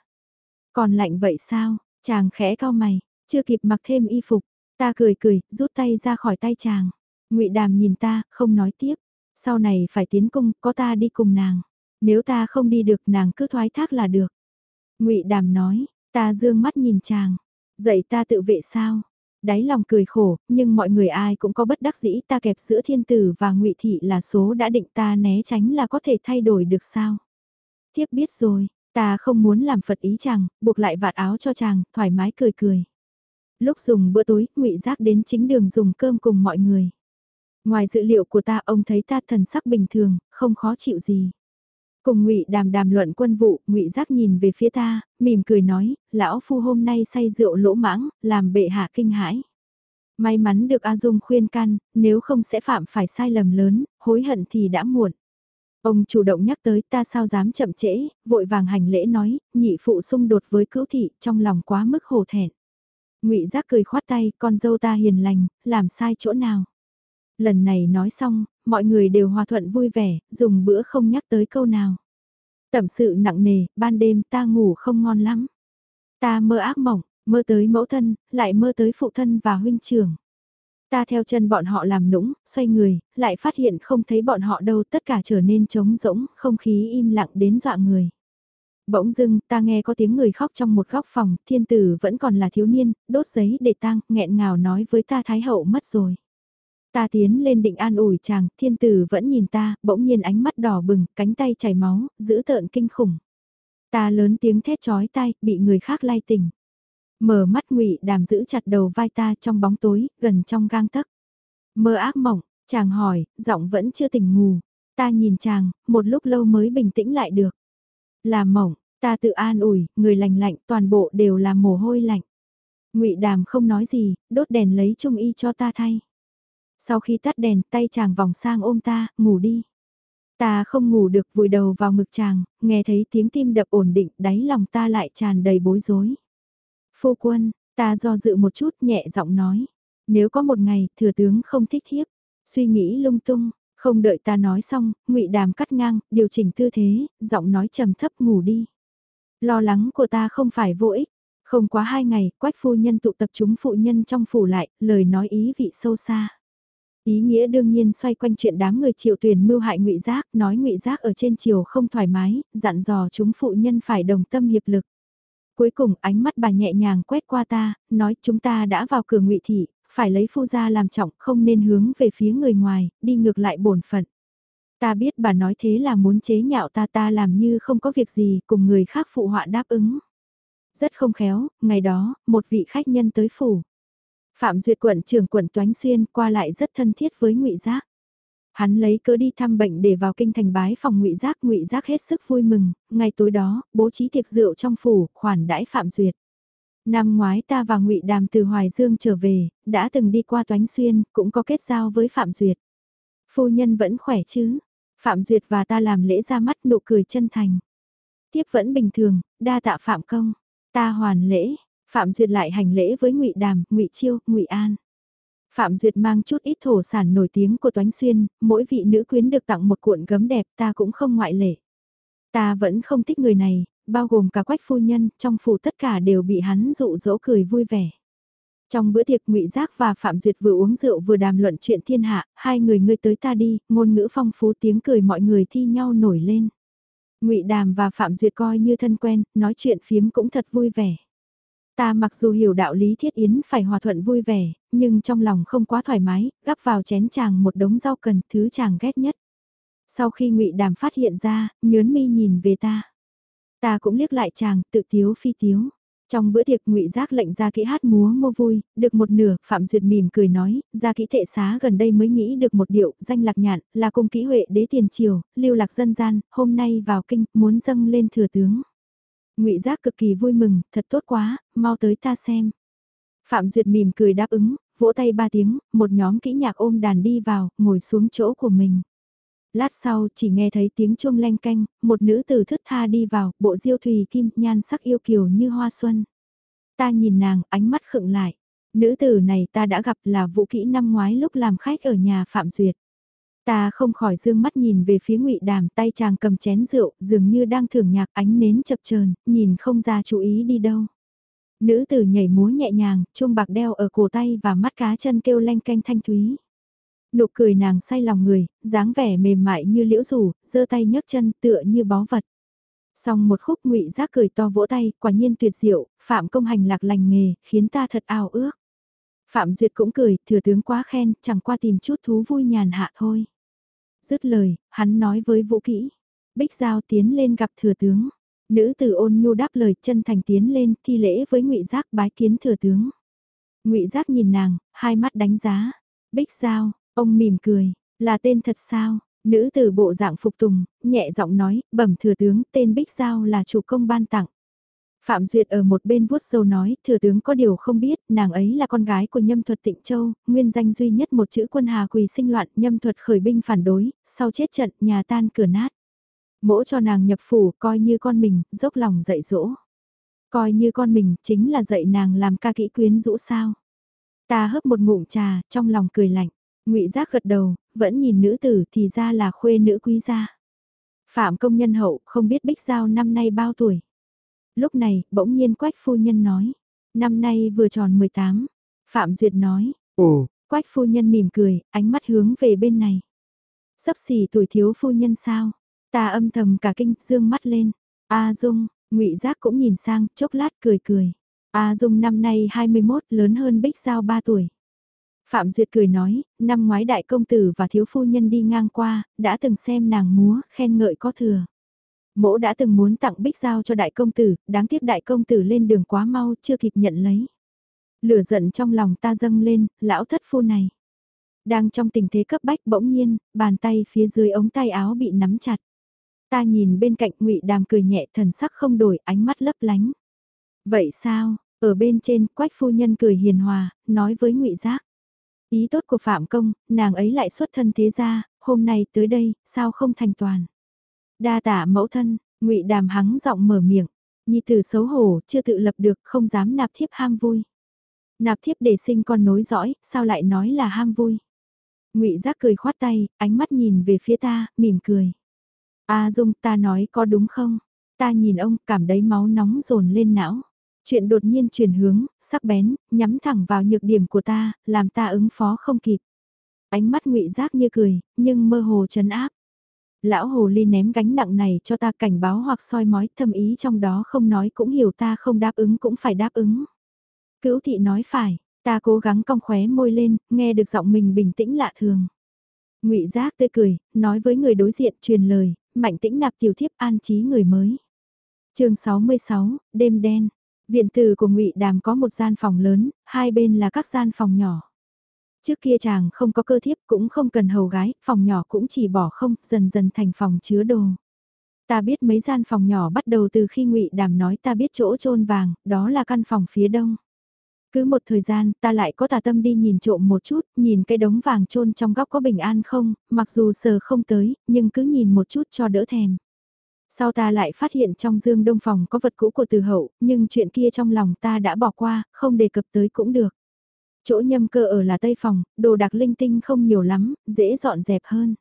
Còn lạnh vậy sao? Chàng khẽ cao mày, chưa kịp mặc thêm y phục, ta cười cười, rút tay ra khỏi tay chàng ngụy Đàm nhìn ta, không nói tiếp. Sau này phải tiến cung, có ta đi cùng nàng. Nếu ta không đi được nàng cứ thoái thác là được. ngụy Đàm nói, ta dương mắt nhìn chàng. Dạy ta tự vệ sao? Đáy lòng cười khổ, nhưng mọi người ai cũng có bất đắc dĩ ta kẹp giữa thiên tử và ngụy thị là số đã định ta né tránh là có thể thay đổi được sao. Tiếp biết rồi, ta không muốn làm phật ý chàng, buộc lại vạt áo cho chàng, thoải mái cười cười. Lúc dùng bữa tối, ngụy giác đến chính đường dùng cơm cùng mọi người. Ngoài dự liệu của ta ông thấy ta thần sắc bình thường, không khó chịu gì. Cùng ngụy đàm đàm luận quân vụ, ngụy giác nhìn về phía ta, mỉm cười nói, lão phu hôm nay say rượu lỗ mãng, làm bệ hạ kinh hãi. May mắn được A Dung khuyên can, nếu không sẽ phạm phải sai lầm lớn, hối hận thì đã muộn. Ông chủ động nhắc tới ta sao dám chậm trễ, vội vàng hành lễ nói, nhị phụ xung đột với cữu thị, trong lòng quá mức hổ thẹn. ngụy giác cười khoát tay, con dâu ta hiền lành, làm sai chỗ nào. Lần này nói xong, mọi người đều hòa thuận vui vẻ, dùng bữa không nhắc tới câu nào. Tẩm sự nặng nề, ban đêm ta ngủ không ngon lắm. Ta mơ ác mộng, mơ tới mẫu thân, lại mơ tới phụ thân và huynh trưởng. Ta theo chân bọn họ làm nũng, xoay người, lại phát hiện không thấy bọn họ đâu tất cả trở nên trống rỗng, không khí im lặng đến dọa người. Bỗng dưng, ta nghe có tiếng người khóc trong một góc phòng, thiên tử vẫn còn là thiếu niên, đốt giấy để tang, nghẹn ngào nói với ta thái hậu mất rồi. Ta tiến lên định an ủi chàng, thiên tử vẫn nhìn ta, bỗng nhiên ánh mắt đỏ bừng, cánh tay chảy máu, giữ tợn kinh khủng. Ta lớn tiếng thét chói tai, bị người khác lai tỉnh. Mở mắt ngụy đàm giữ chặt đầu vai ta trong bóng tối, gần trong gang tấc. Mơ ác mộng, chàng hỏi, giọng vẫn chưa tỉnh ngủ. Ta nhìn chàng, một lúc lâu mới bình tĩnh lại được. Là mộng, ta tự an ủi, người lành lạnh, toàn bộ đều là mồ hôi lạnh. Ngụy Đàm không nói gì, đốt đèn lấy trung y cho ta thay. Sau khi tắt đèn, tay chàng vòng sang ôm ta, ngủ đi. Ta không ngủ được vùi đầu vào ngực chàng, nghe thấy tiếng tim đập ổn định, đáy lòng ta lại tràn đầy bối rối. Phu quân, ta do dự một chút nhẹ giọng nói. Nếu có một ngày, thừa tướng không thích thiếp, suy nghĩ lung tung, không đợi ta nói xong, ngụy đàm cắt ngang, điều chỉnh tư thế, giọng nói trầm thấp ngủ đi. Lo lắng của ta không phải vô ích. Không quá hai ngày, quách phu nhân tụ tập chúng phụ nhân trong phủ lại, lời nói ý vị sâu xa. Ý nghĩa đương nhiên xoay quanh chuyện đám người triệu tuyển mưu hại ngụy Giác, nói ngụy Giác ở trên triều không thoải mái, dặn dò chúng phụ nhân phải đồng tâm hiệp lực. Cuối cùng ánh mắt bà nhẹ nhàng quét qua ta, nói chúng ta đã vào cửa ngụy thị, phải lấy phu gia làm trọng, không nên hướng về phía người ngoài, đi ngược lại bổn phận. Ta biết bà nói thế là muốn chế nhạo ta ta làm như không có việc gì cùng người khác phụ họa đáp ứng. Rất không khéo, ngày đó, một vị khách nhân tới phủ. Phạm Duyệt quận trưởng quận Toánh Xuyên qua lại rất thân thiết với ngụy Giác. Hắn lấy cớ đi thăm bệnh để vào kinh thành bái phòng ngụy Giác, ngụy Giác hết sức vui mừng, ngày tối đó, bố trí tiệc rượu trong phủ, khoản đãi Phạm Duyệt. Năm ngoái ta và ngụy Đàm từ Hoài Dương trở về, đã từng đi qua Toánh Xuyên, cũng có kết giao với Phạm Duyệt. Phu nhân vẫn khỏe chứ? Phạm Duyệt và ta làm lễ ra mắt nụ cười chân thành. Tiếp vẫn bình thường, đa tạ Phạm công. Ta hoàn lễ, Phạm Duyệt lại hành lễ với Ngụy Đàm, Ngụy Chiêu, Ngụy An. Phạm Duyệt mang chút ít thổ sản nổi tiếng của Toánh Xuyên, mỗi vị nữ quyến được tặng một cuộn gấm đẹp ta cũng không ngoại lệ. Ta vẫn không thích người này, bao gồm cả quách phu nhân, trong phủ tất cả đều bị hắn dụ dỗ cười vui vẻ. Trong bữa tiệc Ngụy Giác và Phạm Duyệt vừa uống rượu vừa đàm luận chuyện thiên hạ, hai người ngươi tới ta đi, ngôn ngữ phong phú tiếng cười mọi người thi nhau nổi lên. Ngụy Đàm và Phạm Duyệt coi như thân quen, nói chuyện phiếm cũng thật vui vẻ. Ta mặc dù hiểu đạo lý thiết yến phải hòa thuận vui vẻ, nhưng trong lòng không quá thoải mái, gắp vào chén chàng một đống rau cần, thứ chàng ghét nhất. Sau khi ngụy Đàm phát hiện ra, nhớn mi nhìn về ta. Ta cũng liếc lại chàng, tự tiếu phi tiếu. Trong bữa tiệc ngụy Giác lệnh ra kỹ hát múa mô vui, được một nửa, Phạm Duyệt mỉm cười nói, ra kỹ thệ xá gần đây mới nghĩ được một điệu, danh lạc nhạn, là cung kỹ huệ đế tiền triều, lưu lạc dân gian, hôm nay vào kinh, muốn dâng lên thừa tướng ngụy Giác cực kỳ vui mừng, thật tốt quá, mau tới ta xem. Phạm Duyệt mỉm cười đáp ứng, vỗ tay ba tiếng, một nhóm kỹ nhạc ôm đàn đi vào, ngồi xuống chỗ của mình. Lát sau chỉ nghe thấy tiếng chuông leng canh, một nữ tử thức tha đi vào, bộ diêu thùy kim nhan sắc yêu kiều như hoa xuân. Ta nhìn nàng, ánh mắt khựng lại. Nữ tử này ta đã gặp là vũ kỹ năm ngoái lúc làm khách ở nhà Phạm Duyệt. Ta không khỏi dương mắt nhìn về phía ngụy đàm tay chàng cầm chén rượu, dường như đang thưởng nhạc ánh nến chập chờn nhìn không ra chú ý đi đâu. Nữ tử nhảy múa nhẹ nhàng, chuông bạc đeo ở cổ tay và mắt cá chân kêu lanh canh thanh thúy. Nụ cười nàng say lòng người, dáng vẻ mềm mại như liễu rủ, giơ tay nhấc chân tựa như bó vật. Xong một khúc ngụy giác cười to vỗ tay, quả nhiên tuyệt diệu, phạm công hành lạc lành nghề, khiến ta thật ao ước. Phạm Duyệt cũng cười, thừa tướng quá khen, chẳng qua tìm chút thú vui nhàn hạ thôi. Dứt lời, hắn nói với Vũ Kỹ. Bích Giao tiến lên gặp thừa tướng. Nữ tử ôn nhu đáp lời chân thành tiến lên thi lễ với ngụy Giác bái kiến thừa tướng. ngụy Giác nhìn nàng, hai mắt đánh giá. Bích Giao, ông mỉm cười, là tên thật sao? Nữ tử bộ dạng phục tùng, nhẹ giọng nói, bẩm thừa tướng, tên Bích Giao là chủ công ban tặng. Phạm Duyệt ở một bên vuốt dâu nói, thừa tướng có điều không biết, nàng ấy là con gái của nhâm thuật tịnh châu, nguyên danh duy nhất một chữ quân hà quỳ sinh loạn, nhâm thuật khởi binh phản đối, sau chết trận, nhà tan cửa nát. Mỗ cho nàng nhập phủ, coi như con mình, dốc lòng dạy dỗ. Coi như con mình, chính là dạy nàng làm ca kỹ quyến rũ sao. Ta hấp một ngụm trà, trong lòng cười lạnh. ngụy Giác gật đầu, vẫn nhìn nữ tử thì ra là khuê nữ quý gia. Phạm công nhân hậu, không biết Bích Giao năm nay bao tuổi. Lúc này, bỗng nhiên Quách phu nhân nói. Năm nay vừa tròn 18. Phạm Duyệt nói. Ồ, Quách phu nhân mỉm cười, ánh mắt hướng về bên này. Sắp xỉ tuổi thiếu phu nhân sao? Ta âm thầm cả kinh, dương mắt lên. A Dung, ngụy Giác cũng nhìn sang, chốc lát cười cười. A Dung năm nay 21, lớn hơn Bích Giao 3 tuổi. Phạm Duyệt cười nói, năm ngoái đại công tử và thiếu phu nhân đi ngang qua, đã từng xem nàng múa, khen ngợi có thừa. Mỗ đã từng muốn tặng bích giao cho đại công tử, đáng tiếc đại công tử lên đường quá mau, chưa kịp nhận lấy. Lửa giận trong lòng ta dâng lên, lão thất phu này. Đang trong tình thế cấp bách bỗng nhiên, bàn tay phía dưới ống tay áo bị nắm chặt. Ta nhìn bên cạnh ngụy Đàm cười nhẹ thần sắc không đổi, ánh mắt lấp lánh. Vậy sao, ở bên trên, quách phu nhân cười hiền hòa, nói với ngụy Giác. Ý tốt của Phạm Công, nàng ấy lại xuất thân thế gia, hôm nay tới đây, sao không thành toàn. Đa tả mẫu thân, ngụy Đàm hắng giọng mở miệng, nhi tử xấu hổ, chưa tự lập được, không dám nạp thiếp ham vui. Nạp thiếp để sinh con nối dõi, sao lại nói là ham vui. ngụy Giác cười khoát tay, ánh mắt nhìn về phía ta, mỉm cười. A Dung ta nói có đúng không? Ta nhìn ông cảm thấy máu nóng dồn lên não. Chuyện đột nhiên chuyển hướng, sắc bén, nhắm thẳng vào nhược điểm của ta, làm ta ứng phó không kịp. Ánh mắt ngụy giác như cười, nhưng mơ hồ chấn áp. Lão hồ ly ném gánh nặng này cho ta cảnh báo hoặc soi mói thâm ý trong đó không nói cũng hiểu ta không đáp ứng cũng phải đáp ứng. Cữu thị nói phải, ta cố gắng cong khóe môi lên, nghe được giọng mình bình tĩnh lạ thường. Ngụy Giác tươi cười, nói với người đối diện truyền lời, mạnh tĩnh nạp tiểu thiếp an trí người mới. chương 66, đêm đen. Viện tử của ngụy Đàm có một gian phòng lớn, hai bên là các gian phòng nhỏ. Trước kia chàng không có cơ thiếp cũng không cần hầu gái, phòng nhỏ cũng chỉ bỏ không, dần dần thành phòng chứa đồ. Ta biết mấy gian phòng nhỏ bắt đầu từ khi ngụy Đàm nói ta biết chỗ trôn vàng, đó là căn phòng phía đông. Cứ một thời gian, ta lại có tà tâm đi nhìn trộm một chút, nhìn cái đống vàng trôn trong góc có bình an không, mặc dù sờ không tới, nhưng cứ nhìn một chút cho đỡ thèm. Sau ta lại phát hiện trong dương đông phòng có vật cũ của từ hậu, nhưng chuyện kia trong lòng ta đã bỏ qua, không đề cập tới cũng được. Chỗ nhâm cơ ở là tây phòng, đồ đạc linh tinh không nhiều lắm, dễ dọn dẹp hơn.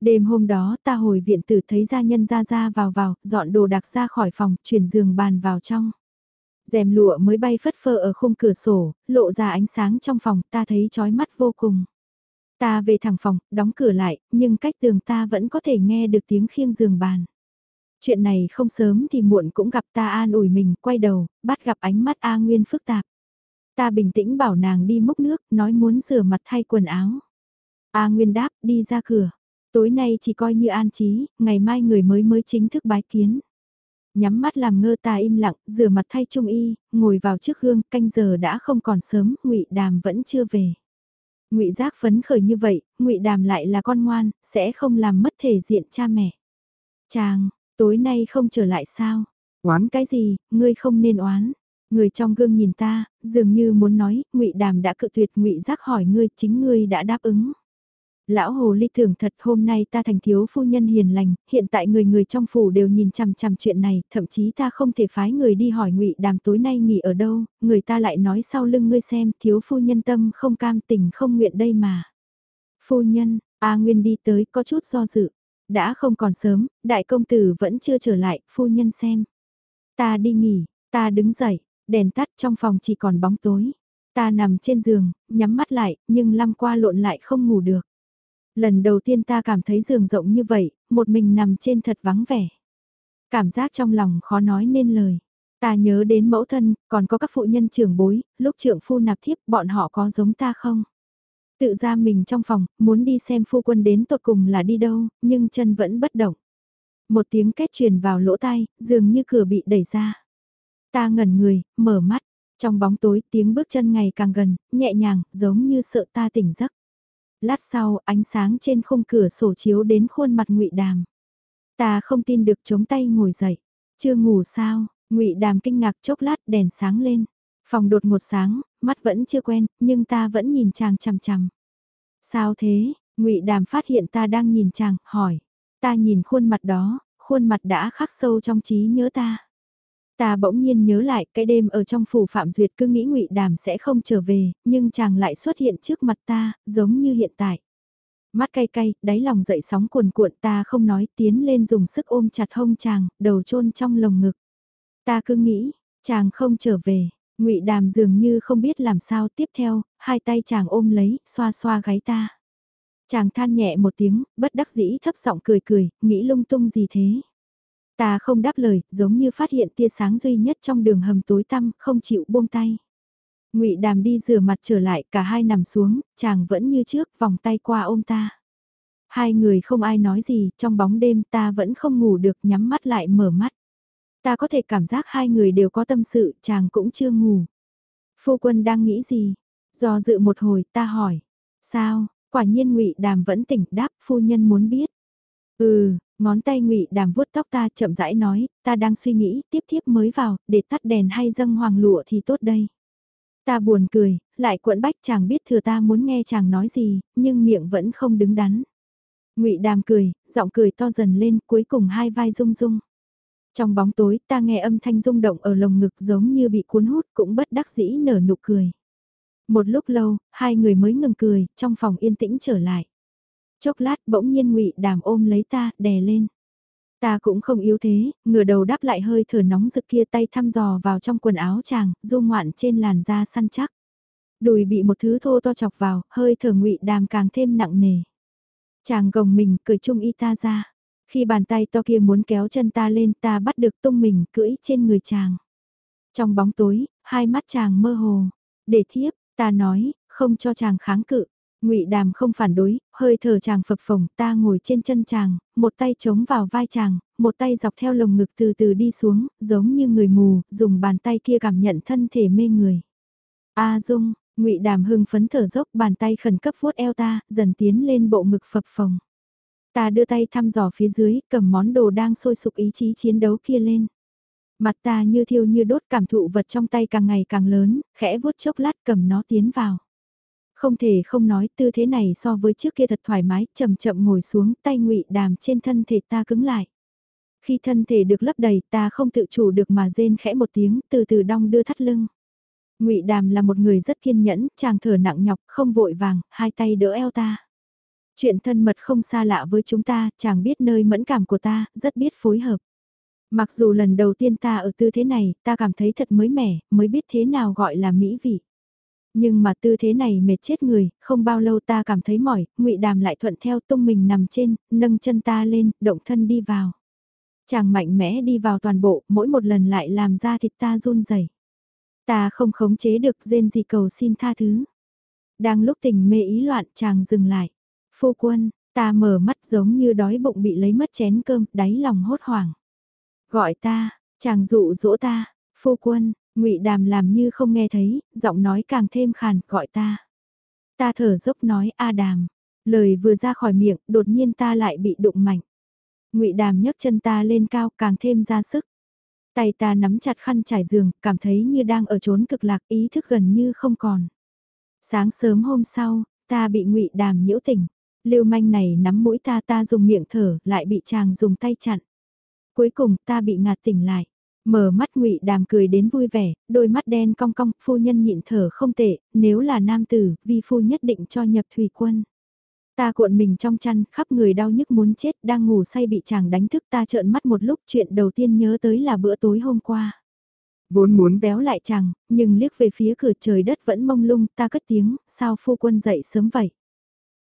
Đêm hôm đó ta hồi viện tử thấy gia nhân ra ra vào vào, dọn đồ đạc ra khỏi phòng, chuyển giường bàn vào trong rèm lụa mới bay phất phơ ở khung cửa sổ, lộ ra ánh sáng trong phòng, ta thấy chói mắt vô cùng. Ta về thẳng phòng, đóng cửa lại, nhưng cách tường ta vẫn có thể nghe được tiếng khiêng giường bàn. Chuyện này không sớm thì muộn cũng gặp ta an ủi mình, quay đầu, bắt gặp ánh mắt A Nguyên phức tạp. Ta bình tĩnh bảo nàng đi múc nước, nói muốn rửa mặt thay quần áo. A Nguyên đáp, đi ra cửa. Tối nay chỉ coi như an trí, ngày mai người mới mới chính thức bái kiến. Nhắm mắt làm ngơ ta im lặng, rửa mặt thay trung y, ngồi vào trước gương, canh giờ đã không còn sớm, ngụy Đàm vẫn chưa về. Ngụy Giác phấn khởi như vậy, ngụy Đàm lại là con ngoan, sẽ không làm mất thể diện cha mẹ. Chàng, tối nay không trở lại sao? Oán cái gì, ngươi không nên oán. Người trong gương nhìn ta, dường như muốn nói, ngụy Đàm đã cự tuyệt ngụy Giác hỏi ngươi, chính ngươi đã đáp ứng. Lão hồ ly thường thật hôm nay ta thành thiếu phu nhân hiền lành, hiện tại người người trong phủ đều nhìn chằm chằm chuyện này, thậm chí ta không thể phái người đi hỏi ngụy đàm tối nay nghỉ ở đâu, người ta lại nói sau lưng ngươi xem thiếu phu nhân tâm không cam tình không nguyện đây mà. Phu nhân, A Nguyên đi tới có chút do dự, đã không còn sớm, đại công tử vẫn chưa trở lại, phu nhân xem. Ta đi nghỉ, ta đứng dậy, đèn tắt trong phòng chỉ còn bóng tối. Ta nằm trên giường, nhắm mắt lại, nhưng lăm qua lộn lại không ngủ được. Lần đầu tiên ta cảm thấy giường rộng như vậy, một mình nằm trên thật vắng vẻ. Cảm giác trong lòng khó nói nên lời. Ta nhớ đến mẫu thân, còn có các phụ nhân trưởng bối, lúc trưởng phu nạp thiếp bọn họ có giống ta không? Tự ra mình trong phòng, muốn đi xem phu quân đến tột cùng là đi đâu, nhưng chân vẫn bất động. Một tiếng két truyền vào lỗ tai, dường như cửa bị đẩy ra. Ta ngẩn người, mở mắt, trong bóng tối tiếng bước chân ngày càng gần, nhẹ nhàng, giống như sợ ta tỉnh giấc. Lát sau, ánh sáng trên khung cửa sổ chiếu đến khuôn mặt ngụy Đàm. Ta không tin được chống tay ngồi dậy. Chưa ngủ sao? Ngụy Đàm kinh ngạc chốc lát đèn sáng lên. Phòng đột một sáng, mắt vẫn chưa quen, nhưng ta vẫn nhìn chàng chằm chằm. Sao thế? Ngụy Đàm phát hiện ta đang nhìn chàng, hỏi. Ta nhìn khuôn mặt đó, khuôn mặt đã khắc sâu trong trí nhớ ta. Ta bỗng nhiên nhớ lại cái đêm ở trong phủ Phạm Duyệt cứ nghĩ ngụy Đàm sẽ không trở về, nhưng chàng lại xuất hiện trước mặt ta, giống như hiện tại. Mắt cay cay, đáy lòng dậy sóng cuồn cuộn ta không nói tiến lên dùng sức ôm chặt hông chàng, đầu chôn trong lồng ngực. Ta cứ nghĩ, chàng không trở về, ngụy Đàm dường như không biết làm sao tiếp theo, hai tay chàng ôm lấy, xoa xoa gáy ta. Chàng than nhẹ một tiếng, bất đắc dĩ thấp giọng cười cười, nghĩ lung tung gì thế. Ta không đáp lời, giống như phát hiện tia sáng duy nhất trong đường hầm tối tăm, không chịu buông tay. Ngụy Đàm đi rửa mặt trở lại, cả hai nằm xuống, chàng vẫn như trước, vòng tay qua ôm ta. Hai người không ai nói gì, trong bóng đêm ta vẫn không ngủ được, nhắm mắt lại mở mắt. Ta có thể cảm giác hai người đều có tâm sự, chàng cũng chưa ngủ. Phu quân đang nghĩ gì? Do dự một hồi, ta hỏi. Sao? Quả nhiên ngụy Đàm vẫn tỉnh đáp, phu nhân muốn biết. Ừ, Ngón tay ngụy đàm vuốt tóc ta chậm rãi nói, ta đang suy nghĩ, tiếp tiếp mới vào, để tắt đèn hay dâng hoàng lụa thì tốt đây. Ta buồn cười, lại cuộn bách chàng biết thừa ta muốn nghe chàng nói gì, nhưng miệng vẫn không đứng đắn. ngụy đàm cười, giọng cười to dần lên, cuối cùng hai vai rung rung. Trong bóng tối ta nghe âm thanh rung động ở lồng ngực giống như bị cuốn hút cũng bất đắc dĩ nở nụ cười. Một lúc lâu, hai người mới ngừng cười, trong phòng yên tĩnh trở lại. Chốc lát bỗng nhiên ngụy đàm ôm lấy ta, đè lên. Ta cũng không yếu thế, ngửa đầu đáp lại hơi thở nóng rực kia tay thăm dò vào trong quần áo chàng, du ngoạn trên làn da săn chắc. Đùi bị một thứ thô to chọc vào, hơi thở ngụy đàm càng thêm nặng nề. Chàng gồng mình, cười chung y ta ra. Khi bàn tay to kia muốn kéo chân ta lên ta bắt được tung mình cưỡi trên người chàng. Trong bóng tối, hai mắt chàng mơ hồ. Để thiếp, ta nói, không cho chàng kháng cự. Ngụy Đàm không phản đối, hơi thở chàng phập phồng, ta ngồi trên chân chàng, một tay chống vào vai chàng, một tay dọc theo lồng ngực từ từ đi xuống, giống như người mù, dùng bàn tay kia cảm nhận thân thể mê người. A Dung, Ngụy Đàm hưng phấn thở dốc, bàn tay khẩn cấp vuốt eo ta, dần tiến lên bộ ngực phập phồng. Ta đưa tay thăm dò phía dưới, cầm món đồ đang sôi sục ý chí chiến đấu kia lên. Mặt ta như thiêu như đốt cảm thụ vật trong tay càng ngày càng lớn, khẽ vuốt chốc lát cầm nó tiến vào. Không thể không nói tư thế này so với trước kia thật thoải mái, chậm chậm ngồi xuống, tay ngụy đàm trên thân thể ta cứng lại. Khi thân thể được lấp đầy ta không tự chủ được mà rên khẽ một tiếng, từ từ đong đưa thắt lưng. ngụy đàm là một người rất kiên nhẫn, chàng thở nặng nhọc, không vội vàng, hai tay đỡ eo ta. Chuyện thân mật không xa lạ với chúng ta, chàng biết nơi mẫn cảm của ta, rất biết phối hợp. Mặc dù lần đầu tiên ta ở tư thế này, ta cảm thấy thật mới mẻ, mới biết thế nào gọi là mỹ vị. Nhưng mà tư thế này mệt chết người, không bao lâu ta cảm thấy mỏi, ngụy Đàm lại thuận theo tung mình nằm trên, nâng chân ta lên, động thân đi vào. Chàng mạnh mẽ đi vào toàn bộ, mỗi một lần lại làm ra thịt ta run rẩy. Ta không khống chế được rên gì cầu xin tha thứ. Đang lúc tình mê ý loạn chàng dừng lại. Phu quân, ta mở mắt giống như đói bụng bị lấy mất chén cơm, đáy lòng hốt hoảng. Gọi ta, chàng dụ dỗ ta, phu quân, ngụy Đàm làm như không nghe thấy, giọng nói càng thêm khàn, gọi ta. Ta thở dốc nói A Đàm. Lời vừa ra khỏi miệng, đột nhiên ta lại bị đụng mạnh. ngụy Đàm nhấc chân ta lên cao, càng thêm ra sức. Tay ta nắm chặt khăn trải giường, cảm thấy như đang ở trốn cực lạc, ý thức gần như không còn. Sáng sớm hôm sau, ta bị ngụy Đàm nhiễu tỉnh. Lưu manh này nắm mũi ta ta dùng miệng thở, lại bị chàng dùng tay chặn. Cuối cùng ta bị ngạt tỉnh lại. Mở mắt ngụy đàm cười đến vui vẻ, đôi mắt đen cong cong, phu nhân nhịn thở không tệ, nếu là nam tử, vi phu nhất định cho nhập thủy quân. Ta cuộn mình trong chăn, khắp người đau nhức muốn chết, đang ngủ say bị chàng đánh thức ta trợn mắt một lúc chuyện đầu tiên nhớ tới là bữa tối hôm qua. Vốn muốn véo lại chàng, nhưng liếc về phía cửa trời đất vẫn mông lung, ta cất tiếng, sao phu quân dậy sớm vậy?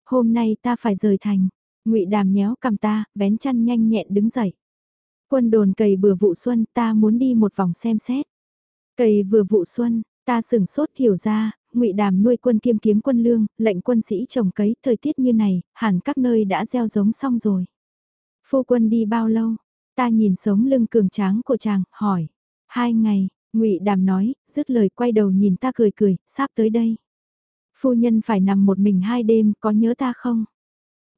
Hôm nay ta phải rời thành, ngụy đàm nhéo cầm ta, vén chăn nhanh nhẹn đứng dậy quân đồn cầy bừa vụ xuân ta muốn đi một vòng xem xét. cầy vừa vụ xuân, ta sừng sốt hiểu ra, ngụy đàm nuôi quân kiêm kiếm quân lương, lệnh quân sĩ trồng cấy, thời tiết như này, hẳn các nơi đã gieo giống xong rồi. Phu quân đi bao lâu? Ta nhìn sống lưng cường tráng của chàng, hỏi. Hai ngày, ngụy Đàm nói, dứt lời quay đầu nhìn ta cười cười, sắp tới đây. Phu nhân phải nằm một mình hai đêm, có nhớ ta không?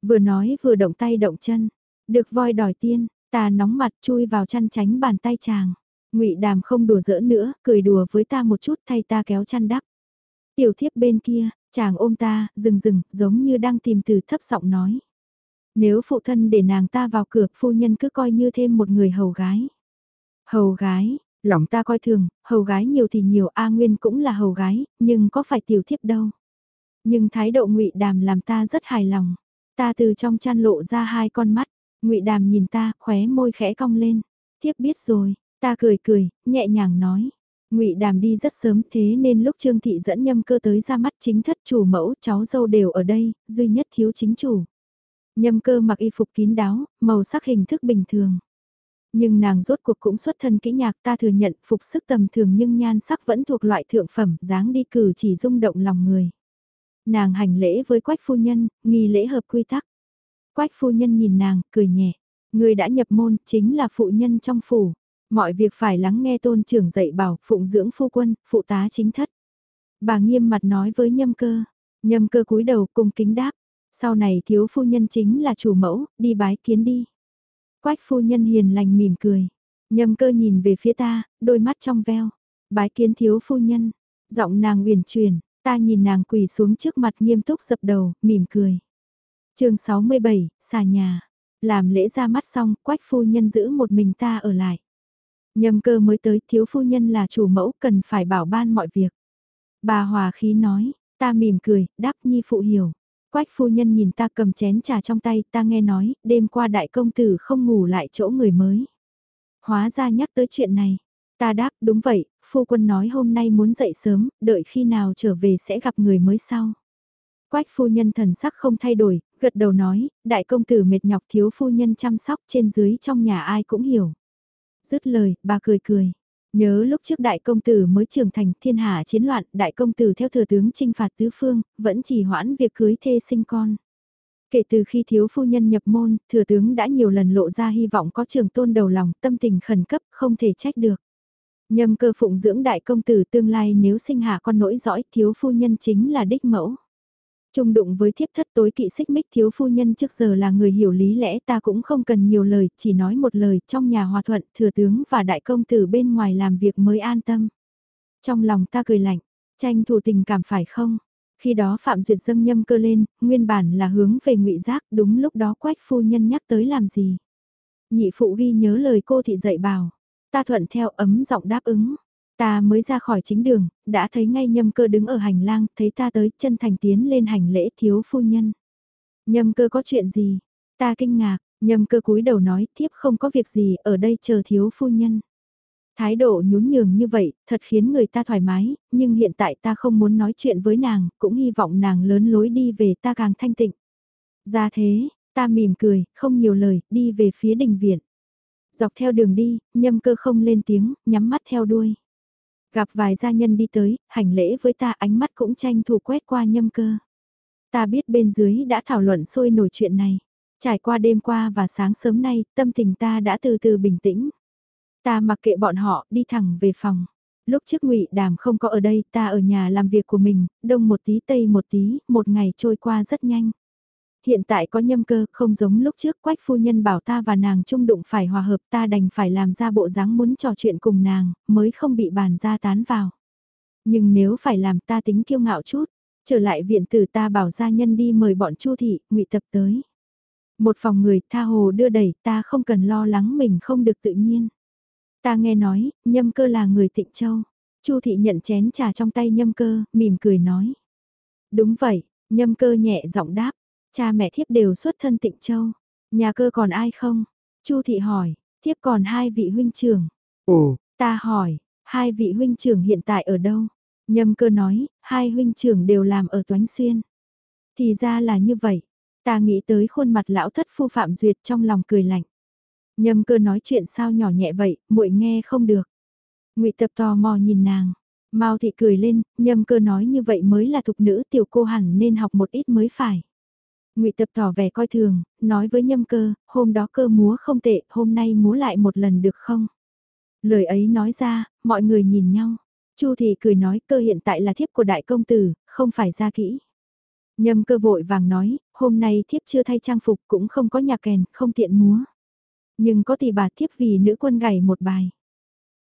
Vừa nói vừa động tay động chân. Được voi đòi tiên, ta nóng mặt chui vào chăn tránh bàn tay chàng. ngụy Đàm không đùa giỡn nữa, cười đùa với ta một chút thay ta kéo chăn đắp. Tiểu thiếp bên kia, chàng ôm ta, dừng dừng, giống như đang tìm từ thấp giọng nói. Nếu phụ thân để nàng ta vào cửa, phu nhân cứ coi như thêm một người hầu gái. Hầu gái, lòng ta coi thường, hầu gái nhiều thì nhiều A Nguyên cũng là hầu gái, nhưng có phải tiểu thiếp đâu. Nhưng thái độ ngụy Đàm làm ta rất hài lòng. Ta từ trong chăn lộ ra hai con mắt, ngụy Đàm nhìn ta, khóe môi khẽ cong lên. Thiếp biết rồi, ta cười cười, nhẹ nhàng nói. Ngụy Đàm đi rất sớm thế nên lúc Trương Thị dẫn nhâm cơ tới ra mắt chính thất chủ mẫu cháu dâu đều ở đây, duy nhất thiếu chính chủ. Nhâm cơ mặc y phục kín đáo, màu sắc hình thức bình thường. Nhưng nàng rốt cuộc cũng xuất thân kỹ nhạc ta thừa nhận phục sức tầm thường nhưng nhan sắc vẫn thuộc loại thượng phẩm, dáng đi cử chỉ rung động lòng người. Nàng hành lễ với quách phu nhân, nghi lễ hợp quy tắc. Quách phu nhân nhìn nàng, cười nhẹ. Người đã nhập môn, chính là phụ nhân trong phủ. Mọi việc phải lắng nghe tôn trưởng dạy bảo, phụng dưỡng phu quân, phụ tá chính thất. Bà nghiêm mặt nói với nhâm cơ. Nhâm cơ cúi đầu cung kính đáp. Sau này thiếu phu nhân chính là chủ mẫu, đi bái kiến đi. Quách phu nhân hiền lành mỉm cười. Nhâm cơ nhìn về phía ta, đôi mắt trong veo. Bái kiến thiếu phu nhân. Giọng nàng uyển chuyển, ta nhìn nàng quỳ xuống trước mặt nghiêm túc dập đầu, mỉm cười chương 67, xà nhà. Làm lễ ra mắt xong, quách phu nhân giữ một mình ta ở lại. Nhâm cơ mới tới, thiếu phu nhân là chủ mẫu, cần phải bảo ban mọi việc. Bà hòa khí nói, ta mỉm cười, đáp nhi phụ hiểu. Quách phu nhân nhìn ta cầm chén trà trong tay, ta nghe nói, đêm qua đại công tử không ngủ lại chỗ người mới. Hóa ra nhắc tới chuyện này. Ta đáp, đúng vậy, phu quân nói hôm nay muốn dậy sớm, đợi khi nào trở về sẽ gặp người mới sau. Quách phu nhân thần sắc không thay đổi, gật đầu nói, đại công tử mệt nhọc thiếu phu nhân chăm sóc trên dưới trong nhà ai cũng hiểu. Dứt lời, bà cười cười. Nhớ lúc trước đại công tử mới trưởng thành thiên hạ chiến loạn, đại công tử theo thừa tướng trinh phạt tứ phương, vẫn chỉ hoãn việc cưới thê sinh con. Kể từ khi thiếu phu nhân nhập môn, thừa tướng đã nhiều lần lộ ra hy vọng có trường tôn đầu lòng, tâm tình khẩn cấp, không thể trách được. Nhâm cơ phụng dưỡng đại công tử tương lai nếu sinh hạ con nỗi dõi thiếu phu nhân chính là đích mẫu. Trung đụng với thiếp thất tối kỵ xích mích thiếu phu nhân trước giờ là người hiểu lý lẽ ta cũng không cần nhiều lời, chỉ nói một lời trong nhà hòa thuận thừa tướng và đại công tử bên ngoài làm việc mới an tâm. Trong lòng ta cười lạnh, tranh thủ tình cảm phải không? Khi đó Phạm Duyệt dâng nhâm cơ lên, nguyên bản là hướng về ngụy giác, đúng lúc đó quách phu nhân nhắc tới làm gì? Nhị phụ ghi nhớ lời cô thị dạy bảo, ta thuận theo ấm giọng đáp ứng. Ta mới ra khỏi chính đường, đã thấy ngay nhâm cơ đứng ở hành lang, thấy ta tới chân thành tiến lên hành lễ thiếu phu nhân. Nhâm cơ có chuyện gì? Ta kinh ngạc, nhâm cơ cúi đầu nói tiếp không có việc gì ở đây chờ thiếu phu nhân. Thái độ nhún nhường như vậy, thật khiến người ta thoải mái, nhưng hiện tại ta không muốn nói chuyện với nàng, cũng hy vọng nàng lớn lối đi về ta càng thanh tịnh. Ra thế, ta mỉm cười, không nhiều lời, đi về phía đình viện. Dọc theo đường đi, nhâm cơ không lên tiếng, nhắm mắt theo đuôi. Gặp vài gia nhân đi tới, hành lễ với ta ánh mắt cũng tranh thủ quét qua nhâm cơ. Ta biết bên dưới đã thảo luận sôi nổi chuyện này. Trải qua đêm qua và sáng sớm nay, tâm tình ta đã từ từ bình tĩnh. Ta mặc kệ bọn họ, đi thẳng về phòng. Lúc trước ngụy Đàm không có ở đây, ta ở nhà làm việc của mình, đông một tí tây một tí, một ngày trôi qua rất nhanh. Hiện tại có nhâm cơ, không giống lúc trước quách phu nhân bảo ta và nàng chung đụng phải hòa hợp ta đành phải làm ra bộ dáng muốn trò chuyện cùng nàng, mới không bị bàn ra tán vào. Nhưng nếu phải làm ta tính kiêu ngạo chút, trở lại viện tử ta bảo gia nhân đi mời bọn chu thị, ngụy tập tới. Một phòng người tha hồ đưa đẩy ta không cần lo lắng mình không được tự nhiên. Ta nghe nói, nhâm cơ là người tịnh châu. Chu thị nhận chén trà trong tay nhâm cơ, mỉm cười nói. Đúng vậy, nhâm cơ nhẹ giọng đáp, Cha mẹ thiếp đều xuất thân tịnh châu. Nhà cơ còn ai không? Chu thị hỏi, thiếp còn hai vị huynh trưởng. Ồ, ta hỏi, hai vị huynh trưởng hiện tại ở đâu? Nhâm cơ nói, hai huynh trưởng đều làm ở Toánh Xuyên. Thì ra là như vậy. Ta nghĩ tới khuôn mặt lão thất phu Phạm Duyệt trong lòng cười lạnh. Nhâm cơ nói chuyện sao nhỏ nhẹ vậy, muội nghe không được. ngụy Tập tò mò nhìn nàng. Mao thị cười lên, nhâm cơ nói như vậy mới là thục nữ tiểu cô hẳn nên học một ít mới phải. Ngụy Tập tỏ vẻ coi thường, nói với nhâm cơ, hôm đó cơ múa không tệ, hôm nay múa lại một lần được không? Lời ấy nói ra, mọi người nhìn nhau. Chu thị cười nói cơ hiện tại là thiếp của đại công tử, không phải ra kỹ. Nhâm cơ vội vàng nói, hôm nay thiếp chưa thay trang phục cũng không có nhạc kèn, không tiện múa. Nhưng có tỷ bà thiếp vì nữ quân gảy một bài.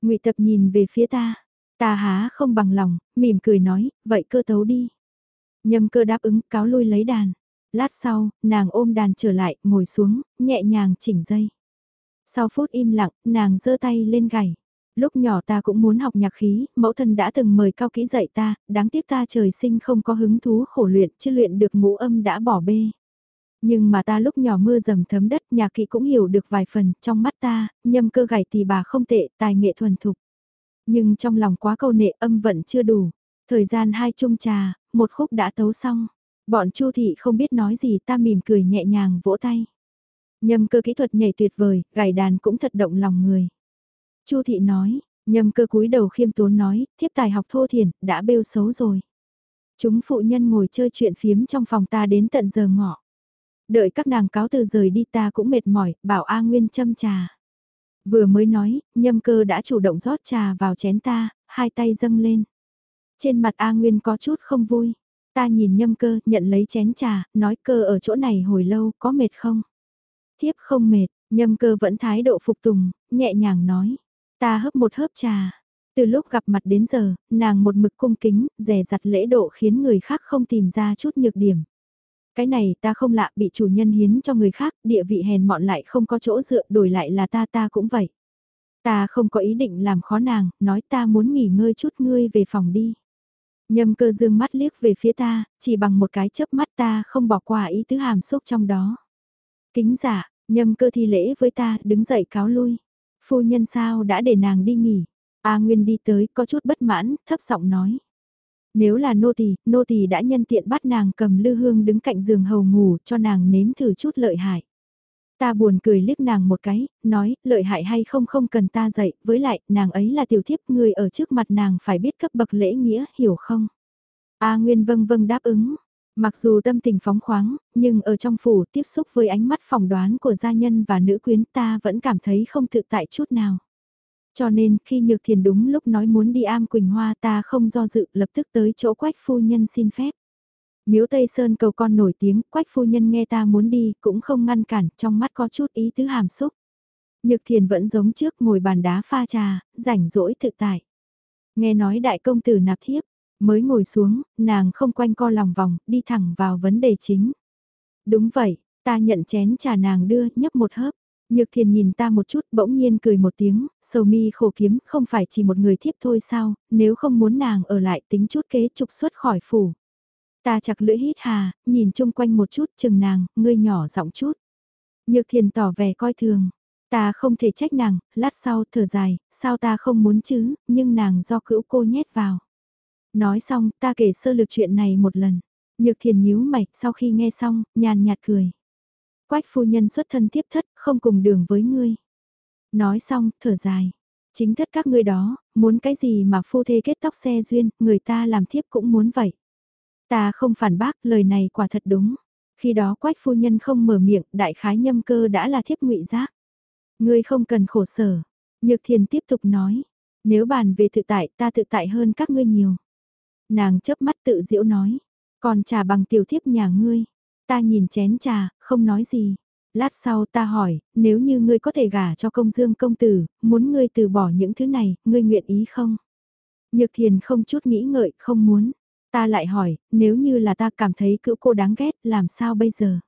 ngụy tập nhìn về phía ta, ta há không bằng lòng, mỉm cười nói, vậy cơ tấu đi. Nhâm cơ đáp ứng cáo lui lấy đàn. Lát sau, nàng ôm đàn trở lại, ngồi xuống, nhẹ nhàng chỉnh dây. Sau phút im lặng, nàng giơ tay lên gảy. Lúc nhỏ ta cũng muốn học nhạc khí, mẫu thân đã từng mời cao kỹ dạy ta, đáng tiếc ta trời sinh không có hứng thú khổ luyện, chứ luyện được ngũ âm đã bỏ bê. Nhưng mà ta lúc nhỏ mưa dầm thấm đất, nhạc kỹ cũng hiểu được vài phần, trong mắt ta, nhâm cơ gảy thì bà không tệ, tài nghệ thuần thục. Nhưng trong lòng quá câu nệ âm vẫn chưa đủ. Thời gian hai chung trà, một khúc đã tấu xong. Bọn Chu thị không biết nói gì ta mỉm cười nhẹ nhàng vỗ tay. Nhâm cơ kỹ thuật nhảy tuyệt vời, gảy đàn cũng thật động lòng người. Chu thị nói, nhâm cơ cúi đầu khiêm tốn nói, thiếp tài học thô thiển đã bêu xấu rồi. Chúng phụ nhân ngồi chơi chuyện phiếm trong phòng ta đến tận giờ ngọ. Đợi các nàng cáo từ rời đi ta cũng mệt mỏi, bảo A Nguyên châm trà. Vừa mới nói, nhâm cơ đã chủ động rót trà vào chén ta, hai tay dâng lên. Trên mặt A Nguyên có chút không vui. Ta nhìn nhâm cơ, nhận lấy chén trà, nói cơ ở chỗ này hồi lâu, có mệt không? Thiếp không mệt, nhâm cơ vẫn thái độ phục tùng, nhẹ nhàng nói. Ta hấp một hớp trà. Từ lúc gặp mặt đến giờ, nàng một mực cung kính, rẻ rặt lễ độ khiến người khác không tìm ra chút nhược điểm. Cái này ta không lạ bị chủ nhân hiến cho người khác, địa vị hèn mọn lại không có chỗ dựa đổi lại là ta ta cũng vậy. Ta không có ý định làm khó nàng, nói ta muốn nghỉ ngơi chút ngươi về phòng đi. Nhâm cơ dương mắt liếc về phía ta, chỉ bằng một cái chớp mắt ta không bỏ qua ý tứ hàm xúc trong đó. Kính giả, nhâm cơ thi lễ với ta, đứng dậy cáo lui. Phu nhân sao đã để nàng đi nghỉ. A Nguyên đi tới, có chút bất mãn, thấp giọng nói. Nếu là nô tỳ, nô tỳ đã nhân tiện bắt nàng cầm lư hương đứng cạnh giường hầu ngủ cho nàng nếm thử chút lợi hại. Ta buồn cười liếc nàng một cái, nói, lợi hại hay không không cần ta dạy, với lại, nàng ấy là tiểu thiếp, người ở trước mặt nàng phải biết cấp bậc lễ nghĩa, hiểu không? A Nguyên vâng vâng đáp ứng. Mặc dù tâm tình phóng khoáng, nhưng ở trong phủ tiếp xúc với ánh mắt phỏng đoán của gia nhân và nữ quyến ta vẫn cảm thấy không tự tại chút nào. Cho nên khi Nhược Thiền đúng lúc nói muốn đi am Quỳnh Hoa ta không do dự lập tức tới chỗ quách phu nhân xin phép. Miếu Tây Sơn cầu con nổi tiếng, quách phu nhân nghe ta muốn đi cũng không ngăn cản, trong mắt có chút ý tứ hàm xúc. Nhược Thiền vẫn giống trước ngồi bàn đá pha trà, rảnh rỗi thực tại. Nghe nói đại công tử nạp thiếp, mới ngồi xuống, nàng không quanh co lòng vòng, đi thẳng vào vấn đề chính. Đúng vậy, ta nhận chén trà nàng đưa, nhấp một hớp. Nhược thiền nhìn ta một chút bỗng nhiên cười một tiếng, sầu mi khổ kiếm không phải chỉ một người thiếp thôi sao, nếu không muốn nàng ở lại tính chút kế trục xuất khỏi phủ. Ta chặt lưỡi hít hà, nhìn chung quanh một chút chừng nàng, ngươi nhỏ giọng chút. Nhược thiền tỏ vẻ coi thường. Ta không thể trách nàng, lát sau thở dài, sao ta không muốn chứ, nhưng nàng do cữu cô nhét vào. Nói xong, ta kể sơ lược chuyện này một lần. Nhược thiền nhíu mày, sau khi nghe xong, nhàn nhạt cười. Quách phu nhân xuất thân tiếp thất, không cùng đường với ngươi. Nói xong, thở dài. Chính thất các ngươi đó, muốn cái gì mà phu thê kết tóc xe duyên, người ta làm thiếp cũng muốn vậy. Ta không phản bác, lời này quả thật đúng. Khi đó quách phu nhân không mở miệng, đại khái nhâm cơ đã là thiếp ngụy giác. Ngươi không cần khổ sở. Nhược thiền tiếp tục nói. Nếu bàn về tự tại, ta tự tại hơn các ngươi nhiều. Nàng chớp mắt tự diễu nói. Còn trà bằng tiểu thiếp nhà ngươi. Ta nhìn chén trà, không nói gì. Lát sau ta hỏi, nếu như ngươi có thể gả cho công dương công tử, muốn ngươi từ bỏ những thứ này, ngươi nguyện ý không? Nhược thiền không chút nghĩ ngợi, không muốn. Ta lại hỏi, nếu như là ta cảm thấy cữu cô đáng ghét, làm sao bây giờ?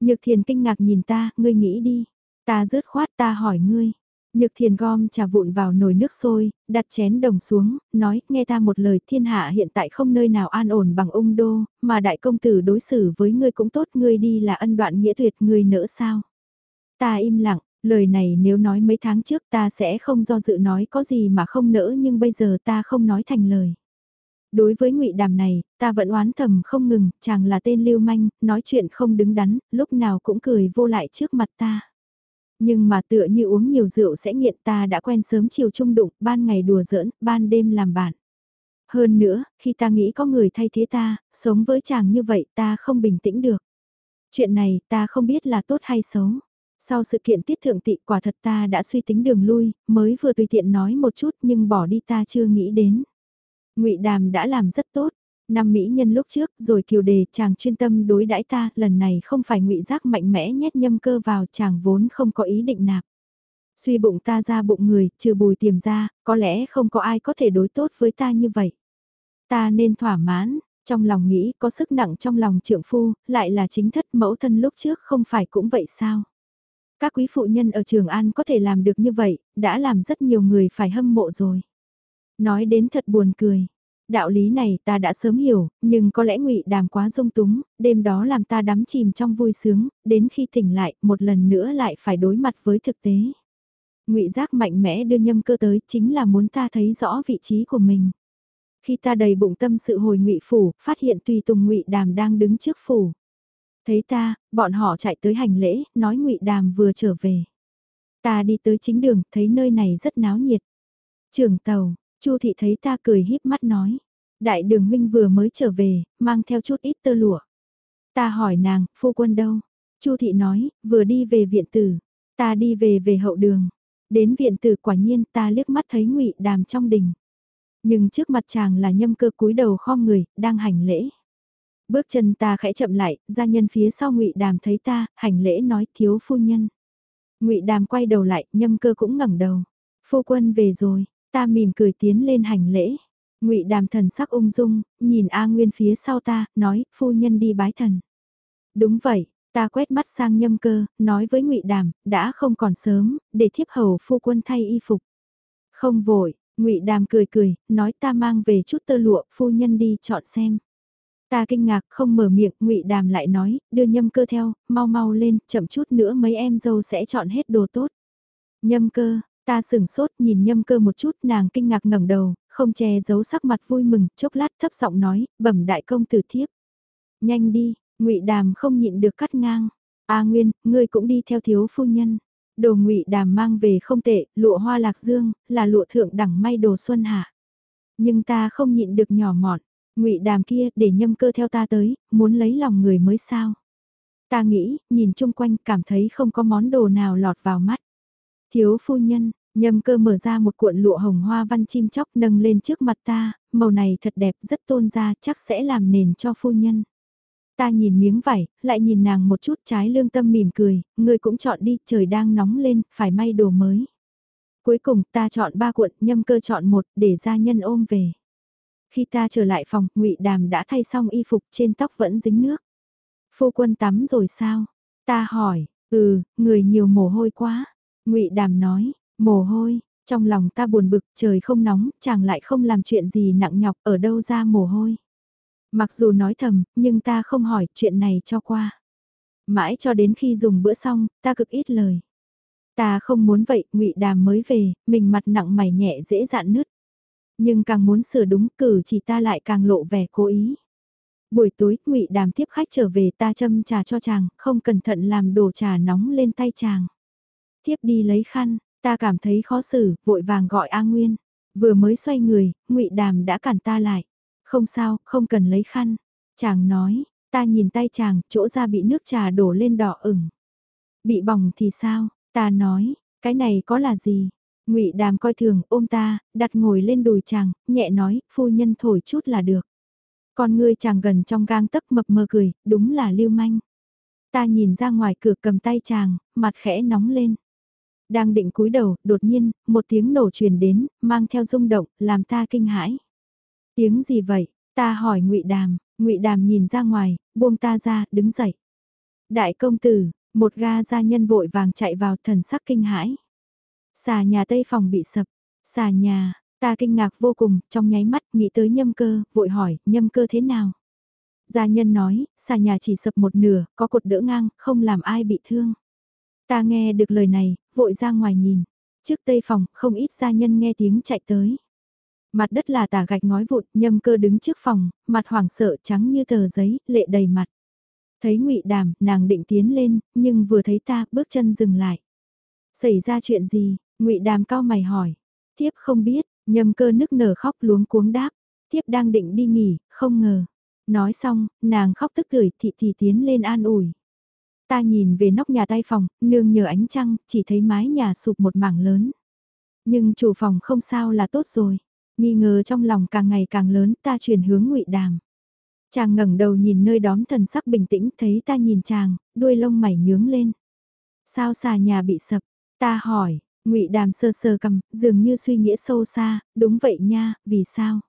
Nhược thiền kinh ngạc nhìn ta, ngươi nghĩ đi. Ta rớt khoát ta hỏi ngươi. Nhược thiền gom trà vụn vào nồi nước sôi, đặt chén đồng xuống, nói, nghe ta một lời thiên hạ hiện tại không nơi nào an ổn bằng ung đô, mà đại công tử đối xử với ngươi cũng tốt, ngươi đi là ân đoạn nghĩa tuyệt, ngươi nỡ sao? Ta im lặng, lời này nếu nói mấy tháng trước ta sẽ không do dự nói có gì mà không nỡ nhưng bây giờ ta không nói thành lời. Đối với ngụy đàm này, ta vẫn oán thầm không ngừng, chàng là tên lưu manh, nói chuyện không đứng đắn, lúc nào cũng cười vô lại trước mặt ta. Nhưng mà tựa như uống nhiều rượu sẽ nghiện ta đã quen sớm chiều trung đụng, ban ngày đùa giỡn, ban đêm làm bạn. Hơn nữa, khi ta nghĩ có người thay thế ta, sống với chàng như vậy ta không bình tĩnh được. Chuyện này ta không biết là tốt hay xấu. Sau sự kiện tiết thượng tị quả thật ta đã suy tính đường lui, mới vừa tùy tiện nói một chút nhưng bỏ đi ta chưa nghĩ đến ngụy Đàm đã làm rất tốt, năm mỹ nhân lúc trước rồi kiều đề chàng chuyên tâm đối đãi ta, lần này không phải ngụy giác mạnh mẽ nhét nhâm cơ vào chàng vốn không có ý định nạp. Suy bụng ta ra bụng người, trừ bùi tiềm ra, có lẽ không có ai có thể đối tốt với ta như vậy. Ta nên thỏa mãn, trong lòng nghĩ có sức nặng trong lòng trượng phu, lại là chính thất mẫu thân lúc trước không phải cũng vậy sao? Các quý phụ nhân ở Trường An có thể làm được như vậy, đã làm rất nhiều người phải hâm mộ rồi. Nói đến thật buồn cười. Đạo lý này ta đã sớm hiểu, nhưng có lẽ ngụy đàm quá dung túng, đêm đó làm ta đắm chìm trong vui sướng, đến khi tỉnh lại, một lần nữa lại phải đối mặt với thực tế. Ngụy giác mạnh mẽ đưa nhâm cơ tới chính là muốn ta thấy rõ vị trí của mình. Khi ta đầy bụng tâm sự hồi ngụy phủ, phát hiện tùy tùng ngụy đàm đang đứng trước phủ. Thấy ta, bọn họ chạy tới hành lễ, nói ngụy Đàm vừa trở về. Ta đi tới chính đường, thấy nơi này rất náo nhiệt. Trưởng tàu, Chu thị thấy ta cười híp mắt nói. Đại đường huynh vừa mới trở về, mang theo chút ít tơ lụa. Ta hỏi nàng, phu quân đâu? Chu thị nói, vừa đi về viện tử. Ta đi về về hậu đường. Đến viện tử quả nhiên ta liếc mắt thấy ngụy Đàm trong đình. Nhưng trước mặt chàng là nhâm cơ cúi đầu khom người, đang hành lễ. Bước chân ta khẽ chậm lại, gia nhân phía sau ngụy Đàm thấy ta, hành lễ nói thiếu phu nhân. ngụy Đàm quay đầu lại, nhâm cơ cũng ngẩng đầu. Phu quân về rồi, ta mỉm cười tiến lên hành lễ. ngụy Đàm thần sắc ung dung, nhìn A Nguyên phía sau ta, nói, phu nhân đi bái thần. Đúng vậy, ta quét mắt sang nhâm cơ, nói với ngụy Đàm, đã không còn sớm, để thiếp hầu phu quân thay y phục. Không vội, ngụy Đàm cười cười, nói ta mang về chút tơ lụa, phu nhân đi chọn xem. Ta kinh ngạc không mở miệng, ngụy Đàm lại nói, đưa nhâm cơ theo, mau mau lên, chậm chút nữa mấy em dâu sẽ chọn hết đồ tốt. Nhâm cơ, ta sửng sốt nhìn nhâm cơ một chút, nàng kinh ngạc ngẩng đầu, không che giấu sắc mặt vui mừng, chốc lát thấp giọng nói, bẩm đại công tử thiếp. Nhanh đi, ngụy Đàm không nhịn được cắt ngang. A Nguyên, ngươi cũng đi theo thiếu phu nhân. Đồ ngụy Đàm mang về không tệ, lụa hoa lạc dương, là lụa thượng đẳng may đồ xuân hạ. Nhưng ta không nhịn được nhỏ mọn ngụy đàm kia để nhâm cơ theo ta tới, muốn lấy lòng người mới sao. Ta nghĩ, nhìn chung quanh cảm thấy không có món đồ nào lọt vào mắt. Thiếu phu nhân, nhâm cơ mở ra một cuộn lụa hồng hoa văn chim chóc nâng lên trước mặt ta, màu này thật đẹp rất tôn ra chắc sẽ làm nền cho phu nhân. Ta nhìn miếng vải, lại nhìn nàng một chút trái lương tâm mỉm cười, người cũng chọn đi, trời đang nóng lên, phải may đồ mới. Cuối cùng ta chọn ba cuộn, nhâm cơ chọn một, để gia nhân ôm về. Khi ta trở lại phòng, ngụy Đàm đã thay xong y phục trên tóc vẫn dính nước. Phu quân tắm rồi sao? Ta hỏi, ừ, người nhiều mồ hôi quá ngụy Đàm nói, mồ hôi, trong lòng ta buồn bực, trời không nóng, chàng lại không làm chuyện gì nặng nhọc, ở đâu ra mồ hôi. Mặc dù nói thầm, nhưng ta không hỏi chuyện này cho qua. Mãi cho đến khi dùng bữa xong, ta cực ít lời. Ta không muốn vậy, ngụy Đàm mới về, mình mặt nặng mày nhẹ dễ dạn nứt. Nhưng càng muốn sửa đúng cử chỉ ta lại càng lộ vẻ cố ý. Buổi tối, ngụy Đàm tiếp khách trở về ta châm trà cho chàng, không cẩn thận làm đổ trà nóng lên tay chàng. Tiếp đi lấy khăn, ta cảm thấy khó xử, vội vàng gọi A Nguyên. Vừa mới xoay người, ngụy Đàm đã cản ta lại. Không sao, không cần lấy khăn. Chàng nói, ta nhìn tay chàng, chỗ ra bị nước trà đổ lên đỏ ửng. Bị bỏng thì sao? Ta nói, cái này có là gì? ngụy Đàm coi thường, ôm ta, đặt ngồi lên đùi chàng, nhẹ nói, phu nhân thổi chút là được. Con ngươi chàng gần trong gang tấc mập mờ cười, đúng là lưu manh. Ta nhìn ra ngoài cửa cầm tay chàng, mặt khẽ nóng lên. Đang định cúi đầu, đột nhiên, một tiếng nổ truyền đến, mang theo rung động, làm ta kinh hãi. Tiếng gì vậy? Ta hỏi ngụy Đàm, ngụy Đàm nhìn ra ngoài, buông ta ra, đứng dậy. Đại công tử, một ga gia nhân vội vàng chạy vào thần sắc kinh hãi. Xà nhà tây phòng bị sập, xà nhà, ta kinh ngạc vô cùng, trong nháy mắt nghĩ tới nhâm cơ, vội hỏi, nhâm cơ thế nào? Gia nhân nói, xà nhà chỉ sập một nửa, có cột đỡ ngang, không làm ai bị thương. Ta nghe được lời này, vội ra ngoài nhìn. Trước tây phòng, không ít gia nhân nghe tiếng chạy tới. Mặt đất là tả gạch ngói vụt nhâm cơ đứng trước phòng, mặt hoảng sợ trắng như tờ giấy, lệ đầy mặt. Thấy ngụy Đàm, nàng định tiến lên, nhưng vừa thấy ta, bước chân dừng lại. Xảy ra chuyện gì? ngụy Đàm cao mày hỏi. Tiếp không biết, nhâm cơ nức nở khóc luống cuống đáp. Tiếp đang định đi nghỉ, không ngờ. Nói xong, nàng khóc tức tưởi thị thì tiến lên an ủi. Ta nhìn về nóc nhà tay phòng, nương nhờ ánh trăng, chỉ thấy mái nhà sụp một mảng lớn. Nhưng chủ phòng không sao là tốt rồi. Nghi ngờ trong lòng càng ngày càng lớn ta chuyển hướng ngụy đàm. Chàng ngẩng đầu nhìn nơi đóm thần sắc bình tĩnh thấy ta nhìn chàng, đuôi lông mày nhướng lên. Sao xà nhà bị sập? Ta hỏi, ngụy đàm sơ sơ cầm, dường như suy nghĩa sâu xa, đúng vậy nha, vì sao?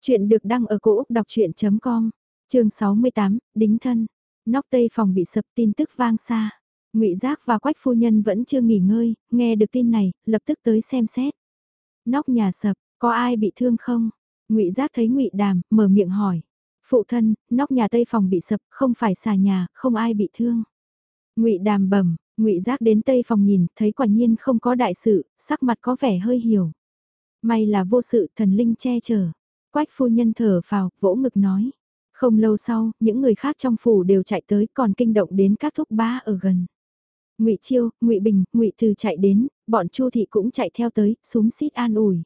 Chuyện được đăng ở cổ Úc đọc chuyện.com, trường 68, đính thân, nóc tây phòng bị sập tin tức vang xa. Ngụy Giác và Quách phu nhân vẫn chưa nghỉ ngơi, nghe được tin này, lập tức tới xem xét. Nóc nhà sập, có ai bị thương không? Ngụy Giác thấy Ngụy Đàm, mở miệng hỏi. Phụ thân, nóc nhà tây phòng bị sập, không phải xà nhà, không ai bị thương. Ngụy Đàm bẩm, Ngụy Giác đến tây phòng nhìn, thấy quả nhiên không có đại sự, sắc mặt có vẻ hơi hiểu. May là vô sự, thần linh che chở. Quách phu nhân thở phào, vỗ ngực nói. Không lâu sau, những người khác trong phủ đều chạy tới còn kinh động đến các thúc ba ở gần. Ngụy Chiêu, Ngụy Bình, Ngụy Từ chạy đến, bọn Chu thị cũng chạy theo tới, súng xít an ủi.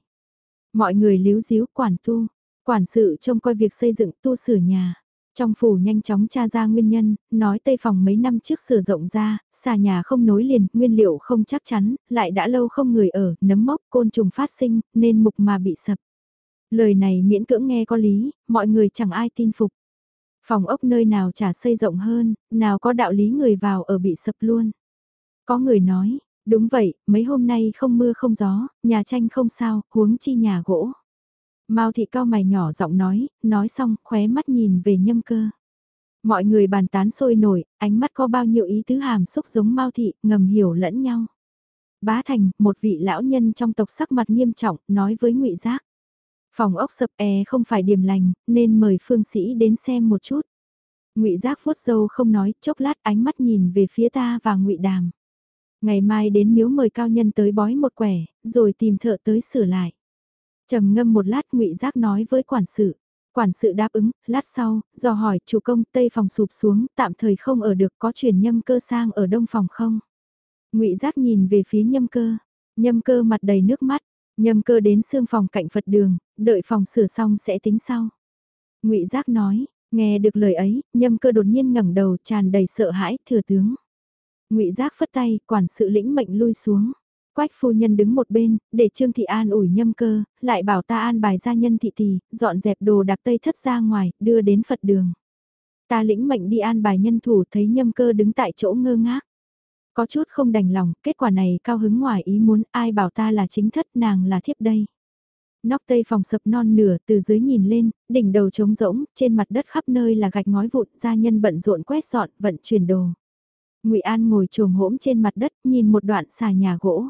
Mọi người líu díu quản tu, quản sự trông coi việc xây dựng tu sửa nhà. Trong phủ nhanh chóng tra ra nguyên nhân, nói tây phòng mấy năm trước sửa rộng ra, xà nhà không nối liền, nguyên liệu không chắc chắn, lại đã lâu không người ở, nấm mốc, côn trùng phát sinh, nên mục mà bị sập. Lời này miễn cưỡng nghe có lý, mọi người chẳng ai tin phục. Phòng ốc nơi nào trả xây rộng hơn, nào có đạo lý người vào ở bị sập luôn. Có người nói, đúng vậy, mấy hôm nay không mưa không gió, nhà tranh không sao, huống chi nhà gỗ. Mao thị cao mày nhỏ giọng nói, nói xong, khóe mắt nhìn về nhâm cơ. Mọi người bàn tán sôi nổi, ánh mắt có bao nhiêu ý tứ hàm xúc giống Mao thị, ngầm hiểu lẫn nhau. Bá Thành, một vị lão nhân trong tộc sắc mặt nghiêm trọng, nói với ngụy Giác. Phòng ốc sập e không phải điểm lành, nên mời phương sĩ đến xem một chút. ngụy Giác vuốt râu không nói, chốc lát ánh mắt nhìn về phía ta và ngụy Đàm. Ngày mai đến miếu mời cao nhân tới bói một quẻ, rồi tìm thợ tới sửa lại. trầm ngâm một lát ngụy Giác nói với quản sự. Quản sự đáp ứng, lát sau, do hỏi chủ công tây phòng sụp xuống, tạm thời không ở được có chuyển nhâm cơ sang ở đông phòng không? ngụy Giác nhìn về phía nhâm cơ, nhâm cơ mặt đầy nước mắt, nhâm cơ đến xương phòng cạnh Phật đường, đợi phòng sửa xong sẽ tính sau. ngụy Giác nói, nghe được lời ấy, nhâm cơ đột nhiên ngẩng đầu tràn đầy sợ hãi, thừa tướng. ngụy Giác phất tay, quản sự lĩnh mệnh lui xuống. Quách phu nhân đứng một bên, để Trương Thị An ủi nhâm cơ, lại bảo ta an bài gia nhân thị tỷ, dọn dẹp đồ đặc tây thất ra ngoài, đưa đến Phật đường. Ta lĩnh mệnh đi an bài nhân thủ thấy nhâm cơ đứng tại chỗ ngơ ngác. Có chút không đành lòng, kết quả này cao hứng ngoài ý muốn ai bảo ta là chính thất nàng là thiếp đây. Nóc tây phòng sập non nửa từ dưới nhìn lên, đỉnh đầu trống rỗng, trên mặt đất khắp nơi là gạch ngói vụn, gia nhân bận rộn quét dọn, vận chuyển đồ. ngụy An ngồi trồm hỗm trên mặt đất, nhìn một đoạn xà nhà gỗ.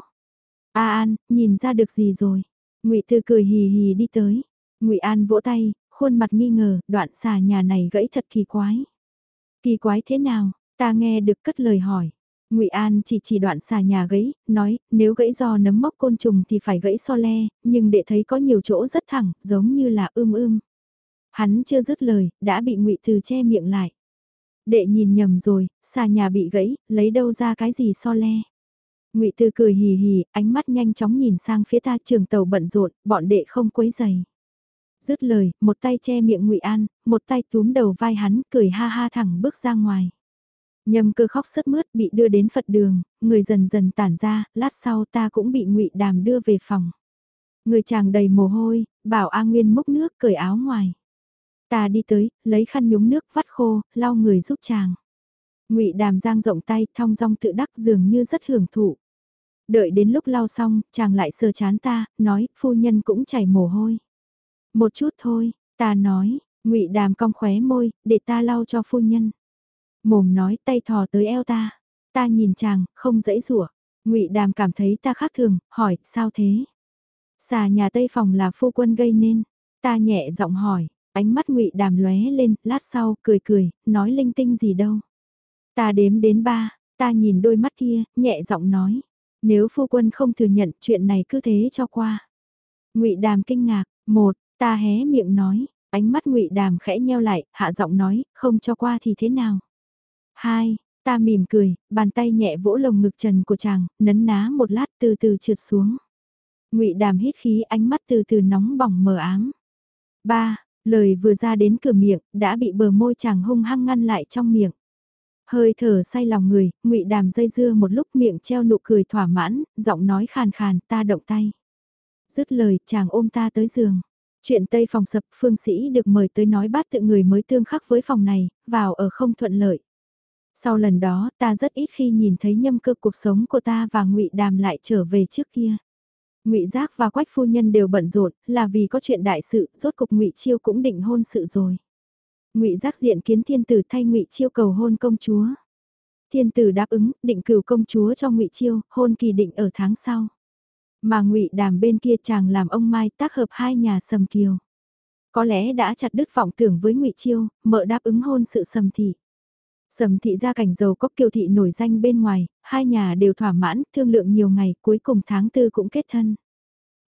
A An, nhìn ra được gì rồi? ngụy Tư cười hì hì đi tới. ngụy An vỗ tay, khuôn mặt nghi ngờ, đoạn xà nhà này gãy thật kỳ quái. Kỳ quái thế nào? Ta nghe được cất lời hỏi. Ngụy An chỉ chỉ đoạn xà nhà gãy, nói, nếu gãy do nấm mốc côn trùng thì phải gãy so le, nhưng để thấy có nhiều chỗ rất thẳng, giống như là ưm ưm. Hắn chưa dứt lời, đã bị Ngụy Từ che miệng lại. Đệ nhìn nhầm rồi, xà nhà bị gãy, lấy đâu ra cái gì so le. Ngụy Từ cười hì hì, ánh mắt nhanh chóng nhìn sang phía ta trường tàu bận rộn, bọn đệ không quấy giày. Dứt lời, một tay che miệng Ngụy An, một tay túm đầu vai hắn, cười ha ha thẳng bước ra ngoài. Nhâm cơ khóc sướt mướt bị đưa đến Phật đường, người dần dần tản ra, lát sau ta cũng bị ngụy Đàm đưa về phòng. Người chàng đầy mồ hôi, bảo A Nguyên múc nước cởi áo ngoài. Ta đi tới, lấy khăn nhúng nước vắt khô, lau người giúp chàng. ngụy Đàm giang rộng tay, thong dong tự đắc dường như rất hưởng thụ. Đợi đến lúc lau xong, chàng lại sờ chán ta, nói, phu nhân cũng chảy mồ hôi. Một chút thôi, ta nói, ngụy Đàm cong khóe môi, để ta lau cho phu nhân mồm nói tay thò tới eo ta. Ta nhìn chàng, không dễ rủa ngụy Đàm cảm thấy ta khác thường, hỏi, sao thế? Xà nhà tây phòng là phu quân gây nên. Ta nhẹ giọng hỏi, ánh mắt ngụy Đàm lóe lên, lát sau, cười cười, nói linh tinh gì đâu. Ta đếm đến ba, ta nhìn đôi mắt kia, nhẹ giọng nói. Nếu phu quân không thừa nhận chuyện này cứ thế cho qua. ngụy Đàm kinh ngạc, một, ta hé miệng nói, ánh mắt ngụy Đàm khẽ nheo lại, hạ giọng nói, không cho qua thì thế nào? Hai, Ta mỉm cười, bàn tay nhẹ vỗ lồng ngực trần của chàng, nấn ná một lát từ từ trượt xuống. Ngụy Đàm hít khí ánh mắt từ từ nóng bỏng mờ ám. Ba, lời vừa ra đến cửa miệng, đã bị bờ môi chàng hung hăng ngăn lại trong miệng. Hơi thở say lòng người, Ngụy Đàm dây dưa một lúc miệng treo nụ cười thỏa mãn, giọng nói khàn khàn, ta động tay. Dứt lời, chàng ôm ta tới giường. Chuyện Tây phòng sập, phương sĩ được mời tới nói bát tự người mới tương khắc với phòng này, vào ở không thuận lợi. Sau lần đó, ta rất ít khi nhìn thấy nhâm cơ cuộc sống của ta và ngụy Đàm lại trở về trước kia. Ngụy Giác và Quách phu nhân đều bận rộn, là vì có chuyện đại sự, rốt cục Ngụy Chiêu cũng định hôn sự rồi. Ngụy Giác diện kiến thiên tử thay Ngụy Chiêu cầu hôn công chúa. Thiên tử đáp ứng, định cửu công chúa cho Ngụy Chiêu, hôn kỳ định ở tháng sau. Mà Ngụy Đàm bên kia chàng làm ông Mai tác hợp hai nhà Sầm Kiều. Có lẽ đã chặt đứt vọng tưởng với Ngụy Chiêu, mợ đáp ứng hôn sự Sầm thị. Sầm thị gia cảnh giàu có kiều thị nổi danh bên ngoài, hai nhà đều thỏa mãn, thương lượng nhiều ngày, cuối cùng tháng tư cũng kết thân.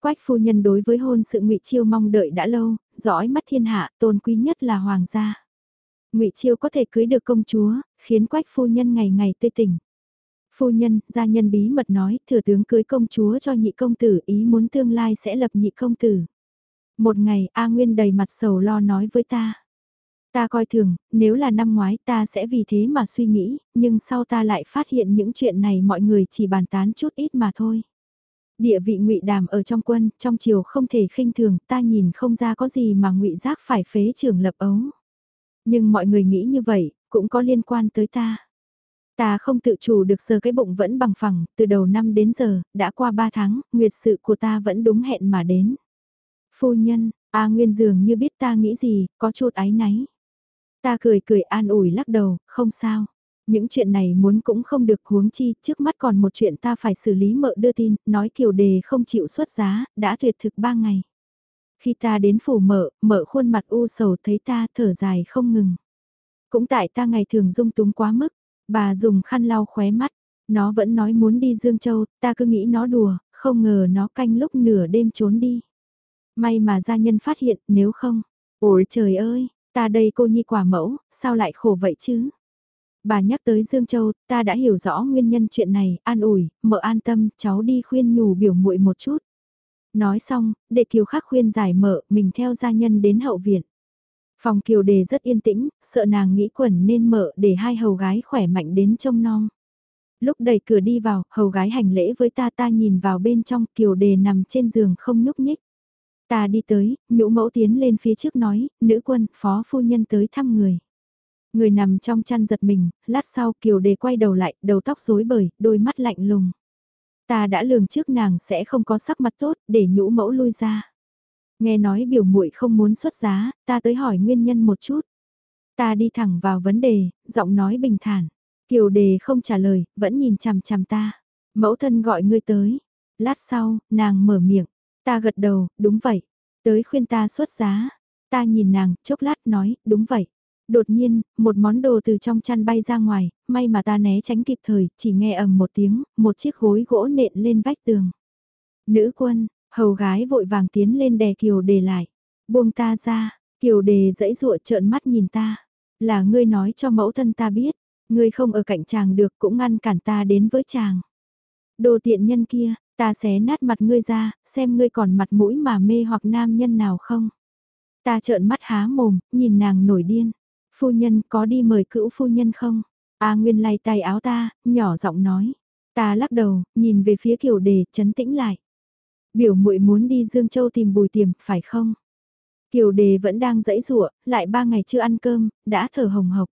Quách phu nhân đối với hôn sự ngụy Chiêu mong đợi đã lâu, dõi mắt thiên hạ, tôn quý nhất là hoàng gia. ngụy Chiêu có thể cưới được công chúa, khiến Quách phu nhân ngày ngày tươi tỉnh. Phu nhân, gia nhân bí mật nói, thừa tướng cưới công chúa cho nhị công tử, ý muốn tương lai sẽ lập nhị công tử. Một ngày, A Nguyên đầy mặt sầu lo nói với ta. Ta coi thường, nếu là năm ngoái ta sẽ vì thế mà suy nghĩ, nhưng sau ta lại phát hiện những chuyện này mọi người chỉ bàn tán chút ít mà thôi. Địa vị ngụy Đàm ở trong quân, trong triều không thể khinh thường, ta nhìn không ra có gì mà ngụy Giác phải phế trường lập ấu. Nhưng mọi người nghĩ như vậy, cũng có liên quan tới ta. Ta không tự chủ được sờ cái bụng vẫn bằng phẳng, từ đầu năm đến giờ, đã qua ba tháng, nguyệt sự của ta vẫn đúng hẹn mà đến. Phu nhân, A Nguyên dường như biết ta nghĩ gì, có chút ái náy. Ta cười cười an ủi lắc đầu, không sao. Những chuyện này muốn cũng không được huống chi, trước mắt còn một chuyện ta phải xử lý mợ đưa tin, nói kiều đề không chịu xuất giá, đã tuyệt thực ba ngày. Khi ta đến phủ mợ, mợ khuôn mặt u sầu thấy ta thở dài không ngừng. Cũng tại ta ngày thường dung túng quá mức, bà dùng khăn lau khóe mắt, nó vẫn nói muốn đi Dương Châu, ta cứ nghĩ nó đùa, không ngờ nó canh lúc nửa đêm trốn đi. May mà gia nhân phát hiện, nếu không, ôi trời ơi, Ta đây cô nhi quả mẫu, sao lại khổ vậy chứ? Bà nhắc tới Dương Châu, ta đã hiểu rõ nguyên nhân chuyện này, an ủi, mợ an tâm, cháu đi khuyên nhủ biểu muội một chút. Nói xong, để kiều khắc khuyên giải mợ, mình theo gia nhân đến hậu viện. Phòng kiều đề rất yên tĩnh, sợ nàng nghĩ quẩn nên mở để hai hầu gái khỏe mạnh đến trông non. Lúc đẩy cửa đi vào, hầu gái hành lễ với ta ta nhìn vào bên trong kiều đề nằm trên giường không nhúc nhích. Ta đi tới, nhũ mẫu tiến lên phía trước nói, nữ quân, phó phu nhân tới thăm người. Người nằm trong chăn giật mình, lát sau kiều đề quay đầu lại, đầu tóc rối bời, đôi mắt lạnh lùng. Ta đã lường trước nàng sẽ không có sắc mặt tốt, để nhũ mẫu lui ra. Nghe nói biểu muội không muốn xuất giá, ta tới hỏi nguyên nhân một chút. Ta đi thẳng vào vấn đề, giọng nói bình thản. Kiều đề không trả lời, vẫn nhìn chằm chằm ta. Mẫu thân gọi ngươi tới. Lát sau, nàng mở miệng. Ta gật đầu, đúng vậy. Tới khuyên ta xuất giá. Ta nhìn nàng, chốc lát nói, đúng vậy. Đột nhiên, một món đồ từ trong chăn bay ra ngoài, may mà ta né tránh kịp thời, chỉ nghe ầm một tiếng, một chiếc gối gỗ nện lên vách tường. Nữ quân, hầu gái vội vàng tiến lên đè kiều đề lại. Buông ta ra, kiều đề dãy dụa trợn mắt nhìn ta. Là ngươi nói cho mẫu thân ta biết, ngươi không ở cạnh chàng được cũng ngăn cản ta đến với chàng. Đồ tiện nhân kia, Ta xé nát mặt ngươi ra, xem ngươi còn mặt mũi mà mê hoặc nam nhân nào không. Ta trợn mắt há mồm, nhìn nàng nổi điên. Phu nhân có đi mời cữu phu nhân không? A Nguyên lay tay áo ta, nhỏ giọng nói. Ta lắc đầu, nhìn về phía kiều đề, chấn tĩnh lại. Biểu muội muốn đi Dương Châu tìm bùi tiềm, phải không? Kiều đề vẫn đang dãy rụa, lại ba ngày chưa ăn cơm, đã thở hồng hộc.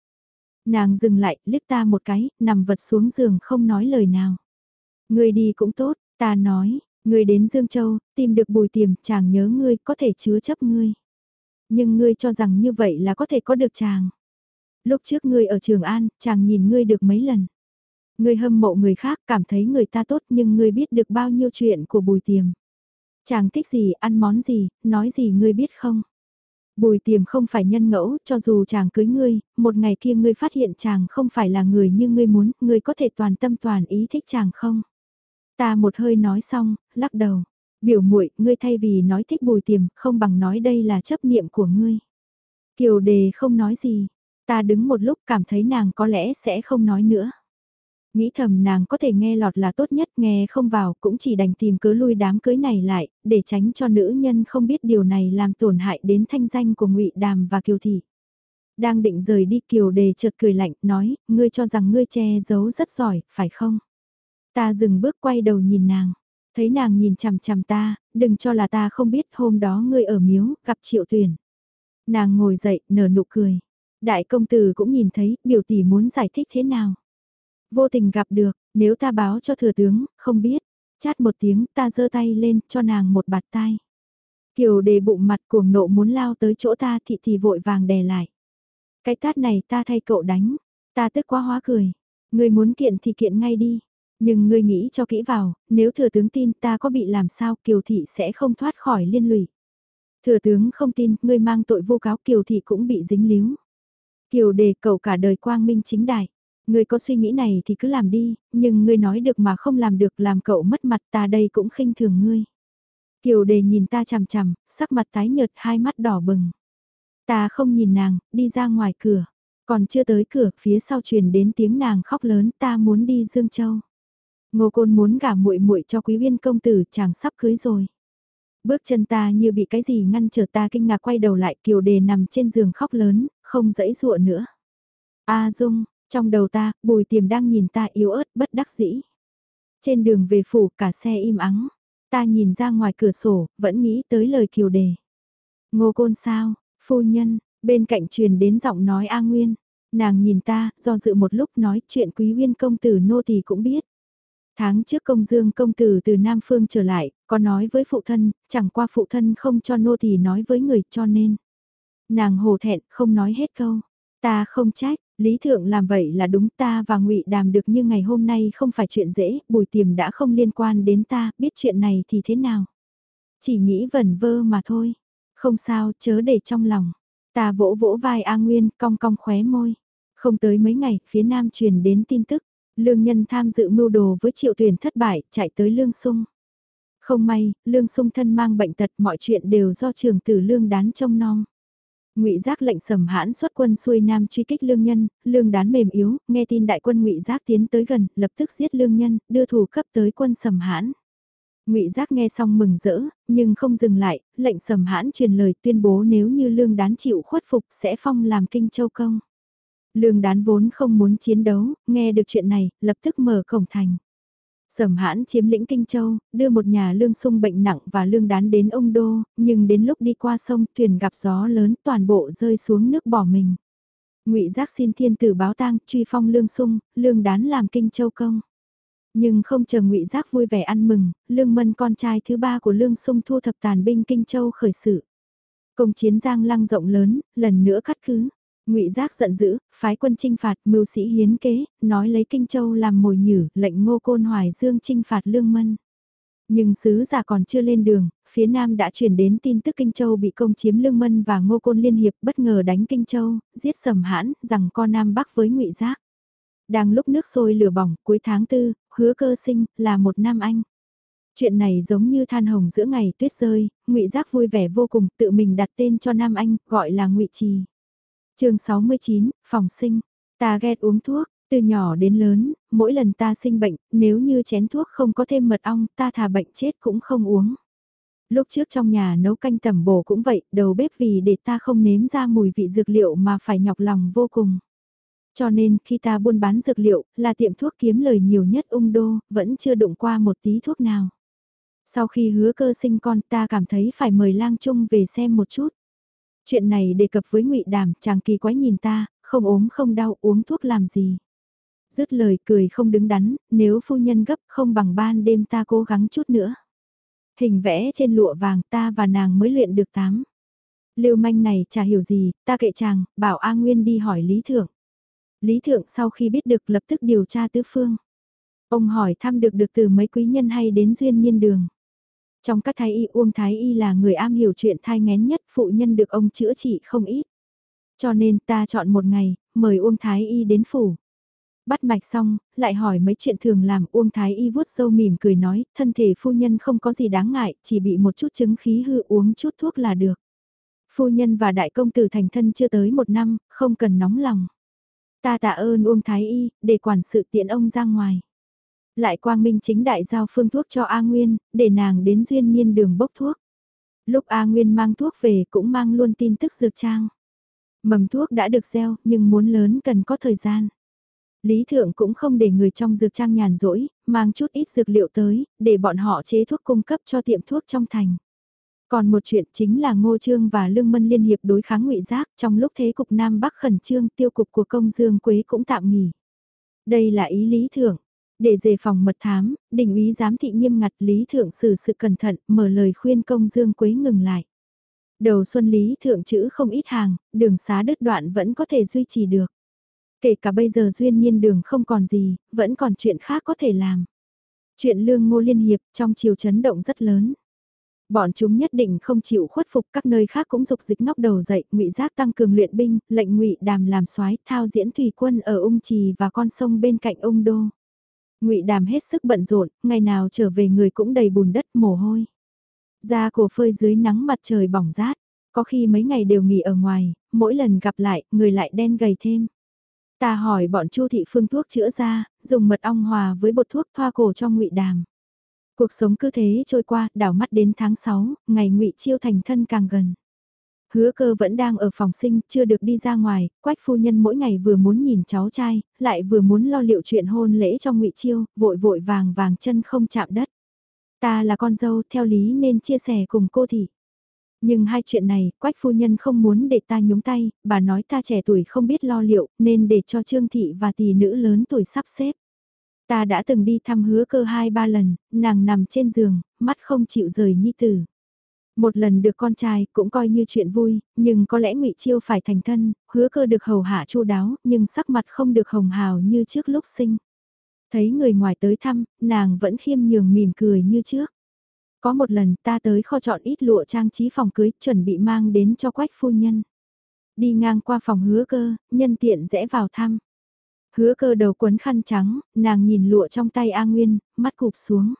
Nàng dừng lại, liếc ta một cái, nằm vật xuống giường không nói lời nào. Người đi cũng tốt, Ta nói, ngươi đến Dương Châu, tìm được bùi tiềm, chàng nhớ ngươi, có thể chứa chấp ngươi. Nhưng ngươi cho rằng như vậy là có thể có được chàng. Lúc trước ngươi ở Trường An, chàng nhìn ngươi được mấy lần. Ngươi hâm mộ người khác, cảm thấy người ta tốt nhưng ngươi biết được bao nhiêu chuyện của bùi tiềm. Chàng thích gì, ăn món gì, nói gì ngươi biết không? Bùi tiềm không phải nhân ngẫu, cho dù chàng cưới ngươi, một ngày kia ngươi phát hiện chàng không phải là người như ngươi muốn, ngươi có thể toàn tâm toàn ý thích chàng không? Ta một hơi nói xong, lắc đầu. Biểu muội, ngươi thay vì nói thích bùi tiềm, không bằng nói đây là chấp niệm của ngươi. Kiều đề không nói gì. Ta đứng một lúc cảm thấy nàng có lẽ sẽ không nói nữa. Nghĩ thầm nàng có thể nghe lọt là tốt nhất nghe không vào cũng chỉ đành tìm cớ lui đám cưới này lại, để tránh cho nữ nhân không biết điều này làm tổn hại đến thanh danh của ngụy Đàm và Kiều Thị. Đang định rời đi Kiều Đề chợt cười lạnh, nói, ngươi cho rằng ngươi che giấu rất giỏi, phải không? Ta dừng bước quay đầu nhìn nàng, thấy nàng nhìn chằm chằm ta, đừng cho là ta không biết hôm đó ngươi ở miếu, gặp triệu tuyển. Nàng ngồi dậy, nở nụ cười. Đại công tử cũng nhìn thấy, biểu tỷ muốn giải thích thế nào. Vô tình gặp được, nếu ta báo cho thừa tướng, không biết. Chát một tiếng ta giơ tay lên cho nàng một bạt tay, Kiều đề bụng mặt cuồng nộ muốn lao tới chỗ ta thị thì vội vàng đè lại. Cái tát này ta thay cậu đánh. Ta tức quá hóa cười. Người muốn kiện thì kiện ngay đi. Nhưng ngươi nghĩ cho kỹ vào, nếu thừa tướng tin ta có bị làm sao Kiều Thị sẽ không thoát khỏi liên lụy. Thừa tướng không tin, ngươi mang tội vô cáo Kiều Thị cũng bị dính líu. Kiều đề cầu cả đời quang minh chính đại. Ngươi có suy nghĩ này thì cứ làm đi, nhưng ngươi nói được mà không làm được làm cậu mất mặt ta đây cũng khinh thường ngươi. Kiều đề nhìn ta chằm chằm, sắc mặt tái nhợt hai mắt đỏ bừng. Ta không nhìn nàng, đi ra ngoài cửa. Còn chưa tới cửa, phía sau truyền đến tiếng nàng khóc lớn ta muốn đi Dương Châu. Ngô Côn muốn gả muội muội cho Quý Uyên công tử, chàng sắp cưới rồi. Bước chân ta như bị cái gì ngăn trở ta kinh ngạc quay đầu lại kiều đề nằm trên giường khóc lớn, không dãy dụa nữa. A Dung, trong đầu ta, bùi tiềm đang nhìn ta yếu ớt bất đắc dĩ. Trên đường về phủ cả xe im ắng, ta nhìn ra ngoài cửa sổ, vẫn nghĩ tới lời kiều đề. Ngô Côn sao, phu nhân, bên cạnh truyền đến giọng nói A Nguyên. Nàng nhìn ta, do dự một lúc nói chuyện quý uyên công tử nô tỳ cũng biết. Tháng trước công dương công tử từ Nam Phương trở lại, có nói với phụ thân, chẳng qua phụ thân không cho nô thì nói với người cho nên. Nàng hồ thẹn không nói hết câu. Ta không trách, Lý Thượng làm vậy là đúng ta và ngụy đàm được như ngày hôm nay không phải chuyện dễ, bùi tiềm đã không liên quan đến ta, biết chuyện này thì thế nào. Chỉ nghĩ vẩn vơ mà thôi. Không sao, chớ để trong lòng. Ta vỗ vỗ vai A Nguyên, cong cong khóe môi. Không tới mấy ngày, phía Nam truyền đến tin tức. Lương nhân tham dự mưu đồ với triệu tuyển thất bại, chạy tới Lương Sung. Không may, Lương Sung thân mang bệnh tật mọi chuyện đều do trường tử Lương đán trông nom. Ngụy Giác lệnh sầm hãn xuất quân xuôi nam truy kích lương nhân, lương đán mềm yếu, nghe tin đại quân Ngụy Giác tiến tới gần, lập tức giết lương nhân, đưa thủ cấp tới quân sầm hãn. Ngụy Giác nghe xong mừng rỡ, nhưng không dừng lại, lệnh sầm hãn truyền lời tuyên bố nếu như lương đán chịu khuất phục sẽ phong làm kinh châu công. Lương đán vốn không muốn chiến đấu, nghe được chuyện này, lập tức mở cổng thành. Sầm hãn chiếm lĩnh Kinh Châu, đưa một nhà lương sung bệnh nặng và lương đán đến ông Đô, nhưng đến lúc đi qua sông thuyền gặp gió lớn toàn bộ rơi xuống nước bỏ mình. ngụy Giác xin thiên tử báo tang truy phong lương sung, lương đán làm Kinh Châu công. Nhưng không chờ ngụy Giác vui vẻ ăn mừng, lương mân con trai thứ ba của lương sung thu thập tàn binh Kinh Châu khởi sự. Công chiến giang lăng rộng lớn, lần nữa cắt cứ. Ngụy Giác giận dữ, phái quân chinh phạt, mưu sĩ hiến kế, nói lấy Kinh Châu làm mồi nhử, lệnh Ngô Côn Hoài Dương chinh phạt Lương Mân. Nhưng sứ giả còn chưa lên đường, phía Nam đã truyền đến tin tức Kinh Châu bị công chiếm Lương Mân và Ngô Côn Liên Hiệp bất ngờ đánh Kinh Châu, giết sầm hãn, rằng con Nam Bắc với ngụy Giác. Đang lúc nước sôi lửa bỏng, cuối tháng tư, hứa cơ sinh, là một Nam Anh. Chuyện này giống như than hồng giữa ngày tuyết rơi, ngụy Giác vui vẻ vô cùng, tự mình đặt tên cho Nam Anh, gọi là ngụy Trì chương 69, phòng sinh. Ta ghét uống thuốc, từ nhỏ đến lớn, mỗi lần ta sinh bệnh, nếu như chén thuốc không có thêm mật ong, ta thà bệnh chết cũng không uống. Lúc trước trong nhà nấu canh tẩm bổ cũng vậy, đầu bếp vì để ta không nếm ra mùi vị dược liệu mà phải nhọc lòng vô cùng. Cho nên khi ta buôn bán dược liệu, là tiệm thuốc kiếm lời nhiều nhất ung đô, vẫn chưa đụng qua một tí thuốc nào. Sau khi hứa cơ sinh con ta cảm thấy phải mời lang trung về xem một chút. Chuyện này đề cập với ngụy Đàm, chàng kỳ quái nhìn ta, không ốm không đau, uống thuốc làm gì. Dứt lời cười không đứng đắn, nếu phu nhân gấp không bằng ban đêm ta cố gắng chút nữa. Hình vẽ trên lụa vàng ta và nàng mới luyện được tám. Lưu manh này chả hiểu gì, ta kệ chàng, bảo A Nguyên đi hỏi Lý Thượng. Lý Thượng sau khi biết được lập tức điều tra tứ phương. Ông hỏi thăm được được từ mấy quý nhân hay đến duyên nhiên đường. Trong các thái y Uông Thái Y là người am hiểu chuyện thai ngén nhất phụ nhân được ông chữa trị không ít. Cho nên ta chọn một ngày, mời Uông Thái Y đến phủ. Bắt mạch xong, lại hỏi mấy chuyện thường làm Uông Thái Y vuốt sâu mỉm cười nói, thân thể phu nhân không có gì đáng ngại, chỉ bị một chút chứng khí hư uống chút thuốc là được. Phu nhân và đại công tử thành thân chưa tới một năm, không cần nóng lòng. Ta tạ ơn Uông Thái Y, để quản sự tiện ông ra ngoài. Lại quang minh chính đại giao phương thuốc cho A Nguyên, để nàng đến duyên nhiên đường bốc thuốc. Lúc A Nguyên mang thuốc về cũng mang luôn tin tức dược trang. Mầm thuốc đã được gieo, nhưng muốn lớn cần có thời gian. Lý Thượng cũng không để người trong dược trang nhàn rỗi, mang chút ít dược liệu tới, để bọn họ chế thuốc cung cấp cho tiệm thuốc trong thành. Còn một chuyện chính là Ngô Trương và Lương Mân liên hiệp đối kháng ngụy Giác trong lúc thế cục Nam Bắc khẩn trương tiêu cục của công Dương Quế cũng tạm nghỉ. Đây là ý Lý Thượng. Để đề phòng mật thám, đỉnh úy giám thị nghiêm ngặt Lý Thượng xử sự cẩn thận, mở lời khuyên công Dương Quế ngừng lại. Đầu xuân Lý Thượng chữ không ít hàng, đường xá đứt đoạn vẫn có thể duy trì được. Kể cả bây giờ duyên nhiên đường không còn gì, vẫn còn chuyện khác có thể làm. Chuyện lương ngô liên hiệp trong chiều chấn động rất lớn. Bọn chúng nhất định không chịu khuất phục các nơi khác cũng dục dịch ngóc đầu dậy, ngụy giác tăng cường luyện binh, lệnh ngụy đàm làm soái thao diễn thủy quân ở ung trì và con sông bên cạnh ung đô ngụy đàm hết sức bận rộn, ngày nào trở về người cũng đầy bùn đất mồ hôi. Da cổ phơi dưới nắng mặt trời bỏng rát, có khi mấy ngày đều nghỉ ở ngoài, mỗi lần gặp lại, người lại đen gầy thêm. Ta hỏi bọn Chu thị phương thuốc chữa da, dùng mật ong hòa với bột thuốc thoa cổ cho ngụy đàm. Cuộc sống cứ thế trôi qua, đảo mắt đến tháng 6, ngày ngụy Chiêu thành thân càng gần. Hứa cơ vẫn đang ở phòng sinh, chưa được đi ra ngoài, quách phu nhân mỗi ngày vừa muốn nhìn cháu trai, lại vừa muốn lo liệu chuyện hôn lễ cho ngụy Chiêu, vội vội vàng vàng chân không chạm đất. Ta là con dâu, theo lý nên chia sẻ cùng cô thị. Nhưng hai chuyện này, quách phu nhân không muốn để ta nhúng tay, bà nói ta trẻ tuổi không biết lo liệu, nên để cho trương thị và tỷ nữ lớn tuổi sắp xếp. Ta đã từng đi thăm hứa cơ hai ba lần, nàng nằm trên giường, mắt không chịu rời nhi tử. Một lần được con trai cũng coi như chuyện vui, nhưng có lẽ ngụy Chiêu phải thành thân, hứa cơ được hầu hạ chu đáo, nhưng sắc mặt không được hồng hào như trước lúc sinh. Thấy người ngoài tới thăm, nàng vẫn khiêm nhường mỉm cười như trước. Có một lần ta tới kho chọn ít lụa trang trí phòng cưới, chuẩn bị mang đến cho quách phu nhân. Đi ngang qua phòng hứa cơ, nhân tiện rẽ vào thăm. Hứa cơ đầu quấn khăn trắng, nàng nhìn lụa trong tay A Nguyên, mắt cụp xuống.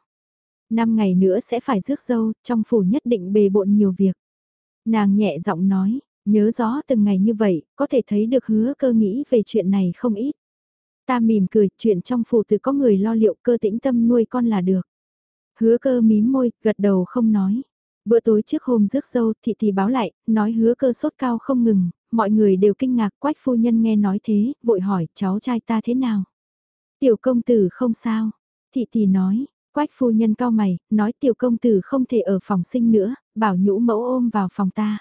Năm ngày nữa sẽ phải rước dâu, trong phủ nhất định bề bộn nhiều việc. Nàng nhẹ giọng nói, nhớ rõ từng ngày như vậy, có thể thấy được hứa cơ nghĩ về chuyện này không ít. Ta mỉm cười, chuyện trong phủ từ có người lo liệu cơ tĩnh tâm nuôi con là được. Hứa cơ mím môi, gật đầu không nói. Bữa tối trước hôm rước dâu, thị thì báo lại, nói hứa cơ sốt cao không ngừng, mọi người đều kinh ngạc quách phu nhân nghe nói thế, vội hỏi cháu trai ta thế nào. Tiểu công tử không sao, thị thì nói, quách phu nhân cao mày, nói tiểu công tử không thể ở phòng sinh nữa, bảo nhũ mẫu ôm vào phòng ta.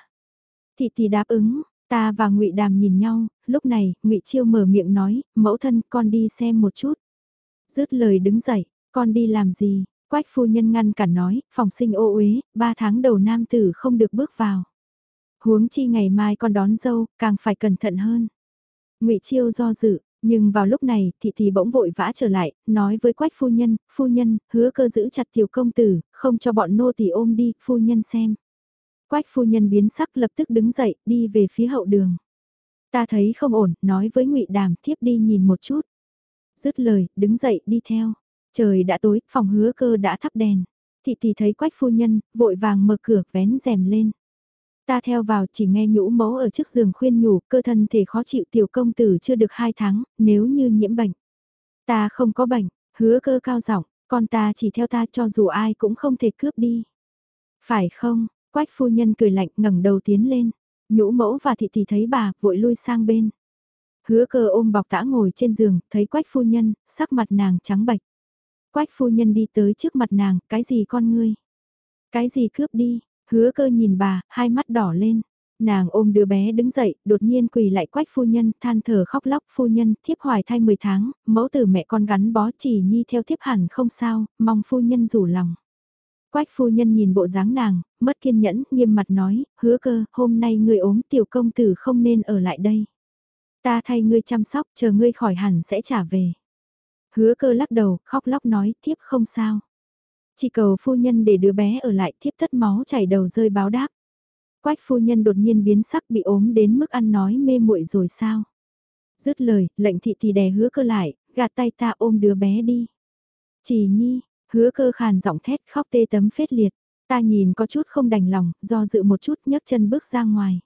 Thị thì đáp ứng, ta và ngụy Đàm nhìn nhau, lúc này, ngụy Chiêu mở miệng nói, mẫu thân con đi xem một chút. Dứt lời đứng dậy, con đi làm gì, Quách phu nhân ngăn cản nói, phòng sinh ô uế, ba tháng đầu nam tử không được bước vào. Huống chi ngày mai con đón dâu, càng phải cẩn thận hơn. ngụy Chiêu do dự, nhưng vào lúc này, thị thị bỗng vội vã trở lại, nói với quách phu nhân, phu nhân, hứa cơ giữ chặt tiểu công tử, không cho bọn nô tỳ ôm đi, phu nhân xem. Quách phu nhân biến sắc lập tức đứng dậy, đi về phía hậu đường. Ta thấy không ổn, nói với ngụy Đàm, thiếp đi nhìn một chút. Dứt lời, đứng dậy, đi theo. Trời đã tối, phòng hứa cơ đã thắp đèn. Thị thị thấy quách phu nhân, vội vàng mở cửa vén rèm lên. Ta theo vào chỉ nghe nhũ mẫu ở trước giường khuyên nhủ cơ thân thể khó chịu tiểu công tử chưa được hai tháng, nếu như nhiễm bệnh. Ta không có bệnh, hứa cơ cao giọng con ta chỉ theo ta cho dù ai cũng không thể cướp đi. Phải không, quách phu nhân cười lạnh ngẩng đầu tiến lên, nhũ mẫu và thị tỷ thấy bà vội lui sang bên. Hứa cơ ôm bọc tã ngồi trên giường, thấy quách phu nhân, sắc mặt nàng trắng bạch. Quách phu nhân đi tới trước mặt nàng, cái gì con ngươi? Cái gì cướp đi? Hứa cơ nhìn bà, hai mắt đỏ lên. Nàng ôm đứa bé đứng dậy, đột nhiên quỳ lại quách phu nhân, than thở khóc lóc phu nhân, thiếp hoài thai 10 tháng, mẫu tử mẹ con gắn bó chỉ nhi theo thiếp hẳn không sao, mong phu nhân rủ lòng. Quách phu nhân nhìn bộ dáng nàng, mất kiên nhẫn, nghiêm mặt nói, hứa cơ, hôm nay ngươi ốm tiểu công tử không nên ở lại đây. Ta thay ngươi chăm sóc, chờ ngươi khỏi hẳn sẽ trả về. Hứa cơ lắc đầu, khóc lóc nói, thiếp không sao. Chỉ cầu phu nhân để đứa bé ở lại thiếp thất máu chảy đầu rơi báo đáp. Quách phu nhân đột nhiên biến sắc bị ốm đến mức ăn nói mê muội rồi sao. Dứt lời, lệnh thị thì đè hứa cơ lại, gạt tay ta ôm đứa bé đi. Chỉ nhi, hứa cơ khàn giọng thét khóc tê tấm phết liệt. Ta nhìn có chút không đành lòng, do dự một chút nhấc chân bước ra ngoài.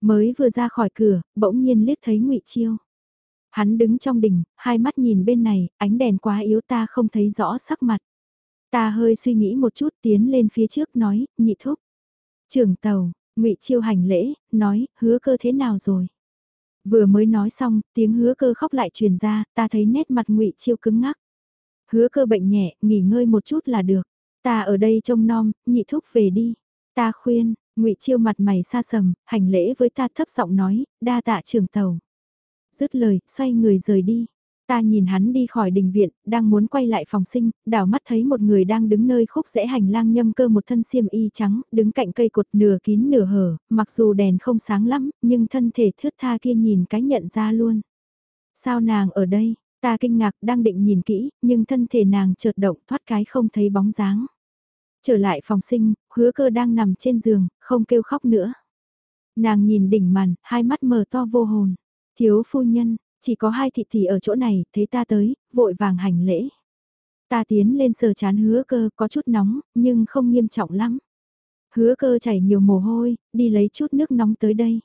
Mới vừa ra khỏi cửa, bỗng nhiên liếc thấy ngụy Chiêu. Hắn đứng trong đỉnh, hai mắt nhìn bên này, ánh đèn quá yếu ta không thấy rõ sắc mặt. Ta hơi suy nghĩ một chút tiến lên phía trước nói, nhị thúc. Trưởng tàu, ngụy Chiêu hành lễ, nói, hứa cơ thế nào rồi? Vừa mới nói xong, tiếng hứa cơ khóc lại truyền ra, ta thấy nét mặt ngụy Chiêu cứng ngắc. Hứa cơ bệnh nhẹ, nghỉ ngơi một chút là được. Ta ở đây trông nom, nhị thúc về đi. Ta khuyên, ngụy Chiêu mặt mày xa sầm, hành lễ với ta thấp giọng nói, đa tạ trưởng tàu. Dứt lời, xoay người rời đi. Ta nhìn hắn đi khỏi đình viện, đang muốn quay lại phòng sinh, đảo mắt thấy một người đang đứng nơi khúc rẽ hành lang nhâm cơ một thân xiêm y trắng, đứng cạnh cây cột nửa kín nửa hở, mặc dù đèn không sáng lắm, nhưng thân thể thướt tha kia nhìn cái nhận ra luôn. Sao nàng ở đây? Ta kinh ngạc đang định nhìn kỹ, nhưng thân thể nàng chợt động thoát cái không thấy bóng dáng. Trở lại phòng sinh, hứa cơ đang nằm trên giường, không kêu khóc nữa. Nàng nhìn đỉnh màn, hai mắt mở to vô hồn. Thiếu phu nhân, chỉ có hai thị thị ở chỗ này, thấy ta tới, vội vàng hành lễ. Ta tiến lên sờ chán hứa cơ có chút nóng, nhưng không nghiêm trọng lắm. Hứa cơ chảy nhiều mồ hôi, đi lấy chút nước nóng tới đây.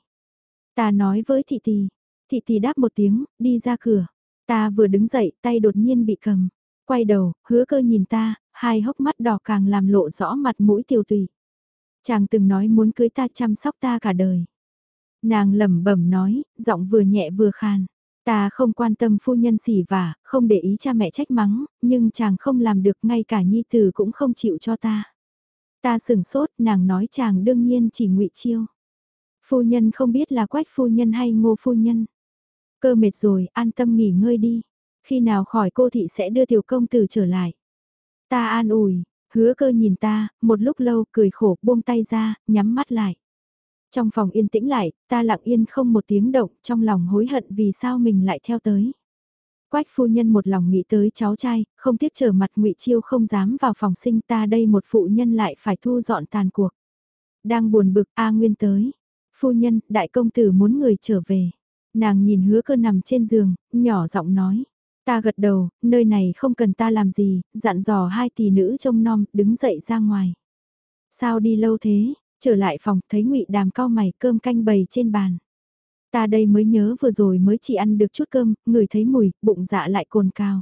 Ta nói với thị tỷ, thị tỷ đáp một tiếng, đi ra cửa. Ta vừa đứng dậy, tay đột nhiên bị cầm. Quay đầu, hứa cơ nhìn ta, hai hốc mắt đỏ càng làm lộ rõ mặt mũi tiêu tùy. Chàng từng nói muốn cưới ta chăm sóc ta cả đời. Nàng lẩm bẩm nói, giọng vừa nhẹ vừa khàn. Ta không quan tâm phu nhân xỉ vả, không để ý cha mẹ trách mắng, nhưng chàng không làm được ngay cả nhi tử cũng không chịu cho ta. Ta sửng sốt, nàng nói chàng đương nhiên chỉ ngụy chiêu. Phu nhân không biết là quách phu nhân hay ngô phu nhân. Cơ mệt rồi, an tâm nghỉ ngơi đi. Khi nào khỏi cô thị sẽ đưa tiểu công tử trở lại. Ta an ủi, hứa cơ nhìn ta, một lúc lâu cười khổ buông tay ra, nhắm mắt lại. Trong phòng yên tĩnh lại, ta lặng yên không một tiếng động, trong lòng hối hận vì sao mình lại theo tới. Quách phu nhân một lòng nghĩ tới cháu trai, không tiếc trở mặt ngụy Chiêu không dám vào phòng sinh ta đây một phụ nhân lại phải thu dọn tàn cuộc. Đang buồn bực A Nguyên tới. Phu nhân, đại công tử muốn người trở về. Nàng nhìn hứa cơ nằm trên giường, nhỏ giọng nói. Ta gật đầu, nơi này không cần ta làm gì, dặn dò hai tỷ nữ trông nom, đứng dậy ra ngoài. Sao đi lâu thế, trở lại phòng thấy ngụy đàm cao mày cơm canh bầy trên bàn. Ta đây mới nhớ vừa rồi mới chỉ ăn được chút cơm, người thấy mùi, bụng dạ lại cồn cao.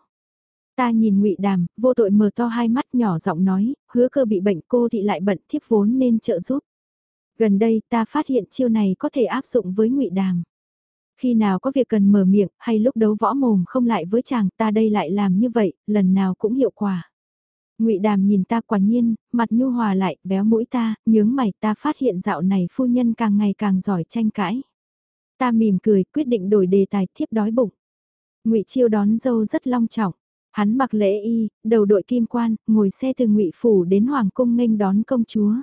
Ta nhìn ngụy đàm, vô tội mở to hai mắt nhỏ giọng nói, hứa cơ bị bệnh cô thì lại bận thiếp vốn nên trợ giúp. Gần đây ta phát hiện chiêu này có thể áp dụng với ngụy đàm. Khi nào có việc cần mở miệng hay lúc đấu võ mồm không lại với chàng ta đây lại làm như vậy, lần nào cũng hiệu quả ngụy Đàm nhìn ta quả nhiên, mặt nhu hòa lại, béo mũi ta, nhướng mày ta phát hiện dạo này phu nhân càng ngày càng giỏi tranh cãi. Ta mỉm cười, quyết định đổi đề tài thiếp đói bụng. ngụy Chiêu đón dâu rất long trọng. Hắn mặc lễ y, đầu đội kim quan, ngồi xe từ ngụy Phủ đến Hoàng Cung nghênh đón công chúa.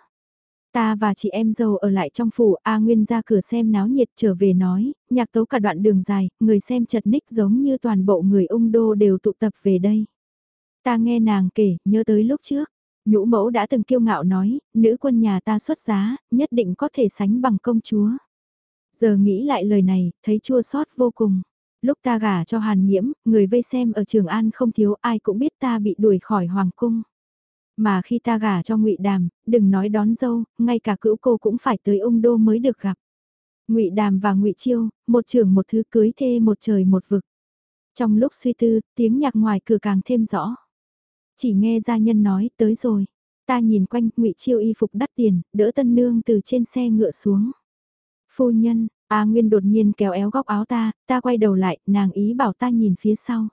Ta và chị em dâu ở lại trong phủ, A Nguyên ra cửa xem náo nhiệt trở về nói, nhạc tấu cả đoạn đường dài, người xem chật ních giống như toàn bộ người ung đô đều tụ tập về đây. Ta nghe nàng kể, nhớ tới lúc trước, nhũ mẫu đã từng kiêu ngạo nói, nữ quân nhà ta xuất giá, nhất định có thể sánh bằng công chúa. Giờ nghĩ lại lời này, thấy chua xót vô cùng. Lúc ta gả cho Hàn Nhiễm, người vây xem ở Trường An không thiếu ai cũng biết ta bị đuổi khỏi Hoàng Cung. Mà khi ta gả cho ngụy Đàm, đừng nói đón dâu, ngay cả cữu cô cũng phải tới ung đô mới được gặp. ngụy Đàm và ngụy Chiêu, một trường một thứ cưới thê một trời một vực. Trong lúc suy tư, tiếng nhạc ngoài cửa càng thêm rõ. Chỉ nghe gia nhân nói, tới rồi. Ta nhìn quanh, ngụy Chiêu y phục đắt tiền, đỡ tân nương từ trên xe ngựa xuống. Phu nhân, A Nguyên đột nhiên kéo éo góc áo ta, ta quay đầu lại, nàng ý bảo ta nhìn phía sau.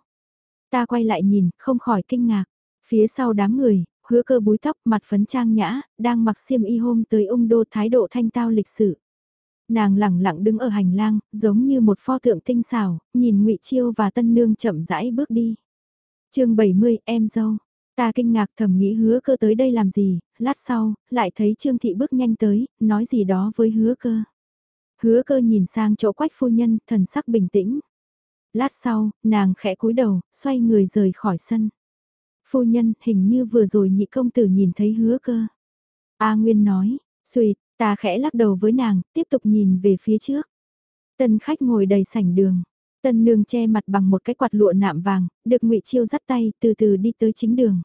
Ta quay lại nhìn, không khỏi kinh ngạc. Phía sau đám người, hứa cơ búi tóc mặt phấn trang nhã, đang mặc xiêm y hôm tới ung đô thái độ thanh tao lịch sự. Nàng lẳng lặng đứng ở hành lang, giống như một pho tượng tinh xảo, nhìn ngụy Chiêu và Tân Nương chậm rãi bước đi. chương 70, em dâu. Ta kinh ngạc thầm nghĩ hứa cơ tới đây làm gì, lát sau, lại thấy Trương Thị bước nhanh tới, nói gì đó với hứa cơ. Hứa cơ nhìn sang chỗ quách phu nhân, thần sắc bình tĩnh. Lát sau, nàng khẽ cúi đầu, xoay người rời khỏi sân. Phu nhân, hình như vừa rồi nhị công tử nhìn thấy hứa cơ. A Nguyên nói, suy, ta khẽ lắc đầu với nàng, tiếp tục nhìn về phía trước. Tân khách ngồi đầy sảnh đường. Tân nương che mặt bằng một cái quạt lụa nạm vàng, được ngụy Chiêu dắt tay, từ từ đi tới chính đường.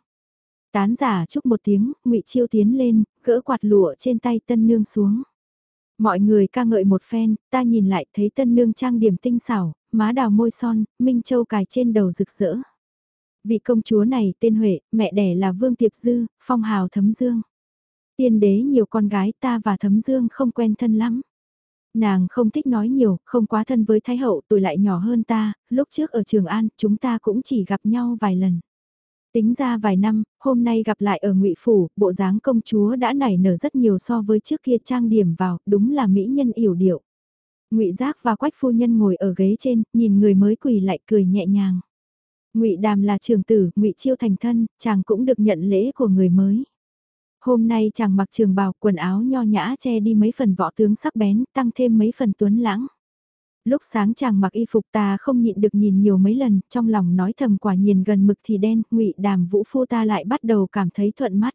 Tán giả chúc một tiếng, ngụy Chiêu tiến lên, gỡ quạt lụa trên tay tân nương xuống. Mọi người ca ngợi một phen, ta nhìn lại thấy tân nương trang điểm tinh xảo, má đào môi son, minh châu cài trên đầu rực rỡ. Vị công chúa này tên Huệ, mẹ đẻ là Vương Tiệp Dư, phong hào thấm dương. Tiên đế nhiều con gái ta và thấm dương không quen thân lắm. Nàng không thích nói nhiều, không quá thân với Thái Hậu, tuổi lại nhỏ hơn ta, lúc trước ở Trường An, chúng ta cũng chỉ gặp nhau vài lần. Tính ra vài năm, hôm nay gặp lại ở ngụy Phủ, bộ dáng công chúa đã nảy nở rất nhiều so với trước kia trang điểm vào, đúng là mỹ nhân yểu điệu. ngụy Giác và Quách Phu Nhân ngồi ở ghế trên, nhìn người mới quỳ lại cười nhẹ nhàng. ngụy Đàm là trường tử, ngụy Chiêu thành thân, chàng cũng được nhận lễ của người mới. Hôm nay chàng mặc trường bào quần áo nho nhã che đi mấy phần võ tướng sắc bén, tăng thêm mấy phần tuấn lãng. Lúc sáng chàng mặc y phục ta không nhịn được nhìn nhiều mấy lần, trong lòng nói thầm quả nhìn gần mực thì đen, ngụy đàm vũ phu ta lại bắt đầu cảm thấy thuận mắt.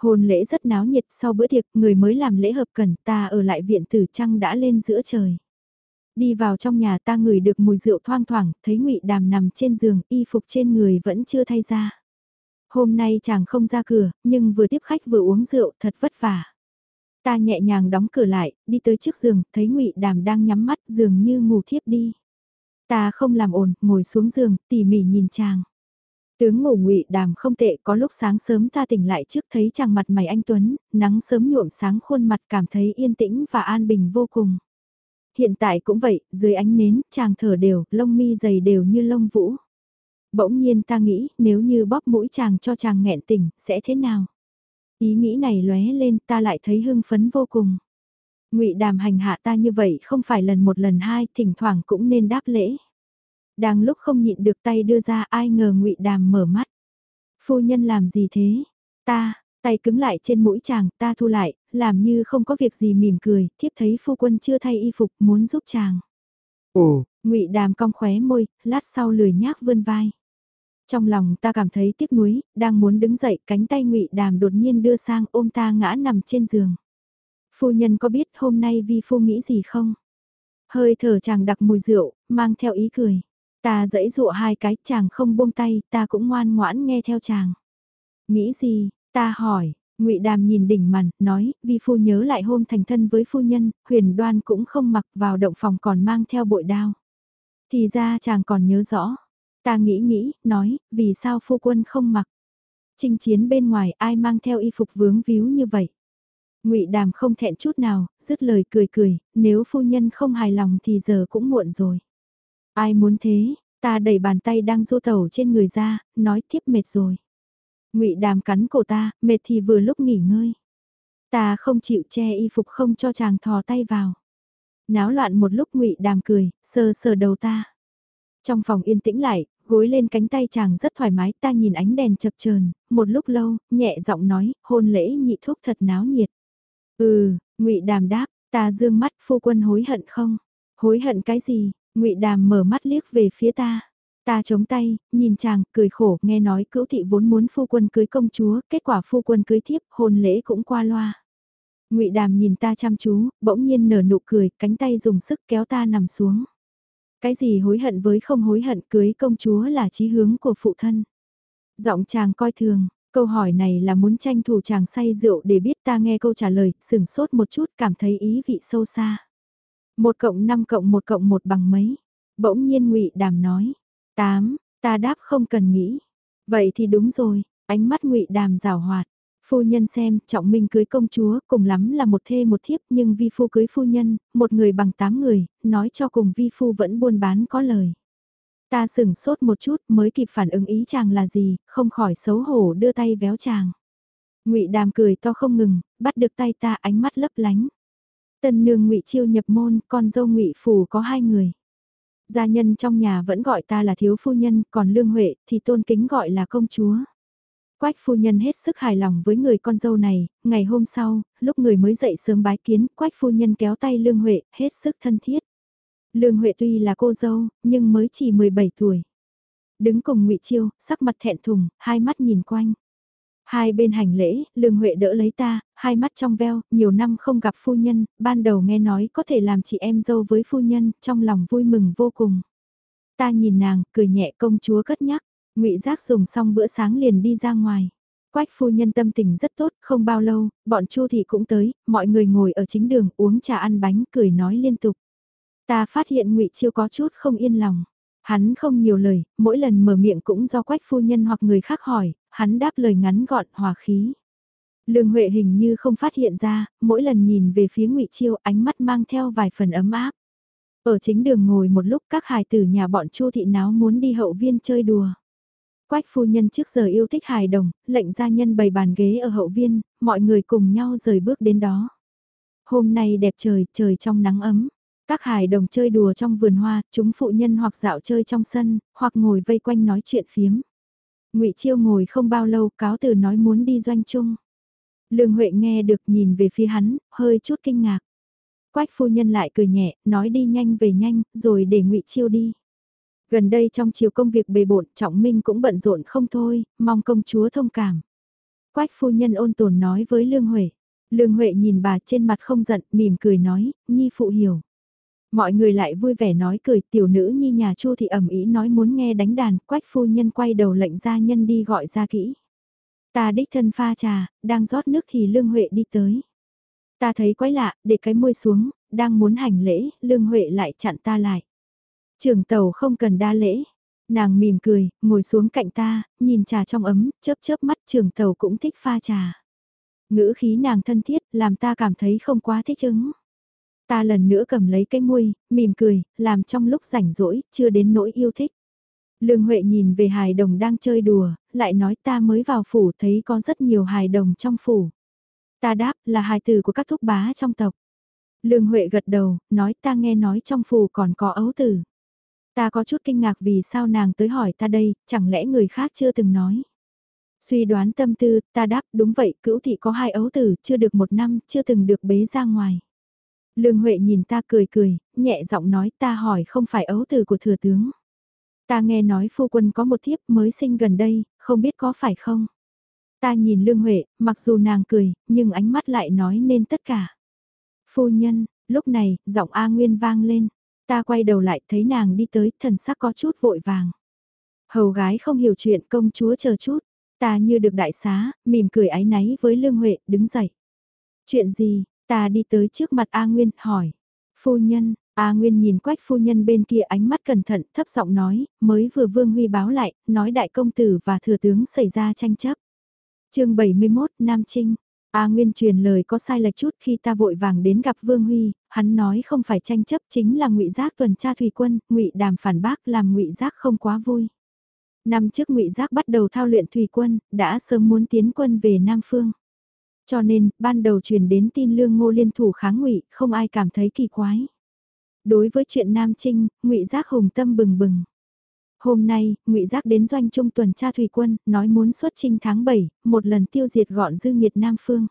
Hôn lễ rất náo nhiệt sau bữa tiệc, người mới làm lễ hợp cần ta ở lại viện tử trăng đã lên giữa trời. Đi vào trong nhà ta ngửi được mùi rượu thoang thoảng, thấy ngụy đàm nằm trên giường, y phục trên người vẫn chưa thay ra. Hôm nay chàng không ra cửa, nhưng vừa tiếp khách vừa uống rượu, thật vất vả. Ta nhẹ nhàng đóng cửa lại, đi tới trước giường, thấy ngụy Đàm đang nhắm mắt dường như ngủ thiếp đi. Ta không làm ồn, ngồi xuống giường, tỉ mỉ nhìn chàng. Tướng ngủ ngụy Đàm không tệ, có lúc sáng sớm ta tỉnh lại trước thấy chàng mặt mày anh Tuấn, nắng sớm nhuộm sáng khuôn mặt cảm thấy yên tĩnh và an bình vô cùng. Hiện tại cũng vậy, dưới ánh nến, chàng thở đều, lông mi dày đều như lông vũ. Bỗng nhiên ta nghĩ nếu như bóp mũi chàng cho chàng nghẹn tỉnh, sẽ thế nào? Ý nghĩ này lóe lên ta lại thấy hưng phấn vô cùng. ngụy đàm hành hạ ta như vậy không phải lần một lần hai, thỉnh thoảng cũng nên đáp lễ. Đang lúc không nhịn được tay đưa ra ai ngờ ngụy đàm mở mắt. Phu nhân làm gì thế? Ta, tay cứng lại trên mũi chàng, ta thu lại, làm như không có việc gì mỉm cười, thiếp thấy phu quân chưa thay y phục muốn giúp chàng. Ồ, ngụy đàm cong khóe môi, lát sau lười nhác vươn vai. Trong lòng ta cảm thấy tiếc nuối, đang muốn đứng dậy, cánh tay ngụy Đàm đột nhiên đưa sang ôm ta ngã nằm trên giường. Phu nhân có biết hôm nay vi phu nghĩ gì không? Hơi thở chàng đặc mùi rượu, mang theo ý cười. Ta dẫy dụa hai cái, chàng không buông tay, ta cũng ngoan ngoãn nghe theo chàng. Nghĩ gì? Ta hỏi, ngụy Đàm nhìn đỉnh màn, nói, vi phu nhớ lại hôm thành thân với phu nhân, huyền đoan cũng không mặc vào động phòng còn mang theo bội đao. Thì ra chàng còn nhớ rõ. Ta nghĩ nghĩ, nói, vì sao phu quân không mặc? Trình chiến bên ngoài ai mang theo y phục vướng víu như vậy? ngụy Đàm không thẹn chút nào, dứt lời cười cười, nếu phu nhân không hài lòng thì giờ cũng muộn rồi. Ai muốn thế, ta đẩy bàn tay đang du tẩu trên người ra, nói tiếp mệt rồi. ngụy Đàm cắn cổ ta, mệt thì vừa lúc nghỉ ngơi. Ta không chịu che y phục không cho chàng thò tay vào. Náo loạn một lúc ngụy Đàm cười, sờ sờ đầu ta. Trong phòng yên tĩnh lại, gối lên cánh tay chàng rất thoải mái ta nhìn ánh đèn chập chờn một lúc lâu, nhẹ giọng nói, hôn lễ nhị thúc thật náo nhiệt. Ừ, ngụy Đàm đáp, ta dương mắt phu quân hối hận không? Hối hận cái gì? ngụy Đàm mở mắt liếc về phía ta. Ta chống tay, nhìn chàng, cười khổ, nghe nói cữu thị vốn muốn phu quân cưới công chúa, kết quả phu quân cưới thiếp, hôn lễ cũng qua loa. ngụy Đàm nhìn ta chăm chú, bỗng nhiên nở nụ cười, cánh tay dùng sức kéo ta nằm xuống. Cái gì hối hận với không hối hận cưới công chúa là chí hướng của phụ thân. Giọng chàng coi thường, câu hỏi này là muốn tranh thủ chàng say rượu để biết ta nghe câu trả lời, sửng sốt một chút cảm thấy ý vị sâu xa. Một cộng năm cộng một cộng một bằng mấy? Bỗng nhiên ngụy Đàm nói. Tám, ta đáp không cần nghĩ. Vậy thì đúng rồi, ánh mắt ngụy Đàm rào hoạt. Phu nhân xem, trọng minh cưới công chúa, cùng lắm là một thê một thiếp, nhưng vi phu cưới phu nhân, một người bằng tám người, nói cho cùng vi phu vẫn buôn bán có lời. Ta sửng sốt một chút mới kịp phản ứng ý chàng là gì, không khỏi xấu hổ đưa tay véo chàng. ngụy đàm cười to không ngừng, bắt được tay ta ánh mắt lấp lánh. Tân nương ngụy chiêu nhập môn, con dâu ngụy phủ có hai người. Gia nhân trong nhà vẫn gọi ta là thiếu phu nhân, còn lương huệ thì tôn kính gọi là công chúa. Quách phu nhân hết sức hài lòng với người con dâu này, ngày hôm sau, lúc người mới dậy sớm bái kiến, Quách phu nhân kéo tay Lương Huệ, hết sức thân thiết. Lương Huệ tuy là cô dâu, nhưng mới chỉ 17 tuổi. Đứng cùng ngụy Chiêu, sắc mặt thẹn thùng, hai mắt nhìn quanh. Hai bên hành lễ, Lương Huệ đỡ lấy ta, hai mắt trong veo, nhiều năm không gặp phu nhân, ban đầu nghe nói có thể làm chị em dâu với phu nhân, trong lòng vui mừng vô cùng. Ta nhìn nàng, cười nhẹ công chúa cất nhắc, ngụy Giác dùng xong bữa sáng liền đi ra ngoài. Quách phu nhân tâm tình rất tốt, không bao lâu, bọn Chu thị cũng tới, mọi người ngồi ở chính đường uống trà ăn bánh cười nói liên tục. Ta phát hiện ngụy Chiêu có chút không yên lòng. Hắn không nhiều lời, mỗi lần mở miệng cũng do quách phu nhân hoặc người khác hỏi, hắn đáp lời ngắn gọn hòa khí. Lương Huệ hình như không phát hiện ra, mỗi lần nhìn về phía ngụy Chiêu ánh mắt mang theo vài phần ấm áp. Ở chính đường ngồi một lúc các hài tử nhà bọn Chu thị náo muốn đi hậu viên chơi đùa. Quách phu nhân trước giờ yêu thích hài đồng, lệnh gia nhân bày bàn ghế ở hậu viên, mọi người cùng nhau rời bước đến đó. Hôm nay đẹp trời, trời trong nắng ấm. Các hài đồng chơi đùa trong vườn hoa, chúng phụ nhân hoặc dạo chơi trong sân, hoặc ngồi vây quanh nói chuyện phiếm. ngụy Chiêu ngồi không bao lâu cáo từ nói muốn đi doanh chung. Lương Huệ nghe được nhìn về phía hắn, hơi chút kinh ngạc. Quách phu nhân lại cười nhẹ, nói đi nhanh về nhanh, rồi để ngụy Chiêu đi. Gần đây trong chiều công việc bề bộn, Trọng Minh cũng bận rộn không thôi, mong công chúa thông cảm. Quách phu nhân ôn tồn nói với Lương Huệ. Lương Huệ nhìn bà trên mặt không giận, mỉm cười nói, Nhi phụ hiểu. Mọi người lại vui vẻ nói cười, tiểu nữ Nhi nhà Chu thì ẩm ý nói muốn nghe đánh đàn, Quách phu nhân quay đầu lệnh gia nhân đi gọi ra kỹ. Ta đích thân pha trà, đang rót nước thì Lương Huệ đi tới. Ta thấy quái lạ, để cái môi xuống, đang muốn hành lễ, Lương Huệ lại chặn ta lại trường tàu không cần đa lễ. Nàng mỉm cười, ngồi xuống cạnh ta, nhìn trà trong ấm, chớp chớp mắt trường tàu cũng thích pha trà. Ngữ khí nàng thân thiết, làm ta cảm thấy không quá thích ứng. Ta lần nữa cầm lấy cái muôi, mỉm cười, làm trong lúc rảnh rỗi, chưa đến nỗi yêu thích. Lương Huệ nhìn về hài đồng đang chơi đùa, lại nói ta mới vào phủ thấy có rất nhiều hài đồng trong phủ. Ta đáp là hài tử của các thúc bá trong tộc. Lương Huệ gật đầu, nói ta nghe nói trong phủ còn có ấu tử. Ta có chút kinh ngạc vì sao nàng tới hỏi ta đây, chẳng lẽ người khác chưa từng nói. Suy đoán tâm tư, ta đáp đúng vậy, cữu thị có hai ấu tử, chưa được một năm, chưa từng được bế ra ngoài. Lương Huệ nhìn ta cười cười, nhẹ giọng nói ta hỏi không phải ấu tử của thừa tướng. Ta nghe nói phu quân có một thiếp mới sinh gần đây, không biết có phải không? Ta nhìn Lương Huệ, mặc dù nàng cười, nhưng ánh mắt lại nói nên tất cả. Phu nhân, lúc này, giọng A Nguyên vang lên. Ta quay đầu lại thấy nàng đi tới, thần sắc có chút vội vàng. Hầu gái không hiểu chuyện công chúa chờ chút. Ta như được đại xá, mỉm cười ái náy với Lương Huệ, đứng dậy. Chuyện gì, ta đi tới trước mặt A Nguyên, hỏi. Phu nhân, A Nguyên nhìn quách phu nhân bên kia ánh mắt cẩn thận, thấp giọng nói, mới vừa Vương Huy báo lại, nói đại công tử và thừa tướng xảy ra tranh chấp. chương 71, Nam Trinh. A Nguyên truyền lời có sai lệch chút khi ta vội vàng đến gặp Vương Huy, hắn nói không phải tranh chấp chính là ngụy Giác tuần tra thủy quân, ngụy Đàm phản bác làm ngụy Giác không quá vui. Năm trước ngụy Giác bắt đầu thao luyện thủy quân, đã sớm muốn tiến quân về Nam Phương. Cho nên, ban đầu truyền đến tin lương ngô liên thủ kháng ngụy, không ai cảm thấy kỳ quái. Đối với chuyện Nam Trinh, ngụy Giác hùng tâm bừng bừng. Hôm nay, ngụy Giác đến doanh trung tuần tra thủy quân, nói muốn xuất trinh tháng 7, một lần tiêu diệt gọn dư nghiệt Nam Phương.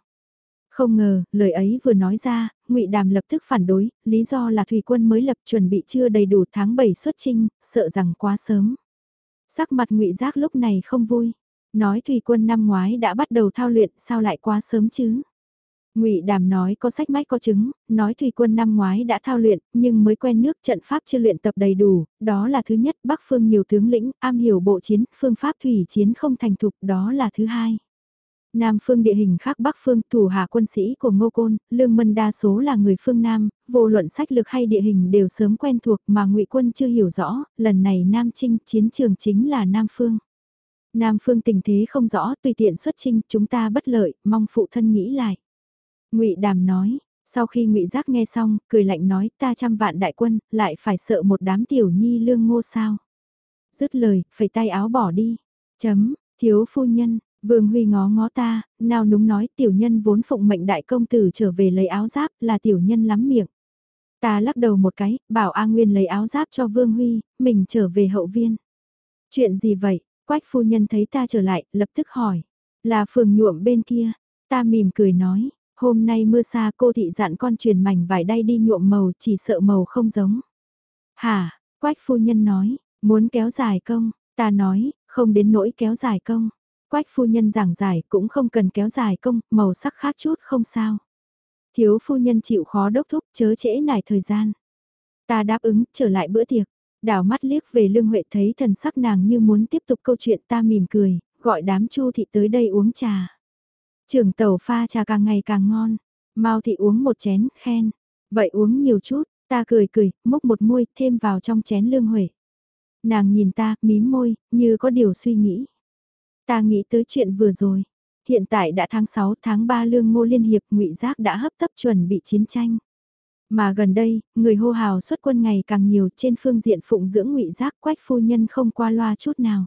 Không ngờ, lời ấy vừa nói ra, ngụy Đàm lập tức phản đối, lý do là thủy quân mới lập chuẩn bị chưa đầy đủ tháng 7 xuất trinh, sợ rằng quá sớm. Sắc mặt ngụy Giác lúc này không vui, nói thủy quân năm ngoái đã bắt đầu thao luyện, sao lại quá sớm chứ? Ngụy Đàm nói có sách mách có chứng, nói thủy quân năm ngoái đã thao luyện, nhưng mới quen nước trận pháp chưa luyện tập đầy đủ, đó là thứ nhất, Bắc phương nhiều tướng lĩnh, am hiểu bộ chiến, phương pháp thủy chiến không thành thục, đó là thứ hai. Nam phương địa hình khác Bắc phương thủ hạ quân sĩ của Ngô Côn, Lương Mân đa số là người phương Nam, vô luận sách lược hay địa hình đều sớm quen thuộc mà ngụy quân chưa hiểu rõ, lần này Nam Trinh chiến trường chính là Nam phương. Nam phương tình thế không rõ, tùy tiện xuất trinh, chúng ta bất lợi, mong phụ thân nghĩ lại. Ngụy Đàm nói, sau khi Ngụy Giác nghe xong, cười lạnh nói ta trăm vạn đại quân, lại phải sợ một đám tiểu nhi lương ngô sao. Dứt lời, phải tay áo bỏ đi. Chấm, thiếu phu nhân, Vương Huy ngó ngó ta, nào núng nói tiểu nhân vốn phụng mệnh đại công tử trở về lấy áo giáp là tiểu nhân lắm miệng. Ta lắc đầu một cái, bảo A Nguyên lấy áo giáp cho Vương Huy, mình trở về hậu viên. Chuyện gì vậy? Quách phu nhân thấy ta trở lại, lập tức hỏi. Là phường nhuộm bên kia. Ta mỉm cười nói, Hôm nay mưa xa cô thị dặn con truyền mảnh vải đay đi nhuộm màu chỉ sợ màu không giống. Hả, quách phu nhân nói, muốn kéo dài công, ta nói, không đến nỗi kéo dài công. Quách phu nhân giảng giải cũng không cần kéo dài công, màu sắc khác chút không sao. Thiếu phu nhân chịu khó đốc thúc chớ trễ nải thời gian. Ta đáp ứng, trở lại bữa tiệc. Đảo mắt liếc về Lương Huệ thấy thần sắc nàng như muốn tiếp tục câu chuyện ta mỉm cười, gọi đám chu thị tới đây uống trà. Trưởng tàu pha trà càng ngày càng ngon, Mao thị uống một chén, khen. Vậy uống nhiều chút, ta cười cười, múc một muôi, thêm vào trong chén lương huệ. Nàng nhìn ta, mím môi, như có điều suy nghĩ. Ta nghĩ tới chuyện vừa rồi. Hiện tại đã tháng 6 tháng 3 lương ngô liên hiệp ngụy giác đã hấp tấp chuẩn bị chiến tranh. Mà gần đây, người hô hào xuất quân ngày càng nhiều trên phương diện phụng dưỡng ngụy giác quách phu nhân không qua loa chút nào.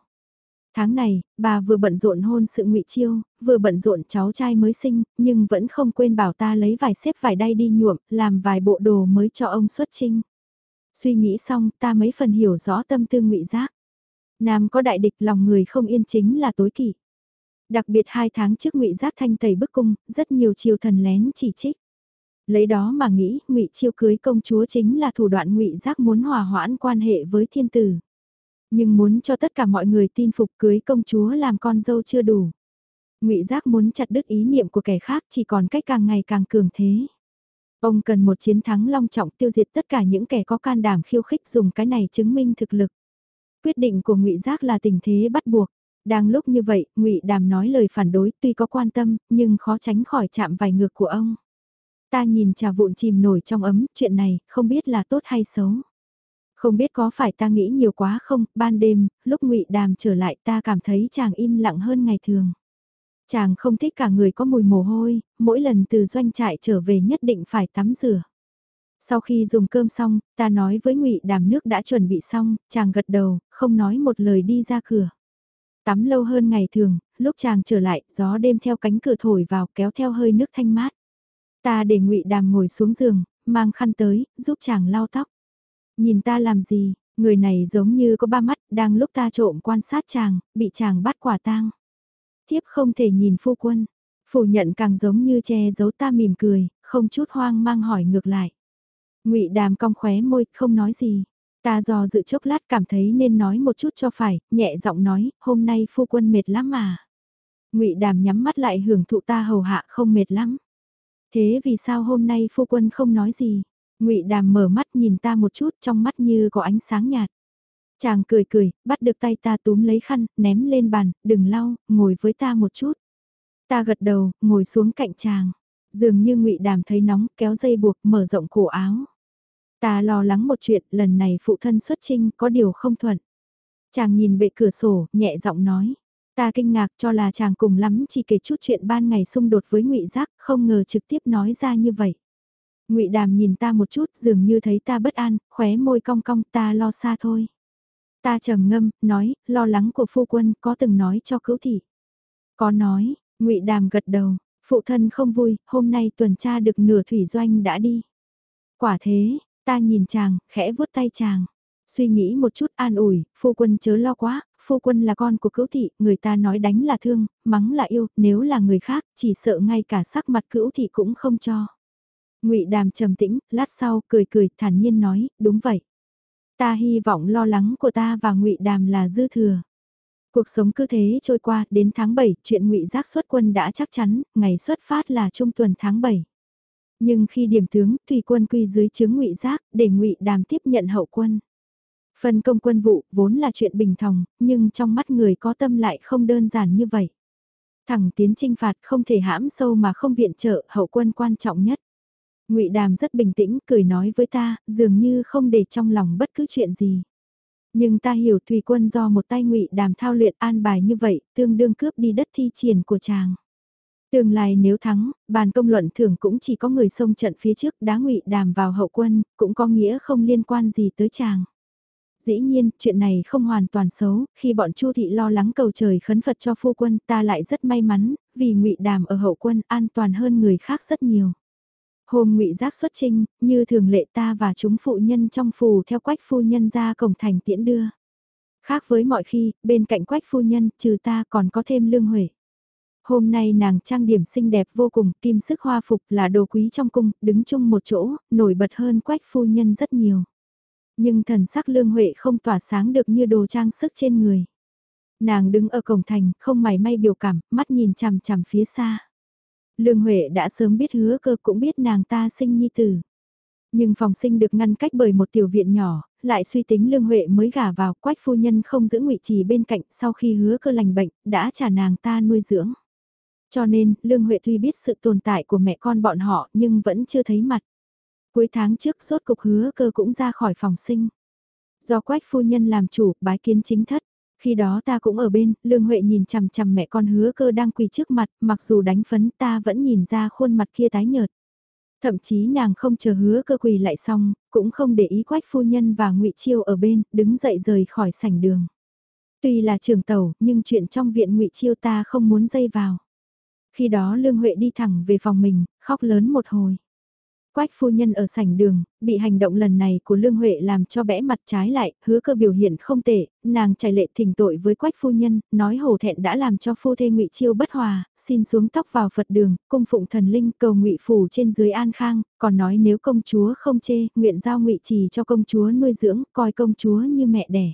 Tháng này, bà vừa bận rộn hôn sự ngụy chiêu, vừa bận rộn cháu trai mới sinh, nhưng vẫn không quên bảo ta lấy vài xếp vải đay đi nhuộm, làm vài bộ đồ mới cho ông xuất trinh. Suy nghĩ xong, ta mấy phần hiểu rõ tâm tư ngụy giác. Nam có đại địch lòng người không yên chính là tối kỵ. Đặc biệt hai tháng trước ngụy giác thanh tẩy bức cung, rất nhiều triều thần lén chỉ trích. Lấy đó mà nghĩ, ngụy chiêu cưới công chúa chính là thủ đoạn ngụy giác muốn hòa hoãn quan hệ với thiên tử. Nhưng muốn cho tất cả mọi người tin phục cưới công chúa làm con dâu chưa đủ. ngụy giác muốn chặt đứt ý niệm của kẻ khác chỉ còn cách càng ngày càng cường thế. Ông cần một chiến thắng long trọng tiêu diệt tất cả những kẻ có can đảm khiêu khích dùng cái này chứng minh thực lực. Quyết định của ngụy Giác là tình thế bắt buộc. Đang lúc như vậy, ngụy Đàm nói lời phản đối tuy có quan tâm, nhưng khó tránh khỏi chạm vài ngược của ông. Ta nhìn trà vụn chìm nổi trong ấm, chuyện này, không biết là tốt hay xấu. Không biết có phải ta nghĩ nhiều quá không, ban đêm, lúc ngụy Đàm trở lại ta cảm thấy chàng im lặng hơn ngày thường. Chàng không thích cả người có mùi mồ hôi, mỗi lần từ doanh trại trở về nhất định phải tắm rửa. Sau khi dùng cơm xong, ta nói với ngụy đàm nước đã chuẩn bị xong, chàng gật đầu, không nói một lời đi ra cửa. Tắm lâu hơn ngày thường, lúc chàng trở lại, gió đêm theo cánh cửa thổi vào kéo theo hơi nước thanh mát. Ta để ngụy đàm ngồi xuống giường, mang khăn tới, giúp chàng lau tóc. Nhìn ta làm gì, người này giống như có ba mắt, đang lúc ta trộm quan sát chàng, bị chàng bắt quả tang. Thiếp không thể nhìn phu quân, phủ nhận càng giống như che giấu ta mỉm cười, không chút hoang mang hỏi ngược lại. ngụy đàm cong khóe môi, không nói gì. Ta do dự chốc lát cảm thấy nên nói một chút cho phải, nhẹ giọng nói, hôm nay phu quân mệt lắm mà. ngụy đàm nhắm mắt lại hưởng thụ ta hầu hạ không mệt lắm. Thế vì sao hôm nay phu quân không nói gì? Ngụy đàm mở mắt nhìn ta một chút trong mắt như có ánh sáng nhạt. Chàng cười cười, bắt được tay ta túm lấy khăn, ném lên bàn, đừng lau, ngồi với ta một chút. Ta gật đầu, ngồi xuống cạnh chàng. Dường như ngụy Đàm thấy nóng, kéo dây buộc, mở rộng cổ áo. Ta lo lắng một chuyện, lần này phụ thân xuất trinh, có điều không thuận. Chàng nhìn bệ cửa sổ, nhẹ giọng nói. Ta kinh ngạc cho là chàng cùng lắm chỉ kể chút chuyện ban ngày xung đột với ngụy Giác, không ngờ trực tiếp nói ra như vậy. Ngụy Đàm nhìn ta một chút, dường như thấy ta bất an, khóe môi cong cong, ta lo xa thôi. Ta trầm ngâm, nói, lo lắng của phu quân có từng nói cho cữu thị. Có nói, ngụy Đàm gật đầu, phụ thân không vui, hôm nay tuần tra được nửa thủy doanh đã đi. Quả thế, ta nhìn chàng, khẽ vuốt tay chàng. Suy nghĩ một chút an ủi, phu quân chớ lo quá, phu quân là con của cữu thị, người ta nói đánh là thương, mắng là yêu, nếu là người khác, chỉ sợ ngay cả sắc mặt cữu thị cũng không cho ngụy đàm trầm tĩnh, lát sau, cười cười, thản nhiên nói, đúng vậy. Ta hy vọng lo lắng của ta và ngụy Đàm là dư thừa. Cuộc sống cứ thế trôi qua, đến tháng 7, chuyện ngụy Giác xuất quân đã chắc chắn, ngày xuất phát là trung tuần tháng 7. Nhưng khi điểm tướng, tùy quân quy dưới chướng ngụy Giác, để ngụy Đàm tiếp nhận hậu quân. Phân công quân vụ vốn là chuyện bình thường, nhưng trong mắt người có tâm lại không đơn giản như vậy. Thẳng tiến trinh phạt không thể hãm sâu mà không viện trợ hậu quân quan trọng nhất ngụy Đàm rất bình tĩnh, cười nói với ta, dường như không để trong lòng bất cứ chuyện gì. Nhưng ta hiểu Thùy Quân do một tay ngụy Đàm thao luyện an bài như vậy, tương đương cướp đi đất thi triển của chàng. Tương lai nếu thắng, bàn công luận thưởng cũng chỉ có người xông trận phía trước đá ngụy Đàm vào hậu quân, cũng có nghĩa không liên quan gì tới chàng. Dĩ nhiên, chuyện này không hoàn toàn xấu, khi bọn Chu thị lo lắng cầu trời khấn Phật cho phu quân, ta lại rất may mắn, vì ngụy Đàm ở hậu quân an toàn hơn người khác rất nhiều. Hôm ngụy giác xuất trinh, như thường lệ ta và chúng phụ nhân trong phù theo quách phu nhân ra cổng thành tiễn đưa. Khác với mọi khi, bên cạnh quách phu nhân, trừ ta còn có thêm lương huệ. Hôm nay nàng trang điểm xinh đẹp vô cùng, kim sức hoa phục là đồ quý trong cung, đứng chung một chỗ, nổi bật hơn quách phu nhân rất nhiều. Nhưng thần sắc lương huệ không tỏa sáng được như đồ trang sức trên người. Nàng đứng ở cổng thành, không mảy may biểu cảm, mắt nhìn chằm chằm phía xa. Lương Huệ đã sớm biết hứa cơ cũng biết nàng ta sinh nhi tử. Nhưng phòng sinh được ngăn cách bởi một tiểu viện nhỏ, lại suy tính Lương Huệ mới gả vào, quách phu nhân không giữ ngụy trì bên cạnh sau khi hứa cơ lành bệnh, đã trả nàng ta nuôi dưỡng. Cho nên, Lương Huệ tuy biết sự tồn tại của mẹ con bọn họ nhưng vẫn chưa thấy mặt. Cuối tháng trước rốt cục hứa cơ cũng ra khỏi phòng sinh. Do quách phu nhân làm chủ, bái kiến chính thất. Khi đó ta cũng ở bên, Lương Huệ nhìn chằm chằm mẹ con hứa cơ đang quỳ trước mặt, mặc dù đánh phấn ta vẫn nhìn ra khuôn mặt kia tái nhợt. Thậm chí nàng không chờ hứa cơ quỳ lại xong, cũng không để ý quách phu nhân và ngụy Chiêu ở bên, đứng dậy rời khỏi sảnh đường. Tuy là trường tàu, nhưng chuyện trong viện ngụy Chiêu ta không muốn dây vào. Khi đó Lương Huệ đi thẳng về phòng mình, khóc lớn một hồi. Quách phu nhân ở sảnh đường, bị hành động lần này của Lương Huệ làm cho bẽ mặt trái lại, hứa cơ biểu hiện không tệ, nàng trải lệ thỉnh tội với quách phu nhân, nói hổ thẹn đã làm cho phu thê ngụy chiêu bất hòa, xin xuống tóc vào Phật đường, cung phụng thần linh cầu ngụy phủ trên dưới an khang, còn nói nếu công chúa không chê, nguyện giao ngụy trì cho công chúa nuôi dưỡng, coi công chúa như mẹ đẻ.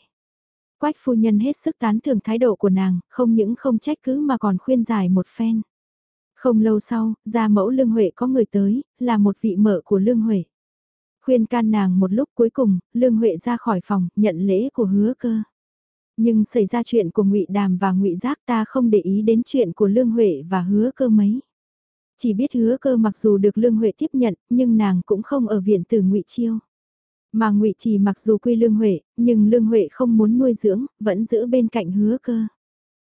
Quách phu nhân hết sức tán thưởng thái độ của nàng, không những không trách cứ mà còn khuyên giải một phen. Không lâu sau, gia mẫu Lương Huệ có người tới, là một vị mợ của Lương Huệ. Khuyên can nàng một lúc cuối cùng, Lương Huệ ra khỏi phòng, nhận lễ của hứa cơ. Nhưng xảy ra chuyện của ngụy Đàm và ngụy Giác ta không để ý đến chuyện của Lương Huệ và hứa cơ mấy. Chỉ biết hứa cơ mặc dù được Lương Huệ tiếp nhận, nhưng nàng cũng không ở viện từ ngụy Chiêu. Mà ngụy Trì mặc dù quy Lương Huệ, nhưng Lương Huệ không muốn nuôi dưỡng, vẫn giữ bên cạnh hứa cơ.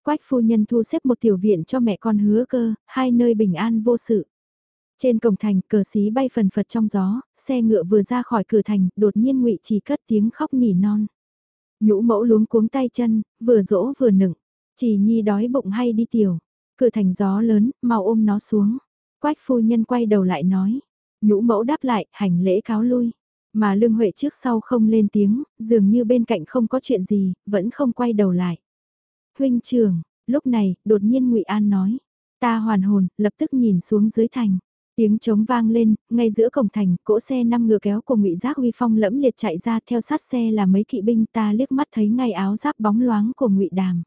Quách phu nhân thu xếp một tiểu viện cho mẹ con hứa cơ, hai nơi bình an vô sự. Trên cổng thành, cờ xí bay phần phật trong gió, xe ngựa vừa ra khỏi cửa thành, đột nhiên ngụy chỉ cất tiếng khóc nỉ non. Nhũ mẫu luống cuống tay chân, vừa dỗ vừa nựng. Chỉ nhi đói bụng hay đi tiểu. Cửa thành gió lớn, mau ôm nó xuống. Quách phu nhân quay đầu lại nói. Nhũ mẫu đáp lại, hành lễ cáo lui. Mà Lương Huệ trước sau không lên tiếng, dường như bên cạnh không có chuyện gì, vẫn không quay đầu lại huynh trưởng, lúc này, đột nhiên ngụy An nói. Ta hoàn hồn, lập tức nhìn xuống dưới thành. Tiếng trống vang lên, ngay giữa cổng thành, cỗ xe năm ngựa kéo của ngụy Giác uy phong lẫm liệt chạy ra theo sát xe là mấy kỵ binh ta liếc mắt thấy ngay áo giáp bóng loáng của ngụy Đàm.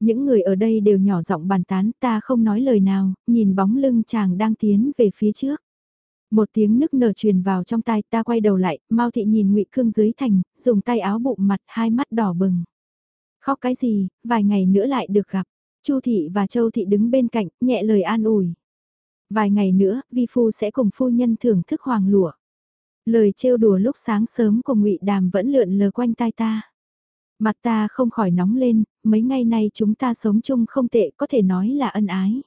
Những người ở đây đều nhỏ giọng bàn tán, ta không nói lời nào, nhìn bóng lưng chàng đang tiến về phía trước. Một tiếng nức nở truyền vào trong tai ta quay đầu lại, Mao Thị nhìn ngụy Cương dưới thành, dùng tay áo bụng mặt hai mắt đỏ bừng. Khóc cái gì, vài ngày nữa lại được gặp. Chu thị và Châu thị đứng bên cạnh, nhẹ lời an ủi. Vài ngày nữa, vi phu sẽ cùng phu nhân thưởng thức hoàng lụa. Lời trêu đùa lúc sáng sớm của ngụy Đàm vẫn lượn lờ quanh tai ta. Mặt ta không khỏi nóng lên, mấy ngày nay chúng ta sống chung không tệ có thể nói là ân ái.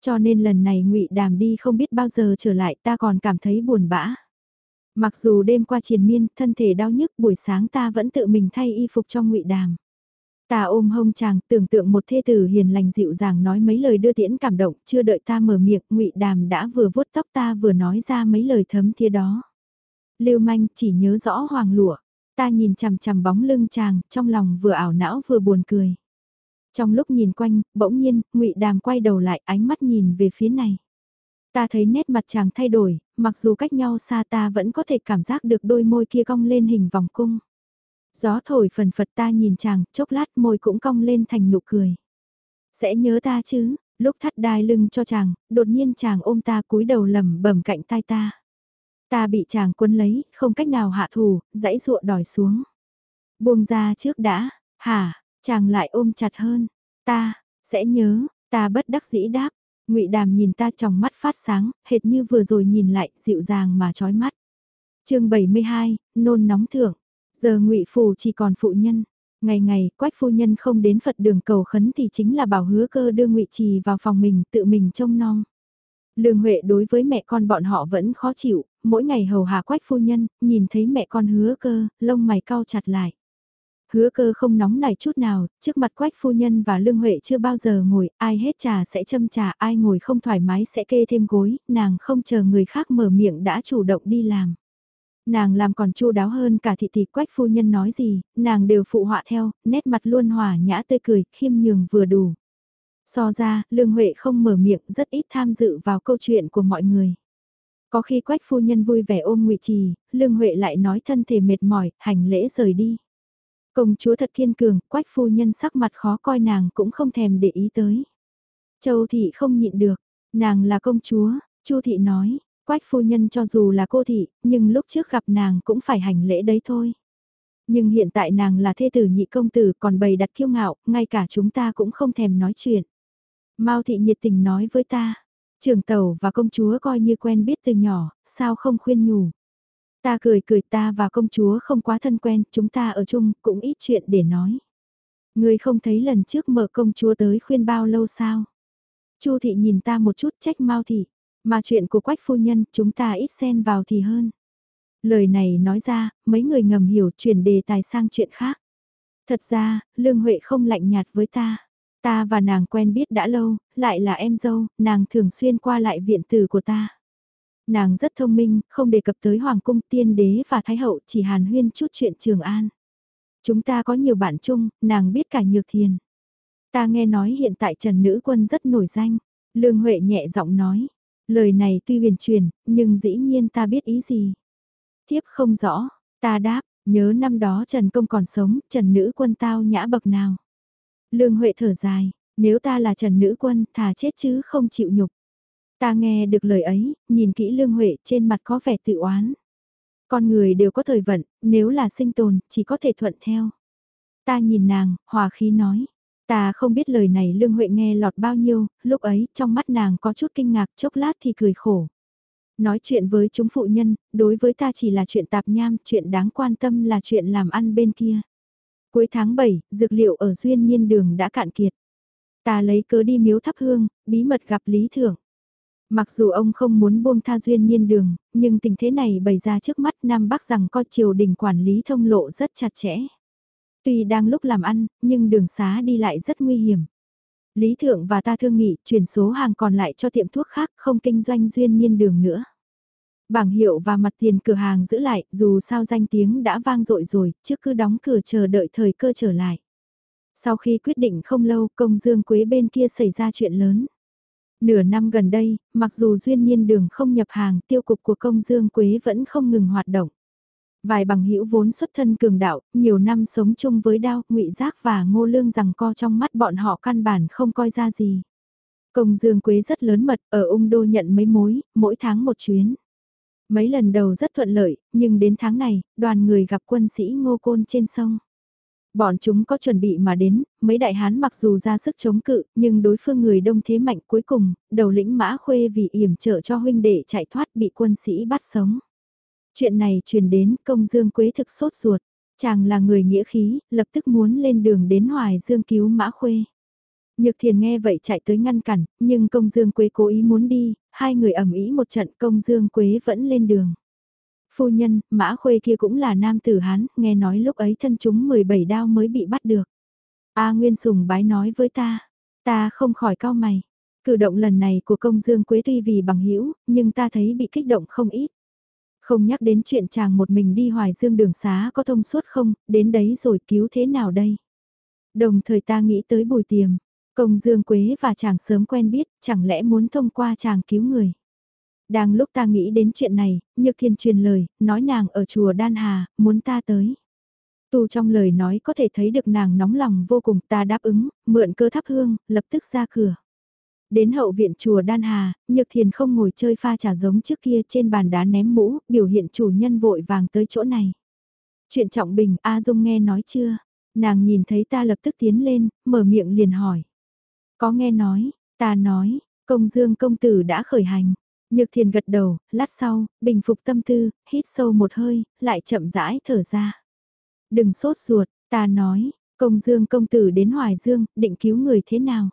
Cho nên lần này ngụy Đàm đi không biết bao giờ trở lại ta còn cảm thấy buồn bã. Mặc dù đêm qua triền miên, thân thể đau nhức buổi sáng ta vẫn tự mình thay y phục cho ngụy Đàm. Ta ôm hông chàng, tưởng tượng một thê tử hiền lành dịu dàng nói mấy lời đưa tiễn cảm động, chưa đợi ta mở miệng, ngụy Đàm đã vừa vuốt tóc ta vừa nói ra mấy lời thấm thía đó. Lưu manh chỉ nhớ rõ hoàng lụa, ta nhìn chằm chằm bóng lưng chàng, trong lòng vừa ảo não vừa buồn cười. Trong lúc nhìn quanh, bỗng nhiên, ngụy Đàm quay đầu lại, ánh mắt nhìn về phía này. Ta thấy nét mặt chàng thay đổi, mặc dù cách nhau xa ta vẫn có thể cảm giác được đôi môi kia cong lên hình vòng cung. Gió thổi phần phật ta nhìn chàng, chốc lát môi cũng cong lên thành nụ cười. Sẽ nhớ ta chứ, lúc thắt đai lưng cho chàng, đột nhiên chàng ôm ta cúi đầu lầm bẩm cạnh tai ta. Ta bị chàng quân lấy, không cách nào hạ thủ, dãy dụa đòi xuống. Buông ra trước đã, hả, chàng lại ôm chặt hơn. Ta, sẽ nhớ, ta bất đắc dĩ đáp. ngụy đàm nhìn ta trong mắt phát sáng, hệt như vừa rồi nhìn lại, dịu dàng mà trói mắt. chương 72, nôn nóng thưởng. Giờ ngụy Phủ chỉ còn phụ nhân. Ngày ngày, quách phu nhân không đến Phật đường cầu khấn thì chính là bảo hứa cơ đưa ngụy Trì vào phòng mình tự mình trông nom. Lương Huệ đối với mẹ con bọn họ vẫn khó chịu, mỗi ngày hầu hạ quách phu nhân, nhìn thấy mẹ con hứa cơ, lông mày cau chặt lại. Hứa cơ không nóng nảy chút nào, trước mặt quách phu nhân và lương huệ chưa bao giờ ngồi, ai hết trà sẽ châm trà, ai ngồi không thoải mái sẽ kê thêm gối, nàng không chờ người khác mở miệng đã chủ động đi làm. Nàng làm còn chu đáo hơn cả thị tỷ quách phu nhân nói gì, nàng đều phụ họa theo, nét mặt luôn hòa nhã tươi cười, khiêm nhường vừa đủ. So ra, Lương Huệ không mở miệng rất ít tham dự vào câu chuyện của mọi người. Có khi quách phu nhân vui vẻ ôm ngụy trì, Lương Huệ lại nói thân thể mệt mỏi, hành lễ rời đi. Công chúa thật kiên cường, quách phu nhân sắc mặt khó coi nàng cũng không thèm để ý tới. Châu thị không nhịn được, nàng là công chúa, Chu thị nói, Quách phu nhân cho dù là cô thị, nhưng lúc trước gặp nàng cũng phải hành lễ đấy thôi. Nhưng hiện tại nàng là thê tử nhị công tử còn bày đặt kiêu ngạo, ngay cả chúng ta cũng không thèm nói chuyện. Mao thị nhiệt tình nói với ta, trưởng tàu và công chúa coi như quen biết từ nhỏ, sao không khuyên nhủ. Ta cười cười ta và công chúa không quá thân quen, chúng ta ở chung cũng ít chuyện để nói. Người không thấy lần trước mở công chúa tới khuyên bao lâu sao? Chu thị nhìn ta một chút trách Mao thị, mà chuyện của quách phu nhân chúng ta ít xen vào thì hơn. Lời này nói ra, mấy người ngầm hiểu chuyển đề tài sang chuyện khác. Thật ra, Lương Huệ không lạnh nhạt với ta. Ta và nàng quen biết đã lâu, lại là em dâu, nàng thường xuyên qua lại viện tử của ta. Nàng rất thông minh, không đề cập tới Hoàng cung tiên đế và Thái hậu chỉ hàn huyên chút chuyện Trường An. Chúng ta có nhiều bạn chung, nàng biết cả nhược thiền. Ta nghe nói hiện tại Trần Nữ Quân rất nổi danh. Lương Huệ nhẹ giọng nói. Lời này tuy huyền truyền, nhưng dĩ nhiên ta biết ý gì. Tiếp không rõ, ta đáp, nhớ năm đó Trần Công còn sống, Trần Nữ Quân tao nhã bậc nào. Lương Huệ thở dài, nếu ta là Trần Nữ Quân, thà chết chứ không chịu nhục. Ta nghe được lời ấy, nhìn kỹ Lương Huệ trên mặt có vẻ tự oán. Con người đều có thời vận, nếu là sinh tồn, chỉ có thể thuận theo. Ta nhìn nàng, hòa khí nói. Ta không biết lời này Lương Huệ nghe lọt bao nhiêu, lúc ấy trong mắt nàng có chút kinh ngạc chốc lát thì cười khổ. Nói chuyện với chúng phụ nhân, đối với ta chỉ là chuyện tạp nham, chuyện đáng quan tâm là chuyện làm ăn bên kia. Cuối tháng 7, dược liệu ở Duyên Niên Đường đã cạn kiệt. Ta lấy cớ đi miếu thắp hương, bí mật gặp Lý Thưởng. Mặc dù ông không muốn buông tha Duyên Niên Đường, nhưng tình thế này bày ra trước mắt Nam Bắc rằng coi triều đình quản lý thông lộ rất chặt chẽ. Tuy đang lúc làm ăn, nhưng đường xá đi lại rất nguy hiểm. Lý Thượng và ta thương nghị chuyển số hàng còn lại cho tiệm thuốc khác không kinh doanh Duyên nhiên Đường nữa. Bảng hiệu và mặt tiền cửa hàng giữ lại, dù sao danh tiếng đã vang dội rồi, trước cứ đóng cửa chờ đợi thời cơ trở lại. Sau khi quyết định không lâu, công dương quế bên kia xảy ra chuyện lớn. Nửa năm gần đây, mặc dù duyên nhiên đường không nhập hàng, tiêu cục của công dương quế vẫn không ngừng hoạt động. Vài bằng hữu vốn xuất thân cường đạo, nhiều năm sống chung với đao, ngụy giác và ngô lương rằng co trong mắt bọn họ căn bản không coi ra gì. Công dương quế rất lớn mật, ở ung đô nhận mấy mối, mỗi tháng một chuyến. Mấy lần đầu rất thuận lợi, nhưng đến tháng này, đoàn người gặp quân sĩ ngô côn trên sông. Bọn chúng có chuẩn bị mà đến, mấy đại hán mặc dù ra sức chống cự, nhưng đối phương người đông thế mạnh cuối cùng, đầu lĩnh mã khuê vì yểm trợ cho huynh đệ chạy thoát bị quân sĩ bắt sống. Chuyện này truyền đến công dương quế thực sốt ruột, chàng là người nghĩa khí, lập tức muốn lên đường đến Hoài Dương cứu mã khuê. Nhược thiền nghe vậy chạy tới ngăn cản, nhưng công dương quế cố ý muốn đi, hai người ẩm ý một trận công dương quế vẫn lên đường. Phu nhân, mã khuê kia cũng là nam tử Hán, nghe nói lúc ấy thân chúng 17 đao mới bị bắt được. A Nguyên Sùng bái nói với ta, ta không khỏi cao mày. Cử động lần này của công dương quế tuy vì bằng hữu nhưng ta thấy bị kích động không ít. Không nhắc đến chuyện chàng một mình đi hoài dương đường xá có thông suốt không, đến đấy rồi cứu thế nào đây? Đồng thời ta nghĩ tới bùi tiềm, công dương quế và chàng sớm quen biết, chẳng lẽ muốn thông qua chàng cứu người? Đang lúc ta nghĩ đến chuyện này, Nhược Thiên truyền lời, nói nàng ở chùa Đan Hà, muốn ta tới. Tu trong lời nói có thể thấy được nàng nóng lòng vô cùng ta đáp ứng, mượn cơ thắp hương, lập tức ra cửa. Đến hậu viện chùa Đan Hà, Nhược Thiền không ngồi chơi pha trà giống trước kia trên bàn đá ném mũ, biểu hiện chủ nhân vội vàng tới chỗ này. Chuyện trọng bình, A Dung nghe nói chưa? Nàng nhìn thấy ta lập tức tiến lên, mở miệng liền hỏi. Có nghe nói, ta nói, công dương công tử đã khởi hành. Nhược thiền gật đầu, lát sau, bình phục tâm tư, hít sâu một hơi, lại chậm rãi thở ra. Đừng sốt ruột, ta nói, công dương công tử đến Hoài Dương, định cứu người thế nào?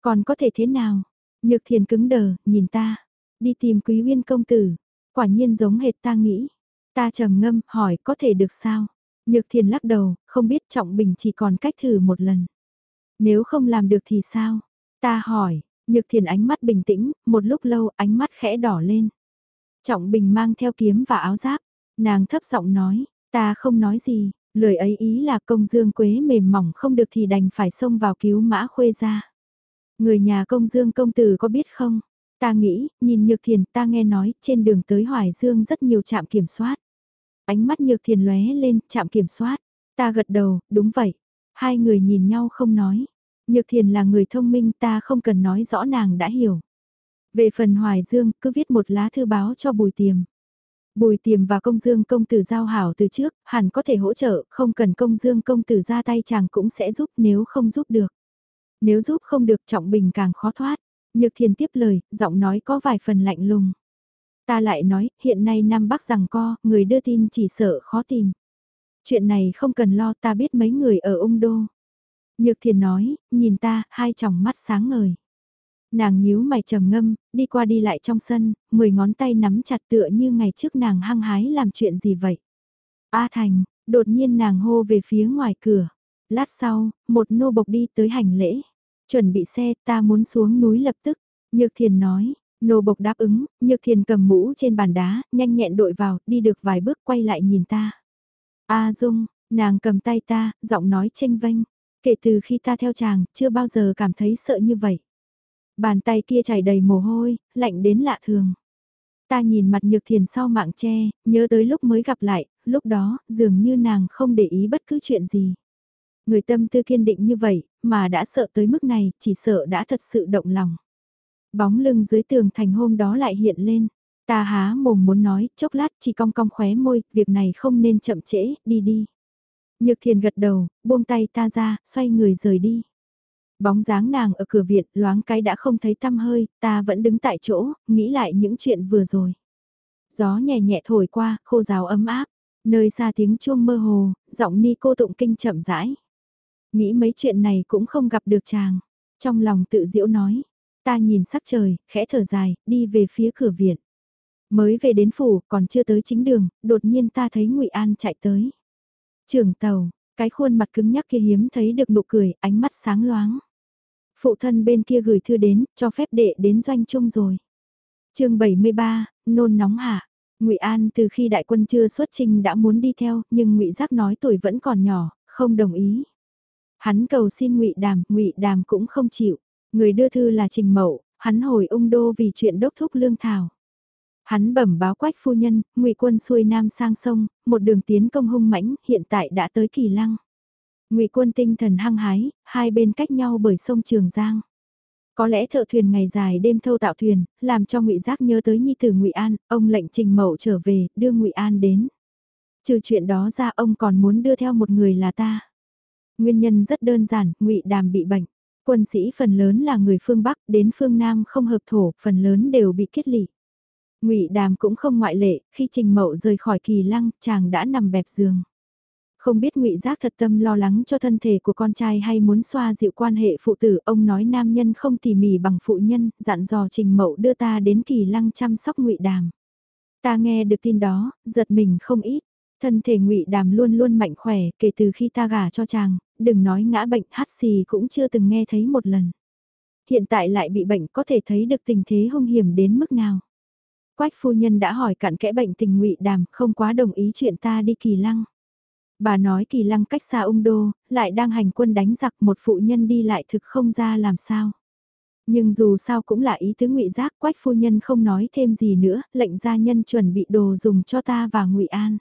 Còn có thể thế nào? Nhược thiền cứng đờ, nhìn ta, đi tìm quý uyên công tử, quả nhiên giống hệt ta nghĩ. Ta trầm ngâm, hỏi có thể được sao? Nhược thiền lắc đầu, không biết trọng bình chỉ còn cách thử một lần. Nếu không làm được thì sao? Ta hỏi, Nhược thiền ánh mắt bình tĩnh, một lúc lâu ánh mắt khẽ đỏ lên. Trọng bình mang theo kiếm và áo giáp, nàng thấp giọng nói, ta không nói gì, lời ấy ý là công dương quế mềm mỏng không được thì đành phải xông vào cứu mã khuê ra. Người nhà công dương công tử có biết không? Ta nghĩ, nhìn nhược thiền ta nghe nói trên đường tới Hoài Dương rất nhiều trạm kiểm soát. Ánh mắt nhược thiền lóe lên, trạm kiểm soát. Ta gật đầu, đúng vậy. Hai người nhìn nhau không nói. Nhược thiền là người thông minh ta không cần nói rõ nàng đã hiểu. Về phần Hoài Dương, cứ viết một lá thư báo cho Bùi Tiềm. Bùi Tiềm và Công Dương công tử giao hảo từ trước, hẳn có thể hỗ trợ, không cần Công Dương công tử ra tay chàng cũng sẽ giúp nếu không giúp được. Nếu giúp không được Trọng Bình càng khó thoát. Nhược Thiền tiếp lời, giọng nói có vài phần lạnh lùng. Ta lại nói, hiện nay Nam Bắc rằng co, người đưa tin chỉ sợ khó tìm. Chuyện này không cần lo ta biết mấy người ở ung đô. Nhược Thiền nói, nhìn ta, hai tròng mắt sáng ngời. Nàng nhíu mày trầm ngâm, đi qua đi lại trong sân, mười ngón tay nắm chặt tựa như ngày trước nàng hăng hái làm chuyện gì vậy. A Thành, đột nhiên nàng hô về phía ngoài cửa. Lát sau, một nô bộc đi tới hành lễ. Chuẩn bị xe ta muốn xuống núi lập tức. Nhược Thiền nói, nô bộc đáp ứng, Nhược Thiền cầm mũ trên bàn đá, nhanh nhẹn đội vào, đi được vài bước quay lại nhìn ta. A Dung, nàng cầm tay ta, giọng nói tranh vênh. Kể từ khi ta theo chàng, chưa bao giờ cảm thấy sợ như vậy. Bàn tay kia chảy đầy mồ hôi, lạnh đến lạ thường. Ta nhìn mặt nhược thiền sau mạng che, nhớ tới lúc mới gặp lại, lúc đó, dường như nàng không để ý bất cứ chuyện gì. Người tâm tư kiên định như vậy, mà đã sợ tới mức này, chỉ sợ đã thật sự động lòng. Bóng lưng dưới tường thành hôm đó lại hiện lên. Ta há mồm muốn nói, chốc lát chỉ cong cong khóe môi, việc này không nên chậm trễ, đi đi. Nhược thiền gật đầu, buông tay ta ra, xoay người rời đi. Bóng dáng nàng ở cửa viện, loáng cái đã không thấy tăm hơi, ta vẫn đứng tại chỗ, nghĩ lại những chuyện vừa rồi. Gió nhẹ nhẹ thổi qua, khô rào ấm áp, nơi xa tiếng chuông mơ hồ, giọng ni cô tụng kinh chậm rãi. Nghĩ mấy chuyện này cũng không gặp được chàng. Trong lòng tự diễu nói, ta nhìn sắc trời, khẽ thở dài, đi về phía cửa viện. Mới về đến phủ, còn chưa tới chính đường, đột nhiên ta thấy ngụy An chạy tới. Trưởng tàu, cái khuôn mặt cứng nhắc kia hiếm thấy được nụ cười, ánh mắt sáng loáng. Phụ thân bên kia gửi thư đến, cho phép đệ đến doanh trung rồi. chương 73, nôn nóng hạ. ngụy An từ khi đại quân chưa xuất trình đã muốn đi theo, nhưng ngụy Giác nói tuổi vẫn còn nhỏ, không đồng ý. Hắn cầu xin ngụy Đàm, ngụy Đàm cũng không chịu. Người đưa thư là Trình Mậu, hắn hồi ung đô vì chuyện đốc thúc lương thảo. Hắn bẩm báo quách phu nhân, ngụy quân xuôi nam sang sông, một đường tiến công hung mãnh, hiện tại đã tới kỳ lăng. Ngụy Quân tinh thần hăng hái, hai bên cách nhau bởi sông Trường Giang. Có lẽ thợ thuyền ngày dài đêm thâu tạo thuyền, làm cho Ngụy Giác nhớ tới nhi tử Ngụy An, ông lệnh Trình Mậu trở về, đưa Ngụy An đến. Trừ chuyện đó ra ông còn muốn đưa theo một người là ta. Nguyên nhân rất đơn giản, Ngụy Đàm bị bệnh. Quân sĩ phần lớn là người phương Bắc, đến phương Nam không hợp thổ, phần lớn đều bị kết lị. Ngụy Đàm cũng không ngoại lệ, khi Trình Mậu rời khỏi Kỳ Lăng, chàng đã nằm bẹp giường. Không biết ngụy Giác thật tâm lo lắng cho thân thể của con trai hay muốn xoa dịu quan hệ phụ tử, ông nói nam nhân không tỉ mỉ bằng phụ nhân, dặn dò Trình Mậu đưa ta đến kỳ lăng chăm sóc ngụy Đàm. Ta nghe được tin đó, giật mình không ít. Thân thể ngụy Đàm luôn luôn mạnh khỏe, kể từ khi ta gả cho chàng, đừng nói ngã bệnh hát xì cũng chưa từng nghe thấy một lần. Hiện tại lại bị bệnh có thể thấy được tình thế hung hiểm đến mức nào. Quách phu nhân đã hỏi cặn kẽ bệnh tình ngụy Đàm, không quá đồng ý chuyện ta đi kỳ lăng. Bà nói kỳ lăng cách xa ung đô, lại đang hành quân đánh giặc một phụ nhân đi lại thực không ra làm sao. Nhưng dù sao cũng là ý tứ ngụy giác quách phu nhân không nói thêm gì nữa, lệnh gia nhân chuẩn bị đồ dùng cho ta và ngụy An.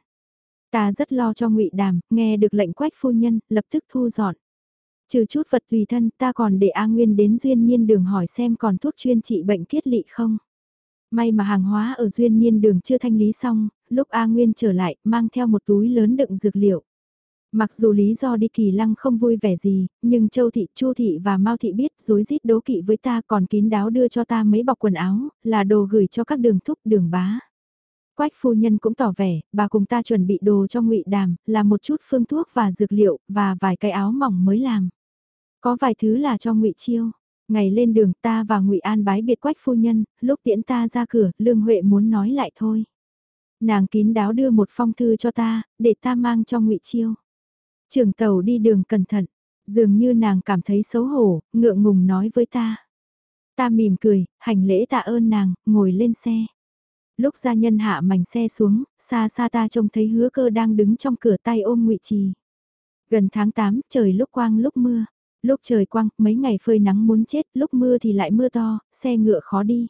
Ta rất lo cho ngụy Đàm, nghe được lệnh quách phu nhân, lập tức thu dọn. Trừ chút vật tùy thân, ta còn để A Nguyên đến duyên niên đường hỏi xem còn thuốc chuyên trị bệnh kiết lị không. May mà hàng hóa ở duyên niên đường chưa thanh lý xong, lúc A Nguyên trở lại, mang theo một túi lớn đựng dược liệu. Mặc dù lý do đi kỳ lăng không vui vẻ gì, nhưng Châu Thị, Chu Thị và Mao Thị biết dối rít đố kỵ với ta còn kín đáo đưa cho ta mấy bọc quần áo, là đồ gửi cho các đường thúc đường bá. Quách phu nhân cũng tỏ vẻ, bà cùng ta chuẩn bị đồ cho ngụy đàm, là một chút phương thuốc và dược liệu, và vài cái áo mỏng mới làm. Có vài thứ là cho ngụy chiêu. Ngày lên đường ta và ngụy An bái biệt quách phu nhân, lúc tiễn ta ra cửa, Lương Huệ muốn nói lại thôi. Nàng kín đáo đưa một phong thư cho ta, để ta mang cho ngụy Chiêu. Trường tàu đi đường cẩn thận, dường như nàng cảm thấy xấu hổ, ngượng ngùng nói với ta. Ta mỉm cười, hành lễ tạ ơn nàng, ngồi lên xe. Lúc gia nhân hạ mảnh xe xuống, xa xa ta trông thấy hứa cơ đang đứng trong cửa tay ôm ngụy trì. Gần tháng 8, trời lúc quang lúc mưa. Lúc trời quang, mấy ngày phơi nắng muốn chết, lúc mưa thì lại mưa to, xe ngựa khó đi.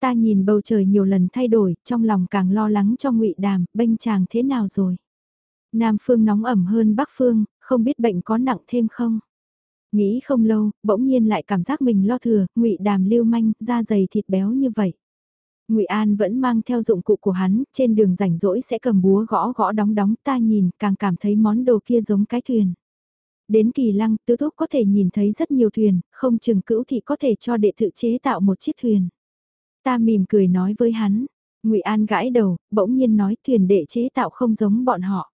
Ta nhìn bầu trời nhiều lần thay đổi, trong lòng càng lo lắng cho ngụy đàm, bênh chàng thế nào rồi. Nam phương nóng ẩm hơn Bắc phương, không biết bệnh có nặng thêm không? Nghĩ không lâu, bỗng nhiên lại cảm giác mình lo thừa, ngụy đàm lưu manh, da dày thịt béo như vậy. Ngụy An vẫn mang theo dụng cụ của hắn, trên đường rảnh rỗi sẽ cầm búa gõ gõ đóng đóng ta nhìn, càng cảm thấy món đồ kia giống cái thuyền. Đến kỳ lăng, tứ thúc có thể nhìn thấy rất nhiều thuyền, không chừng cữu thì có thể cho đệ tự chế tạo một chiếc thuyền. Ta mỉm cười nói với hắn, ngụy An gãi đầu, bỗng nhiên nói thuyền đệ chế tạo không giống bọn họ.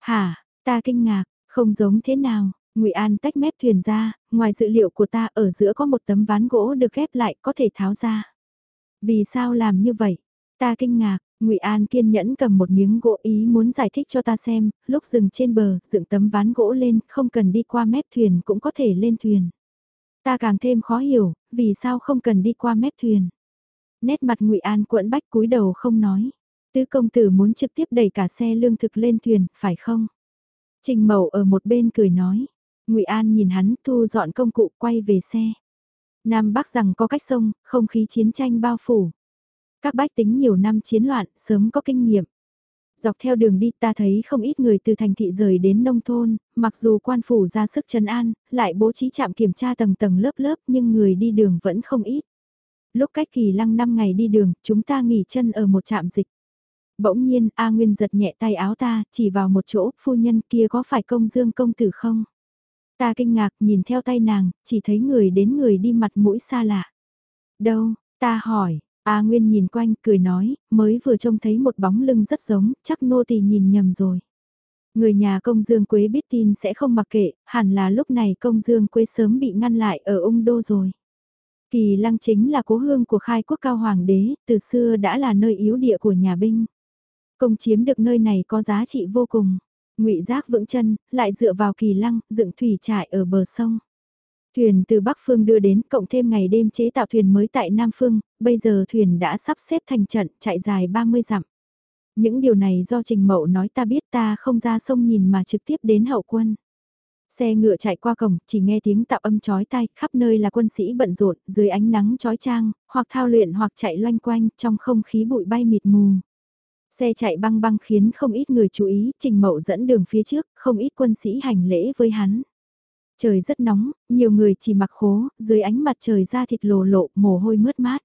Hả, ta kinh ngạc, không giống thế nào, ngụy An tách mép thuyền ra, ngoài dự liệu của ta ở giữa có một tấm ván gỗ được ghép lại có thể tháo ra. Vì sao làm như vậy? Ta kinh ngạc, Ngụy An kiên nhẫn cầm một miếng gỗ ý muốn giải thích cho ta xem, lúc dừng trên bờ, dựng tấm ván gỗ lên, không cần đi qua mép thuyền cũng có thể lên thuyền. Ta càng thêm khó hiểu, vì sao không cần đi qua mép thuyền. Nét mặt Ngụy An quẫn bách cúi đầu không nói. Tứ công tử muốn trực tiếp đẩy cả xe lương thực lên thuyền, phải không? Trình Mậu ở một bên cười nói. Ngụy An nhìn hắn thu dọn công cụ quay về xe. Nam Bắc rằng có cách sông, không khí chiến tranh bao phủ. Các bách tính nhiều năm chiến loạn, sớm có kinh nghiệm. Dọc theo đường đi ta thấy không ít người từ thành thị rời đến nông thôn, mặc dù quan phủ ra sức trấn an, lại bố trí trạm kiểm tra tầng tầng lớp lớp nhưng người đi đường vẫn không ít. Lúc cách kỳ lăng 5 ngày đi đường, chúng ta nghỉ chân ở một trạm dịch. Bỗng nhiên, A Nguyên giật nhẹ tay áo ta, chỉ vào một chỗ, phu nhân kia có phải công dương công tử không? Ta kinh ngạc nhìn theo tay nàng, chỉ thấy người đến người đi mặt mũi xa lạ. Đâu, ta hỏi, A Nguyên nhìn quanh cười nói, mới vừa trông thấy một bóng lưng rất giống, chắc nô tỳ nhìn nhầm rồi. Người nhà công Dương Quế biết tin sẽ không mặc kệ, hẳn là lúc này công Dương Quế sớm bị ngăn lại ở ung đô rồi. Kỳ lăng chính là cố hương của khai quốc cao hoàng đế, từ xưa đã là nơi yếu địa của nhà binh. Công chiếm được nơi này có giá trị vô cùng ngụy Giác vững chân, lại dựa vào kỳ lăng, dựng thủy trại ở bờ sông. Thuyền từ Bắc Phương đưa đến, cộng thêm ngày đêm chế tạo thuyền mới tại Nam Phương, bây giờ thuyền đã sắp xếp thành trận, chạy dài 30 dặm. Những điều này do Trình Mậu nói ta biết ta không ra sông nhìn mà trực tiếp đến hậu quân. Xe ngựa chạy qua cổng, chỉ nghe tiếng tạo âm chói tai, khắp nơi là quân sĩ bận rộn, dưới ánh nắng chói chang, hoặc thao luyện hoặc chạy loanh quanh, trong không khí bụi bay mịt mù. Xe chạy băng băng khiến không ít người chú ý, Trình Mậu dẫn đường phía trước, không ít quân sĩ hành lễ với hắn. Trời rất nóng, nhiều người chỉ mặc khố, dưới ánh mặt trời ra thịt lồ lộ, mồ hôi mướt mát.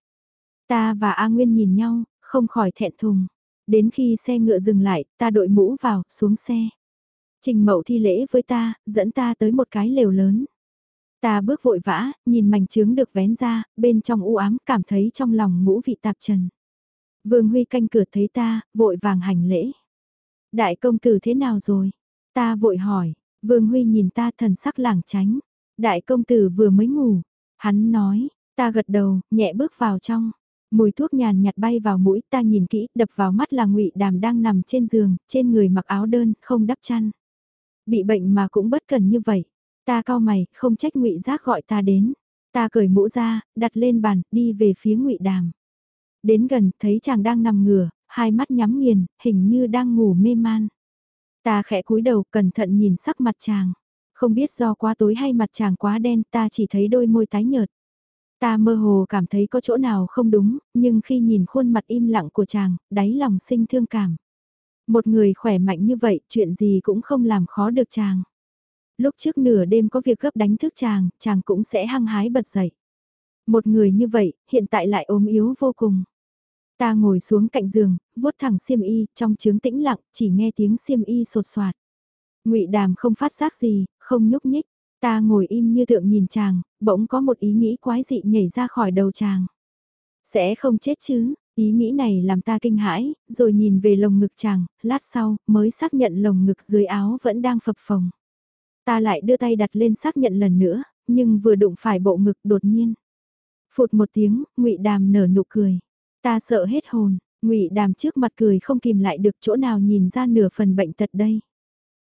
Ta và A Nguyên nhìn nhau, không khỏi thẹn thùng. Đến khi xe ngựa dừng lại, ta đội mũ vào, xuống xe. Trình mậu thi lễ với ta, dẫn ta tới một cái lều lớn. Ta bước vội vã, nhìn mảnh trướng được vén ra, bên trong u ám cảm thấy trong lòng ngũ vị tạp trần. Vương Huy canh cửa thấy ta, vội vàng hành lễ. Đại công tử thế nào rồi? Ta vội hỏi, Vương Huy nhìn ta thần sắc lảng tránh. Đại công tử vừa mới ngủ. Hắn nói, ta gật đầu, nhẹ bước vào trong. Mùi thuốc nhàn nhạt bay vào mũi ta nhìn kỹ, đập vào mắt là ngụy Đàm đang nằm trên giường, trên người mặc áo đơn, không đắp chăn. Bị bệnh mà cũng bất cần như vậy. Ta cao mày, không trách ngụy Giác gọi ta đến. Ta cởi mũ ra, đặt lên bàn, đi về phía ngụy Đàm. Đến gần, thấy chàng đang nằm ngửa, hai mắt nhắm nghiền, hình như đang ngủ mê man. Ta khẽ cúi đầu cẩn thận nhìn sắc mặt chàng. Không biết do quá tối hay mặt chàng quá đen ta chỉ thấy đôi môi tái nhợt. Ta mơ hồ cảm thấy có chỗ nào không đúng, nhưng khi nhìn khuôn mặt im lặng của chàng, đáy lòng sinh thương cảm. Một người khỏe mạnh như vậy, chuyện gì cũng không làm khó được chàng. Lúc trước nửa đêm có việc gấp đánh thức chàng, chàng cũng sẽ hăng hái bật dậy. Một người như vậy, hiện tại lại ốm yếu vô cùng. Ta ngồi xuống cạnh giường, vuốt thẳng xiêm y, trong trướng tĩnh lặng, chỉ nghe tiếng xiêm y sột soạt. Ngụy Đàm không phát giác gì, không nhúc nhích. Ta ngồi im như tượng nhìn chàng, bỗng có một ý nghĩ quái dị nhảy ra khỏi đầu chàng. Sẽ không chết chứ, ý nghĩ này làm ta kinh hãi, rồi nhìn về lồng ngực chàng, lát sau, mới xác nhận lồng ngực dưới áo vẫn đang phập phồng. Ta lại đưa tay đặt lên xác nhận lần nữa, nhưng vừa đụng phải bộ ngực đột nhiên. Phụt một tiếng, ngụy Đàm nở nụ cười. Ta sợ hết hồn, ngụy đàm trước mặt cười không kìm lại được chỗ nào nhìn ra nửa phần bệnh tật đây.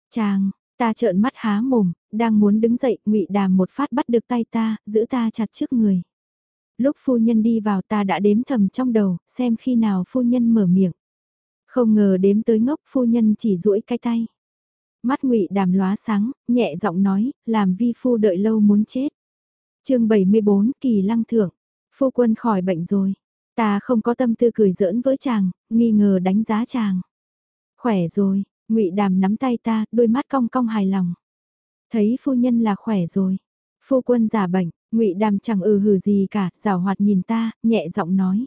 Chàng, ta trợn mắt há mồm, đang muốn đứng dậy, ngụy đàm một phát bắt được tay ta, giữ ta chặt trước người. Lúc phu nhân đi vào ta đã đếm thầm trong đầu, xem khi nào phu nhân mở miệng. Không ngờ đếm tới ngốc phu nhân chỉ duỗi cái tay. Mắt ngụy đàm lóa sáng, nhẹ giọng nói, làm vi phu đợi lâu muốn chết. chương 74 kỳ lăng thưởng, phu quân khỏi bệnh rồi. Ta không có tâm tư cười giỡn với chàng, nghi ngờ đánh giá chàng. Khỏe rồi, ngụy Đàm nắm tay ta, đôi mắt cong cong hài lòng. Thấy phu nhân là khỏe rồi. Phu quân giả bệnh, ngụy Đàm chẳng ừ hừ gì cả, rào hoạt nhìn ta, nhẹ giọng nói.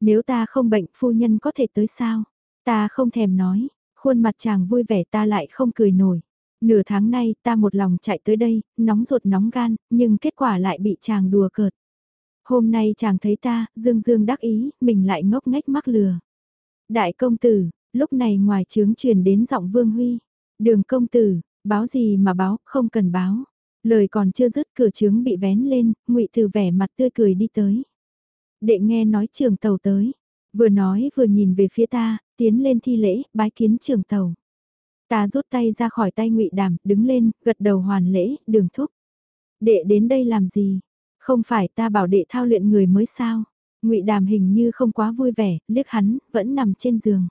Nếu ta không bệnh, phu nhân có thể tới sao? Ta không thèm nói, khuôn mặt chàng vui vẻ ta lại không cười nổi. Nửa tháng nay ta một lòng chạy tới đây, nóng ruột nóng gan, nhưng kết quả lại bị chàng đùa cợt. Hôm nay chàng thấy ta, dương dương đắc ý, mình lại ngốc nghếch mắc lừa. Đại công tử, lúc này ngoài trướng truyền đến giọng Vương Huy. Đường công tử, báo gì mà báo, không cần báo. Lời còn chưa dứt cửa trướng bị vén lên, ngụy Từ vẻ mặt tươi cười đi tới. Đệ nghe nói trường tàu tới, vừa nói vừa nhìn về phía ta, tiến lên thi lễ, bái kiến trường tàu. Ta rút tay ra khỏi tay ngụy Đàm, đứng lên, gật đầu hoàn lễ, đường thúc. Đệ đến đây làm gì? Không phải ta bảo đệ thao luyện người mới sao? ngụy Đàm hình như không quá vui vẻ, liếc hắn, vẫn nằm trên giường.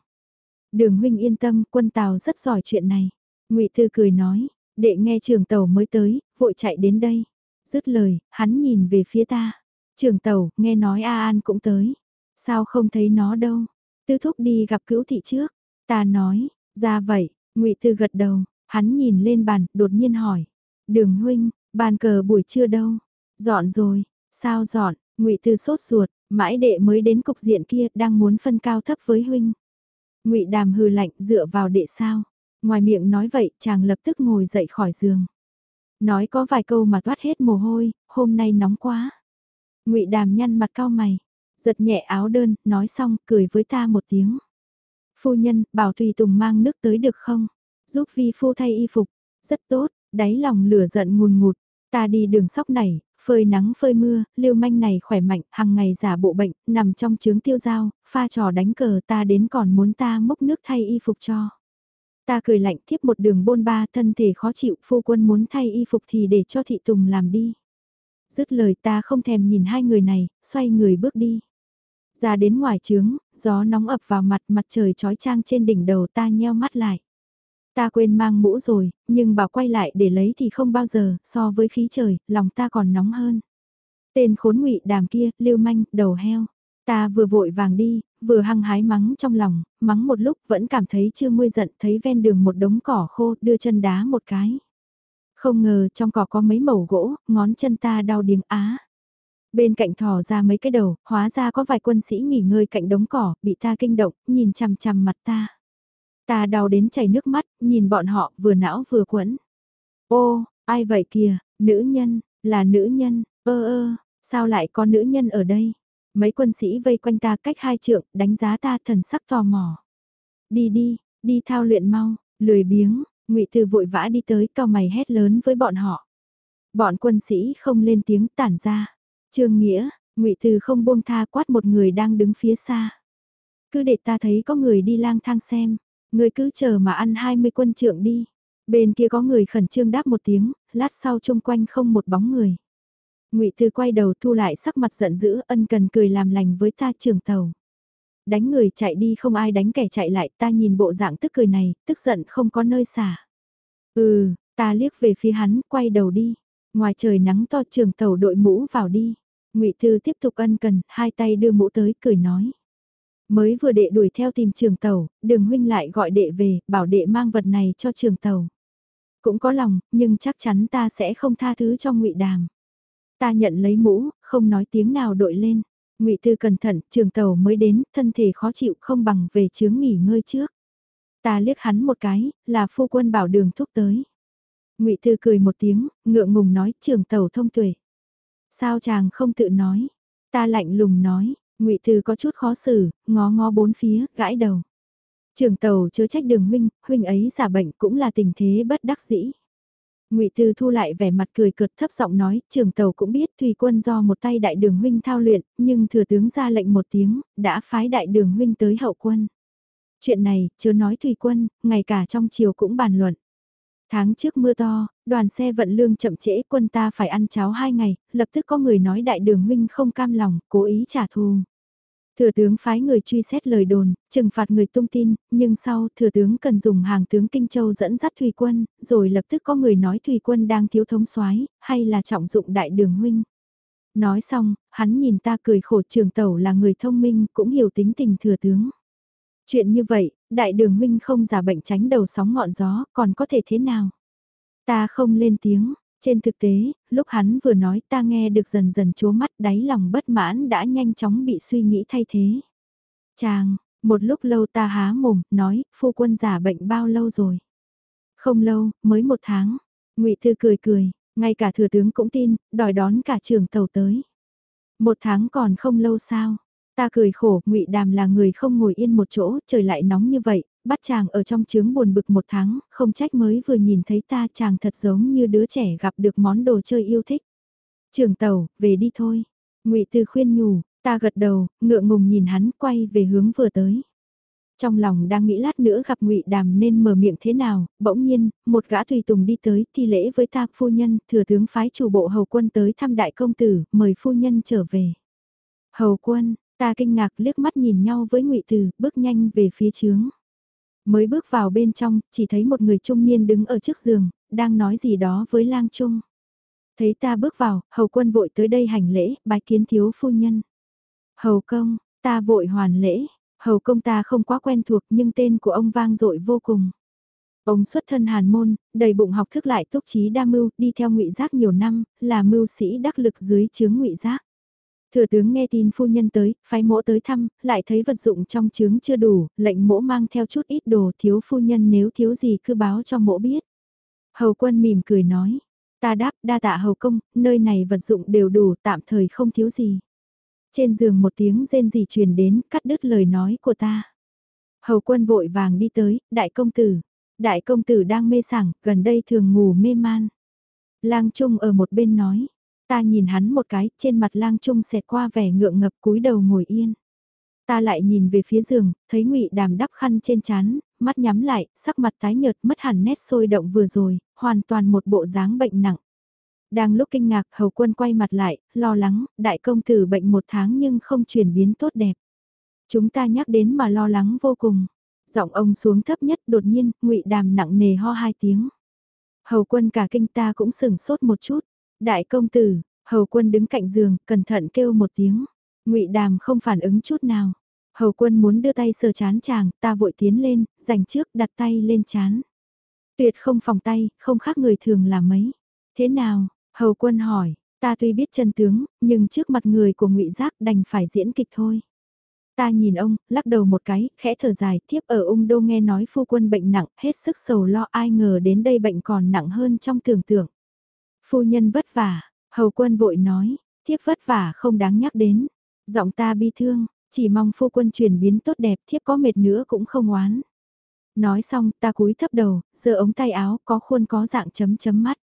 Đường huynh yên tâm, quân tàu rất giỏi chuyện này. ngụy Thư cười nói, đệ nghe trường tàu mới tới, vội chạy đến đây. Dứt lời, hắn nhìn về phía ta. Trường tàu, nghe nói A An cũng tới. Sao không thấy nó đâu? Tư thúc đi gặp cữu thị trước. Ta nói, ra vậy, ngụy Tư gật đầu, hắn nhìn lên bàn, đột nhiên hỏi. Đường huynh, bàn cờ buổi trưa đâu? Dọn rồi, sao dọn? ngụy Tư sốt ruột, mãi đệ mới đến cục diện kia, đang muốn phân cao thấp với huynh. ngụy Đàm hừ lạnh, dựa vào đệ sao? Ngoài miệng nói vậy, chàng lập tức ngồi dậy khỏi giường. Nói có vài câu mà toát hết mồ hôi, hôm nay nóng quá. ngụy Đàm nhăn mặt cao mày, giật nhẹ áo đơn, nói xong, cười với ta một tiếng. Phu nhân, bảo Tùy Tùng mang nước tới được không? Giúp vi phu thay y phục. Rất tốt, đáy lòng lửa giận ngùn ngụt. Ta đi đường sóc này, phơi nắng phơi mưa, liêu manh này khỏe mạnh, hàng ngày giả bộ bệnh, nằm trong trướng tiêu dao, pha trò đánh cờ ta đến còn muốn ta mốc nước thay y phục cho. Ta cười lạnh tiếp một đường bôn ba thân thể khó chịu, phu quân muốn thay y phục thì để cho thị tùng làm đi. Dứt lời ta không thèm nhìn hai người này, xoay người bước đi. Ra đến ngoài trướng, gió nóng ập vào mặt mặt trời trói trang trên đỉnh đầu ta nheo mắt lại. Ta quên mang mũ rồi, nhưng bảo quay lại để lấy thì không bao giờ, so với khí trời, lòng ta còn nóng hơn. Tên khốn ngụy đàm kia, lưu manh, đầu heo. Ta vừa vội vàng đi, vừa hăng hái mắng trong lòng, mắng một lúc vẫn cảm thấy chưa nguôi giận thấy ven đường một đống cỏ khô đưa chân đá một cái. Không ngờ trong cỏ có mấy mẩu gỗ, ngón chân ta đau điếng á. Bên cạnh thò ra mấy cái đầu, hóa ra có vài quân sĩ nghỉ ngơi cạnh đống cỏ, bị ta kinh động, nhìn chằm chằm mặt ta. Ta đau đến chảy nước mắt, nhìn bọn họ vừa não vừa quẫn. Ô, ai vậy kìa, nữ nhân, là nữ nhân, ơ ơ, sao lại có nữ nhân ở đây? Mấy quân sĩ vây quanh ta cách hai trượng, đánh giá ta thần sắc tò mò. Đi đi, đi thao luyện mau, lười biếng, ngụy Từ vội vã đi tới cao mày hét lớn với bọn họ. Bọn quân sĩ không lên tiếng tản ra. Trương Nghĩa, ngụy Từ không buông tha quát một người đang đứng phía xa. Cứ để ta thấy có người đi lang thang xem, người cứ chờ mà ăn 20 quân trượng đi. Bên kia có người khẩn trương đáp một tiếng, lát sau chung quanh không một bóng người. Ngụy Từ quay đầu thu lại sắc mặt giận dữ, ân cần cười làm lành với ta trưởng tàu. Đánh người chạy đi không ai đánh kẻ chạy lại, ta nhìn bộ dạng tức cười này, tức giận không có nơi xả. Ừ, ta liếc về phía hắn, quay đầu đi. Ngoài trời nắng to trường tàu đội mũ vào đi. ngụy Thư tiếp tục ân cần, hai tay đưa mũ tới, cười nói. Mới vừa đệ đuổi theo tìm trường tàu, đường huynh lại gọi đệ về, bảo đệ mang vật này cho trường tàu. Cũng có lòng, nhưng chắc chắn ta sẽ không tha thứ cho ngụy Đàm. Ta nhận lấy mũ, không nói tiếng nào đội lên. ngụy tư cẩn thận, trường tàu mới đến, thân thể khó chịu không bằng về chướng nghỉ ngơi trước. Ta liếc hắn một cái, là phu quân bảo đường thúc tới. ngụy tư cười một tiếng, ngượng ngùng nói trường tàu thông tuệ. Sao chàng không tự nói? Ta lạnh lùng nói, ngụy Từ có chút khó xử, ngó ngó bốn phía, gãi đầu. Trường tàu chớ trách đường huynh, huynh ấy giả bệnh cũng là tình thế bất đắc dĩ. Ngụy Tư thu lại vẻ mặt cười cợt thấp giọng nói, trường tàu cũng biết Thùy quân do một tay đại đường huynh thao luyện, nhưng thừa tướng ra lệnh một tiếng, đã phái đại đường huynh tới hậu quân. Chuyện này, chưa nói Thùy quân, ngay cả trong chiều cũng bàn luận. Tháng trước mưa to, đoàn xe vận lương chậm trễ quân ta phải ăn cháo hai ngày, lập tức có người nói đại đường huynh không cam lòng, cố ý trả thù. Thừa tướng phái người truy xét lời đồn, trừng phạt người tung tin, nhưng sau thừa tướng cần dùng hàng tướng Kinh Châu dẫn dắt Thùy quân, rồi lập tức có người nói Thùy quân đang thiếu thống soái hay là trọng dụng đại đường huynh. Nói xong, hắn nhìn ta cười khổ trường tẩu là người thông minh cũng hiểu tính tình thừa tướng. Chuyện như vậy, đại đường huynh không giả bệnh tránh đầu sóng ngọn gió, còn có thể thế nào? Ta không lên tiếng, trên thực tế, lúc hắn vừa nói ta nghe được dần dần chố mắt đáy lòng bất mãn đã nhanh chóng bị suy nghĩ thay thế. Chàng, một lúc lâu ta há mồm, nói, phu quân giả bệnh bao lâu rồi? Không lâu, mới một tháng. ngụy Thư cười cười, ngay cả thừa tướng cũng tin, đòi đón cả trường tàu tới. Một tháng còn không lâu sao? Ta cười khổ, ngụy Đàm là người không ngồi yên một chỗ, trời lại nóng như vậy, bắt chàng ở trong trướng buồn bực một tháng, không trách mới vừa nhìn thấy ta chàng thật giống như đứa trẻ gặp được món đồ chơi yêu thích. Trường tàu, về đi thôi. ngụy Tư khuyên nhủ, ta gật đầu, ngượng ngùng nhìn hắn quay về hướng vừa tới. Trong lòng đang nghĩ lát nữa gặp ngụy Đàm nên mở miệng thế nào, bỗng nhiên, một gã tùy tùng đi tới thi lễ với ta phu nhân, thừa tướng phái chủ bộ hầu quân tới thăm đại công tử, mời phu nhân trở về. Hầu quân, ta kinh ngạc liếc mắt nhìn nhau với ngụy Từ, bước nhanh về phía trướng. Mới bước vào bên trong, chỉ thấy một người trung niên đứng ở trước giường, đang nói gì đó với lang trung. Thấy ta bước vào, hầu quân vội tới đây hành lễ, bái kiến thiếu phu nhân. Hầu công, ta vội hoàn lễ, hầu công ta không quá quen thuộc nhưng tên của ông vang dội vô cùng. Ông xuất thân hàn môn, đầy bụng học thức lại túc trí đa mưu, đi theo ngụy giác nhiều năm, là mưu sĩ đắc lực dưới chướng ngụy giác. Thừa tướng nghe tin phu nhân tới, phái mỗ tới thăm, lại thấy vật dụng trong trướng chưa đủ, lệnh mỗ mang theo chút ít đồ thiếu phu nhân nếu thiếu gì cứ báo cho mỗ biết. Hầu quân mỉm cười nói, ta đáp đa tạ hầu công, nơi này vật dụng đều đủ tạm thời không thiếu gì. Trên giường một tiếng rên gì truyền đến, cắt đứt lời nói của ta. Hầu quân vội vàng đi tới, đại công tử. Đại công tử đang mê sảng, gần đây thường ngủ mê man. Lang Trung ở một bên nói, Ta nhìn hắn một cái, trên mặt lang trung xẹt qua vẻ ngượng ngập cúi đầu ngồi yên. Ta lại nhìn về phía giường, thấy ngụy đàm đắp khăn trên chán, mắt nhắm lại, sắc mặt tái nhợt mất hẳn nét sôi động vừa rồi, hoàn toàn một bộ dáng bệnh nặng. Đang lúc kinh ngạc, hầu quân quay mặt lại, lo lắng, đại công tử bệnh một tháng nhưng không chuyển biến tốt đẹp. Chúng ta nhắc đến mà lo lắng vô cùng. Giọng ông xuống thấp nhất đột nhiên, ngụy đàm nặng nề ho hai tiếng. Hầu quân cả kinh ta cũng sừng sốt một chút. Đại công tử, hầu quân đứng cạnh giường, cẩn thận kêu một tiếng. ngụy đàm không phản ứng chút nào. Hầu quân muốn đưa tay sờ chán chàng, ta vội tiến lên, dành trước đặt tay lên chán. Tuyệt không phòng tay, không khác người thường là mấy. Thế nào, hầu quân hỏi, ta tuy biết chân tướng, nhưng trước mặt người của ngụy Giác đành phải diễn kịch thôi. Ta nhìn ông, lắc đầu một cái, khẽ thở dài, Thiếp ở ung đô nghe nói phu quân bệnh nặng, hết sức sầu lo ai ngờ đến đây bệnh còn nặng hơn trong tưởng tượng. Phu nhân vất vả, hầu quân vội nói, thiếp vất vả không đáng nhắc đến. Giọng ta bi thương, chỉ mong phu quân chuyển biến tốt đẹp thiếp có mệt nữa cũng không oán. Nói xong ta cúi thấp đầu, giơ ống tay áo có khuôn có dạng chấm chấm mắt.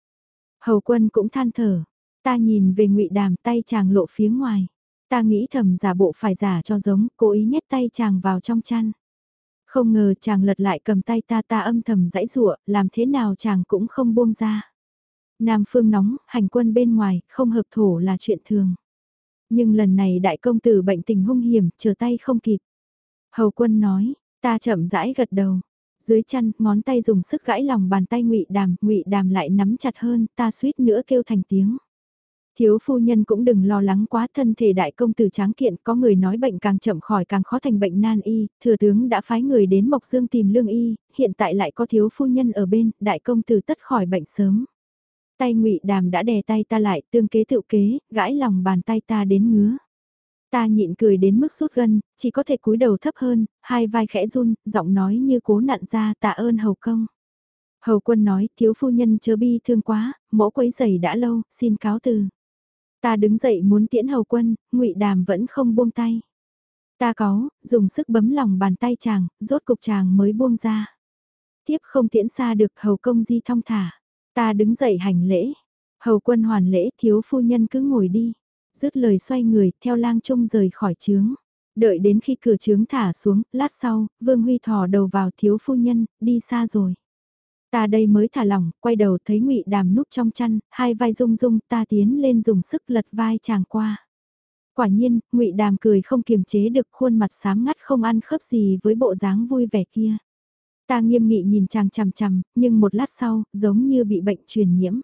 Hầu quân cũng than thở, ta nhìn về ngụy đàm tay chàng lộ phía ngoài. Ta nghĩ thầm giả bộ phải giả cho giống, cố ý nhét tay chàng vào trong chăn. Không ngờ chàng lật lại cầm tay ta ta âm thầm dãy rụa, làm thế nào chàng cũng không buông ra. Nam phương nóng, hành quân bên ngoài, không hợp thổ là chuyện thường. Nhưng lần này đại công tử bệnh tình hung hiểm, chờ tay không kịp. Hầu quân nói, ta chậm rãi gật đầu. Dưới chăn, ngón tay dùng sức gãi lòng bàn tay ngụy đàm, ngụy đàm lại nắm chặt hơn, ta suýt nữa kêu thành tiếng. Thiếu phu nhân cũng đừng lo lắng quá thân thể đại công tử tráng kiện, có người nói bệnh càng chậm khỏi càng khó thành bệnh nan y, thừa tướng đã phái người đến Mộc Dương tìm lương y, hiện tại lại có thiếu phu nhân ở bên, đại công tử tất khỏi bệnh sớm. Tay ngụy đàm đã đè tay ta lại tương kế tự kế, gãi lòng bàn tay ta đến ngứa. Ta nhịn cười đến mức sút gân, chỉ có thể cúi đầu thấp hơn, hai vai khẽ run, giọng nói như cố nặn ra tạ ơn hầu công. Hầu quân nói, thiếu phu nhân chớ bi thương quá, mỗ quấy giày đã lâu, xin cáo từ. Ta đứng dậy muốn tiễn hầu quân, ngụy đàm vẫn không buông tay. Ta có, dùng sức bấm lòng bàn tay chàng, rốt cục chàng mới buông ra. Tiếp không tiễn xa được hầu công di thong thả. Ta đứng dậy hành lễ. Hầu quân hoàn lễ thiếu phu nhân cứ ngồi đi. Dứt lời xoay người theo lang trung rời khỏi trướng. Đợi đến khi cửa trướng thả xuống, lát sau, Vương Huy thò đầu vào thiếu phu nhân, đi xa rồi. Ta đây mới thả lỏng, quay đầu thấy ngụy Đàm núp trong chăn, hai vai rung rung, ta tiến lên dùng sức lật vai chàng qua. Quả nhiên, ngụy Đàm cười không kiềm chế được khuôn mặt sám ngắt không ăn khớp gì với bộ dáng vui vẻ kia. Ta nghiêm nghị nhìn chàng chằm chằm, nhưng một lát sau, giống như bị bệnh truyền nhiễm.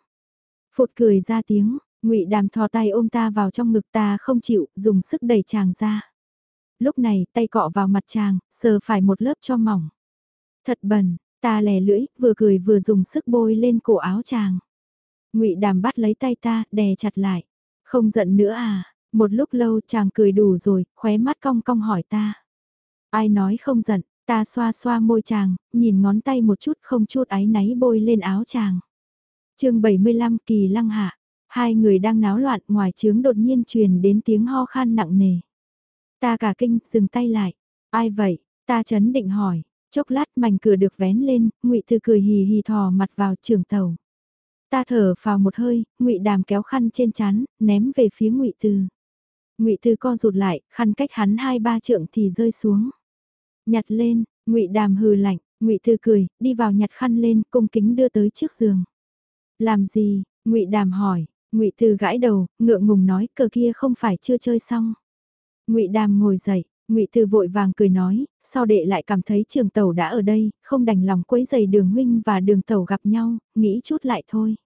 Phụt cười ra tiếng, ngụy đàm thò tay ôm ta vào trong ngực ta không chịu, dùng sức đẩy chàng ra. Lúc này, tay cọ vào mặt chàng, sờ phải một lớp cho mỏng. Thật bẩn, ta lè lưỡi, vừa cười vừa dùng sức bôi lên cổ áo chàng. ngụy Đàm bắt lấy tay ta, đè chặt lại. Không giận nữa à? Một lúc lâu chàng cười đủ rồi, khóe mắt cong cong hỏi ta. Ai nói không giận, ta xoa xoa môi chàng, nhìn ngón tay một chút không chút áy náy bôi lên áo chàng. chương 75 kỳ lăng hạ, hai người đang náo loạn ngoài trướng đột nhiên truyền đến tiếng ho khan nặng nề. Ta cả kinh, dừng tay lại. Ai vậy? Ta chấn định hỏi. Chốc lát mảnh cửa được vén lên, ngụy Thư cười hì hì thò mặt vào trường tàu. Ta thở vào một hơi, ngụy Đàm kéo khăn trên chán, ném về phía ngụy Từ. ngụy Từ co rụt lại, khăn cách hắn hai ba trượng thì rơi xuống. Nhặt lên, ngụy Đàm hừ lạnh, ngụy Từ cười, đi vào nhặt khăn lên, cung kính đưa tới trước giường. Làm gì? ngụy Đàm hỏi, ngụy Từ gãi đầu, ngượng ngùng nói, cờ kia không phải chưa chơi xong. ngụy Đàm ngồi dậy, ngụy Từ vội vàng cười nói, sau đệ lại cảm thấy trường tàu đã ở đây, không đành lòng quấy giày đường huynh và đường tàu gặp nhau, nghĩ chút lại thôi.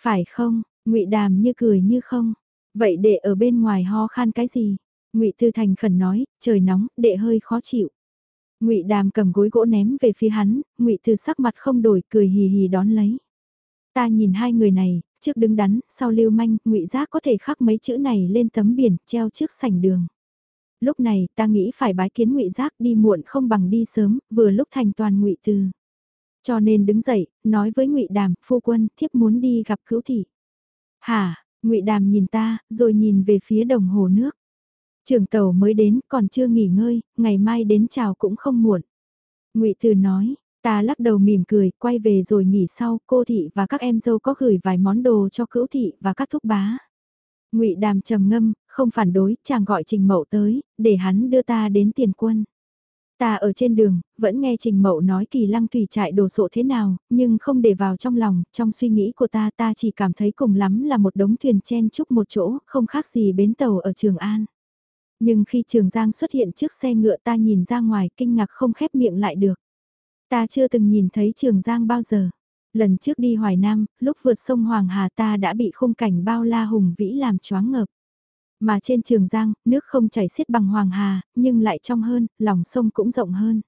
Phải không, ngụy Đàm như cười như không, vậy đệ ở bên ngoài ho khan cái gì? ngụy Tư Thành khẩn nói, trời nóng, đệ hơi khó chịu ngụy Đàm cầm gối gỗ ném về phía hắn, ngụy Từ sắc mặt không đổi, cười hì hì đón lấy. Ta nhìn hai người này, trước đứng đắn, sau lưu manh, ngụy Giác có thể khắc mấy chữ này lên tấm biển, treo trước sảnh đường. Lúc này, ta nghĩ phải bái kiến ngụy Giác đi muộn không bằng đi sớm, vừa lúc thành toàn ngụy Từ. Cho nên đứng dậy, nói với ngụy Đàm, phu quân, thiếp muốn đi gặp cứu thị. Hả, ngụy Đàm nhìn ta, rồi nhìn về phía đồng hồ nước. Trường tàu mới đến, còn chưa nghỉ ngơi, ngày mai đến chào cũng không muộn. ngụy Từ nói, ta lắc đầu mỉm cười, quay về rồi nghỉ sau, cô thị và các em dâu có gửi vài món đồ cho cữu thị và các thúc bá. ngụy Đàm trầm ngâm, không phản đối, chàng gọi Trình Mậu tới, để hắn đưa ta đến tiền quân. Ta ở trên đường, vẫn nghe Trình Mậu nói kỳ lăng thủy trại đồ sộ thế nào, nhưng không để vào trong lòng, trong suy nghĩ của ta ta chỉ cảm thấy cùng lắm là một đống thuyền chen chúc một chỗ, không khác gì bến tàu ở Trường An. Nhưng khi Trường Giang xuất hiện trước xe ngựa ta nhìn ra ngoài kinh ngạc không khép miệng lại được. Ta chưa từng nhìn thấy Trường Giang bao giờ. Lần trước đi Hoài Nam, lúc vượt sông Hoàng Hà ta đã bị khung cảnh bao la hùng vĩ làm choáng ngợp. Mà trên Trường Giang, nước không chảy xiết bằng Hoàng Hà, nhưng lại trong hơn, lòng sông cũng rộng hơn.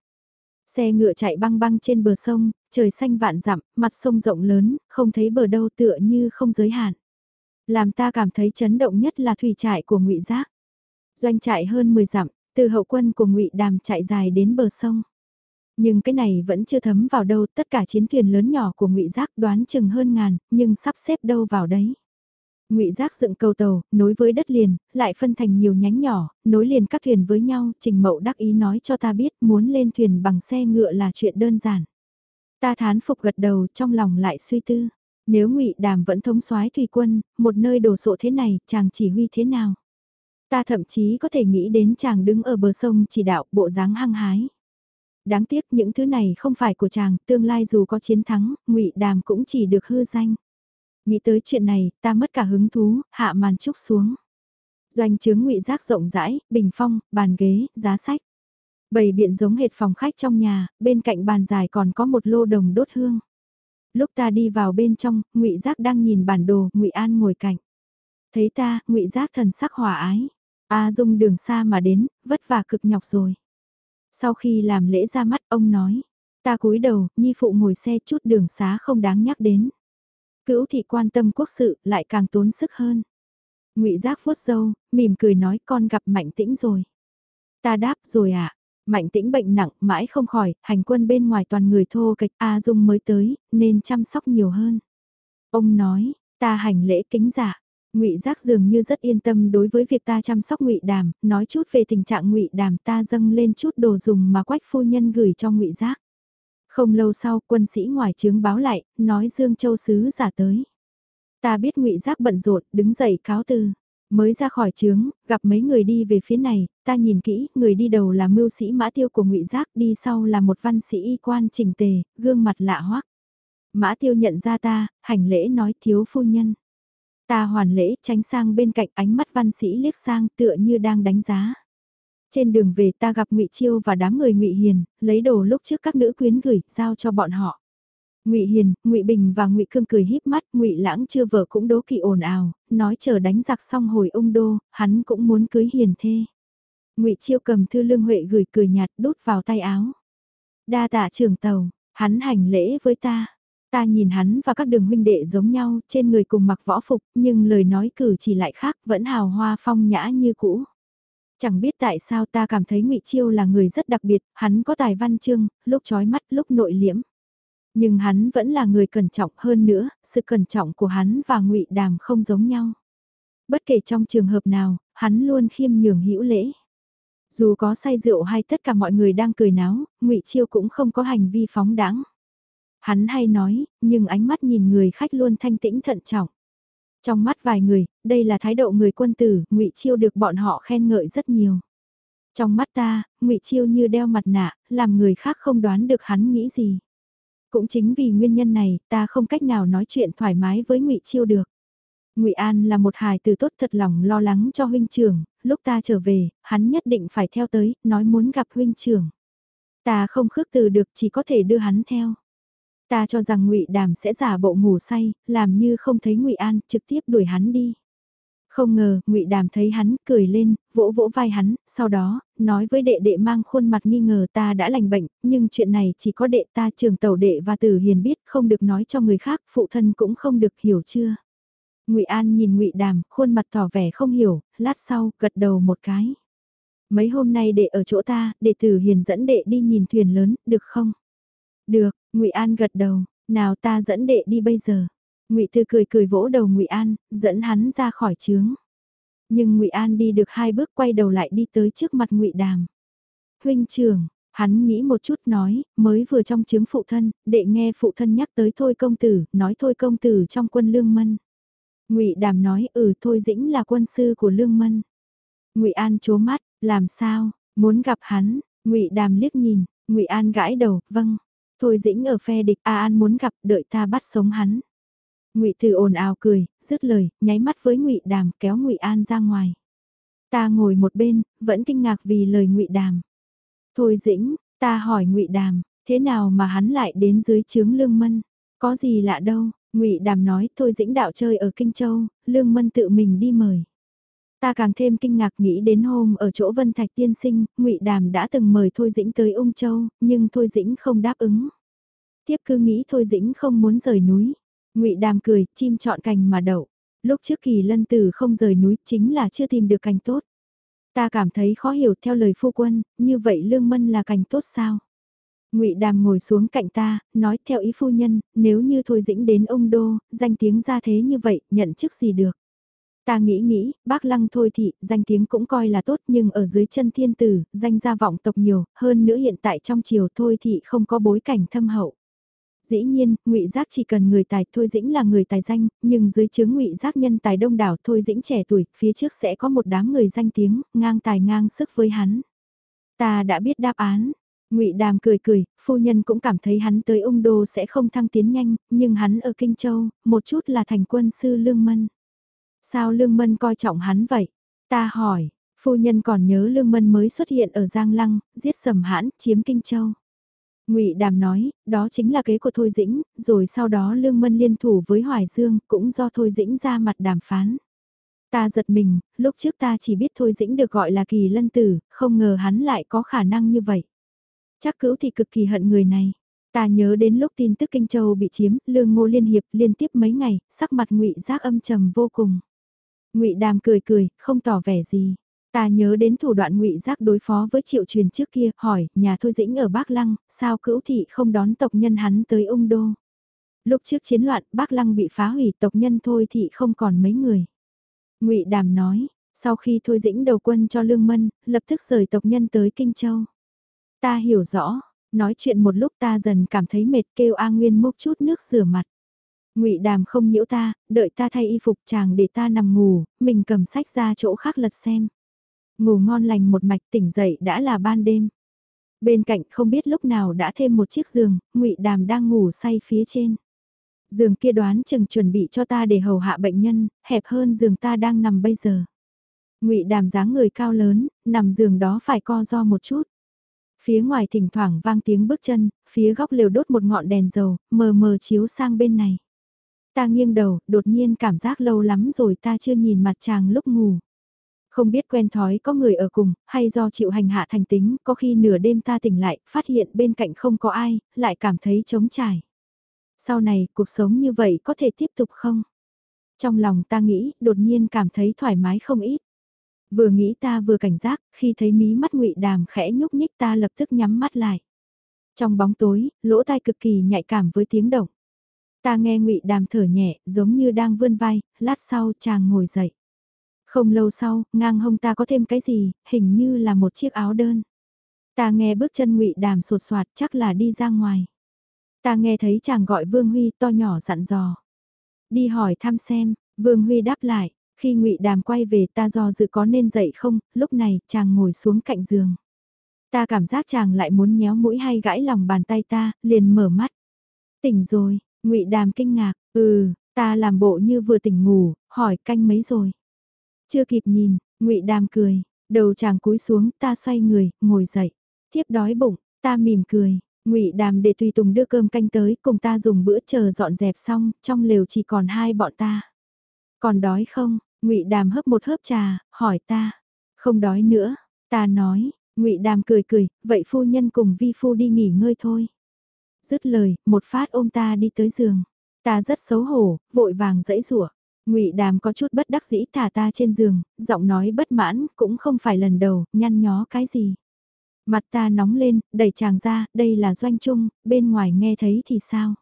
Xe ngựa chạy băng băng trên bờ sông, trời xanh vạn dặm, mặt sông rộng lớn, không thấy bờ đâu tựa như không giới hạn. Làm ta cảm thấy chấn động nhất là thủy trại của ngụy Giác. Doanh trại hơn 10 dặm, từ hậu quân của ngụy Đàm chạy dài đến bờ sông. Nhưng cái này vẫn chưa thấm vào đâu, tất cả chiến thuyền lớn nhỏ của ngụy Giác đoán chừng hơn ngàn, nhưng sắp xếp đâu vào đấy ngụy giác dựng cầu tàu, nối với đất liền, lại phân thành nhiều nhánh nhỏ, nối liền các thuyền với nhau, trình mậu đắc ý nói cho ta biết muốn lên thuyền bằng xe ngựa là chuyện đơn giản. Ta thán phục gật đầu trong lòng lại suy tư, nếu ngụy đàm vẫn thống soái thủy quân, một nơi đồ sộ thế này, chàng chỉ huy thế nào? Ta thậm chí có thể nghĩ đến chàng đứng ở bờ sông chỉ đạo bộ dáng hăng hái. Đáng tiếc những thứ này không phải của chàng, tương lai dù có chiến thắng, ngụy đàm cũng chỉ được hư danh. Nghĩ tới chuyện này, ta mất cả hứng thú, hạ màn trúc xuống. Doanh trướng ngụy giác rộng rãi, bình phong, bàn ghế, giá sách. Bầy biện giống hệt phòng khách trong nhà, bên cạnh bàn dài còn có một lô đồng đốt hương. Lúc ta đi vào bên trong, ngụy giác đang nhìn bản đồ, ngụy An ngồi cạnh. Thấy ta, ngụy giác thần sắc hòa ái. A dung đường xa mà đến, vất vả cực nhọc rồi. Sau khi làm lễ ra mắt, ông nói. Ta cúi đầu, nhi phụ ngồi xe chút đường xá không đáng nhắc đến. Cữu thị quan tâm quốc sự, lại càng tốn sức hơn. ngụy Giác vuốt dâu, mỉm cười nói con gặp Mạnh Tĩnh rồi. Ta đáp rồi ạ. À. Mạnh Tĩnh bệnh nặng, mãi không khỏi, hành quân bên ngoài toàn người thô kịch A Dung mới tới, nên chăm sóc nhiều hơn. Ông nói, ta hành lễ kính giả. Ngụy Giác dường như rất yên tâm đối với việc ta chăm sóc Ngụy Đàm, nói chút về tình trạng Ngụy Đàm ta dâng lên chút đồ dùng mà Quách phu nhân gửi cho Ngụy Giác. Không lâu sau, quân sĩ ngoài trướng báo lại, nói Dương Châu Sứ giả tới. Ta biết ngụy Giác bận rộn, đứng dậy cáo từ. Mới ra khỏi trướng, gặp mấy người đi về phía này, ta nhìn kỹ, người đi đầu là mưu sĩ mã tiêu của ngụy Giác, đi sau là một văn sĩ y quan trình tề, gương mặt lạ hoắc. Mã tiêu nhận ra ta, hành lễ nói thiếu phu nhân. Ta hoàn lễ tránh sang bên cạnh ánh mắt văn sĩ liếc sang tựa như đang đánh giá. Trên đường về ta gặp ngụy Chiêu và đám người ngụy Hiền, lấy đồ lúc trước các nữ quyến gửi, giao cho bọn họ. Ngụy Hiền, Ngụy Bình và Ngụy Cương cười híp mắt, Ngụy Lãng chưa vợ cũng đố kỵ ồn ào, nói chờ đánh giặc xong hồi ông đô, hắn cũng muốn cưới Hiền thê. Ngụy Chiêu cầm thư lương huệ gửi cười nhạt đút vào tay áo. Đa tạ trưởng tàu, hắn hành lễ với ta. Ta nhìn hắn và các đường huynh đệ giống nhau, trên người cùng mặc võ phục, nhưng lời nói cử chỉ lại khác, vẫn hào hoa phong nhã như cũ. Chẳng biết tại sao ta cảm thấy ngụy Chiêu là người rất đặc biệt, hắn có tài văn chương, lúc chói mắt, lúc nội liễm. Nhưng hắn vẫn là người cẩn trọng hơn nữa, sự cẩn trọng của hắn và ngụy Đàm không giống nhau. Bất kể trong trường hợp nào, hắn luôn khiêm nhường hữu lễ. Dù có say rượu hay tất cả mọi người đang cười náo, ngụy Chiêu cũng không có hành vi phóng đãng. Hắn hay nói, nhưng ánh mắt nhìn người khách luôn thanh tĩnh thận trọng. Trong mắt vài người, đây là thái độ người quân tử, ngụy Chiêu được bọn họ khen ngợi rất nhiều. Trong mắt ta, ngụy Chiêu như đeo mặt nạ, làm người khác không đoán được hắn nghĩ gì. Cũng chính vì nguyên nhân này, ta không cách nào nói chuyện thoải mái với ngụy Chiêu được. Ngụy An là một hài từ tốt thật lòng lo lắng cho huynh trưởng, lúc ta trở về, hắn nhất định phải theo tới, nói muốn gặp huynh trưởng. Ta không khước từ được chỉ có thể đưa hắn theo. Ta cho rằng Ngụy Đàm sẽ giả bộ ngủ say, làm như không thấy Ngụy An, trực tiếp đuổi hắn đi. Không ngờ, Ngụy Đàm thấy hắn, cười lên, vỗ vỗ vai hắn, sau đó, nói với đệ đệ mang khuôn mặt nghi ngờ ta đã lành bệnh, nhưng chuyện này chỉ có đệ ta trường tàu đệ và tử hiền biết, không được nói cho người khác, phụ thân cũng không được hiểu chưa. Ngụy An nhìn Ngụy Đàm, khuôn mặt tỏ vẻ không hiểu, lát sau, gật đầu một cái. Mấy hôm nay đệ ở chỗ ta, đệ tử hiền dẫn đệ đi nhìn thuyền lớn, được không? Được, Ngụy An gật đầu, nào ta dẫn đệ đi bây giờ. Ngụy Thư cười cười vỗ đầu Ngụy An, dẫn hắn ra khỏi trướng. Nhưng Ngụy An đi được hai bước quay đầu lại đi tới trước mặt Ngụy Đàm. Huynh trưởng, hắn nghĩ một chút nói, mới vừa trong trướng phụ thân, đệ nghe phụ thân nhắc tới thôi công tử, nói thôi công tử trong quân lương mân. Ngụy Đàm nói, ừ thôi dĩnh là quân sư của lương mân. Ngụy An chố mắt, làm sao, muốn gặp hắn, Ngụy Đàm liếc nhìn, Ngụy An gãi đầu, vâng. Thôi dĩnh ở phe địch A An muốn gặp, đợi ta bắt sống hắn. Ngụy Từ ồn ào cười, dứt lời, nháy mắt với Ngụy Đàm, kéo Ngụy An ra ngoài. Ta ngồi một bên, vẫn kinh ngạc vì lời Ngụy Đàm. Thôi dĩnh, ta hỏi Ngụy Đàm, thế nào mà hắn lại đến dưới trướng Lương Mân? Có gì lạ đâu, Ngụy Đàm nói, thôi dĩnh đạo chơi ở Kinh Châu, Lương Mân tự mình đi mời. Ta càng thêm kinh ngạc nghĩ đến hôm ở chỗ Vân Thạch tiên sinh, Ngụy Đàm đã từng mời Thôi Dĩnh tới Ung Châu, nhưng Thôi Dĩnh không đáp ứng. Tiếp cứ nghĩ Thôi Dĩnh không muốn rời núi. Ngụy Đàm cười, chim chọn cành mà đậu. Lúc trước kỳ lân tử không rời núi chính là chưa tìm được cành tốt. Ta cảm thấy khó hiểu theo lời phu quân, như vậy Lương Mân là cành tốt sao? Ngụy Đàm ngồi xuống cạnh ta, nói theo ý phu nhân, nếu như Thôi Dĩnh đến ông Đô, danh tiếng ra thế như vậy, nhận chức gì được? Ta nghĩ nghĩ, bác lăng thôi thị, danh tiếng cũng coi là tốt nhưng ở dưới chân thiên tử, danh gia vọng tộc nhiều, hơn nữa hiện tại trong triều thôi thị không có bối cảnh thâm hậu. Dĩ nhiên, ngụy Giác chỉ cần người tài thôi dĩnh là người tài danh, nhưng dưới chướng ngụy Giác nhân tài đông đảo thôi dĩnh trẻ tuổi, phía trước sẽ có một đám người danh tiếng, ngang tài ngang sức với hắn. Ta đã biết đáp án, Ngụy Đàm cười cười, phu nhân cũng cảm thấy hắn tới ung đô sẽ không thăng tiến nhanh, nhưng hắn ở Kinh Châu, một chút là thành quân sư Lương Mân. Sao Lương Mân coi trọng hắn vậy? Ta hỏi, phu nhân còn nhớ Lương Mân mới xuất hiện ở Giang Lăng, giết sầm hãn, chiếm Kinh Châu. Ngụy Đàm nói, đó chính là kế của Thôi Dĩnh, rồi sau đó Lương Mân liên thủ với Hoài Dương, cũng do Thôi Dĩnh ra mặt đàm phán. Ta giật mình, lúc trước ta chỉ biết Thôi Dĩnh được gọi là kỳ lân tử, không ngờ hắn lại có khả năng như vậy. Chắc cữu thì cực kỳ hận người này. Ta nhớ đến lúc tin tức Kinh Châu bị chiếm, Lương Ngô Liên Hiệp liên tiếp mấy ngày, sắc mặt ngụy Giác âm trầm vô cùng. Ngụy Đàm cười cười, không tỏ vẻ gì. Ta nhớ đến thủ đoạn ngụy Giác đối phó với triệu truyền trước kia, hỏi, nhà Thôi Dĩnh ở Bắc Lăng, sao cữu thị không đón tộc nhân hắn tới ung đô? Lúc trước chiến loạn, Bắc Lăng bị phá hủy, tộc nhân Thôi thị không còn mấy người. Ngụy Đàm nói, sau khi Thôi Dĩnh đầu quân cho Lương Mân, lập tức rời tộc nhân tới Kinh Châu. Ta hiểu rõ, nói chuyện một lúc ta dần cảm thấy mệt kêu A Nguyên múc chút nước rửa mặt ngụy Đàm không nhiễu ta, đợi ta thay y phục chàng để ta nằm ngủ, mình cầm sách ra chỗ khác lật xem. Ngủ ngon lành một mạch tỉnh dậy đã là ban đêm. Bên cạnh không biết lúc nào đã thêm một chiếc giường, ngụy Đàm đang ngủ say phía trên. Giường kia đoán chừng chuẩn bị cho ta để hầu hạ bệnh nhân, hẹp hơn giường ta đang nằm bây giờ. Ngụy Đàm dáng người cao lớn, nằm giường đó phải co do một chút. Phía ngoài thỉnh thoảng vang tiếng bước chân, phía góc lều đốt một ngọn đèn dầu, mờ mờ chiếu sang bên này. Ta nghiêng đầu, đột nhiên cảm giác lâu lắm rồi ta chưa nhìn mặt chàng lúc ngủ. Không biết quen thói có người ở cùng, hay do chịu hành hạ thành tính, có khi nửa đêm ta tỉnh lại, phát hiện bên cạnh không có ai, lại cảm thấy trống trải. Sau này, cuộc sống như vậy có thể tiếp tục không? Trong lòng ta nghĩ, đột nhiên cảm thấy thoải mái không ít. Vừa nghĩ ta vừa cảnh giác, khi thấy mí mắt ngụy đàm khẽ nhúc nhích ta lập tức nhắm mắt lại. Trong bóng tối, lỗ tai cực kỳ nhạy cảm với tiếng động. Ta nghe ngụy đàm thở nhẹ, giống như đang vươn vai, lát sau chàng ngồi dậy. Không lâu sau, ngang hông ta có thêm cái gì, hình như là một chiếc áo đơn. Ta nghe bước chân ngụy đàm sột soạt chắc là đi ra ngoài. Ta nghe thấy chàng gọi Vương Huy to nhỏ dặn dò. Đi hỏi thăm xem, Vương Huy đáp lại, khi ngụy Đàm quay về ta do dự có nên dậy không, lúc này chàng ngồi xuống cạnh giường. Ta cảm giác chàng lại muốn nhéo mũi hay gãi lòng bàn tay ta, liền mở mắt. Tỉnh rồi, ngụy Đàm kinh ngạc, ừ, ta làm bộ như vừa tỉnh ngủ, hỏi canh mấy rồi. Chưa kịp nhìn, ngụy Đàm cười, đầu chàng cúi xuống, ta xoay người, ngồi dậy. Tiếp đói bụng, ta mỉm cười, ngụy Đàm để tùy tùng đưa cơm canh tới, cùng ta dùng bữa chờ dọn dẹp xong, trong lều chỉ còn hai bọn ta. Còn đói không? Ngụy Đàm hấp một hớp trà, hỏi ta. Không đói nữa, ta nói, Ngụy Đàm cười cười, vậy phu nhân cùng vi phu đi nghỉ ngơi thôi. Dứt lời, một phát ôm ta đi tới giường. Ta rất xấu hổ, vội vàng dãy rủa. Ngụy Đàm có chút bất đắc dĩ thả ta trên giường, giọng nói bất mãn, cũng không phải lần đầu, nhăn nhó cái gì. Mặt ta nóng lên, đẩy chàng ra, đây là doanh trung, bên ngoài nghe thấy thì sao?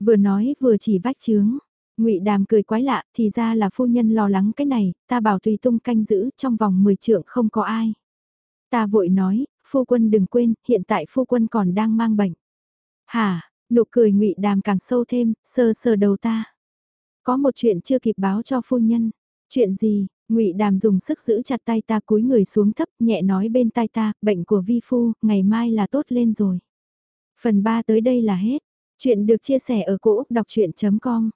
Vừa nói vừa chỉ vách chướng. ngụy Đàm cười quái lạ, thì ra là phu nhân lo lắng cái này, ta bảo tùy tung canh giữ, trong vòng 10 trượng không có ai. Ta vội nói, phu quân đừng quên, hiện tại phu quân còn đang mang bệnh. Hả, nụ cười ngụy Đàm càng sâu thêm, sờ sờ đầu ta. Có một chuyện chưa kịp báo cho phu nhân. Chuyện gì? Ngụy Đàm dùng sức giữ chặt tay ta cúi người xuống thấp, nhẹ nói bên tai ta, bệnh của vi phu, ngày mai là tốt lên rồi. Phần 3 tới đây là hết. Chuyện được chia sẻ ở cỗ đọc chuyện.com